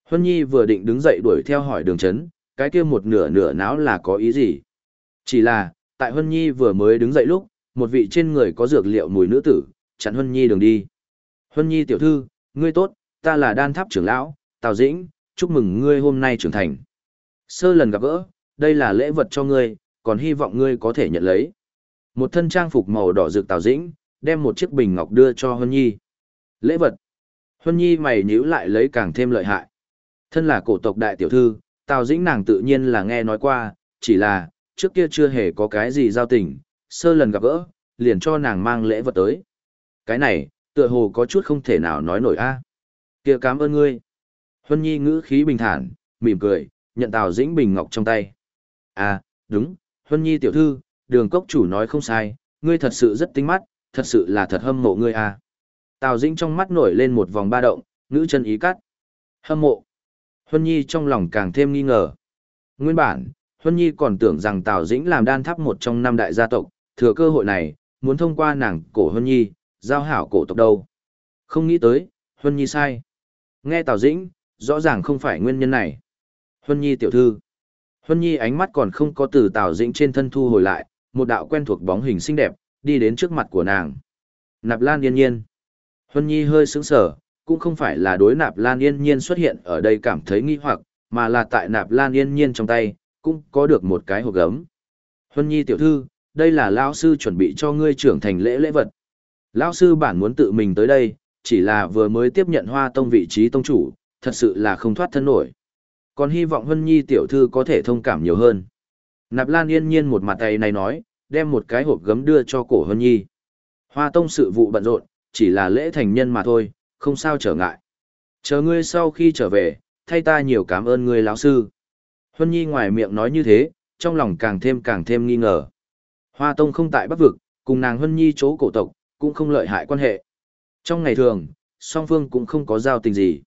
Huân Nhi vừa định đứng dậy đuổi theo hỏi đường chấn, cái kia một nửa nửa náo là có ý gì. Chỉ là, tại Huân Nhi vừa mới đứng dậy lúc, một vị trên người có dược liệu mùi nữ tử, chặn Huân Nhi đường đi. Huân Nhi tiểu thư, ngươi tốt, ta là đan tháp trưởng lão, Tào Dĩnh, chúc mừng ngươi hôm nay trưởng thành. Sơ lần gặp gỡ, đây là lễ vật cho ngươi, còn hy vọng ngươi có thể nhận lấy. Một thân trang phục màu đỏ rực Tào Dĩnh, đem một chiếc bình ngọc đưa cho Huân Nhi. Lễ vật. Huân Nhi mày nhíu lại lấy càng thêm lợi hại. Thân là cổ tộc đại tiểu thư, Tào Dĩnh nàng tự nhiên là nghe nói qua, chỉ là, trước kia chưa hề có cái gì giao tình, sơ lần gặp gỡ, liền cho nàng mang lễ vật tới. Cái này, tựa hồ có chút không thể nào nói nổi a. Kia cảm ơn ngươi. Huân Nhi ngữ khí bình thản, mỉm cười, nhận Tào Dĩnh bình ngọc trong tay. À, đúng, Huân Nhi tiểu thư, đường cốc chủ nói không sai, ngươi thật sự rất tinh mắt, thật sự là thật hâm mộ ngươi à. Tào Dĩnh trong mắt nổi lên một vòng ba động, ngữ chân ý cắt. Hâm mộ. Huân Nhi trong lòng càng thêm nghi ngờ. Nguyên bản, Huân Nhi còn tưởng rằng Tào Dĩnh làm đan tháp một trong năm đại gia tộc, thừa cơ hội này, muốn thông qua nàng cổ Huân Nhi, giao hảo cổ tộc đâu. Không nghĩ tới, Huân Nhi sai. Nghe Tào Dĩnh, rõ ràng không phải nguyên nhân này. Huân Nhi tiểu thư. Huân Nhi ánh mắt còn không có từ Tào Dĩnh trên thân thu hồi lại, một đạo quen thuộc bóng hình xinh đẹp, đi đến trước mặt của nàng. Nạp Lan yên nhiên. Huân Nhi hơi sững sờ, cũng không phải là đối Nạp Lan yên nhiên xuất hiện ở đây cảm thấy nghi hoặc, mà là tại Nạp Lan yên nhiên trong tay, cũng có được một cái hộp gấm. Huân Nhi tiểu thư, đây là lão sư chuẩn bị cho ngươi trưởng thành lễ lễ vật. Lão sư bản muốn tự mình tới đây, chỉ là vừa mới tiếp nhận Hoa Tông vị trí tông chủ, thật sự là không thoát thân nổi. Còn hy vọng Huân Nhi tiểu thư có thể thông cảm nhiều hơn. Nạp Lan yên nhiên một mặt tay này nói, đem một cái hộp gấm đưa cho cổ Huân Nhi. Hoa Tông sự vụ bận rộn, chỉ là lễ thành nhân mà thôi, không sao trở ngại. Chờ ngươi sau khi trở về, thay ta nhiều cảm ơn ngươi lão sư. Huân Nhi ngoài miệng nói như thế, trong lòng càng thêm càng thêm nghi ngờ. Hoa Tông không tại Bắc Vực, cùng nàng Huân Nhi chỗ cổ tộc, cũng không lợi hại quan hệ. Trong ngày thường, song phương cũng không có giao tình gì.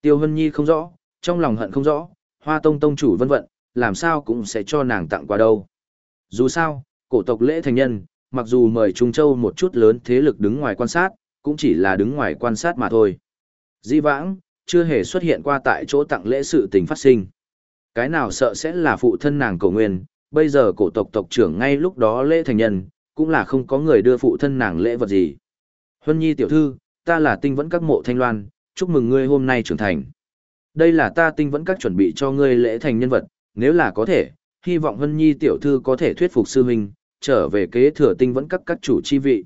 Tiêu Huân Nhi không rõ, trong lòng hận không rõ, Hoa Tông Tông chủ vân vận, làm sao cũng sẽ cho nàng tặng quà đâu. Dù sao, cổ tộc lễ thành nhân, mặc dù mời Trung Châu một chút lớn thế lực đứng ngoài quan sát, cũng chỉ là đứng ngoài quan sát mà thôi. Di vãng, chưa hề xuất hiện qua tại chỗ tặng lễ sự tình phát sinh. Cái nào sợ sẽ là phụ thân nàng cổ nguyên, bây giờ cổ tộc tộc trưởng ngay lúc đó lễ thành nhân, cũng là không có người đưa phụ thân nàng lễ vật gì. Huân Nhi tiểu thư, ta là tinh vẫn các mộ thanh loan, chúc mừng ngươi hôm nay trưởng thành. Đây là ta tinh vẫn các chuẩn bị cho ngươi lễ thành nhân vật, nếu là có thể, hy vọng Huân Nhi tiểu thư có thể thuyết phục sư huynh, trở về kế thừa tinh vẫn các các chủ chi vị.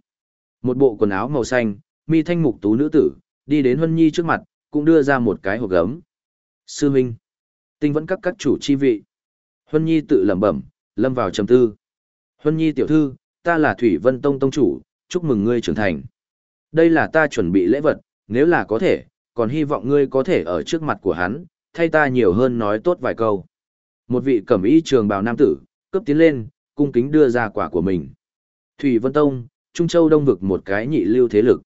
Một bộ quần áo màu xanh, mi thanh mục tú nữ tử, đi đến Huân Nhi trước mặt, cũng đưa ra một cái hộp gấm. Sư huynh, tinh vẫn các các chủ chi vị. Huân Nhi tự lẩm bẩm, lâm vào trầm tư. Huân Nhi tiểu thư, ta là Thủy Vân Tông Tông chủ, chúc mừng ngươi trưởng thành. Đây là ta chuẩn bị lễ vật, nếu là có thể, còn hy vọng ngươi có thể ở trước mặt của hắn, thay ta nhiều hơn nói tốt vài câu. Một vị cẩm y trường bào nam tử, cấp tiến lên, cung kính đưa ra quả của mình. Thủy Vân Tông, Trung Châu Đông vực một cái nhị lưu thế lực.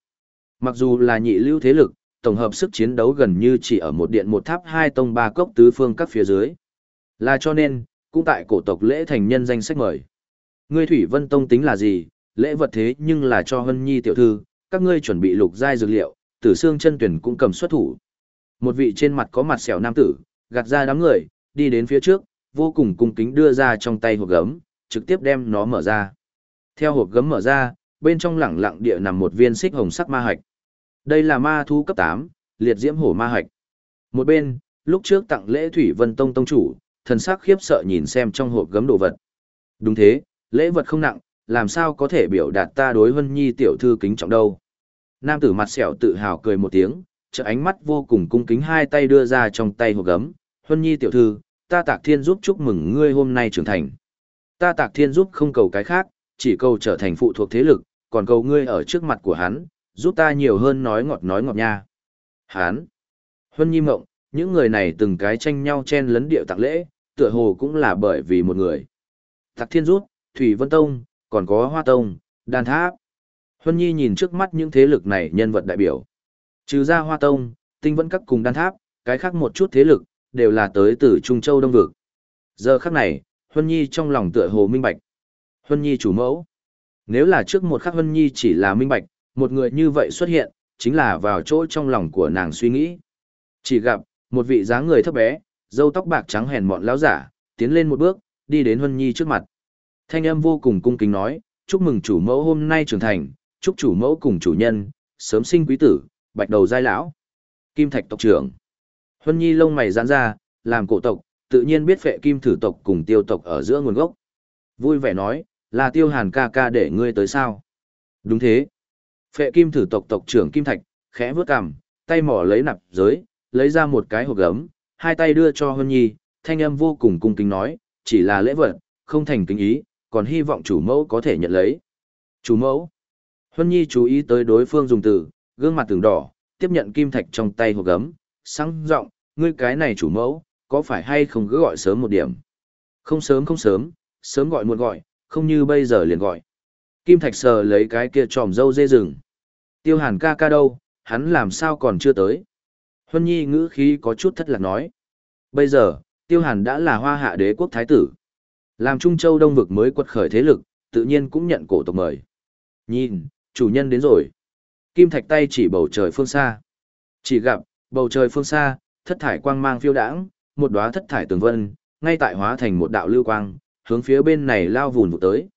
Mặc dù là nhị lưu thế lực, tổng hợp sức chiến đấu gần như chỉ ở một điện một tháp hai tông ba cốc tứ phương các phía dưới. Là cho nên, cũng tại cổ tộc lễ thành nhân danh sách mời. Ngươi Thủy Vân Tông tính là gì, lễ vật thế nhưng là cho Hân Nhi tiểu thư, các ngươi chuẩn bị lục giai dược liệu, tử xương chân tuyển cũng cầm xuất thủ. Một vị trên mặt có mặt sẹo nam tử, gạt ra đám người, đi đến phía trước, vô cùng cung kính đưa ra trong tay hộp gấm, trực tiếp đem nó mở ra. Theo hộp gấm mở ra, bên trong lẳng lặng địa nằm một viên xích hồng sắc ma hạch. Đây là ma thú cấp 8, liệt diễm hổ ma hạch. Một bên, lúc trước tặng lễ Thủy Vân Tông tông chủ, thần sắc khiếp sợ nhìn xem trong hộp gấm đồ vật. Đúng thế, lễ vật không nặng, làm sao có thể biểu đạt ta đối Vân Nhi tiểu thư kính trọng đâu. Nam tử mặt sẹo tự hào cười một tiếng, trợ ánh mắt vô cùng cung kính hai tay đưa ra trong tay hộp gấm. Vân Nhi tiểu thư, ta tạc thiên giúp chúc mừng ngươi hôm nay trưởng thành. Ta tạc thiên giúp không cầu cái khác, chỉ cầu trở thành phụ thuộc thế lực, còn cầu ngươi ở trước mặt của hắn, giúp ta nhiều hơn nói ngọt nói ngọt nha. Hắn, Huân Nhi Mộng, những người này từng cái tranh nhau chen lấn điệu tặng lễ, tựa hồ cũng là bởi vì một người. Tạc Thiên Rút, Thủy Vân Tông, còn có Hoa Tông, Đan Tháp. Huân Nhi nhìn trước mắt những thế lực này nhân vật đại biểu. Trừ ra Hoa Tông, Tinh Vẫn Các cùng Đan Tháp, cái khác một chút thế lực, đều là tới từ Trung Châu Đông Vực. Giờ khắc này, Huân Nhi trong lòng tựa hồ minh bạch. Huân Nhi chủ mẫu. Nếu là trước một khắc Huân Nhi chỉ là minh bạch, một người như vậy xuất hiện, chính là vào chỗ trong lòng của nàng suy nghĩ. Chỉ gặp, một vị dáng người thấp bé, râu tóc bạc trắng hèn mọn lão giả, tiến lên một bước, đi đến Huân Nhi trước mặt. Thanh âm vô cùng cung kính nói, chúc mừng chủ mẫu hôm nay trưởng thành, chúc chủ mẫu cùng chủ nhân, sớm sinh quý tử, bạch đầu giai lão. Kim Thạch tộc trưởng. Huân Nhi lông mày giãn ra, làm cổ tộc, tự nhiên biết phệ kim thử tộc cùng tiêu tộc ở giữa nguồn gốc. Vui vẻ nói, là tiêu hàn ca ca để ngươi tới sao? Đúng thế. Phệ kim thử tộc tộc trưởng Kim Thạch, khẽ vướt cằm, tay mỏ lấy nạp giới, lấy ra một cái hộp gấm, hai tay đưa cho Hân Nhi, thanh âm vô cùng cung kính nói, chỉ là lễ vật, không thành kính ý, còn hy vọng chủ mẫu có thể nhận lấy. Chủ mẫu. Hân Nhi chú ý tới đối phương dùng từ, gương mặt từng đỏ, tiếp nhận Kim Thạch trong tay hộp gấm, sáng giọng, ngươi cái này chủ mẫu, có phải hay không cứ gọi sớm một điểm? Không sớm không sớm, sớm gọi muộn gọi, không như bây giờ liền gọi. Kim Thạch sờ lấy cái kia tròm dâu dê rừng. Tiêu hàn ca ca đâu, hắn làm sao còn chưa tới. Huân Nhi ngữ khí có chút thất lạc nói. Bây giờ, Tiêu hàn đã là hoa hạ đế quốc thái tử. Làm Trung Châu Đông vực mới quật khởi thế lực, tự nhiên cũng nhận cổ tộc mời. Nhìn, chủ nhân đến rồi. Kim Thạch tay chỉ bầu trời phương xa. Chỉ gặp, bầu trời phương xa, thất thải quang mang phiêu đãng, một đóa thất thải tường vân, ngay tại hóa thành một đạo lưu quang, hướng phía bên này lao vùn vụ tới.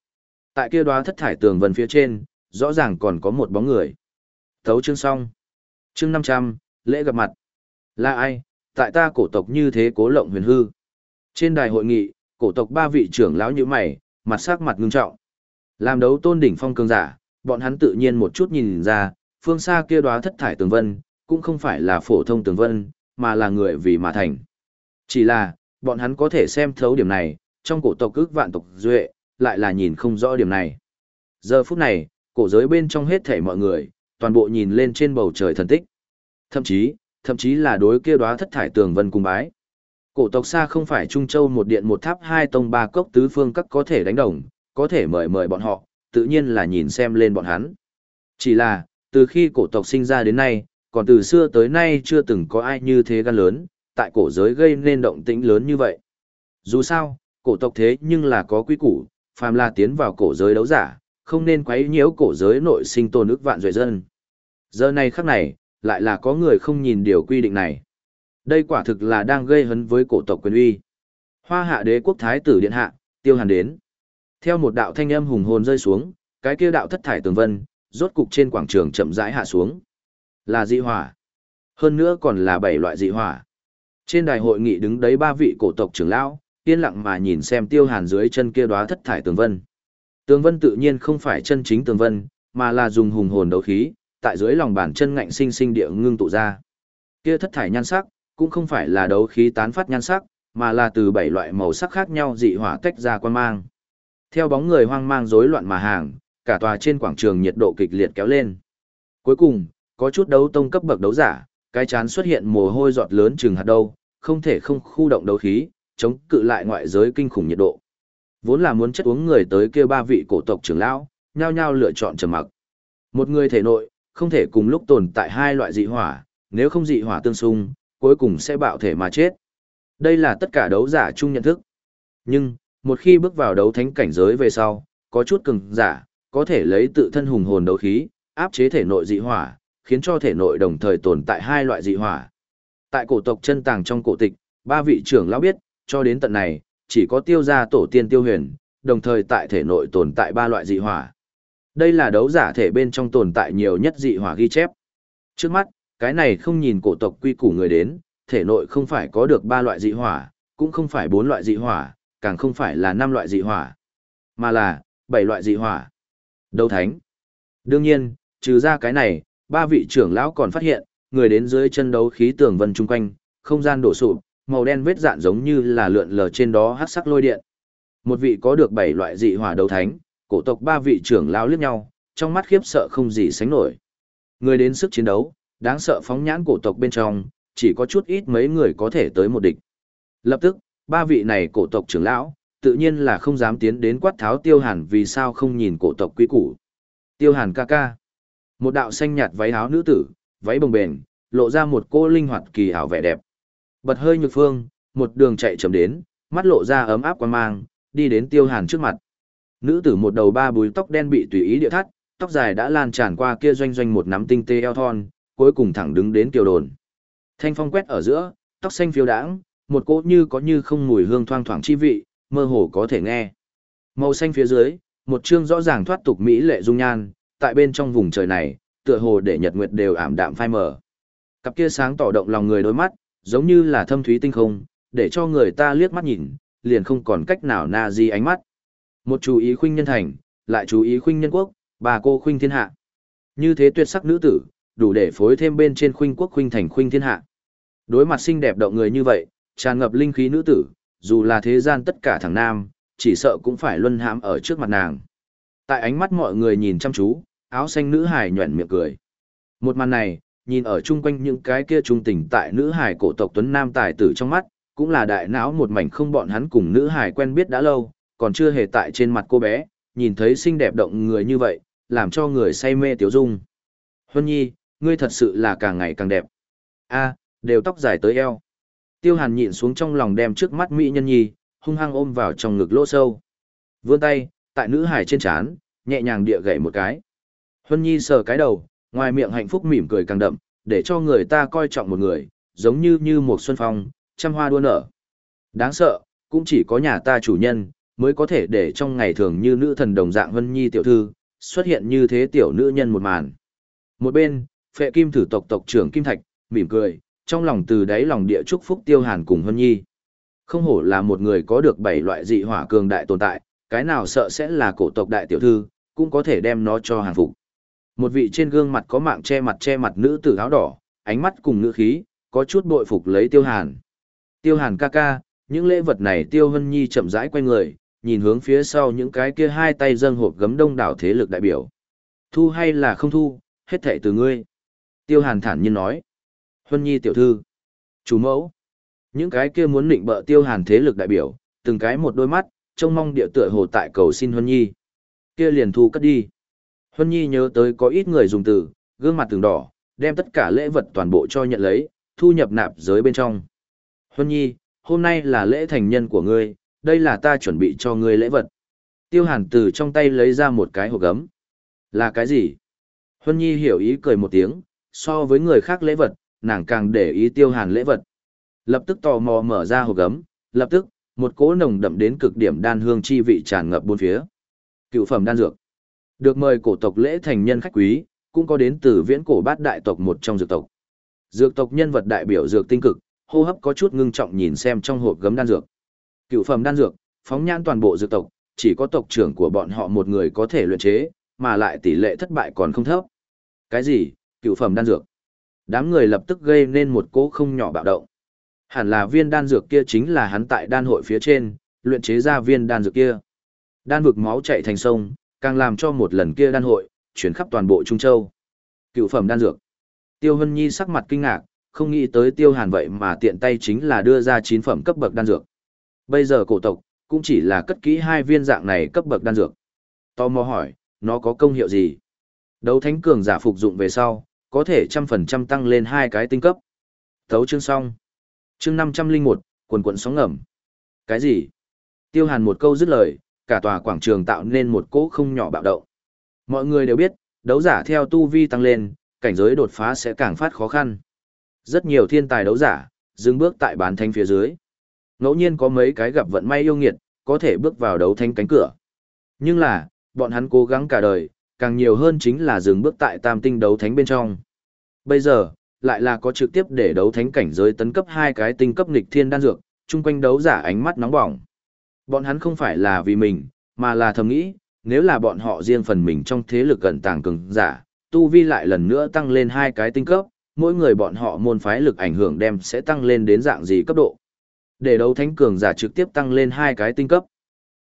Tại kia đóa thất thải tường vân phía trên, rõ ràng còn có một bóng người. Thấu chương xong. Chương 500, lễ gặp mặt. Là ai, tại ta cổ tộc như thế cố lộng huyền hư. Trên đài hội nghị, cổ tộc ba vị trưởng lão như mày, mặt sắc mặt ngưng trọng. Làm đấu tôn đỉnh phong cường giả, bọn hắn tự nhiên một chút nhìn ra, phương xa kia đóa thất thải tường vân, cũng không phải là phổ thông tường vân, mà là người vì mà thành. Chỉ là, bọn hắn có thể xem thấu điểm này, trong cổ tộc ước vạn tộc duệ, lại là nhìn không rõ điểm này. Giờ phút này, cổ giới bên trong hết thể mọi người, toàn bộ nhìn lên trên bầu trời thần tích. Thậm chí, thậm chí là đối kia đóa thất thải tường vân cung bái. Cổ tộc xa không phải Trung Châu một điện một tháp hai tông ba cốc tứ phương các có thể đánh đồng, có thể mời mời bọn họ, tự nhiên là nhìn xem lên bọn hắn. Chỉ là, từ khi cổ tộc sinh ra đến nay, còn từ xưa tới nay chưa từng có ai như thế gan lớn, tại cổ giới gây nên động tĩnh lớn như vậy. Dù sao, cổ tộc thế nhưng là có quy củ, phàm là tiến vào cổ giới đấu giả, không nên quấy nhiễu cổ giới nội sinh tồn ức vạn duệ dân. Giờ này khắc này, lại là có người không nhìn điều quy định này. Đây quả thực là đang gây hấn với cổ tộc quyền uy. Hoa hạ đế quốc thái tử điện hạ, tiêu hàn đến. Theo một đạo thanh âm hùng hồn rơi xuống, cái kia đạo thất thải tường vân, rốt cục trên quảng trường chậm rãi hạ xuống. Là dị hỏa. Hơn nữa còn là bảy loại dị hỏa. Trên đài hội nghị đứng đấy ba vị cổ tộc trưởng lão, yên lặng mà nhìn xem tiêu hàn dưới chân kia đóa thất thải tường vân. Tường vân tự nhiên không phải chân chính tường vân, mà là dùng hùng hồn đấu khí, tại dưới lòng bàn chân ngạnh sinh sinh địa ngưng tụ ra. Kia thất thải nhan sắc, cũng không phải là đấu khí tán phát nhan sắc, mà là từ bảy loại màu sắc khác nhau dị hỏa tách ra quan mang. Theo bóng người hoang mang rối loạn mà hàng, cả tòa trên quảng trường nhiệt độ kịch liệt kéo lên. Cuối cùng, có chút đấu tông cấp bậc đấu giả, cái chán xuất hiện mồ hôi giọt lớn chừng hạt đâu, không thể không khu động đấu khí, chống cự lại ngoại giới kinh khủng nhiệt độ. Vốn là muốn chất uống người tới kia ba vị cổ tộc trưởng lão, nhao nhao lựa chọn trầm mặc. Một người thể nội, không thể cùng lúc tồn tại hai loại dị hỏa, nếu không dị hỏa tương xung, cuối cùng sẽ bạo thể mà chết. Đây là tất cả đấu giả chung nhận thức. Nhưng, một khi bước vào đấu thánh cảnh giới về sau, có chút cường giả, có thể lấy tự thân hùng hồn đấu khí, áp chế thể nội dị hỏa, khiến cho thể nội đồng thời tồn tại hai loại dị hỏa. Tại cổ tộc chân tàng trong cổ tịch, ba vị trưởng lão biết, cho đến tận này, chỉ có tiêu gia tổ tiên tiêu huyền, đồng thời tại thể nội tồn tại ba loại dị hỏa. Đây là đấu giả thể bên trong tồn tại nhiều nhất dị hỏa ghi chép. Trước mắt, cái này không nhìn cổ tộc quy củ người đến, thể nội không phải có được ba loại dị hỏa, cũng không phải bốn loại dị hỏa, càng không phải là năm loại dị hỏa, mà là bảy loại dị hỏa. Đấu thánh. Đương nhiên, trừ ra cái này, ba vị trưởng lão còn phát hiện, người đến dưới chân đấu khí tường vân chung quanh, không gian đổ sụp, màu đen vết dạn giống như là lượn lờ trên đó hắc sắc lôi điện. Một vị có được bảy loại dị hỏa đấu thánh, cổ tộc ba vị trưởng lão liếc nhau, trong mắt khiếp sợ không gì sánh nổi. Người đến sức chiến đấu, đáng sợ phóng nhãn cổ tộc bên trong, chỉ có chút ít mấy người có thể tới một địch. Lập tức, ba vị này cổ tộc trưởng lão, tự nhiên là không dám tiến đến quát tháo tiêu hàn vì sao không nhìn cổ tộc quý củ. Tiêu hàn ca ca. Một đạo xanh nhạt váy áo nữ tử, váy bồng bềnh, lộ ra một cô linh hoạt kỳ ảo vẻ đẹp. Bật hơi nhược phương, một đường chạy chậm đến, mắt lộ ra ấm áp quan mang, đi đến tiêu hàn trước mặt. Nữ tử một đầu ba búi tóc đen bị tùy ý địa thắt, tóc dài đã lan tràn qua kia doanh doanh một nắm tinh tê eo thon, cuối cùng thẳng đứng đến kiều đồn. Thanh phong quét ở giữa, tóc xanh phiêu đãng, một cỗ như có như không mùi hương thoang thoảng chi vị, mơ hồ có thể nghe. Màu xanh phía dưới, một chương rõ ràng thoát tục mỹ lệ dung nhan, tại bên trong vùng trời này, tựa hồ để nhật nguyệt đều ảm đạm phai mờ. Cặp kia sáng tỏ động lòng người đôi mắt, giống như là thâm thúy tinh không, để cho người ta liếc mắt nhìn, liền không còn cách nào na di ánh mắt. Một chú ý khuynh nhân thành, lại chú ý khuynh nhân quốc, bà cô khuynh thiên hạ. Như thế tuyệt sắc nữ tử, đủ để phối thêm bên trên khuynh quốc khuynh thành khuynh thiên hạ. Đối mặt xinh đẹp động người như vậy, tràn ngập linh khí nữ tử, dù là thế gian tất cả thằng nam, chỉ sợ cũng phải luân hãm ở trước mặt nàng. Tại ánh mắt mọi người nhìn chăm chú, áo xanh nữ hải nhuẩn miệng cười. Một màn này, nhìn ở chung quanh những cái kia trung tình tại nữ hải cổ tộc tuấn nam tài tử trong mắt, cũng là đại não một mảnh không bọn hắn cùng nữ hải quen biết đã lâu, còn chưa hề tại trên mặt cô bé, nhìn thấy xinh đẹp động người như vậy, làm cho người say mê tiểu dung. Huân nhi, ngươi thật sự là càng ngày càng đẹp. a đều tóc dài tới eo. Tiêu hàn nhịn xuống trong lòng đem trước mắt mỹ nhân nhi, hung hăng ôm vào trong ngực lỗ sâu. Vươn tay, tại nữ hải trên trán, nhẹ nhàng địa gậy một cái. Huân nhi sờ cái đầu, ngoài miệng hạnh phúc mỉm cười càng đậm, để cho người ta coi trọng một người, giống như như một xuân phong, trăm hoa đua nở. Đáng sợ, cũng chỉ có nhà ta chủ nhân, mới có thể để trong ngày thường như nữ thần đồng dạng vân Nhi tiểu thư, xuất hiện như thế tiểu nữ nhân một màn. Một bên, phệ kim thử tộc tộc trưởng Kim Thạch, mỉm cười, trong lòng từ đáy lòng địa chúc phúc tiêu hàn cùng vân Nhi. Không hổ là một người có được bảy loại dị hỏa cường đại tồn tại, cái nào sợ sẽ là cổ tộc đại tiểu thư, cũng có thể đem nó cho hàng phục. Một vị trên gương mặt có mạng che mặt che mặt nữ tử áo đỏ, ánh mắt cùng ngữ khí, có chút bội phục lấy tiêu hàn. Tiêu hàn ca ca, những lễ vật này tiêu hân nhi chậm rãi quay người, nhìn hướng phía sau những cái kia hai tay dâng hộp gấm đông đảo thế lực đại biểu. Thu hay là không thu, hết thệ từ ngươi. Tiêu hàn thản nhiên nói. Huân nhi tiểu thư. Chủ mẫu. Những cái kia muốn định bợ tiêu hàn thế lực đại biểu, từng cái một đôi mắt, trông mong địa tựa hồ tại cầu xin Huân nhi. Kia liền thu cất đi. Huân nhi nhớ tới có ít người dùng từ, gương mặt từng đỏ, đem tất cả lễ vật toàn bộ cho nhận lấy, thu nhập nạp giới bên trong. Huân nhi, hôm nay là lễ thành nhân của ngươi, đây là ta chuẩn bị cho ngươi lễ vật. Tiêu hàn từ trong tay lấy ra một cái hộp gấm. Là cái gì? Huân nhi hiểu ý cười một tiếng, so với người khác lễ vật, nàng càng để ý tiêu hàn lễ vật. Lập tức tò mò mở ra hộp gấm, lập tức, một cỗ nồng đậm đến cực điểm đan hương chi vị tràn ngập bốn phía. Cựu phẩm đan dược. Được mời cổ tộc lễ thành nhân khách quý, cũng có đến từ viễn cổ bát đại tộc một trong dược tộc. Dược tộc nhân vật đại biểu dược tinh cực, hô hấp có chút ngưng trọng nhìn xem trong hộp gấm đan dược. Cựu phẩm đan dược, phóng nhãn toàn bộ dược tộc, chỉ có tộc trưởng của bọn họ một người có thể luyện chế, mà lại tỷ lệ thất bại còn không thấp. Cái gì? Cựu phẩm đan dược? Đám người lập tức gây nên một cỗ không nhỏ bạo động. Hẳn là viên đan dược kia chính là hắn tại đan hội phía trên, luyện chế ra viên đan dược kia. Đan vực máu chảy thành sông, càng làm cho một lần kia đan hội, chuyển khắp toàn bộ Trung Châu. Cựu phẩm đan dược. Tiêu Hân Nhi sắc mặt kinh ngạc, không nghĩ tới Tiêu Hàn vậy mà tiện tay chính là đưa ra chín phẩm cấp bậc đan dược. Bây giờ cổ tộc, cũng chỉ là cất kỹ hai viên dạng này cấp bậc đan dược. Tò mò hỏi, nó có công hiệu gì? Đấu thánh cường giả phục dụng về sau, có thể trăm phần trăm tăng lên hai cái tinh cấp. Thấu chương xong. Chương năm trăm linh một quần quần sóng ngầm. Cái gì? Tiêu hàn một câu dứt lời, cả tòa quảng trường tạo nên một cỗ không nhỏ bạo động. Mọi người đều biết, đấu giả theo tu vi tăng lên, cảnh giới đột phá sẽ càng phát khó khăn. Rất nhiều thiên tài đấu giả, dừng bước tại bán thánh phía dưới. Ngẫu nhiên có mấy cái gặp vận may yêu nghiệt, có thể bước vào đấu thánh cánh cửa. Nhưng là, bọn hắn cố gắng cả đời, càng nhiều hơn chính là dừng bước tại tam tinh đấu thánh bên trong. Bây giờ, lại là có trực tiếp để đấu thánh cảnh giới tấn cấp hai cái tinh cấp nghịch thiên đan dược, chung quanh đấu giả ánh mắt nóng bỏng. Bọn hắn không phải là vì mình, mà là thầm nghĩ, nếu là bọn họ riêng phần mình trong thế lực gần tàng cường giả, tu vi lại lần nữa tăng lên hai cái tinh cấp, mỗi người bọn họ môn phái lực ảnh hưởng đem sẽ tăng lên đến dạng gì cấp độ. Để đấu thánh cường giả trực tiếp tăng lên hai cái tinh cấp.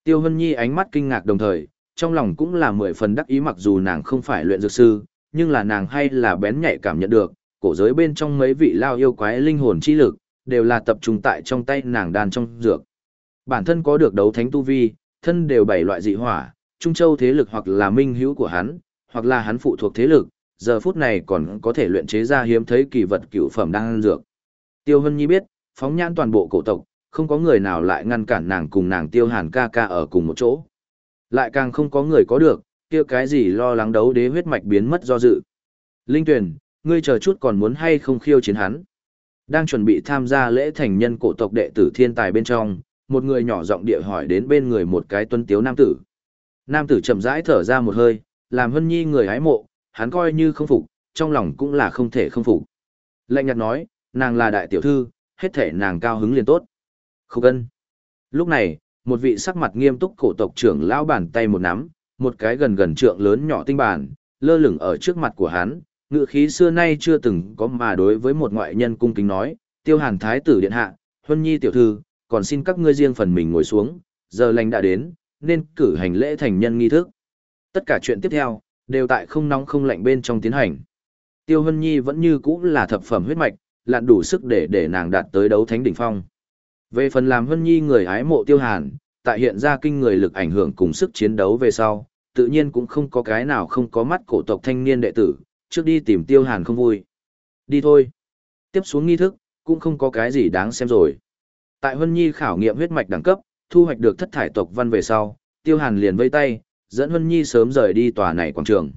Tiêu Hân Nhi ánh mắt kinh ngạc đồng thời, trong lòng cũng là mười phần đắc ý mặc dù nàng không phải luyện dược sư, nhưng là nàng hay là bén nhạy cảm nhận được, cổ giới bên trong mấy vị lao yêu quái linh hồn chi lực, đều là tập trung tại trong tay nàng đan trong dược. Bản thân có được đấu thánh tu vi, thân đều bảy loại dị hỏa, Trung Châu thế lực hoặc là minh hữu của hắn, hoặc là hắn phụ thuộc thế lực, giờ phút này còn có thể luyện chế ra hiếm thấy kỳ vật cựu phẩm đang ăn dược. Tiêu Hân Nhi biết, phóng nhãn toàn bộ cổ tộc, không có người nào lại ngăn cản nàng cùng nàng Tiêu Hàn ca ca ở cùng một chỗ. Lại càng không có người có được, kia cái gì lo lắng đấu đế huyết mạch biến mất do dự. Linh Tuyền, ngươi chờ chút còn muốn hay không khiêu chiến hắn. Đang chuẩn bị tham gia lễ thành nhân cổ tộc đệ tử thiên tài bên trong, một người nhỏ giọng địa hỏi đến bên người một cái tuân tiếu nam tử. Nam tử chậm rãi thở ra một hơi, làm hân nhi người hái mộ, hắn coi như không phục, trong lòng cũng là không thể không phục. Lệnh nhạt nói, nàng là đại tiểu thư, hết thể nàng cao hứng liền tốt. Khúc ân. Lúc này, một vị sắc mặt nghiêm túc cổ tộc trưởng lão bàn tay một nắm, một cái gần gần trượng lớn nhỏ tinh bản, lơ lửng ở trước mặt của hắn, ngự khí xưa nay chưa từng có mà đối với một ngoại nhân cung kính nói, tiêu hàn thái tử điện hạ, huân nhi tiểu thư, còn xin các ngươi riêng phần mình ngồi xuống, giờ lành đã đến, nên cử hành lễ thành nhân nghi thức. Tất cả chuyện tiếp theo, đều tại không nóng không lạnh bên trong tiến hành. Tiêu Hân Nhi vẫn như cũ là thập phẩm huyết mạch, lặn đủ sức để để nàng đạt tới đấu thánh đỉnh phong. Về phần làm Hân Nhi người hái mộ Tiêu Hàn, tại hiện ra kinh người lực ảnh hưởng cùng sức chiến đấu về sau, tự nhiên cũng không có cái nào không có mắt cổ tộc thanh niên đệ tử, trước đi tìm Tiêu Hàn không vui. Đi thôi. Tiếp xuống nghi thức, cũng không có cái gì đáng xem rồi. Tại Huân Nhi khảo nghiệm huyết mạch đẳng cấp, thu hoạch được thất thải tộc văn về sau, Tiêu Hàn liền vây tay, dẫn Huân Nhi sớm rời đi tòa này quảng trường.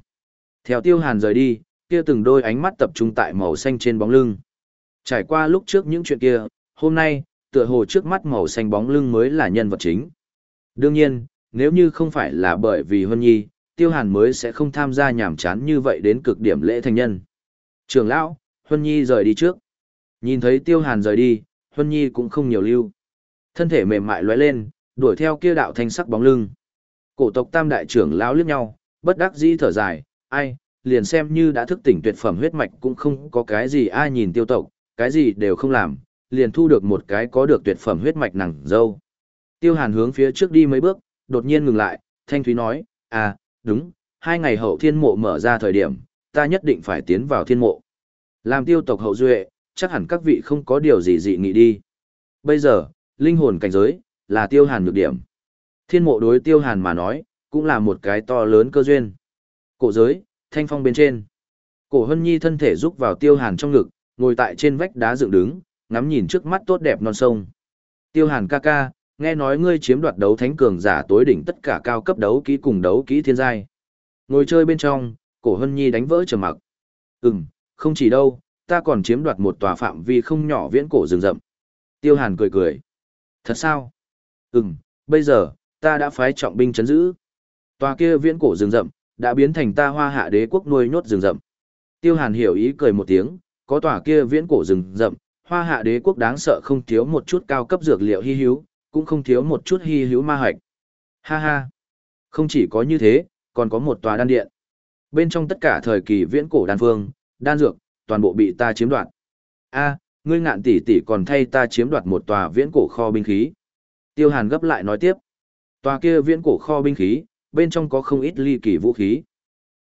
Theo Tiêu Hàn rời đi, kia từng đôi ánh mắt tập trung tại màu xanh trên bóng lưng. Trải qua lúc trước những chuyện kia, hôm nay, tựa hồ trước mắt màu xanh bóng lưng mới là nhân vật chính. Đương nhiên, nếu như không phải là bởi vì Huân Nhi, Tiêu Hàn mới sẽ không tham gia nhảm chán như vậy đến cực điểm lễ thành nhân. Trường lão, Huân Nhi rời đi trước. Nhìn thấy Tiêu Hàn rời đi, Hân Nhi cũng không nhiều lưu. Thân thể mềm mại lóe lên, đuổi theo kia đạo thanh sắc bóng lưng. Cổ tộc tam đại trưởng lão liếc nhau, bất đắc dĩ thở dài, ai, liền xem như đã thức tỉnh tuyệt phẩm huyết mạch cũng không có cái gì ai nhìn tiêu tộc, cái gì đều không làm, liền thu được một cái có được tuyệt phẩm huyết mạch nặng dâu. Tiêu hàn hướng phía trước đi mấy bước, đột nhiên ngừng lại, thanh thúy nói, à, đúng, hai ngày hậu thiên mộ mở ra thời điểm, ta nhất định phải tiến vào thiên mộ. Làm tiêu tộc hậu duệ, chắc hẳn các vị không có điều gì dị nghị đi. Bây giờ, linh hồn cảnh giới, là tiêu hàn nhược điểm. Thiên mộ đối tiêu hàn mà nói, cũng là một cái to lớn cơ duyên. Cổ giới, thanh phong bên trên. Cổ hân nhi thân thể rúc vào tiêu hàn trong ngực, ngồi tại trên vách đá dựng đứng, ngắm nhìn trước mắt tốt đẹp non sông. Tiêu hàn ca ca, nghe nói ngươi chiếm đoạt đấu thánh cường giả tối đỉnh tất cả cao cấp đấu kỹ cùng đấu kỹ thiên giai. Ngồi chơi bên trong, cổ hân nhi đánh vỡ trầm mặc. Ừm, không chỉ đâu, ta còn chiếm đoạt một tòa phạm vi không nhỏ viễn cổ rừng rậm. Tiêu hàn cười cười. Thật sao? Ừm, bây giờ, ta đã phái trọng binh chấn giữ. Tòa kia viễn cổ rừng rậm, đã biến thành ta hoa hạ đế quốc nuôi nhốt rừng rậm. Tiêu Hàn hiểu ý cười một tiếng, có tòa kia viễn cổ rừng rậm, hoa hạ đế quốc đáng sợ không thiếu một chút cao cấp dược liệu hy hữu, cũng không thiếu một chút hy hữu ma hạch. Ha ha! Không chỉ có như thế, còn có một tòa đan điện. Bên trong tất cả thời kỳ viễn cổ đan phương, đan dược, toàn bộ bị ta chiếm đoạt. A, ngươi ngạn tỷ tỷ còn thay ta chiếm đoạt một tòa viễn cổ kho binh khí. Tiêu Hàn gấp lại nói tiếp. Tòa kia viễn cổ kho binh khí, bên trong có không ít ly kỳ vũ khí.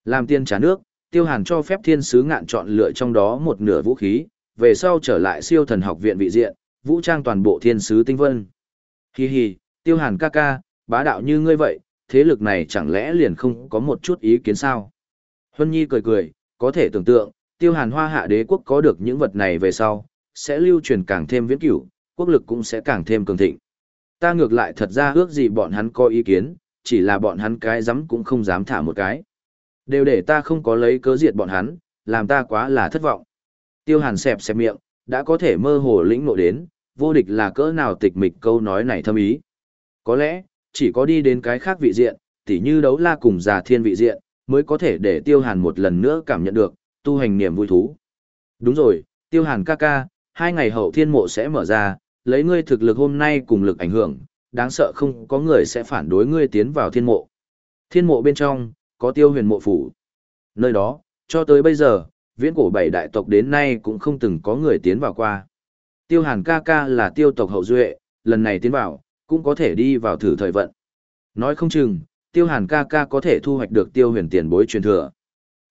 Làm tiên trả nước, Tiêu Hàn cho phép thiên sứ ngạn chọn lựa trong đó một nửa vũ khí, về sau trở lại siêu thần học viện vị diện, vũ trang toàn bộ thiên sứ tinh vân. Hi hi, Tiêu Hàn ca ca, bá đạo như ngươi vậy, thế lực này chẳng lẽ liền không có một chút ý kiến sao? Huân Nhi cười cười, có thể tưởng tượng, Tiêu Hàn Hoa Hạ Đế quốc có được những vật này về sau, sẽ lưu truyền càng thêm viễn cửu, quốc lực cũng sẽ càng thêm cường thịnh. Ta ngược lại thật ra ước gì bọn hắn có ý kiến, chỉ là bọn hắn cái dám cũng không dám thả một cái. Đều để ta không có lấy cớ diệt bọn hắn, làm ta quá là thất vọng. Tiêu hàn xẹp xẹp miệng, đã có thể mơ hồ lĩnh ngộ đến, vô địch là cỡ nào tịch mịch câu nói này thâm ý. Có lẽ, chỉ có đi đến cái khác vị diện, tỉ như đấu la cùng già thiên vị diện, mới có thể để tiêu hàn một lần nữa cảm nhận được, tu hành niềm vui thú. Đúng rồi, tiêu hàn ca ca, hai ngày hậu thiên mộ sẽ mở ra, lấy ngươi thực lực hôm nay cùng lực ảnh hưởng, đáng sợ không có người sẽ phản đối ngươi tiến vào thiên mộ. Thiên mộ bên trong, có tiêu huyền mộ phủ. Nơi đó, cho tới bây giờ, viễn cổ bảy đại tộc đến nay cũng không từng có người tiến vào qua. Tiêu hàn ca ca là tiêu tộc hậu duệ, lần này tiến vào, cũng có thể đi vào thử thời vận. Nói không chừng, tiêu hàn ca ca có thể thu hoạch được tiêu huyền tiền bối truyền thừa.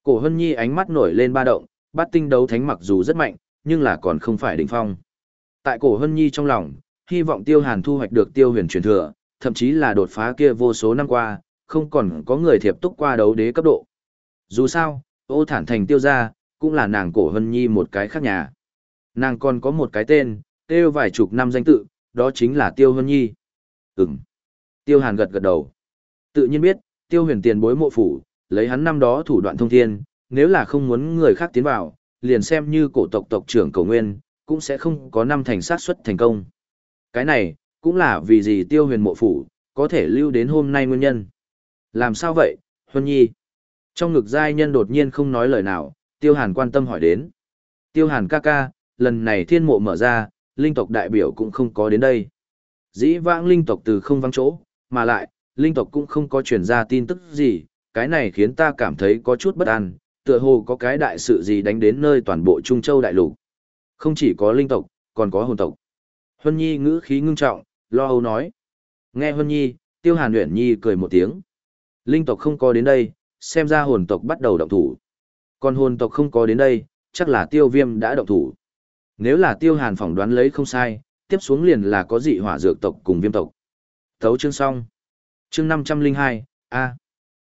Cổ hân nhi ánh mắt nổi lên ba động, bát tinh đấu thánh mặc dù rất mạnh, nhưng là còn không phải đỉnh phong. Tại cổ hân nhi trong lòng, hy vọng tiêu hàn thu hoạch được tiêu huyền truyền thừa, thậm chí là đột phá kia vô số năm qua, không còn có người thiệp túc qua đấu đế cấp độ. Dù sao, ô thản thành tiêu gia, cũng là nàng cổ hân nhi một cái khác nhà. Nàng còn có một cái tên, tiêu vài chục năm danh tự, đó chính là tiêu hân nhi. Ừm. Tiêu hàn gật gật đầu. Tự nhiên biết, tiêu huyền tiền bối mộ phủ, lấy hắn năm đó thủ đoạn thông thiên, nếu là không muốn người khác tiến vào, liền xem như cổ tộc tộc trưởng cầu nguyên, cũng sẽ không có năm thành sát suất thành công. Cái này, cũng là vì gì tiêu huyền mộ phủ, có thể lưu đến hôm nay nguyên nhân. Làm sao vậy, Huân Nhi? Trong ngực giai nhân đột nhiên không nói lời nào, tiêu hàn quan tâm hỏi đến. Tiêu hàn ca ca, lần này thiên mộ mở ra, linh tộc đại biểu cũng không có đến đây. Dĩ vãng linh tộc từ không vắng chỗ, mà lại, linh tộc cũng không có truyền ra tin tức gì, cái này khiến ta cảm thấy có chút bất an, tựa hồ có cái đại sự gì đánh đến nơi toàn bộ Trung Châu đại lục. Không chỉ có linh tộc, còn có hồn tộc. Huân Nhi ngữ khí ngưng trọng, lo âu nói. Nghe Huân Nhi, Tiêu Hàn Uyển Nhi cười một tiếng. Linh tộc không có đến đây, xem ra hồn tộc bắt đầu động thủ. Còn hồn tộc không có đến đây, chắc là Tiêu Viêm đã động thủ. Nếu là Tiêu Hàn phỏng đoán lấy không sai, tiếp xuống liền là có dị hỏa dược tộc cùng viêm tộc. Thấu chương xong. Chương 502, A.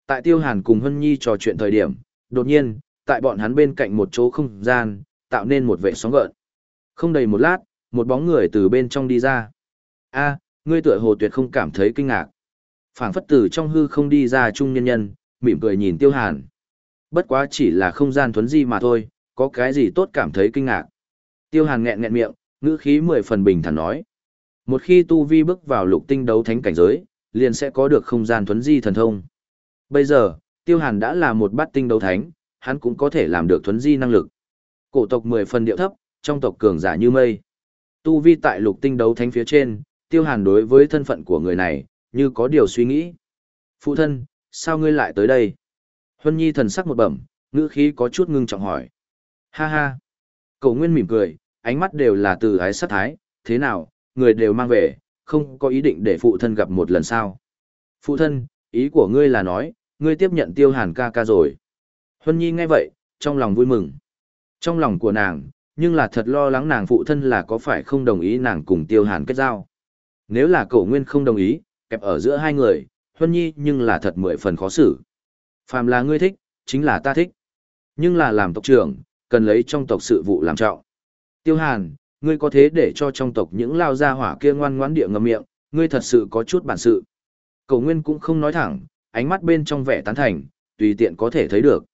Tại Tiêu Hàn cùng Hân Nhi trò chuyện thời điểm, đột nhiên, tại bọn hắn bên cạnh một chỗ không gian, tạo nên một vệ sóng gợn. Không đầy một lát, một bóng người từ bên trong đi ra. A, ngươi tựa hồ tuyệt không cảm thấy kinh ngạc. Phảng phất từ trong hư không đi ra trung nhân nhân, mỉm cười nhìn Tiêu Hàn. Bất quá chỉ là không gian thuấn di mà thôi, có cái gì tốt cảm thấy kinh ngạc. Tiêu Hàn nghẹn nghẹn miệng, ngữ khí mười phần bình thản nói. Một khi tu vi bước vào lục tinh đấu thánh cảnh giới, liền sẽ có được không gian thuấn di thần thông. Bây giờ, Tiêu Hàn đã là một bát tinh đấu thánh, hắn cũng có thể làm được thuấn di năng lực. Cổ tộc mười phần điệu thấp, trong tộc cường giả như mây. Tu vi tại lục tinh đấu thánh phía trên, Tiêu Hàn đối với thân phận của người này, như có điều suy nghĩ. Phụ thân, sao ngươi lại tới đây? Huân Nhi thần sắc một bẩm, ngữ khí có chút ngưng trọng hỏi. Ha ha. Cầu Nguyên mỉm cười, ánh mắt đều là từ ái sát thái, thế nào, người đều mang về, không có ý định để phụ thân gặp một lần sao. Phụ thân, ý của ngươi là nói, ngươi tiếp nhận tiêu hàn ca ca rồi. Huân Nhi nghe vậy, trong lòng vui mừng. Trong lòng của nàng, nhưng là thật lo lắng nàng phụ thân là có phải không đồng ý nàng cùng tiêu hàn kết giao. Nếu là cậu nguyên không đồng ý, kẹp ở giữa hai người, Huân Nhi nhưng là thật mười phần khó xử. Phàm là ngươi thích, chính là ta thích. Nhưng là làm tộc trưởng, cần lấy trong tộc sự vụ làm trọng. Tiêu Hàn, ngươi có thế để cho trong tộc những lao gia hỏa kia ngoan ngoãn địa ngậm miệng, ngươi thật sự có chút bản sự. Cầu Nguyên cũng không nói thẳng, ánh mắt bên trong vẻ tán thành, tùy tiện có thể thấy được.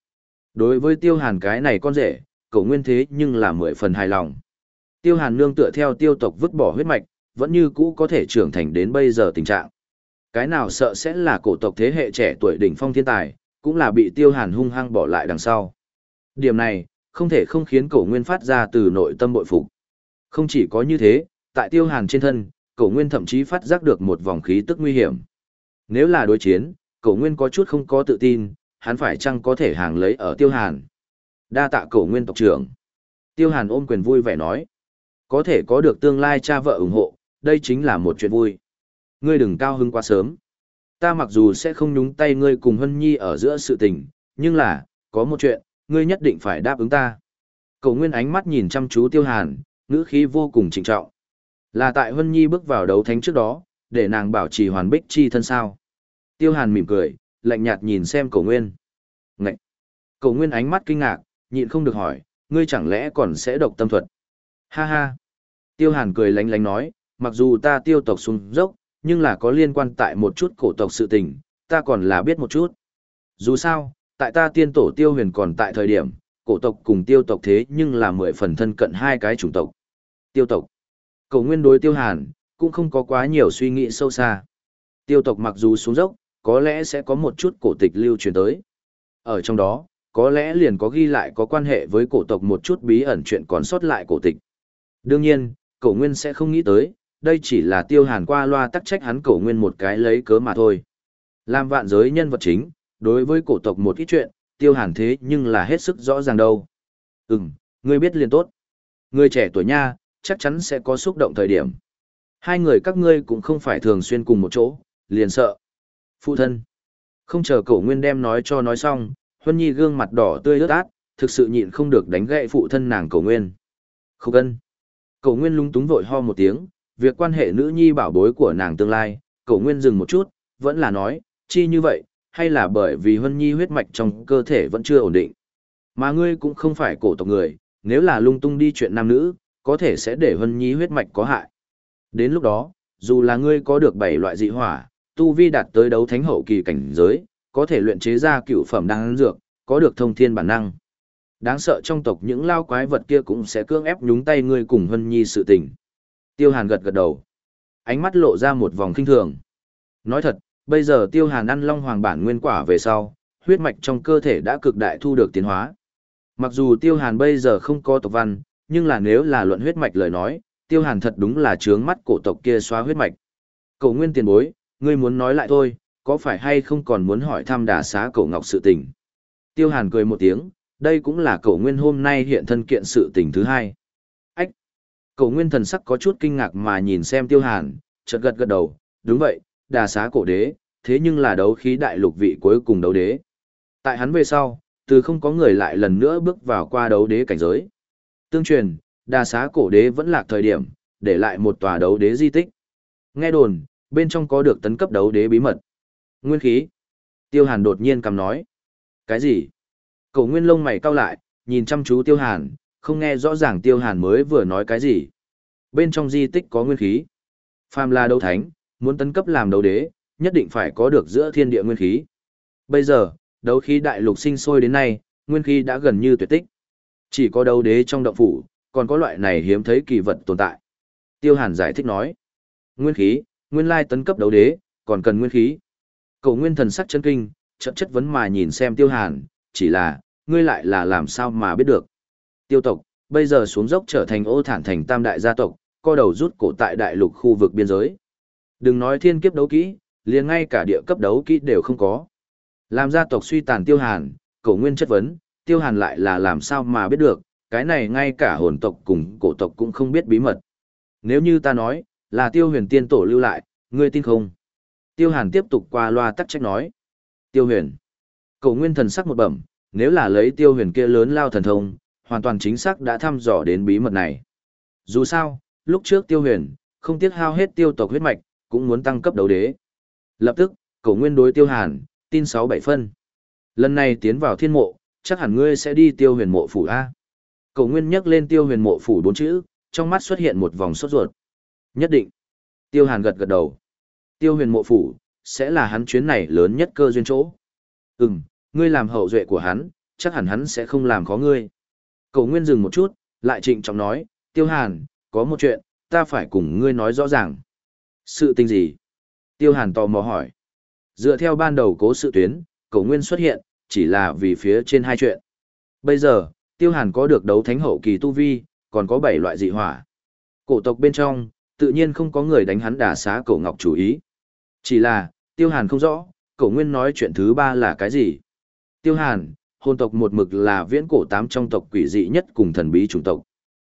Đối với Tiêu Hàn cái này con rể, Cầu Nguyên thế nhưng là mười phần hài lòng. Tiêu Hàn nương tựa theo tiêu tộc vứt bỏ huyết mạch, vẫn như cũ có thể trưởng thành đến bây giờ tình trạng. Cái nào sợ sẽ là cổ tộc thế hệ trẻ tuổi đỉnh phong thiên tài, cũng là bị Tiêu Hàn hung hăng bỏ lại đằng sau. Điểm này, không thể không khiến cổ nguyên phát ra từ nội tâm bội phục. Không chỉ có như thế, tại tiêu hàn trên thân, cổ nguyên thậm chí phát giác được một vòng khí tức nguy hiểm. Nếu là đối chiến, cổ nguyên có chút không có tự tin, hắn phải chăng có thể hàng lấy ở tiêu hàn. Đa tạ cổ nguyên tộc trưởng. Tiêu hàn ôm quyền vui vẻ nói. Có thể có được tương lai cha vợ ủng hộ, đây chính là một chuyện vui. Ngươi đừng cao hứng quá sớm. Ta mặc dù sẽ không nhúng tay ngươi cùng Hân Nhi ở giữa sự tình, nhưng là, có một chuyện, ngươi nhất định phải đáp ứng ta. Cậu Nguyên ánh mắt nhìn chăm chú Tiêu Hàn, ngữ khí vô cùng trịnh trọng. Là tại Hân Nhi bước vào đấu thánh trước đó, để nàng bảo trì hoàn bích chi thân sao. Tiêu Hàn mỉm cười, lạnh nhạt nhìn xem Cổ Nguyên. Ngậy! Cổ Nguyên ánh mắt kinh ngạc, nhịn không được hỏi, ngươi chẳng lẽ còn sẽ độc tâm thuật? Ha ha! Tiêu Hàn cười lánh lánh nói, mặc dù ta tiêu tộc xuống dốc, nhưng là có liên quan tại một chút cổ tộc sự tình, ta còn là biết một chút. Dù sao, tại ta tiên tổ tiêu huyền còn tại thời điểm, cổ tộc cùng tiêu tộc thế nhưng là mười phần thân cận hai cái chủng tộc. Tiêu tộc. Cổ nguyên đối tiêu hàn, cũng không có quá nhiều suy nghĩ sâu xa. Tiêu tộc mặc dù xuống dốc, có lẽ sẽ có một chút cổ tịch lưu truyền tới. Ở trong đó, có lẽ liền có ghi lại có quan hệ với cổ tộc một chút bí ẩn chuyện còn sót lại cổ tịch. Đương nhiên, cổ nguyên sẽ không nghĩ tới, đây chỉ là tiêu hàn qua loa tắc trách hắn cổ nguyên một cái lấy cớ mà thôi. Làm vạn giới nhân vật chính, đối với cổ tộc một ít chuyện, tiêu hàn thế nhưng là hết sức rõ ràng đâu. Ừm, ngươi biết liền tốt. Ngươi trẻ tuổi nha, chắc chắn sẽ có xúc động thời điểm. Hai người các ngươi cũng không phải thường xuyên cùng một chỗ, liền sợ. Phụ thân. Không chờ cổ nguyên đem nói cho nói xong, Huân Nhi gương mặt đỏ tươi ướt át, thực sự nhịn không được đánh gậy phụ thân nàng cổ nguyên. Không cân. Cổ nguyên lúng túng vội ho một tiếng, việc quan hệ nữ nhi bảo bối của nàng tương lai, cổ nguyên dừng một chút, vẫn là nói, chi như vậy, hay là bởi vì Huân Nhi huyết mạch trong cơ thể vẫn chưa ổn định. Mà ngươi cũng không phải cổ tộc người, nếu là lung tung đi chuyện nam nữ, có thể sẽ để Huân Nhi huyết mạch có hại. Đến lúc đó, dù là ngươi có được bảy loại dị hỏa, tu vi đạt tới đấu thánh hậu kỳ cảnh giới, có thể luyện chế ra cựu phẩm đan dược, có được thông thiên bản năng. Đáng sợ trong tộc những lao quái vật kia cũng sẽ cưỡng ép nhúng tay ngươi cùng Hân Nhi sự tình. Tiêu Hàn gật gật đầu. Ánh mắt lộ ra một vòng kinh thường. Nói thật, bây giờ Tiêu Hàn ăn long hoàng bản nguyên quả về sau, huyết mạch trong cơ thể đã cực đại thu được tiến hóa. Mặc dù Tiêu Hàn bây giờ không có tộc văn, nhưng là nếu là luận huyết mạch lời nói, Tiêu Hàn thật đúng là trướng mắt cổ tộc kia xóa huyết mạch. Cậu nguyên tiền bối, ngươi muốn nói lại thôi, có phải hay không còn muốn hỏi thăm đà xá cổ ngọc sự tình. Tiêu Hàn cười một tiếng, đây cũng là cổ nguyên hôm nay hiện thân kiện sự tình thứ hai. Ách! Cổ nguyên thần sắc có chút kinh ngạc mà nhìn xem Tiêu Hàn, chợt gật gật đầu, đúng vậy, đà xá cổ đế, thế nhưng là đấu khí đại lục vị cuối cùng đấu đế. Tại hắn về sau, từ không có người lại lần nữa bước vào qua đấu đế cảnh giới. Tương truyền, đà xá cổ đế vẫn lạc thời điểm, để lại một tòa đấu đế di tích. Nghe đồn, bên trong có được tấn cấp đấu đế bí mật. Nguyên khí. Tiêu Hàn đột nhiên cầm nói. Cái gì? Cổ nguyên lông mày cau lại, nhìn chăm chú Tiêu Hàn, không nghe rõ ràng Tiêu Hàn mới vừa nói cái gì. Bên trong di tích có nguyên khí. Phàm là đấu thánh, muốn tấn cấp làm đấu đế, nhất định phải có được giữa thiên địa nguyên khí. Bây giờ, đấu khí đại lục sinh sôi đến nay, nguyên khí đã gần như tuyệt tích. Chỉ có đấu đế trong động phủ, còn có loại này hiếm thấy kỳ vật tồn tại. Tiêu Hàn giải thích nói. Nguyên khí, nguyên lai tấn cấp đấu đế, còn cần nguyên khí. Cầu nguyên thần sắc chân kinh, chậm chất vấn mà nhìn xem tiêu hàn, chỉ là, ngươi lại là làm sao mà biết được. Tiêu tộc, bây giờ xuống dốc trở thành ô thản thành tam đại gia tộc, co đầu rút cổ tại đại lục khu vực biên giới. Đừng nói thiên kiếp đấu kỹ, liền ngay cả địa cấp đấu kỹ đều không có. Làm gia tộc suy tàn tiêu hàn, cổ nguyên chất vấn, tiêu hàn lại là làm sao mà biết được, cái này ngay cả hồn tộc cùng cổ tộc cũng không biết bí mật. Nếu như ta nói, là tiêu huyền tiên tổ lưu lại, ngươi tin không? Tiêu hàn tiếp tục qua loa tắc trách nói. Tiêu huyền. Cầu nguyên thần sắc một bẩm, nếu là lấy tiêu huyền kia lớn lao thần thông, hoàn toàn chính xác đã thăm dò đến bí mật này. Dù sao, lúc trước tiêu huyền, không tiếc hao hết tiêu tộc huyết mạch, cũng muốn tăng cấp đấu đế. Lập tức, cầu nguyên đối tiêu hàn, tin sáu bảy phân. Lần này tiến vào thiên mộ, chắc hẳn ngươi sẽ đi tiêu huyền mộ phủ A. Cầu nguyên nhắc lên tiêu huyền mộ phủ bốn chữ, trong mắt xuất hiện một vòng sốt ruột. Nhất định. Tiêu Hàn gật gật đầu. Tiêu huyền mộ phủ, sẽ là hắn chuyến này lớn nhất cơ duyên chỗ. Ừm, ngươi làm hậu duệ của hắn, chắc hẳn hắn sẽ không làm khó ngươi. Cầu Nguyên dừng một chút, lại trịnh trọng nói, Tiêu Hàn, có một chuyện, ta phải cùng ngươi nói rõ ràng. Sự tình gì? Tiêu Hàn tò mò hỏi. Dựa theo ban đầu cố sự tuyến, Cầu Nguyên xuất hiện, chỉ là vì phía trên hai chuyện. Bây giờ, Tiêu Hàn có được đấu thánh hậu kỳ tu vi, còn có bảy loại dị hỏa. Cổ tộc bên trong, tự nhiên không có người đánh hắn đả xá cổ ngọc chủ ý. Chỉ là, tiêu hàn không rõ, cổ nguyên nói chuyện thứ ba là cái gì. Tiêu hàn, hồn tộc một mực là viễn cổ tám trong tộc quỷ dị nhất cùng thần bí chủng tộc.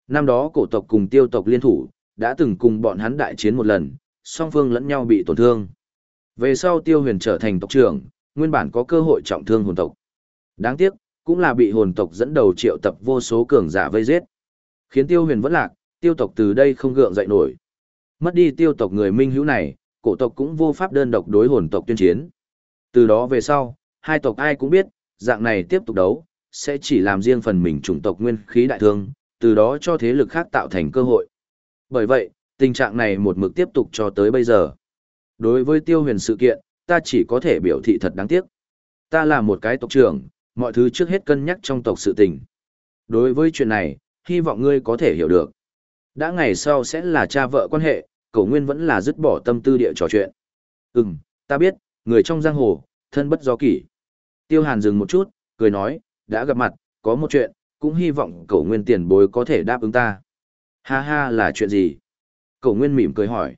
Năm đó cổ tộc cùng tiêu tộc liên thủ, đã từng cùng bọn hắn đại chiến một lần, song phương lẫn nhau bị tổn thương. Về sau tiêu huyền trở thành tộc trưởng, nguyên bản có cơ hội trọng thương hồn tộc. Đáng tiếc, cũng là bị hồn tộc dẫn đầu triệu tập vô số cường giả vây giết. Khiến tiêu huyền vẫn lạc, tiêu tộc từ đây không gượng dậy nổi. Mất đi tiêu tộc người minh hữu này, cổ tộc cũng vô pháp đơn độc đối hồn tộc tuyên chiến. Từ đó về sau, hai tộc ai cũng biết, dạng này tiếp tục đấu, sẽ chỉ làm riêng phần mình chủng tộc nguyên khí đại thương, từ đó cho thế lực khác tạo thành cơ hội. Bởi vậy, tình trạng này một mực tiếp tục cho tới bây giờ. Đối với tiêu huyền sự kiện, ta chỉ có thể biểu thị thật đáng tiếc. Ta là một cái tộc trưởng, mọi thứ trước hết cân nhắc trong tộc sự tình. Đối với chuyện này, hy vọng ngươi có thể hiểu được. Đã ngày sau sẽ là cha vợ quan hệ, cổ nguyên vẫn là dứt bỏ tâm tư địa trò chuyện. Ừm, ta biết, người trong giang hồ, thân bất do kỷ. Tiêu hàn dừng một chút, cười nói, đã gặp mặt, có một chuyện, cũng hy vọng cổ nguyên tiền bối có thể đáp ứng ta. Ha ha là chuyện gì? Cổ nguyên mỉm cười hỏi.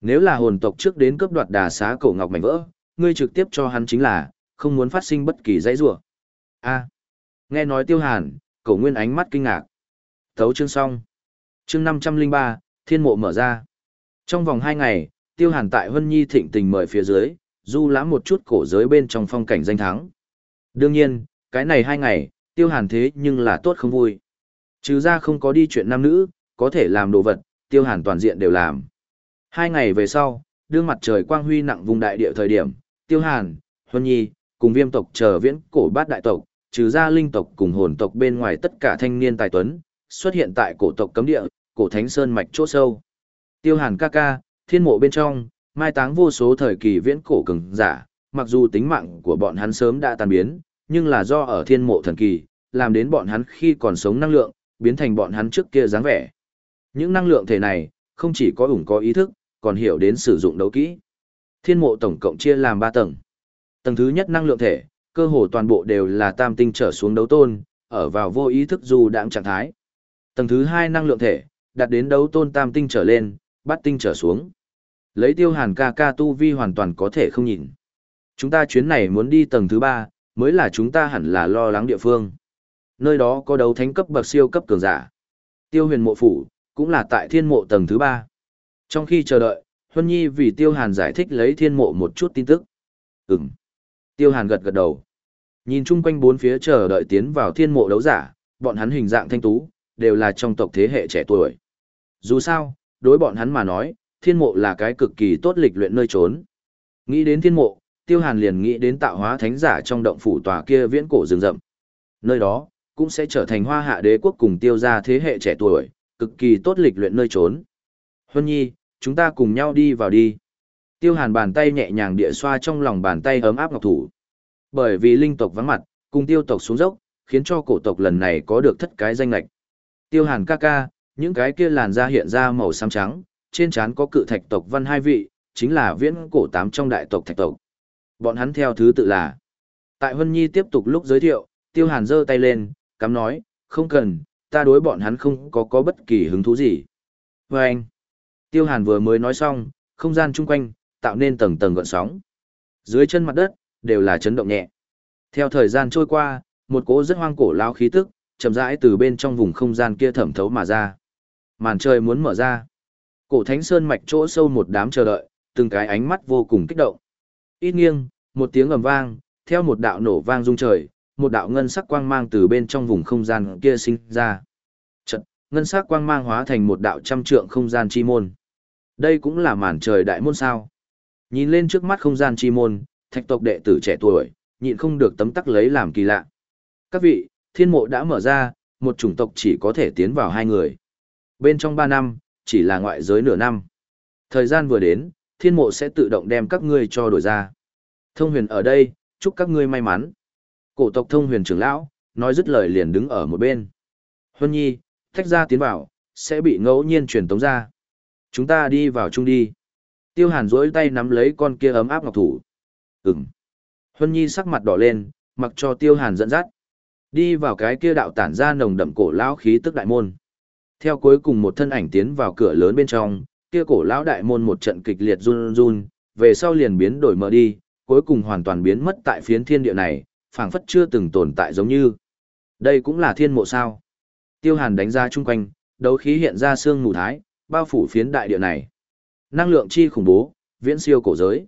Nếu là hồn tộc trước đến cướp đoạt đà xá cổ ngọc mảnh vỡ, ngươi trực tiếp cho hắn chính là, không muốn phát sinh bất kỳ dãy rủa. A. nghe nói tiêu hàn, cổ nguyên ánh mắt kinh ngạc. Thấu chương xong. Chương năm trăm linh ba, thiên mộ mở ra. Trong vòng hai ngày, tiêu hàn tại Vân Nhi thịnh tình mời phía dưới, du lãm một chút cổ giới bên trong phong cảnh danh thắng. Đương nhiên, cái này hai ngày, tiêu hàn thế nhưng là tốt không vui. Trừ ra không có đi chuyện nam nữ, có thể làm đồ vật, tiêu hàn toàn diện đều làm. Hai ngày về sau, đương mặt trời quang huy nặng vùng đại địa thời điểm, tiêu hàn, huân nhi, cùng viêm tộc chờ viễn cổ bát đại tộc, trừ ra linh tộc cùng hồn tộc bên ngoài tất cả thanh niên tài tuấn, xuất hiện tại cổ tộc cấm địa, cổ thánh sơn mạch chỗ sâu. Tiêu hàn ca ca, thiên mộ bên trong, mai táng vô số thời kỳ viễn cổ cường giả, mặc dù tính mạng của bọn hắn sớm đã tan biến, nhưng là do ở thiên mộ thần kỳ, làm đến bọn hắn khi còn sống năng lượng, biến thành bọn hắn trước kia dáng vẻ. Những năng lượng thể này, không chỉ có ủng có ý thức, còn hiểu đến sử dụng đấu kỹ. Thiên mộ tổng cộng chia làm 3 tầng. Tầng thứ nhất năng lượng thể, cơ hồ toàn bộ đều là tam tinh trở xuống đấu tôn, ở vào vô ý thức dù đãng trạng thái. Tầng thứ hai năng lượng thể, đạt đến đấu tôn tam tinh trở lên, bắt tinh trở xuống. Lấy tiêu hàn ca ca tu vi hoàn toàn có thể không nhìn. Chúng ta chuyến này muốn đi tầng thứ ba, mới là chúng ta hẳn là lo lắng địa phương. Nơi đó có đấu thánh cấp bậc siêu cấp cường giả. Tiêu huyền mộ phủ, cũng là tại thiên mộ tầng thứ ba. Trong khi chờ đợi, Huân Nhi vì Tiêu Hàn giải thích lấy thiên mộ một chút tin tức. Ừm. Tiêu Hàn gật gật đầu. Nhìn chung quanh bốn phía chờ đợi tiến vào thiên mộ đấu giả, bọn hắn hình dạng thanh tú, đều là trong tộc thế hệ trẻ tuổi. Dù sao, đối bọn hắn mà nói, thiên mộ là cái cực kỳ tốt lịch luyện nơi trốn. Nghĩ đến thiên mộ, Tiêu Hàn liền nghĩ đến tạo hóa thánh giả trong động phủ tòa kia viễn cổ rừng rậm. Nơi đó, cũng sẽ trở thành hoa hạ đế quốc cùng tiêu gia thế hệ trẻ tuổi, cực kỳ tốt lịch luyện nơi trốn. Huân Nhi, chúng ta cùng nhau đi vào đi. Tiêu hàn bàn tay nhẹ nhàng địa xoa trong lòng bàn tay ấm áp ngọc thủ. Bởi vì linh tộc vắng mặt, cùng tiêu tộc xuống dốc, khiến cho cổ tộc lần này có được thất cái danh lạch. Tiêu hàn ca ca, những cái kia làn da hiện ra màu xám trắng, trên trán có cự thạch tộc văn hai vị, chính là viễn cổ tám trong đại tộc thạch tộc. Bọn hắn theo thứ tự là. Tại Vân Nhi tiếp tục lúc giới thiệu, Tiêu Hàn giơ tay lên, cắm nói, không cần, ta đối bọn hắn không có có bất kỳ hứng thú gì. Và anh, Tiêu Hàn vừa mới nói xong, không gian chung quanh, tạo nên tầng tầng gợn sóng. Dưới chân mặt đất, đều là chấn động nhẹ. Theo thời gian trôi qua, một cỗ rất hoang cổ lao khí tức, chậm rãi từ bên trong vùng không gian kia thẩm thấu mà ra. Màn trời muốn mở ra. Cổ Thánh Sơn mạch chỗ sâu một đám chờ đợi, từng cái ánh mắt vô cùng kích động. Ít nghiêng, một tiếng ầm vang, theo một đạo nổ vang rung trời, một đạo ngân sắc quang mang từ bên trong vùng không gian kia sinh ra. Chật, ngân sắc quang mang hóa thành một đạo trăm trượng không gian chi môn. Đây cũng là màn trời đại môn sao. Nhìn lên trước mắt không gian chi môn, thạch tộc đệ tử trẻ tuổi, nhịn không được tấm tắc lấy làm kỳ lạ. Các vị, thiên mộ đã mở ra, một chủng tộc chỉ có thể tiến vào hai người. Bên trong ba năm, chỉ là ngoại giới nửa năm. Thời gian vừa đến, thiên mộ sẽ tự động đem các ngươi cho đổi ra. Thông huyền ở đây, chúc các ngươi may mắn. Cổ tộc thông huyền trưởng lão, nói dứt lời liền đứng ở một bên. Huân nhi, thách ra tiến vào, sẽ bị ngẫu nhiên truyền tống ra. Chúng ta đi vào chung đi. Tiêu hàn rỗi tay nắm lấy con kia ấm áp ngọc thủ. Ừm. Huân nhi sắc mặt đỏ lên, mặc cho tiêu hàn dẫn dắt. Đi vào cái kia đạo tản ra nồng đậm cổ lão khí tức đại môn. Theo cuối cùng một thân ảnh tiến vào cửa lớn bên trong, kia cổ lão đại môn một trận kịch liệt run run, về sau liền biến đổi mở đi, cuối cùng hoàn toàn biến mất tại phiến thiên địa này, phảng phất chưa từng tồn tại giống như. Đây cũng là thiên mộ sao. Tiêu hàn đánh ra chung quanh, đấu khí hiện ra xương mù thái, bao phủ phiến đại địa này. Năng lượng chi khủng bố, viễn siêu cổ giới.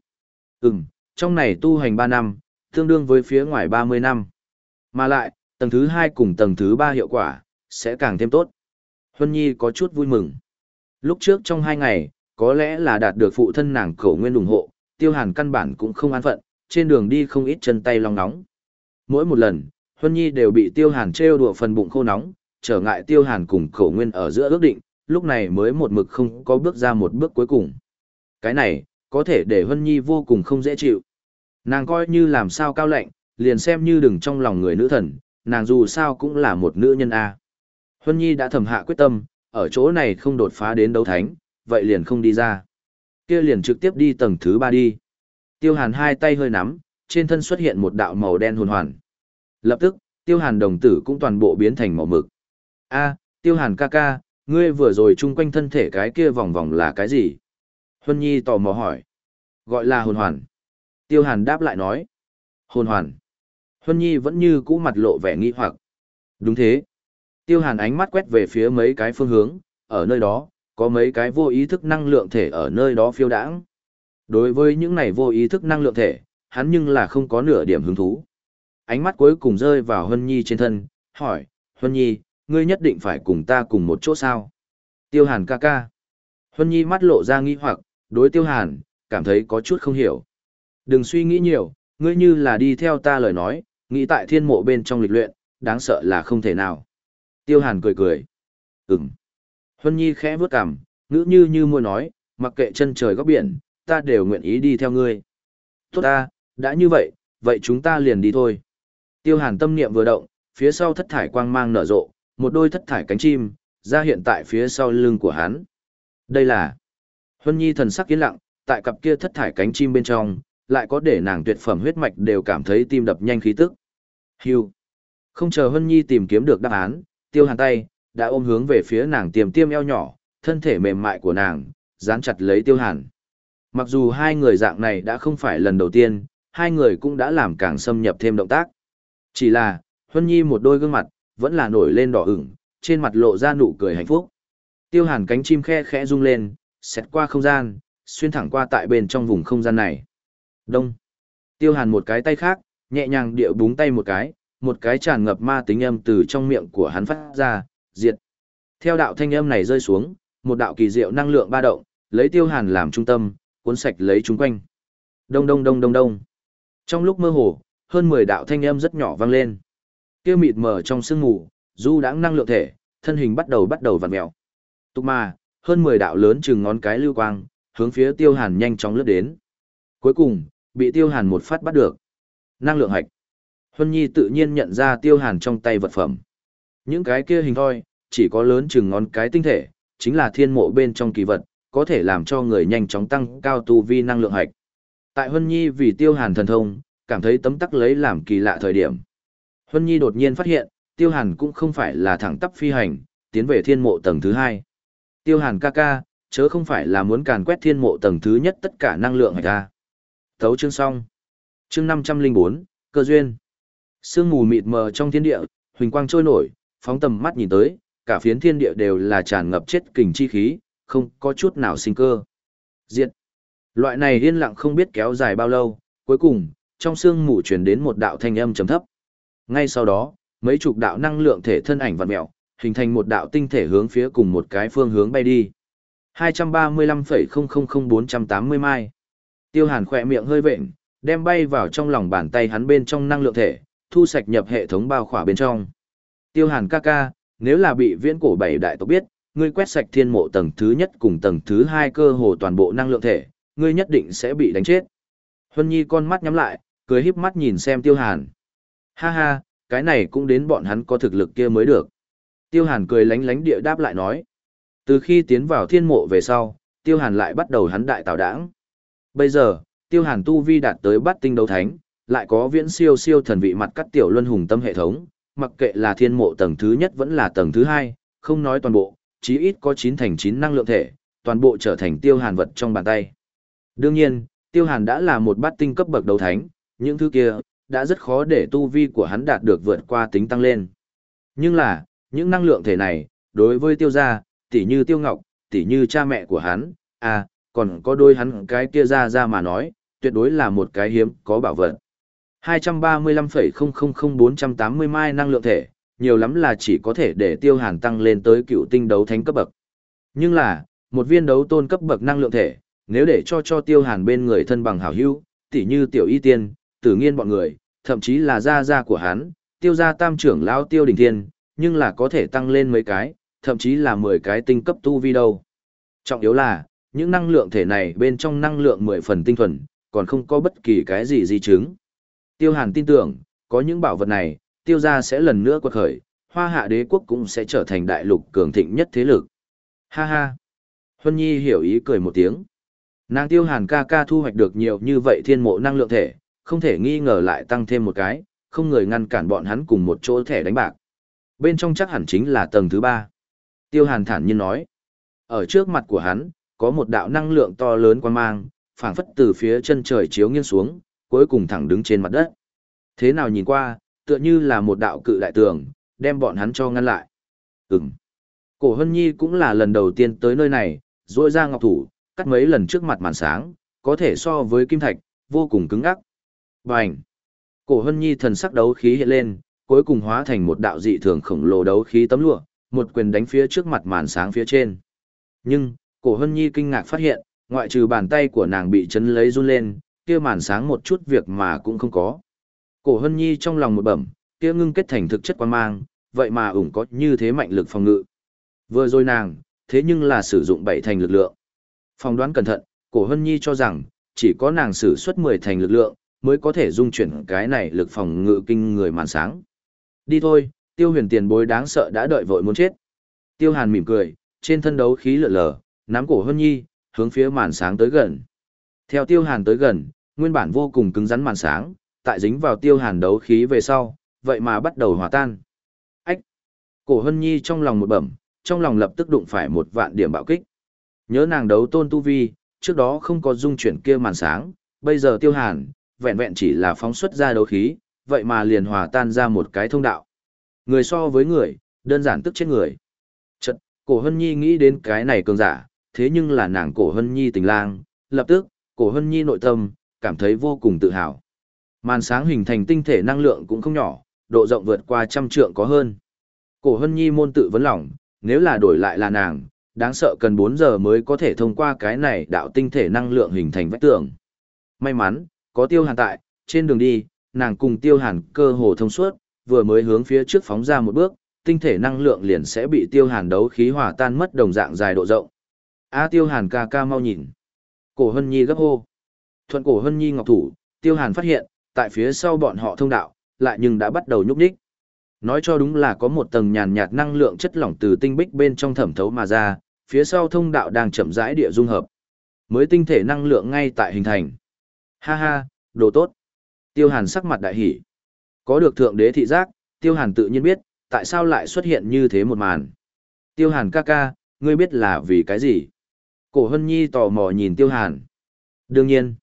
Ừm, trong này tu hành 3 năm, tương đương với phía ngoài 30 năm. Mà lại, tầng thứ 2 cùng tầng thứ 3 hiệu quả, sẽ càng thêm tốt. Huân Nhi có chút vui mừng. Lúc trước trong hai ngày, có lẽ là đạt được phụ thân nàng khẩu nguyên ủng hộ, tiêu hàn căn bản cũng không an phận, trên đường đi không ít chân tay long nóng. Mỗi một lần, Huân Nhi đều bị tiêu hàn trêu đùa phần bụng khô nóng, trở ngại tiêu hàn cùng khẩu nguyên ở giữa ước định, lúc này mới một mực không có bước ra một bước cuối cùng. Cái này, có thể để Huân Nhi vô cùng không dễ chịu. Nàng coi như làm sao cao lạnh, liền xem như đừng trong lòng người nữ thần, nàng dù sao cũng là một nữ nhân A. Huân Nhi đã thầm hạ quyết tâm, ở chỗ này không đột phá đến đấu thánh, vậy liền không đi ra. Kia liền trực tiếp đi tầng thứ ba đi. Tiêu Hàn hai tay hơi nắm, trên thân xuất hiện một đạo màu đen hồn hoàn. Lập tức, Tiêu Hàn đồng tử cũng toàn bộ biến thành màu mực. A, Tiêu Hàn ca ca, ngươi vừa rồi chung quanh thân thể cái kia vòng vòng là cái gì? Huân Nhi tò mò hỏi. Gọi là hồn hoàn. Tiêu Hàn đáp lại nói. Hồn hoàn. Huân Nhi vẫn như cũ mặt lộ vẻ nghi hoặc. Đúng thế. Tiêu Hàn ánh mắt quét về phía mấy cái phương hướng, ở nơi đó, có mấy cái vô ý thức năng lượng thể ở nơi đó phiêu đãng. Đối với những này vô ý thức năng lượng thể, hắn nhưng là không có nửa điểm hứng thú. Ánh mắt cuối cùng rơi vào Huân Nhi trên thân, hỏi, Huân Nhi, ngươi nhất định phải cùng ta cùng một chỗ sao? Tiêu Hàn ca ca. Huân Nhi mắt lộ ra nghi hoặc, đối Tiêu Hàn, cảm thấy có chút không hiểu. Đừng suy nghĩ nhiều, ngươi như là đi theo ta lời nói, nghĩ tại thiên mộ bên trong lịch luyện, đáng sợ là không thể nào. Tiêu Hàn cười cười. Ừm. Huân Nhi khẽ vướt cằm, ngữ như như môi nói, mặc kệ chân trời góc biển, ta đều nguyện ý đi theo ngươi. Tốt ta, đã như vậy, vậy chúng ta liền đi thôi. Tiêu Hàn tâm niệm vừa động, phía sau thất thải quang mang nở rộ, một đôi thất thải cánh chim, ra hiện tại phía sau lưng của hắn. Đây là Huân Nhi thần sắc yên lặng, tại cặp kia thất thải cánh chim bên trong, lại có để nàng tuyệt phẩm huyết mạch đều cảm thấy tim đập nhanh khí tức. Hưu. Không chờ Huân Nhi tìm kiếm được đáp án, Tiêu Hàn tay đã ôm hướng về phía nàng tiềm tiêm eo nhỏ, thân thể mềm mại của nàng dán chặt lấy Tiêu Hàn. Mặc dù hai người dạng này đã không phải lần đầu tiên, hai người cũng đã làm càng xâm nhập thêm động tác. Chỉ là, Huân Nhi một đôi gương mặt, vẫn là nổi lên đỏ ửng, trên mặt lộ ra nụ cười hạnh phúc. Tiêu hàn cánh chim khe khẽ rung lên, xẹt qua không gian, xuyên thẳng qua tại bên trong vùng không gian này. Đông. Tiêu hàn một cái tay khác, nhẹ nhàng địa búng tay một cái, một cái tràn ngập ma tính âm từ trong miệng của hắn phát ra, diệt. Theo đạo thanh âm này rơi xuống, một đạo kỳ diệu năng lượng ba động, lấy tiêu hàn làm trung tâm, cuốn sạch lấy chúng quanh. Đông đông đông đông đông. Trong lúc mơ hồ, hơn 10 đạo thanh âm rất nhỏ vang lên. Kia mịt mờ trong sương mù, du đãng năng lượng thể, thân hình bắt đầu bắt đầu vặn mèo. Tục mà, hơn 10 đạo lớn chừng ngón cái lưu quang, hướng phía Tiêu Hàn nhanh chóng lướt đến. Cuối cùng, bị Tiêu Hàn một phát bắt được. Năng lượng hạch. Huân Nhi tự nhiên nhận ra Tiêu Hàn trong tay vật phẩm. Những cái kia hình thoi, chỉ có lớn chừng ngón cái tinh thể, chính là thiên mộ bên trong kỳ vật, có thể làm cho người nhanh chóng tăng cao tu vi năng lượng hạch. Tại Huân Nhi vì Tiêu Hàn thần thông, cảm thấy tấm tắc lấy làm kỳ lạ thời điểm. Huân Nhi đột nhiên phát hiện, Tiêu Hàn cũng không phải là thẳng tắp phi hành, tiến về thiên mộ tầng thứ hai. Tiêu Hàn ca ca, chớ không phải là muốn càn quét thiên mộ tầng thứ nhất tất cả năng lượng hạch ta. Thấu chương xong. Chương 504, cơ duyên. Sương mù mịt mờ trong thiên địa, huỳnh quang trôi nổi, phóng tầm mắt nhìn tới, cả phiến thiên địa đều là tràn ngập chết kình chi khí, không có chút nào sinh cơ. Diệt. Loại này yên lặng không biết kéo dài bao lâu, cuối cùng, trong sương mù truyền đến một đạo thanh âm trầm thấp. Ngay sau đó, mấy chục đạo năng lượng thể thân ảnh vặn mèo, hình thành một đạo tinh thể hướng phía cùng một cái phương hướng bay đi. 235,000480 mai. Tiêu Hàn khỏe miệng hơi vện, đem bay vào trong lòng bàn tay hắn bên trong năng lượng thể, thu sạch nhập hệ thống bao khỏa bên trong. Tiêu Hàn ca ca, nếu là bị viễn cổ bảy đại tộc biết, ngươi quét sạch thiên mộ tầng thứ nhất cùng tầng thứ hai cơ hồ toàn bộ năng lượng thể, ngươi nhất định sẽ bị đánh chết. Huân Nhi con mắt nhắm lại, cười híp mắt nhìn xem Tiêu Hàn. Ha ha, cái này cũng đến bọn hắn có thực lực kia mới được. Tiêu Hàn cười lánh lánh địa đáp lại nói. Từ khi tiến vào thiên mộ về sau, Tiêu Hàn lại bắt đầu hắn đại tạo đảng. Bây giờ, Tiêu Hàn tu vi đạt tới bát tinh đấu thánh, lại có viễn siêu siêu thần vị mặt cắt tiểu luân hùng tâm hệ thống, mặc kệ là thiên mộ tầng thứ nhất vẫn là tầng thứ hai, không nói toàn bộ, chí ít có 9 thành 9 năng lượng thể, toàn bộ trở thành Tiêu Hàn vật trong bàn tay. Đương nhiên, Tiêu Hàn đã là một bát tinh cấp bậc đấu thánh, những thứ kia, đã rất khó để tu vi của hắn đạt được vượt qua tính tăng lên. Nhưng là, những năng lượng thể này, đối với tiêu gia, tỉ như tiêu ngọc, tỉ như cha mẹ của hắn, à, còn có đôi hắn cái kia ra ra mà nói, tuyệt đối là một cái hiếm có bảo vật. 235,000480 mai năng lượng thể, nhiều lắm là chỉ có thể để tiêu hàn tăng lên tới cựu tinh đấu thánh cấp bậc. Nhưng là, một viên đấu tôn cấp bậc năng lượng thể, nếu để cho cho tiêu hàn bên người thân bằng hảo hữu, tỉ như tiểu y tiên, tử nghiên bọn người, thậm chí là gia gia của hắn, tiêu gia tam trưởng lão tiêu đình thiên, nhưng là có thể tăng lên mấy cái, thậm chí là 10 cái tinh cấp tu vi đâu. Trọng yếu là, những năng lượng thể này bên trong năng lượng 10 phần tinh thuần, còn không có bất kỳ cái gì di chứng. Tiêu Hàn tin tưởng, có những bảo vật này, tiêu gia sẽ lần nữa quật khởi, hoa hạ đế quốc cũng sẽ trở thành đại lục cường thịnh nhất thế lực. Ha ha! Huân Nhi hiểu ý cười một tiếng. Nàng tiêu hàn ca ca thu hoạch được nhiều như vậy thiên mộ năng lượng thể, không thể nghi ngờ lại tăng thêm một cái, không người ngăn cản bọn hắn cùng một chỗ thẻ đánh bạc. Bên trong chắc hẳn chính là tầng thứ ba. Tiêu hàn thản nhiên nói. Ở trước mặt của hắn, có một đạo năng lượng to lớn quan mang, phảng phất từ phía chân trời chiếu nghiêng xuống, cuối cùng thẳng đứng trên mặt đất. Thế nào nhìn qua, tựa như là một đạo cự đại tường, đem bọn hắn cho ngăn lại. Ừm. Cổ Hân Nhi cũng là lần đầu tiên tới nơi này, rôi ra ngọc thủ, cắt mấy lần trước mặt màn sáng, có thể so với kim thạch, vô cùng cứng ắc. Bành! Cổ Hân Nhi thần sắc đấu khí hiện lên, cuối cùng hóa thành một đạo dị thường khổng lồ đấu khí tấm lụa, một quyền đánh phía trước mặt màn sáng phía trên. Nhưng, Cổ Hân Nhi kinh ngạc phát hiện, ngoại trừ bàn tay của nàng bị chấn lấy run lên, kia màn sáng một chút việc mà cũng không có. Cổ Hân Nhi trong lòng một bẩm, kia ngưng kết thành thực chất quan mang, vậy mà ủng có như thế mạnh lực phòng ngự. Vừa rồi nàng, thế nhưng là sử dụng bảy thành lực lượng. Phòng đoán cẩn thận, cổ hân nhi cho rằng, chỉ có nàng sử xuất 10 thành lực lượng, mới có thể dung chuyển cái này lực phòng ngự kinh người màn sáng. Đi thôi, tiêu huyền tiền bối đáng sợ đã đợi vội muốn chết. Tiêu hàn mỉm cười, trên thân đấu khí lượn lờ, nắm cổ hân nhi, hướng phía màn sáng tới gần. Theo tiêu hàn tới gần, nguyên bản vô cùng cứng rắn màn sáng, tại dính vào tiêu hàn đấu khí về sau, vậy mà bắt đầu hòa tan. Ách! Cổ hân nhi trong lòng một bẩm, trong lòng lập tức đụng phải một vạn điểm bạo kích. Nhớ nàng đấu tôn tu vi, trước đó không có dung chuyển kia màn sáng, bây giờ tiêu hàn, vẹn vẹn chỉ là phóng xuất ra đấu khí, vậy mà liền hòa tan ra một cái thông đạo. Người so với người, đơn giản tức chết người. Chật, cổ hân nhi nghĩ đến cái này cường giả, thế nhưng là nàng cổ hân nhi tình lang, lập tức, cổ hân nhi nội tâm, cảm thấy vô cùng tự hào. Màn sáng hình thành tinh thể năng lượng cũng không nhỏ, độ rộng vượt qua trăm trượng có hơn. Cổ hân nhi môn tự vấn lòng, nếu là đổi lại là nàng, đáng sợ cần 4 giờ mới có thể thông qua cái này đạo tinh thể năng lượng hình thành vách tường. May mắn, có tiêu hàn tại, trên đường đi, nàng cùng tiêu hàn cơ hồ thông suốt, vừa mới hướng phía trước phóng ra một bước, tinh thể năng lượng liền sẽ bị tiêu hàn đấu khí hòa tan mất đồng dạng dài độ rộng. A tiêu hàn ca ca mau nhìn. Cổ hân nhi gấp hô. Thuận cổ hân nhi ngọc thủ, tiêu hàn phát hiện, tại phía sau bọn họ thông đạo, lại nhưng đã bắt đầu nhúc nhích. Nói cho đúng là có một tầng nhàn nhạt năng lượng chất lỏng từ tinh bích bên trong thẩm thấu mà ra, phía sau thông đạo đang chậm rãi địa dung hợp. Mới tinh thể năng lượng ngay tại hình thành. Ha ha, đồ tốt. Tiêu Hàn sắc mặt đại hỉ. Có được thượng đế thị giác, Tiêu Hàn tự nhiên biết, tại sao lại xuất hiện như thế một màn. Tiêu Hàn ca ca, ngươi biết là vì cái gì? Cổ Hân Nhi tò mò nhìn Tiêu Hàn. Đương nhiên.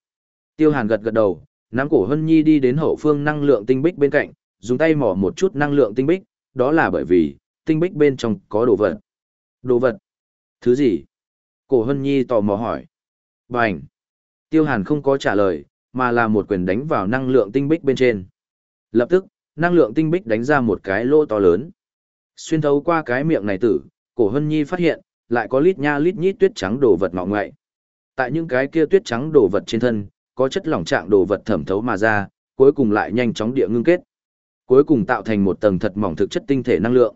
Tiêu Hàn gật gật đầu, nắm cổ Hân Nhi đi đến hậu phương năng lượng tinh bích bên cạnh, dùng tay mỏ một chút năng lượng tinh bích, đó là bởi vì, tinh bích bên trong có đồ vật. Đồ vật? Thứ gì? Cổ Hân Nhi tò mò hỏi. Bành! Tiêu Hàn không có trả lời, mà là một quyền đánh vào năng lượng tinh bích bên trên. Lập tức, năng lượng tinh bích đánh ra một cái lỗ to lớn. Xuyên thấu qua cái miệng này tử, cổ Hân Nhi phát hiện, lại có lít nha lít nhít tuyết trắng đồ vật ngọ ngoại. Tại những cái kia tuyết trắng đồ vật trên thân, có chất lỏng trạng đồ vật thẩm thấu mà ra, cuối cùng lại nhanh chóng địa ngưng kết. Cuối cùng tạo thành một tầng thật mỏng thực chất tinh thể năng lượng.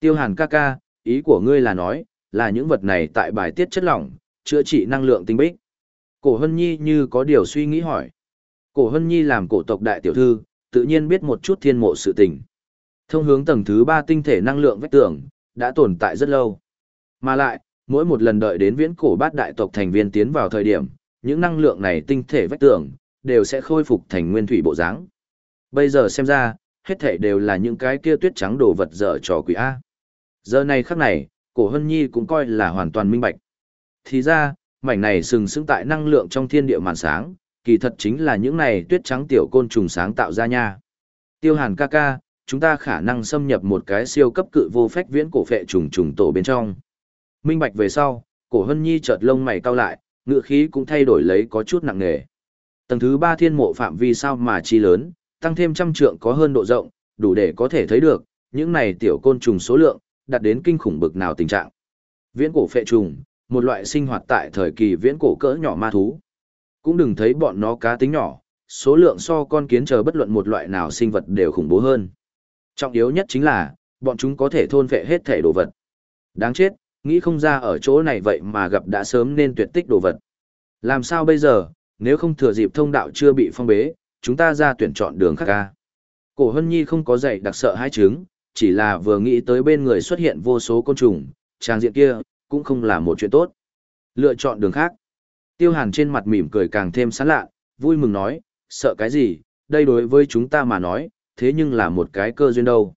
Tiêu Hàn ca ca, ý của ngươi là nói, là những vật này tại bài tiết chất lỏng, chữa trị năng lượng tinh bích. Cổ Hân Nhi như có điều suy nghĩ hỏi. Cổ Hân Nhi làm cổ tộc đại tiểu thư, tự nhiên biết một chút thiên mộ sự tình. Thông hướng tầng thứ ba tinh thể năng lượng vách tường, đã tồn tại rất lâu. Mà lại, mỗi một lần đợi đến viễn cổ bát đại tộc thành viên tiến vào thời điểm, những năng lượng này tinh thể vách tường, đều sẽ khôi phục thành nguyên thủy bộ dáng. Bây giờ xem ra, hết thảy đều là những cái kia tuyết trắng đồ vật dở trò quỷ A. Giờ này khắc này, cổ hân nhi cũng coi là hoàn toàn minh bạch. Thì ra, mảnh này sừng sững tại năng lượng trong thiên địa màn sáng, kỳ thật chính là những này tuyết trắng tiểu côn trùng sáng tạo ra nha. Tiêu hàn ca ca, chúng ta khả năng xâm nhập một cái siêu cấp cự vô phách viễn cổ phệ trùng trùng tổ bên trong. Minh bạch về sau, cổ hân nhi chợt lông mày cau lại, ngựa khí cũng thay đổi lấy có chút nặng nề. Tầng thứ ba thiên mộ phạm vi sao mà chi lớn, tăng thêm trăm trượng có hơn độ rộng, đủ để có thể thấy được, những này tiểu côn trùng số lượng, đạt đến kinh khủng bực nào tình trạng. Viễn cổ phệ trùng, một loại sinh hoạt tại thời kỳ viễn cổ cỡ nhỏ ma thú. Cũng đừng thấy bọn nó cá tính nhỏ, số lượng so con kiến chờ bất luận một loại nào sinh vật đều khủng bố hơn. Trọng yếu nhất chính là, bọn chúng có thể thôn phệ hết thể đồ vật. Đáng chết, nghĩ không ra ở chỗ này vậy mà gặp đã sớm nên tuyệt tích đồ vật. Làm sao bây giờ, nếu không thừa dịp thông đạo chưa bị phong bế, chúng ta ra tuyển chọn đường khác ca. Cổ Hân Nhi không có dạy đặc sợ hai trứng, chỉ là vừa nghĩ tới bên người xuất hiện vô số côn trùng, trang diện kia, cũng không là một chuyện tốt. Lựa chọn đường khác. Tiêu Hàn trên mặt mỉm cười càng thêm sán lạ, vui mừng nói, sợ cái gì, đây đối với chúng ta mà nói, thế nhưng là một cái cơ duyên đâu.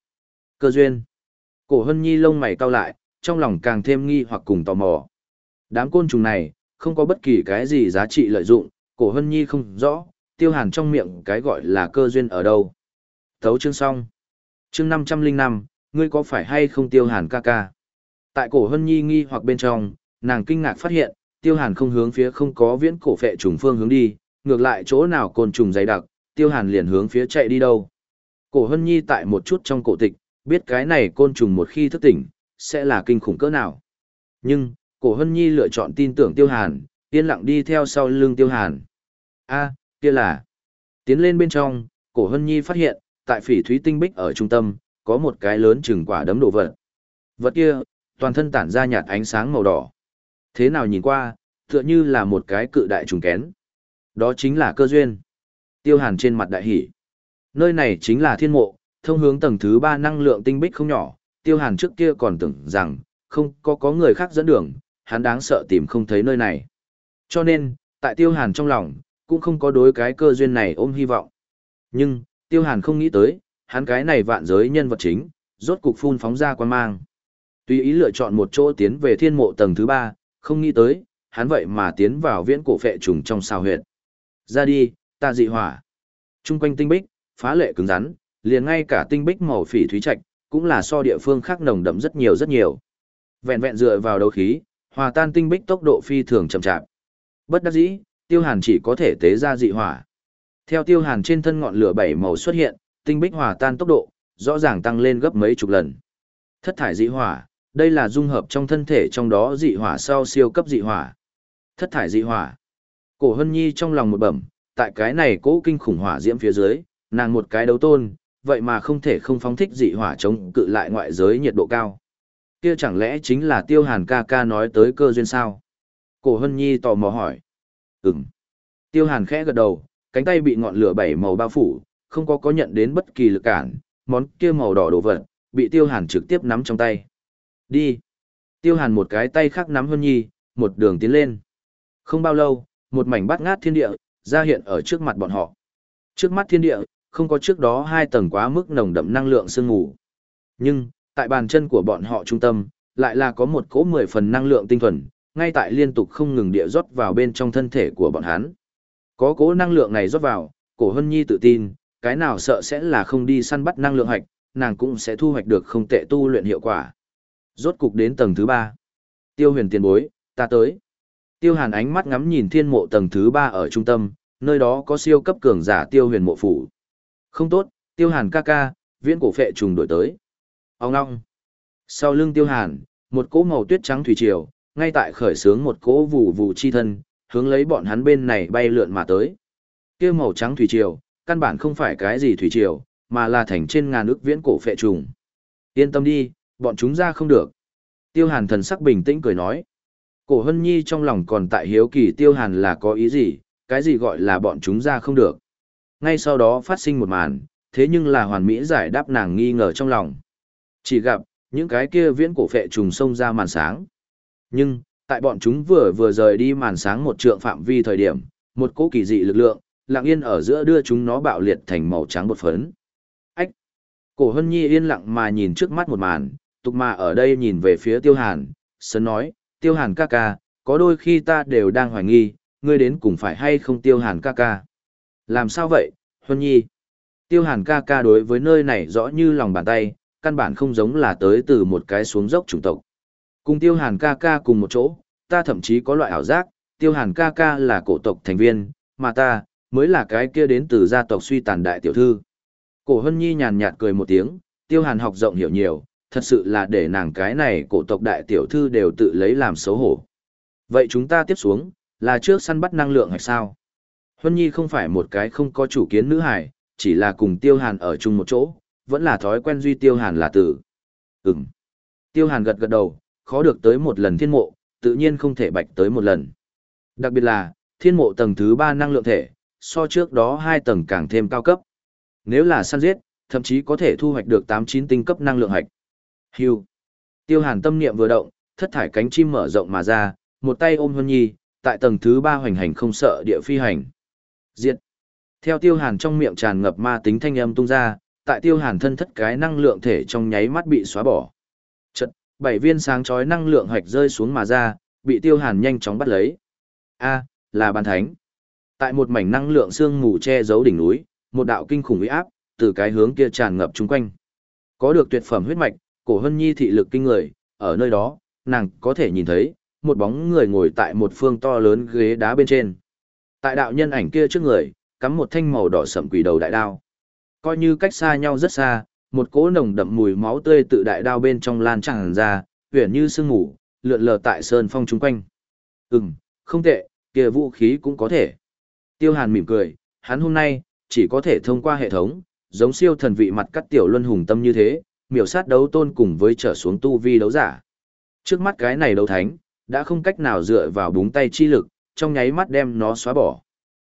Cơ duyên. Cổ Hân Nhi lông mày cau lại, trong lòng càng thêm nghi hoặc cùng tò mò. Đám côn trùng này, không có bất kỳ cái gì giá trị lợi dụng, cổ Hân Nhi không rõ, tiêu hàn trong miệng cái gọi là cơ duyên ở đâu. Thấu chương xong. Chương 505, ngươi có phải hay không tiêu hàn ca ca? Tại cổ Hân Nhi nghi hoặc bên trong, nàng kinh ngạc phát hiện, tiêu hàn không hướng phía không có viễn cổ phệ trùng phương hướng đi, ngược lại chỗ nào côn trùng dày đặc, tiêu hàn liền hướng phía chạy đi đâu. Cổ Hân Nhi tại một chút trong cổ tịch, biết cái này côn trùng một khi thức tỉnh, sẽ là kinh khủng cỡ nào. Nhưng, cổ Hân Nhi lựa chọn tin tưởng tiêu hàn, yên lặng đi theo sau lưng tiêu hàn. a kia là. Tiến lên bên trong, cổ Hân Nhi phát hiện, tại phỉ thúy tinh bích ở trung tâm, có một cái lớn chừng quả đấm đồ vật. Vật kia, toàn thân tản ra nhạt ánh sáng màu đỏ. Thế nào nhìn qua, tựa như là một cái cự đại trùng kén. Đó chính là cơ duyên. Tiêu hàn trên mặt đại hỷ. Nơi này chính là thiên mộ, thông hướng tầng thứ ba năng lượng tinh bích không nhỏ. Tiêu hàn trước kia còn tưởng rằng, không có có người khác dẫn đường, hắn đáng sợ tìm không thấy nơi này. Cho nên, tại tiêu hàn trong lòng, cũng không có đối cái cơ duyên này ôm hy vọng. Nhưng, tiêu hàn không nghĩ tới, hắn cái này vạn giới nhân vật chính, rốt cục phun phóng ra quan mang. Tùy ý lựa chọn một chỗ tiến về thiên mộ tầng thứ ba, không nghĩ tới, hắn vậy mà tiến vào viễn cổ phệ trùng trong sao huyệt. Ra đi, ta dị hỏa. Trung quanh tinh bích, phá lệ cứng rắn, liền ngay cả tinh bích màu phỉ thúy trạch, cũng là so địa phương khác nồng đậm rất nhiều rất nhiều. Vẹn vẹn dựa vào đấu khí, hòa tan tinh bích tốc độ phi thường chậm chạp. Bất đắc dĩ, tiêu hàn chỉ có thể tế ra dị hỏa. Theo tiêu hàn trên thân ngọn lửa bảy màu xuất hiện, tinh bích hòa tan tốc độ, rõ ràng tăng lên gấp mấy chục lần. Thất thải dị hỏa, đây là dung hợp trong thân thể trong đó dị hỏa sau siêu cấp dị hỏa. Thất thải dị hỏa. Cổ Hân Nhi trong lòng một bẩm, tại cái này cố kinh khủng hỏa diễm phía dưới, nàng một cái đấu tôn, vậy mà không thể không phóng thích dị hỏa chống cự lại ngoại giới nhiệt độ cao. Kia chẳng lẽ chính là Tiêu Hàn ca ca nói tới cơ duyên sao? Cổ Hân Nhi tò mò hỏi. Ừm. Tiêu Hàn khẽ gật đầu, cánh tay bị ngọn lửa bảy màu bao phủ, không có có nhận đến bất kỳ lực cản, món kia màu đỏ đồ vật, bị Tiêu Hàn trực tiếp nắm trong tay. Đi. Tiêu Hàn một cái tay khác nắm Hân Nhi, một đường tiến lên. Không bao lâu, một mảnh bát ngát thiên địa, ra hiện ở trước mặt bọn họ. Trước mắt thiên địa, không có trước đó hai tầng quá mức nồng đậm năng lượng sương ngủ. Nhưng, tại bàn chân của bọn họ trung tâm, lại là có một cỗ mười phần năng lượng tinh thuần, ngay tại liên tục không ngừng địa rót vào bên trong thân thể của bọn hắn. Có cỗ năng lượng này rót vào, cổ hân nhi tự tin, cái nào sợ sẽ là không đi săn bắt năng lượng hạch, nàng cũng sẽ thu hoạch được không tệ tu luyện hiệu quả. Rốt cục đến tầng thứ ba. Tiêu huyền tiền bối, ta tới. Tiêu hàn ánh mắt ngắm nhìn thiên mộ tầng thứ ba ở trung tâm, nơi đó có siêu cấp cường giả tiêu huyền mộ phủ. Không tốt, tiêu hàn ca ca, viễn cổ phệ trùng đổi tới. Ông ngong. Sau lưng tiêu hàn, một cỗ màu tuyết trắng thủy triều, ngay tại khởi sướng một cỗ vù vù chi thân, hướng lấy bọn hắn bên này bay lượn mà tới. Kia màu trắng thủy triều, căn bản không phải cái gì thủy triều, mà là thành trên ngàn ước viễn cổ phệ trùng. Yên tâm đi, bọn chúng ra không được. Tiêu hàn thần sắc bình tĩnh cười nói. Cổ hân nhi trong lòng còn tại hiếu kỳ tiêu hàn là có ý gì, cái gì gọi là bọn chúng ra không được. Ngay sau đó phát sinh một màn, thế nhưng là hoàn mỹ giải đáp nàng nghi ngờ trong lòng. Chỉ gặp, những cái kia viễn cổ phệ trùng sông ra màn sáng. Nhưng, tại bọn chúng vừa vừa rời đi màn sáng một trượng phạm vi thời điểm, một cỗ kỳ dị lực lượng, lặng yên ở giữa đưa chúng nó bạo liệt thành màu trắng bột phấn. Ách! Cổ hân nhi yên lặng mà nhìn trước mắt một màn, tục mà ở đây nhìn về phía tiêu hàn, sớm nói, tiêu hàn ca ca, có đôi khi ta đều đang hoài nghi, ngươi đến cùng phải hay không tiêu hàn ca ca. Làm sao vậy, Huân Nhi? Tiêu hàn ca ca đối với nơi này rõ như lòng bàn tay, căn bản không giống là tới từ một cái xuống dốc chủng tộc. Cùng tiêu hàn ca ca cùng một chỗ, ta thậm chí có loại ảo giác, tiêu hàn ca ca là cổ tộc thành viên, mà ta, mới là cái kia đến từ gia tộc suy tàn đại tiểu thư. Cổ Hân Nhi nhàn nhạt cười một tiếng, tiêu hàn học rộng hiểu nhiều, thật sự là để nàng cái này cổ tộc đại tiểu thư đều tự lấy làm xấu hổ. Vậy chúng ta tiếp xuống, là trước săn bắt năng lượng hay sao? Huân Nhi không phải một cái không có chủ kiến nữ hải, chỉ là cùng Tiêu Hàn ở chung một chỗ, vẫn là thói quen duy Tiêu Hàn là tử. Ừm. Tiêu Hàn gật gật đầu, khó được tới một lần thiên mộ, tự nhiên không thể bạch tới một lần. Đặc biệt là, thiên mộ tầng thứ 3 năng lượng thể, so trước đó hai tầng càng thêm cao cấp. Nếu là săn giết, thậm chí có thể thu hoạch được 8-9 tinh cấp năng lượng hạch. Hưu. Tiêu Hàn tâm niệm vừa động, thất thải cánh chim mở rộng mà ra, một tay ôm Huân Nhi, tại tầng thứ 3 hoành hành không sợ địa phi hành. Diệt. Theo Tiêu Hàn trong miệng tràn ngập ma tính thanh âm tung ra, tại Tiêu Hàn thân thất cái năng lượng thể trong nháy mắt bị xóa bỏ. Chật, bảy viên sáng chói năng lượng hạch rơi xuống mà ra, bị Tiêu Hàn nhanh chóng bắt lấy. A, là bàn thánh. Tại một mảnh năng lượng sương mù che giấu đỉnh núi, một đạo kinh khủng uy áp từ cái hướng kia tràn ngập chung quanh. Có được tuyệt phẩm huyết mạch, cổ hân nhi thị lực kinh người, ở nơi đó, nàng có thể nhìn thấy một bóng người ngồi tại một phương to lớn ghế đá bên trên. Tại đạo nhân ảnh kia trước người, cắm một thanh màu đỏ sẫm quỷ đầu đại đao. Coi như cách xa nhau rất xa, một cỗ nồng đậm mùi máu tươi tự đại đao bên trong lan tràn ra, huyền như sương ngủ, lượn lờ tại sơn phong chung quanh. Ừm, không tệ, kia vũ khí cũng có thể. Tiêu Hàn mỉm cười, hắn hôm nay, chỉ có thể thông qua hệ thống, giống siêu thần vị mặt cắt tiểu luân hùng tâm như thế, miểu sát đấu tôn cùng với trở xuống tu vi đấu giả. Trước mắt cái này đấu thánh, đã không cách nào dựa vào búng tay chi lực, trong nháy mắt đem nó xóa bỏ.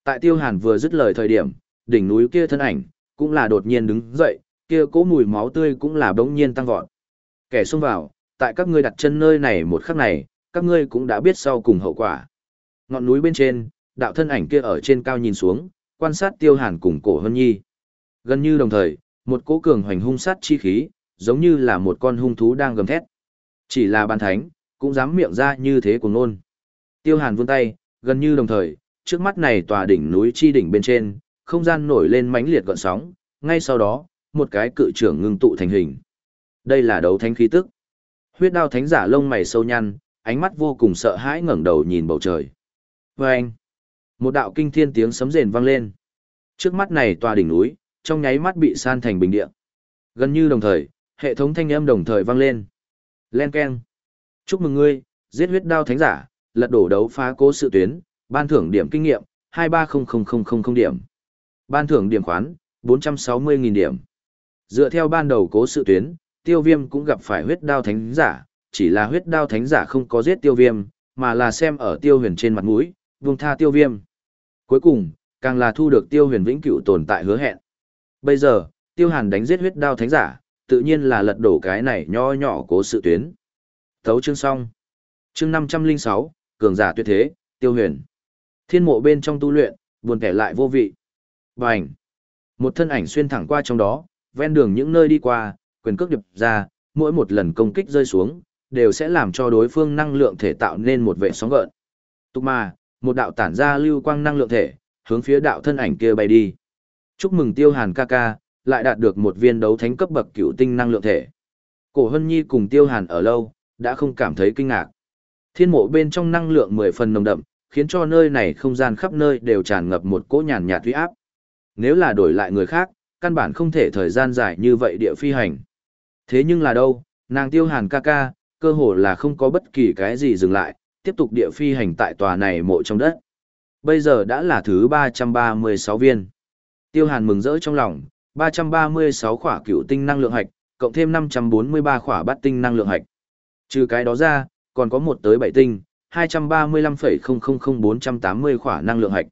Tại Tiêu Hàn vừa dứt lời thời điểm, đỉnh núi kia thân ảnh, cũng là đột nhiên đứng dậy, kia cỗ mùi máu tươi cũng là bỗng nhiên tăng vọt. Kẻ xông vào, tại các ngươi đặt chân nơi này một khắc này, các ngươi cũng đã biết sau cùng hậu quả. Ngọn núi bên trên, đạo thân ảnh kia ở trên cao nhìn xuống, quan sát Tiêu Hàn cùng Cổ Hân Nhi. Gần như đồng thời, một cỗ cường hoành hung sát chi khí, giống như là một con hung thú đang gầm thét. Chỉ là ban thánh, cũng dám miệng ra như thế của nôn. Tiêu Hàn vươn tay, gần như đồng thời, trước mắt này tòa đỉnh núi chi đỉnh bên trên, không gian nổi lên mãnh liệt gợn sóng, ngay sau đó, một cái cự trưởng ngưng tụ thành hình. Đây là đấu thánh khí tức. Huyết đao thánh giả lông mày sâu nhăn, ánh mắt vô cùng sợ hãi ngẩng đầu nhìn bầu trời. Vâng! một đạo kinh thiên tiếng sấm rền vang lên. Trước mắt này tòa đỉnh núi, trong nháy mắt bị san thành bình địa. Gần như đồng thời, hệ thống thanh âm đồng thời vang lên. Len keng. Chúc mừng ngươi, giết huyết đao thánh giả, lật đổ đấu phá cố sự tuyến, ban thưởng điểm kinh nghiệm, 2300000 điểm. Ban thưởng điểm khoán, 460.000 điểm. Dựa theo ban đầu cố sự tuyến, tiêu viêm cũng gặp phải huyết đao thánh giả, chỉ là huyết đao thánh giả không có giết tiêu viêm, mà là xem ở tiêu huyền trên mặt mũi, vùng tha tiêu viêm. Cuối cùng, càng là thu được tiêu huyền vĩnh cửu tồn tại hứa hẹn. Bây giờ, tiêu hàn đánh giết huyết đao thánh giả, tự nhiên là lật đổ cái này nho nhỏ cố sự tuyến. Thấu chương xong. Chương 506, cường giả tuyệt thế, tiêu huyền. Thiên mộ bên trong tu luyện, buồn kẻ lại vô vị. Bành. Một thân ảnh xuyên thẳng qua trong đó, ven đường những nơi đi qua, quyền cước đập ra, mỗi một lần công kích rơi xuống, đều sẽ làm cho đối phương năng lượng thể tạo nên một vệ sóng gợn. Tục mà, một đạo tản ra lưu quang năng lượng thể, hướng phía đạo thân ảnh kia bay đi. Chúc mừng Tiêu Hàn ca ca, lại đạt được một viên đấu thánh cấp bậc cựu tinh năng lượng thể. Cổ Hân Nhi cùng Tiêu Hàn ở lâu, đã không cảm thấy kinh ngạc. Thiên mộ bên trong năng lượng mười phần nồng đậm, khiến cho nơi này không gian khắp nơi đều tràn ngập một cỗ nhàn nhạt uy áp. Nếu là đổi lại người khác, căn bản không thể thời gian dài như vậy địa phi hành. Thế nhưng là đâu, nàng Tiêu Hàn ca ca, cơ hồ là không có bất kỳ cái gì dừng lại, tiếp tục địa phi hành tại tòa này mộ trong đất. Bây giờ đã là thứ 336 viên. Tiêu Hàn mừng rỡ trong lòng, 336 khỏa cựu tinh năng lượng hạch, cộng thêm 543 khỏa bát tinh năng lượng hạch. Trừ cái đó ra, còn có một tới bảy tinh, 235,000480 khỏa năng lượng hạch.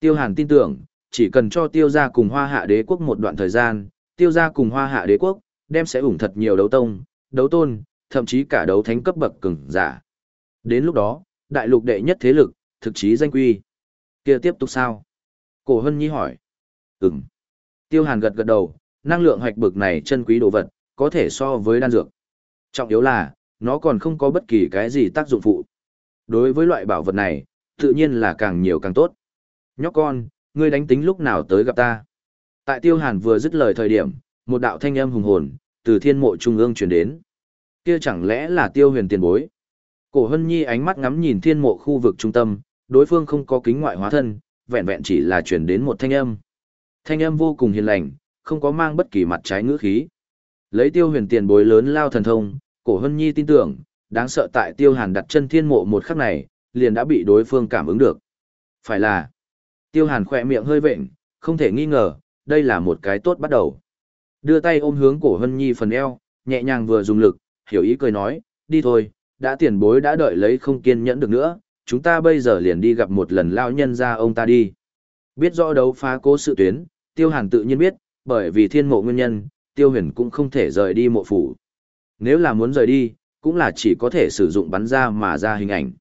Tiêu Hàn tin tưởng, chỉ cần cho tiêu gia cùng hoa hạ đế quốc một đoạn thời gian, tiêu gia cùng hoa hạ đế quốc, đem sẽ ủng thật nhiều đấu tông, đấu tôn, thậm chí cả đấu thánh cấp bậc cường giả. Đến lúc đó, đại lục đệ nhất thế lực, thực chí danh quy. kia tiếp tục sao? Cổ Hân Nhi hỏi. Ừm. Tiêu Hàn gật gật đầu, năng lượng hạch bực này chân quý đồ vật, có thể so với đan dược. Trọng yếu là, nó còn không có bất kỳ cái gì tác dụng phụ. Đối với loại bảo vật này, tự nhiên là càng nhiều càng tốt. Nhóc con, ngươi đánh tính lúc nào tới gặp ta. Tại Tiêu Hàn vừa dứt lời thời điểm, một đạo thanh âm hùng hồn, từ thiên mộ trung ương truyền đến. Kia chẳng lẽ là Tiêu huyền tiền bối? Cổ Hân Nhi ánh mắt ngắm nhìn thiên mộ khu vực trung tâm, đối phương không có kính ngoại hóa thân, vẹn vẹn chỉ là truyền đến một thanh âm. Thanh âm vô cùng hiền lành, không có mang bất kỳ mặt trái ngữ khí. Lấy tiêu huyền tiền bối lớn lao thần thông, cổ hân nhi tin tưởng, đáng sợ tại tiêu hàn đặt chân thiên mộ một khắc này, liền đã bị đối phương cảm ứng được. Phải là, tiêu hàn khỏe miệng hơi vịnh, không thể nghi ngờ, đây là một cái tốt bắt đầu. Đưa tay ôm hướng cổ hân nhi phần eo, nhẹ nhàng vừa dùng lực, hiểu ý cười nói, đi thôi, đã tiền bối đã đợi lấy không kiên nhẫn được nữa, chúng ta bây giờ liền đi gặp một lần lao nhân ra ông ta đi. Biết rõ đấu phá cố sự tuyến, tiêu hàn tự nhiên biết, bởi vì thiên mộ nguyên nhân, tiêu huyền cũng không thể rời đi mộ phủ. Nếu là muốn rời đi, cũng là chỉ có thể sử dụng bắn ra mà ra hình ảnh.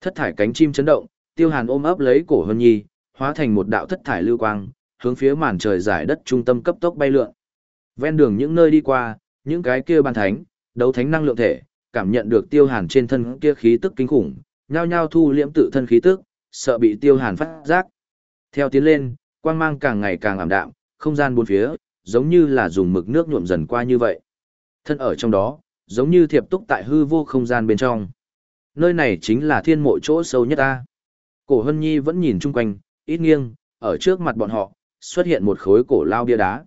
Thất thải cánh chim chấn động, tiêu hàn ôm ấp lấy cổ hân nhi, hóa thành một đạo thất thải lưu quang, hướng phía màn trời giải đất trung tâm cấp tốc bay lượn. Ven đường những nơi đi qua, những cái kia ban thánh, đấu thánh năng lượng thể, cảm nhận được tiêu hàn trên thân kia khí tức kinh khủng, nhao nhao thu liễm tự thân khí tức, sợ bị tiêu hàn phát giác. Theo tiến lên, quang mang càng ngày càng ảm đạm, không gian bốn phía, giống như là dùng mực nước nhuộm dần qua như vậy. Thân ở trong đó, giống như thiệp túc tại hư vô không gian bên trong. Nơi này chính là thiên mộ chỗ sâu nhất ta. Cổ Hân Nhi vẫn nhìn chung quanh, ít nghiêng, ở trước mặt bọn họ, xuất hiện một khối cổ lao bia đá.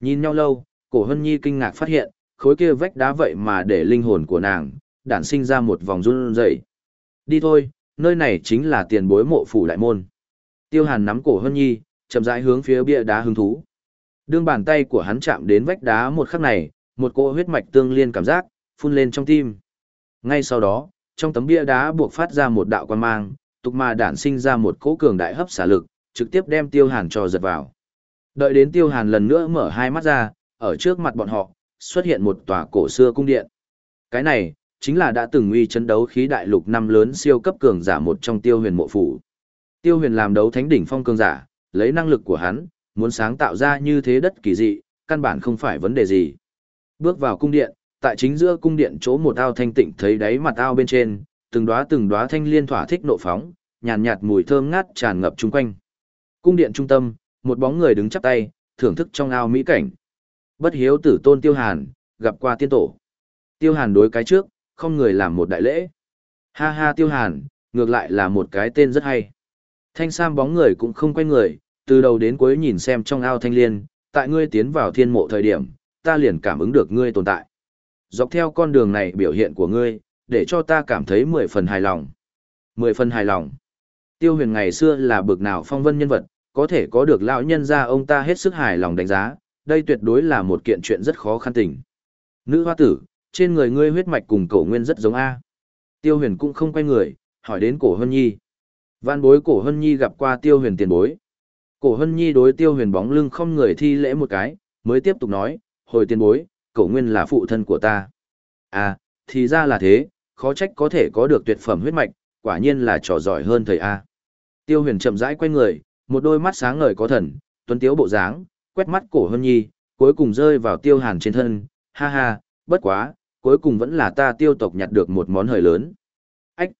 Nhìn nhau lâu, cổ Hân Nhi kinh ngạc phát hiện, khối kia vách đá vậy mà để linh hồn của nàng, đản sinh ra một vòng run rẩy. Đi thôi, nơi này chính là tiền bối mộ phủ đại môn. Tiêu Hàn nắm cổ Hân Nhi, chậm rãi hướng phía bia đá hứng thú. Đương bàn tay của hắn chạm đến vách đá một khắc này, một cỗ huyết mạch tương liên cảm giác phun lên trong tim. Ngay sau đó, trong tấm bia đá buộc phát ra một đạo quan mang, tục mà đản sinh ra một cỗ cường đại hấp xả lực, trực tiếp đem Tiêu Hàn cho giật vào. Đợi đến Tiêu Hàn lần nữa mở hai mắt ra, ở trước mặt bọn họ, xuất hiện một tòa cổ xưa cung điện. Cái này, chính là đã từng uy chấn đấu khí đại lục năm lớn siêu cấp cường giả một trong Tiêu Huyền mộ phủ. Tiêu Huyền làm đấu thánh đỉnh phong cường giả, lấy năng lực của hắn, muốn sáng tạo ra như thế đất kỳ dị, căn bản không phải vấn đề gì. Bước vào cung điện, tại chính giữa cung điện chỗ một ao thanh tịnh thấy đáy mặt ao bên trên, từng đóa từng đóa thanh liên thỏa thích nộ phóng, nhàn nhạt, nhạt mùi thơm ngát tràn ngập chung quanh. Cung điện trung tâm, một bóng người đứng chắp tay, thưởng thức trong ao mỹ cảnh. Bất hiếu tử tôn Tiêu Hàn, gặp qua tiên tổ. Tiêu Hàn đối cái trước, không người làm một đại lễ. Ha ha Tiêu Hàn, ngược lại là một cái tên rất hay. Thanh Sam bóng người cũng không quay người, từ đầu đến cuối nhìn xem trong ao thanh liên, tại ngươi tiến vào thiên mộ thời điểm, ta liền cảm ứng được ngươi tồn tại. Dọc theo con đường này biểu hiện của ngươi, để cho ta cảm thấy mười phần hài lòng. Mười phần hài lòng. Tiêu huyền ngày xưa là bực nào phong vân nhân vật, có thể có được lão nhân ra ông ta hết sức hài lòng đánh giá, đây tuyệt đối là một kiện chuyện rất khó khăn tình. Nữ hoa tử, trên người ngươi huyết mạch cùng cổ nguyên rất giống A. Tiêu huyền cũng không quay người, hỏi đến cổ hân nhi. Văn bối cổ hân nhi gặp qua tiêu huyền tiền bối. Cổ hân nhi đối tiêu huyền bóng lưng không người thi lễ một cái, mới tiếp tục nói, hồi tiền bối, cậu nguyên là phụ thân của ta. À, thì ra là thế, khó trách có thể có được tuyệt phẩm huyết mạch, quả nhiên là trò giỏi hơn thầy A. Tiêu huyền chậm rãi quay người, một đôi mắt sáng ngời có thần, tuấn tiếu bộ dáng, quét mắt cổ hân nhi, cuối cùng rơi vào tiêu hàn trên thân, ha ha, bất quá, cuối cùng vẫn là ta tiêu tộc nhặt được một món hời lớn. Ách!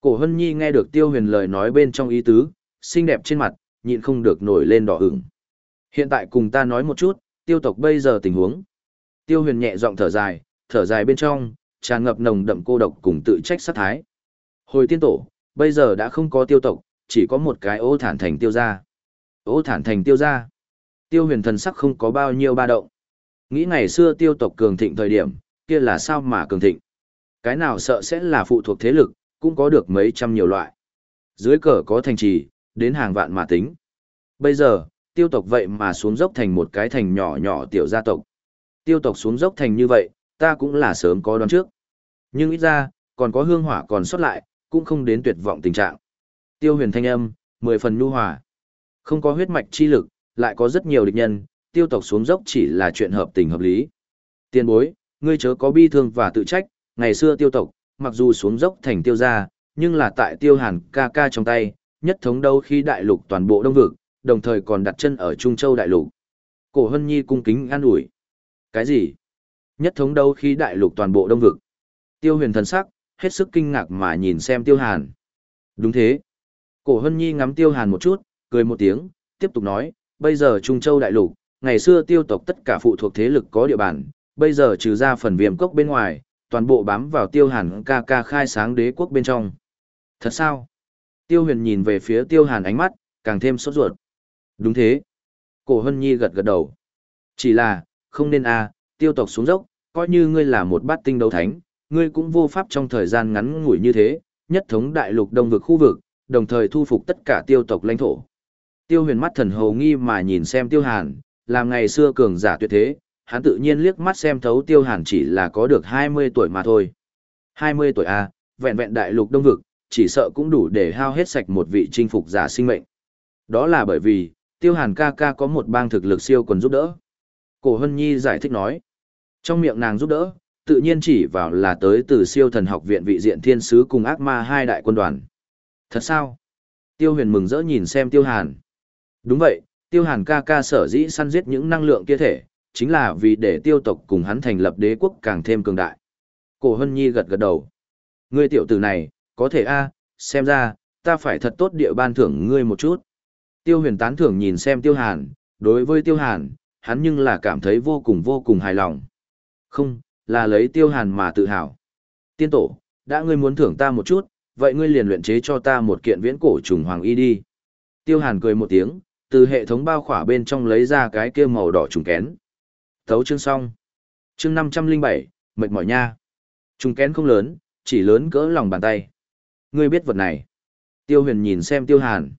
Cổ hân nhi nghe được tiêu huyền lời nói bên trong ý tứ, xinh đẹp trên mặt, nhịn không được nổi lên đỏ ửng. Hiện tại cùng ta nói một chút, tiêu tộc bây giờ tình huống. Tiêu huyền nhẹ giọng thở dài, thở dài bên trong, tràn ngập nồng đậm cô độc cùng tự trách sát thái. Hồi tiên tổ, bây giờ đã không có tiêu tộc, chỉ có một cái ô thản thành tiêu gia. Ô thản thành tiêu gia. Tiêu huyền thần sắc không có bao nhiêu ba động. Nghĩ ngày xưa tiêu tộc cường thịnh thời điểm, kia là sao mà cường thịnh. Cái nào sợ sẽ là phụ thuộc thế lực, cũng có được mấy trăm nhiều loại. Dưới cờ có thành trì, đến hàng vạn mà tính. Bây giờ, tiêu tộc vậy mà xuống dốc thành một cái thành nhỏ nhỏ tiểu gia tộc. Tiêu tộc xuống dốc thành như vậy, ta cũng là sớm có đoán trước. Nhưng ít ra, còn có hương hỏa còn sót lại, cũng không đến tuyệt vọng tình trạng. Tiêu huyền thanh âm, mười phần nhu hòa. Không có huyết mạch chi lực, lại có rất nhiều địch nhân, tiêu tộc xuống dốc chỉ là chuyện hợp tình hợp lý. Tiên bối, ngươi chớ có bi thương và tự trách, ngày xưa tiêu tộc, mặc dù xuống dốc thành tiêu gia, nhưng là tại tiêu hàn ca ca trong tay, nhất thống đâu khi đại lục toàn bộ đông vực, đồng thời còn đặt chân ở Trung Châu đại lục. Cổ Hân Nhi cung kính an ủi. Cái gì? Nhất thống đâu khi đại lục toàn bộ đông vực. Tiêu huyền thần sắc, hết sức kinh ngạc mà nhìn xem tiêu hàn. Đúng thế. Cổ Hân Nhi ngắm tiêu hàn một chút, cười một tiếng, tiếp tục nói, bây giờ Trung Châu đại lục, ngày xưa tiêu tộc tất cả phụ thuộc thế lực có địa bàn, bây giờ trừ ra phần viêm cốc bên ngoài, toàn bộ bám vào tiêu hàn ca ca khai sáng đế quốc bên trong. Thật sao? Tiêu huyền nhìn về phía tiêu hàn ánh mắt, càng thêm sốt ruột. Đúng thế. Cổ Hân Nhi gật gật đầu. Chỉ là, không nên a, à, tiêu tộc xuống dốc, coi như ngươi là một bát tinh đấu thánh, ngươi cũng vô pháp trong thời gian ngắn ngủi như thế, nhất thống đại lục đông vực khu vực, đồng thời thu phục tất cả tiêu tộc lãnh thổ. Tiêu huyền mắt thần hầu nghi mà nhìn xem tiêu hàn, làm ngày xưa cường giả tuyệt thế, hắn tự nhiên liếc mắt xem thấu tiêu hàn chỉ là có được 20 tuổi mà thôi. 20 tuổi a, vẹn vẹn đại lục đông vực, chỉ sợ cũng đủ để hao hết sạch một vị chinh phục giả sinh mệnh. Đó là bởi vì, tiêu hàn ca ca có một bang thực lực siêu quần giúp đỡ. Cổ Hân Nhi giải thích nói, trong miệng nàng giúp đỡ, tự nhiên chỉ vào là tới từ siêu thần học viện vị diện thiên sứ cùng ác ma hai đại quân đoàn. Thật sao? Tiêu huyền mừng rỡ nhìn xem tiêu hàn. Đúng vậy, tiêu hàn ca ca sở dĩ săn giết những năng lượng kia thể, chính là vì để tiêu tộc cùng hắn thành lập đế quốc càng thêm cường đại. Cổ Hân Nhi gật gật đầu. Ngươi tiểu tử này, có thể a, xem ra, ta phải thật tốt địa ban thưởng ngươi một chút. Tiêu huyền tán thưởng nhìn xem tiêu hàn, đối với tiêu hàn, hắn nhưng là cảm thấy vô cùng vô cùng hài lòng. Không, là lấy tiêu hàn mà tự hào. Tiên tổ, đã ngươi muốn thưởng ta một chút, vậy ngươi liền luyện chế cho ta một kiện viễn cổ trùng hoàng y đi. Tiêu hàn cười một tiếng, từ hệ thống bao khỏa bên trong lấy ra cái kia màu đỏ trùng kén. Thấu chương xong. Chương 507, mệt mỏi nha. Trùng kén không lớn, chỉ lớn cỡ lòng bàn tay. Ngươi biết vật này. Tiêu huyền nhìn xem tiêu hàn.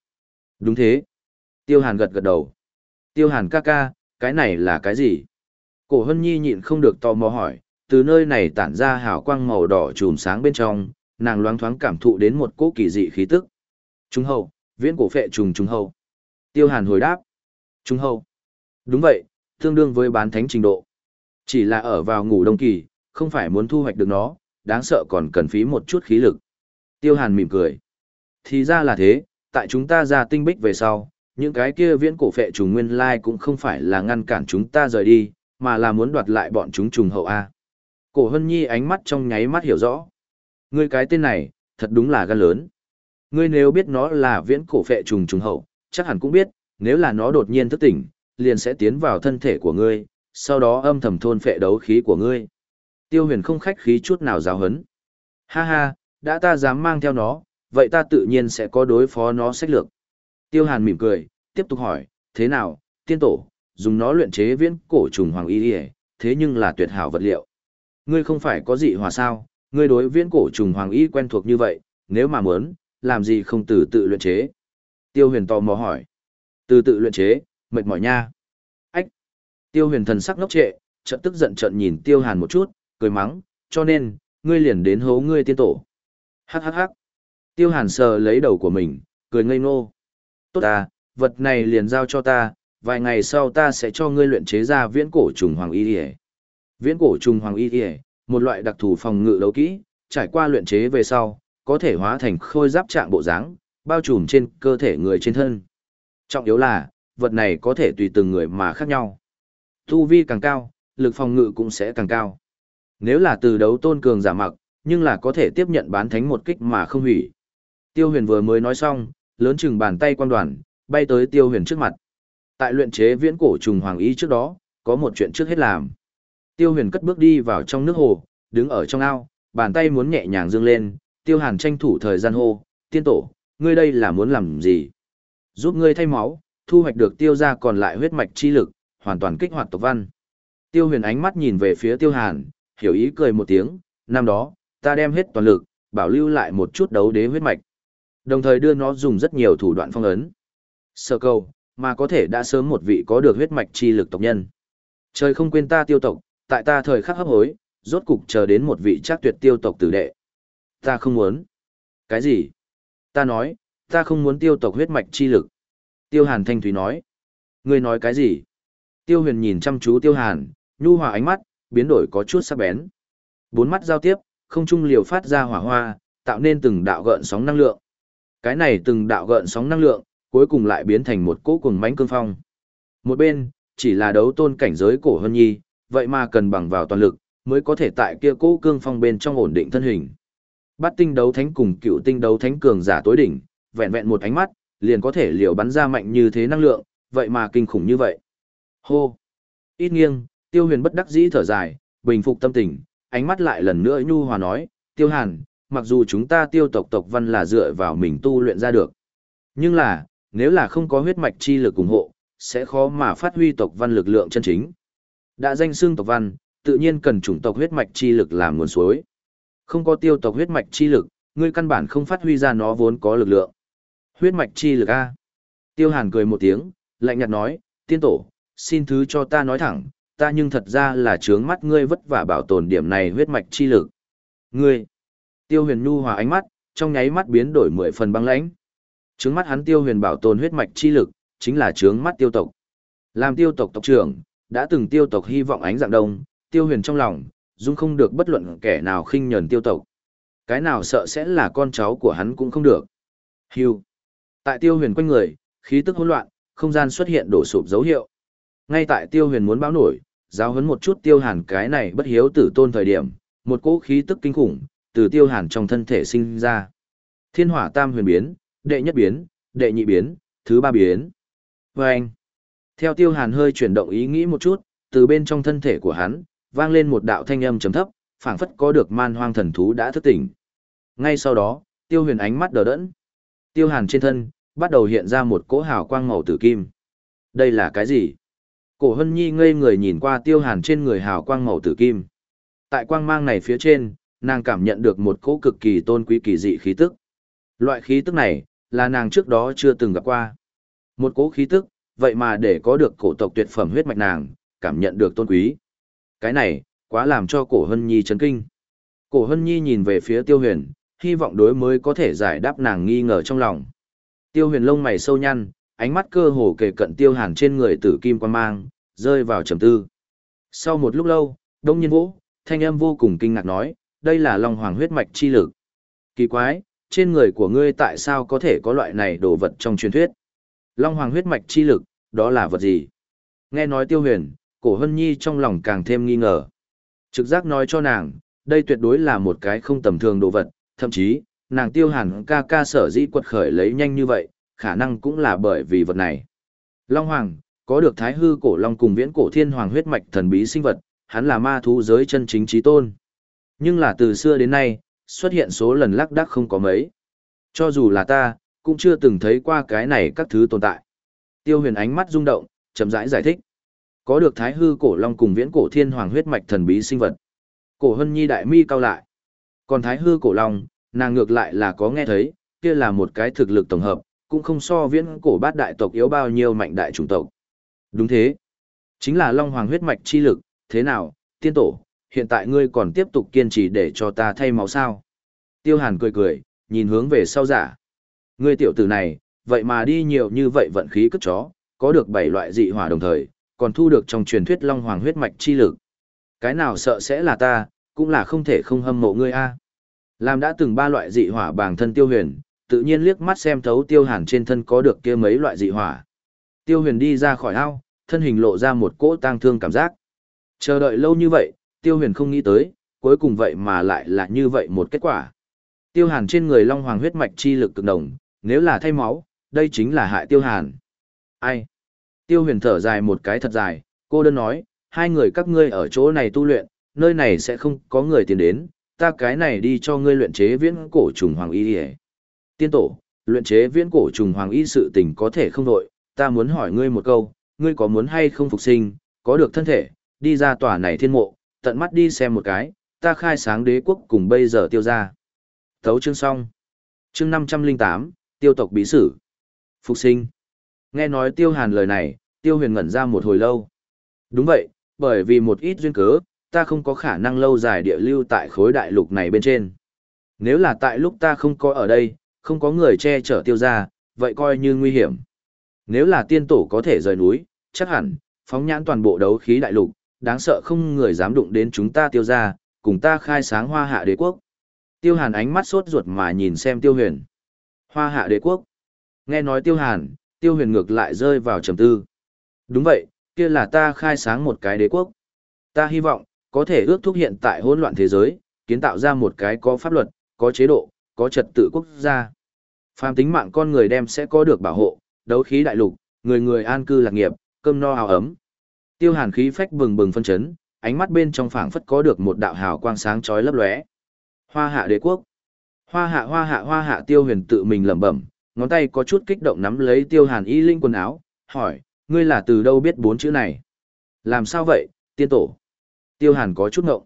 Đúng thế. Tiêu hàn gật gật đầu. Tiêu hàn ca ca, cái này là cái gì? Cổ hân nhi nhịn không được tò mò hỏi, từ nơi này tản ra hào quang màu đỏ trùm sáng bên trong, nàng loáng thoáng cảm thụ đến một cỗ kỳ dị khí tức. Trung hậu, viễn cổ phệ trùng trung hậu. Tiêu hàn hồi đáp. Trung hậu. Đúng vậy, tương đương với bán thánh trình độ. Chỉ là ở vào ngủ đông kỳ, không phải muốn thu hoạch được nó, đáng sợ còn cần phí một chút khí lực. Tiêu hàn mỉm cười. Thì ra là thế, tại chúng ta ra tinh bích về sau, những cái kia viễn cổ phệ trùng nguyên lai cũng không phải là ngăn cản chúng ta rời đi, mà là muốn đoạt lại bọn chúng trùng hậu A. Cổ hân nhi ánh mắt trong nháy mắt hiểu rõ. Ngươi cái tên này, thật đúng là gan lớn. Ngươi nếu biết nó là viễn cổ phệ trùng trùng hậu, chắc hẳn cũng biết, nếu là nó đột nhiên thức tỉnh, liền sẽ tiến vào thân thể của ngươi, sau đó âm thầm thôn phệ đấu khí của ngươi. Tiêu huyền không khách khí chút nào giáo hấn. Ha ha, đã ta dám mang theo nó, vậy ta tự nhiên sẽ có đối phó nó sách lược. Tiêu hàn mỉm cười, tiếp tục hỏi, thế nào, tiên tổ, dùng nó luyện chế viễn cổ trùng hoàng y thế nhưng là tuyệt hảo vật liệu. Ngươi không phải có dị hòa sao, ngươi đối viễn cổ trùng hoàng y quen thuộc như vậy, nếu mà muốn, làm gì không từ tự luyện chế. Tiêu huyền tò mò hỏi. Từ tự luyện chế, mệt mỏi nha. Ách. Tiêu huyền thần sắc ngốc trệ, trận tức giận trận nhìn tiêu hàn một chút, cười mắng, cho nên, ngươi liền đến hố ngươi tiên tổ. Hắc hắc hắc. Tiêu hàn sờ lấy đầu của mình, cười ngây ngô. Tốt ta, vật này liền giao cho ta, vài ngày sau ta sẽ cho ngươi luyện chế ra viễn cổ trùng hoàng y điề. Viễn cổ trùng hoàng y điề, một loại đặc thù phòng ngự đấu kỹ, trải qua luyện chế về sau, có thể hóa thành khôi giáp trạng bộ dáng, bao trùm trên cơ thể người trên thân. Trọng yếu là, vật này có thể tùy từng người mà khác nhau. Tu vi càng cao, lực phòng ngự cũng sẽ càng cao. Nếu là từ đấu tôn cường giả mặc, nhưng là có thể tiếp nhận bán thánh một kích mà không hủy. Tiêu huyền vừa mới nói xong, lớn chừng bàn tay quan đoàn, bay tới tiêu huyền trước mặt. Tại luyện chế viễn cổ trùng hoàng y trước đó, có một chuyện trước hết làm. Tiêu huyền cất bước đi vào trong nước hồ, đứng ở trong ao, bàn tay muốn nhẹ nhàng dương lên, tiêu hàn tranh thủ thời gian hô, tiên tổ, ngươi đây là muốn làm gì? Giúp ngươi thay máu, thu hoạch được tiêu ra còn lại huyết mạch chi lực, hoàn toàn kích hoạt tộc văn. Tiêu huyền ánh mắt nhìn về phía tiêu hàn, hiểu ý cười một tiếng, năm đó, ta đem hết toàn lực, bảo lưu lại một chút đấu đế huyết mạch. Đồng thời đưa nó dùng rất nhiều thủ đoạn phong ấn. sở cầu mà có thể đã sớm một vị có được huyết mạch chi lực tộc nhân. Trời không quên ta tiêu tộc, tại ta thời khắc hấp hối, rốt cục chờ đến một vị chắc tuyệt tiêu tộc tử đệ. Ta không muốn. Cái gì? Ta nói, ta không muốn tiêu tộc huyết mạch chi lực. Tiêu Hàn Thanh Thúy nói. Ngươi nói cái gì? Tiêu Huyền nhìn chăm chú Tiêu Hàn, nhu hòa ánh mắt, biến đổi có chút sắc bén. Bốn mắt giao tiếp, không trung liều phát ra hỏa hoa, tạo nên từng đạo gợn sóng năng lượng. Cái này từng đạo gợn sóng năng lượng, cuối cùng lại biến thành một cỗ cuồng mãnh cương phong. Một bên, chỉ là đấu tôn cảnh giới cổ hân nhi, vậy mà cần bằng vào toàn lực, mới có thể tại kia cỗ cương phong bên trong ổn định thân hình. Bát tinh đấu thánh cùng cựu tinh đấu thánh cường giả tối đỉnh, vẹn vẹn một ánh mắt, liền có thể liều bắn ra mạnh như thế năng lượng, vậy mà kinh khủng như vậy. Hô! Ít nghiêng, tiêu huyền bất đắc dĩ thở dài, bình phục tâm tình, ánh mắt lại lần nữa nhu hòa nói, tiêu hàn, mặc dù chúng ta tiêu tộc tộc văn là dựa vào mình tu luyện ra được. Nhưng là, nếu là không có huyết mạch chi lực ủng hộ, sẽ khó mà phát huy tộc văn lực lượng chân chính. Đã danh xương tộc văn, tự nhiên cần chủng tộc huyết mạch chi lực làm nguồn suối. Không có tiêu tộc huyết mạch chi lực, ngươi căn bản không phát huy ra nó vốn có lực lượng. Huyết mạch chi lực A. Tiêu Hàn cười một tiếng, lạnh nhạt nói, tiên tổ, xin thứ cho ta nói thẳng, ta nhưng thật ra là trướng mắt ngươi vất vả bảo tồn điểm này huyết mạch chi lực. Ngươi. Tiêu huyền nhu hòa ánh mắt, trong nháy mắt biến đổi mười phần băng lãnh. Trướng mắt hắn tiêu huyền bảo tồn huyết mạch chi lực, chính là trướng mắt tiêu tộc. Làm tiêu tộc tộc trưởng, đã từng tiêu tộc hy vọng ánh dạng đông, tiêu huyền trong lòng, dung không được bất luận kẻ nào khinh nhẫn tiêu tộc. Cái nào sợ sẽ là con cháu của hắn cũng không được. Hưu. Tại tiêu huyền quanh người, khí tức hỗn loạn, không gian xuất hiện đổ sụp dấu hiệu. Ngay tại tiêu huyền muốn báo nổi, giáo huấn một chút tiêu hàn cái này bất hiếu tử tôn thời điểm, một cỗ khí tức kinh khủng, từ tiêu hàn trong thân thể sinh ra. Thiên hỏa tam huyền biến, đệ nhất biến, đệ nhị biến, thứ ba biến. Và anh, theo tiêu hàn hơi chuyển động ý nghĩ một chút, từ bên trong thân thể của hắn, vang lên một đạo thanh âm trầm thấp, phảng phất có được man hoang thần thú đã thức tỉnh. Ngay sau đó, tiêu huyền ánh mắt đờ đẫn. Tiêu hàn trên thân, bắt đầu hiện ra một cỗ hào quang màu tử kim. Đây là cái gì? Cổ hân nhi ngây người nhìn qua tiêu hàn trên người hào quang màu tử kim. Tại quang mang này phía trên, nàng cảm nhận được một cỗ cực kỳ tôn quý kỳ dị khí tức. Loại khí tức này, là nàng trước đó chưa từng gặp qua. Một cỗ khí tức, vậy mà để có được cổ tộc tuyệt phẩm huyết mạch nàng, cảm nhận được tôn quý. Cái này, quá làm cho cổ hân nhi chấn kinh. Cổ hân nhi nhìn về phía tiêu huyền, hy vọng đối mới có thể giải đáp nàng nghi ngờ trong lòng. Tiêu huyền lông mày sâu nhăn, ánh mắt cơ hồ kề cận tiêu hàn trên người tử kim quan mang, rơi vào trầm tư. Sau một lúc lâu, đông nhiên vũ thanh âm vô cùng kinh ngạc nói, đây là long hoàng huyết mạch chi lực. Kỳ quái, trên người của ngươi tại sao có thể có loại này đồ vật trong truyền thuyết? Long hoàng huyết mạch chi lực, đó là vật gì? Nghe nói tiêu huyền, cổ hân nhi trong lòng càng thêm nghi ngờ. Trực giác nói cho nàng, đây tuyệt đối là một cái không tầm thường đồ vật, thậm chí, nàng tiêu hàn ca ca sở dĩ quật khởi lấy nhanh như vậy, khả năng cũng là bởi vì vật này. Long Hoàng, có được thái hư cổ long cùng viễn cổ thiên hoàng huyết mạch thần bí sinh vật, hắn là ma thú giới chân chính trí tôn. Nhưng là từ xưa đến nay, xuất hiện số lần lắc đắc không có mấy. Cho dù là ta, cũng chưa từng thấy qua cái này các thứ tồn tại. Tiêu huyền ánh mắt rung động, chậm rãi giải, giải thích. Có được thái hư cổ long cùng viễn cổ thiên hoàng huyết mạch thần bí sinh vật. Cổ hân nhi đại mi cao lại. Còn thái hư cổ long, nàng ngược lại là có nghe thấy, kia là một cái thực lực tổng hợp, cũng không so viễn cổ bát đại tộc yếu bao nhiêu mạnh đại chủng tộc. Đúng thế. Chính là long hoàng huyết mạch chi lực, thế nào, tiên tổ, hiện tại ngươi còn tiếp tục kiên trì để cho ta thay máu sao? Tiêu hàn cười cười, nhìn hướng về sau giả. Ngươi tiểu tử này, vậy mà đi nhiều như vậy vận khí cất chó, có được bảy loại dị hỏa đồng thời, còn thu được trong truyền thuyết long hoàng huyết mạch chi lực. Cái nào sợ sẽ là ta, cũng là không thể không hâm mộ ngươi a. Làm đã từng ba loại dị hỏa bằng thân tiêu huyền, tự nhiên liếc mắt xem thấu tiêu hàn trên thân có được kia mấy loại dị hỏa. Tiêu huyền đi ra khỏi ao, thân hình lộ ra một cỗ tang thương cảm giác. Chờ đợi lâu như vậy, tiêu huyền không nghĩ tới, cuối cùng vậy mà lại là như vậy một kết quả. Tiêu hàn trên người long hoàng huyết mạch chi lực cực đồng, nếu là thay máu, đây chính là hại tiêu hàn. Ai? Tiêu huyền thở dài một cái thật dài, cô đơn nói, hai người các ngươi ở chỗ này tu luyện, nơi này sẽ không có người tiến đến, ta cái này đi cho ngươi luyện chế viễn cổ trùng hoàng y đi Tiên tổ, luyện chế viễn cổ trùng hoàng y sự tình có thể không đội, ta muốn hỏi ngươi một câu, ngươi có muốn hay không phục sinh, có được thân thể, đi ra tòa này thiên mộ, tận mắt đi xem một cái, ta khai sáng đế quốc cùng bây giờ tiêu ra. Thấu chương xong. Chương 508, tiêu tộc bí sử. Phục sinh. Nghe nói tiêu hàn lời này, tiêu huyền ngẩn ra một hồi lâu. Đúng vậy, bởi vì một ít duyên cớ, ta không có khả năng lâu dài địa lưu tại khối đại lục này bên trên. Nếu là tại lúc ta không có ở đây, không có người che chở tiêu ra, vậy coi như nguy hiểm. Nếu là tiên tổ có thể rời núi, chắc hẳn, phóng nhãn toàn bộ đấu khí đại lục, đáng sợ không người dám đụng đến chúng ta tiêu ra, cùng ta khai sáng hoa hạ đế quốc. Tiêu hàn ánh mắt sốt ruột mà nhìn xem tiêu huyền. Hoa hạ đế quốc. Nghe nói tiêu hàn, tiêu huyền ngược lại rơi vào trầm tư. Đúng vậy, kia là ta khai sáng một cái đế quốc. Ta hy vọng, có thể ước thúc hiện tại hỗn loạn thế giới, kiến tạo ra một cái có pháp luật, có chế độ, có trật tự quốc gia. Phàm tính mạng con người đem sẽ có được bảo hộ, đấu khí đại lục, người người an cư lạc nghiệp, cơm no áo ấm. Tiêu Hàn khí phách bừng bừng phân chấn, ánh mắt bên trong phảng phất có được một đạo hào quang sáng chói lấp lóe. Hoa Hạ đế quốc. Hoa Hạ Hoa Hạ Hoa Hạ Tiêu Huyền tự mình lẩm bẩm, ngón tay có chút kích động nắm lấy Tiêu Hàn y linh quần áo, hỏi, ngươi là từ đâu biết bốn chữ này? Làm sao vậy, tiên tổ? Tiêu Hàn có chút ngộng.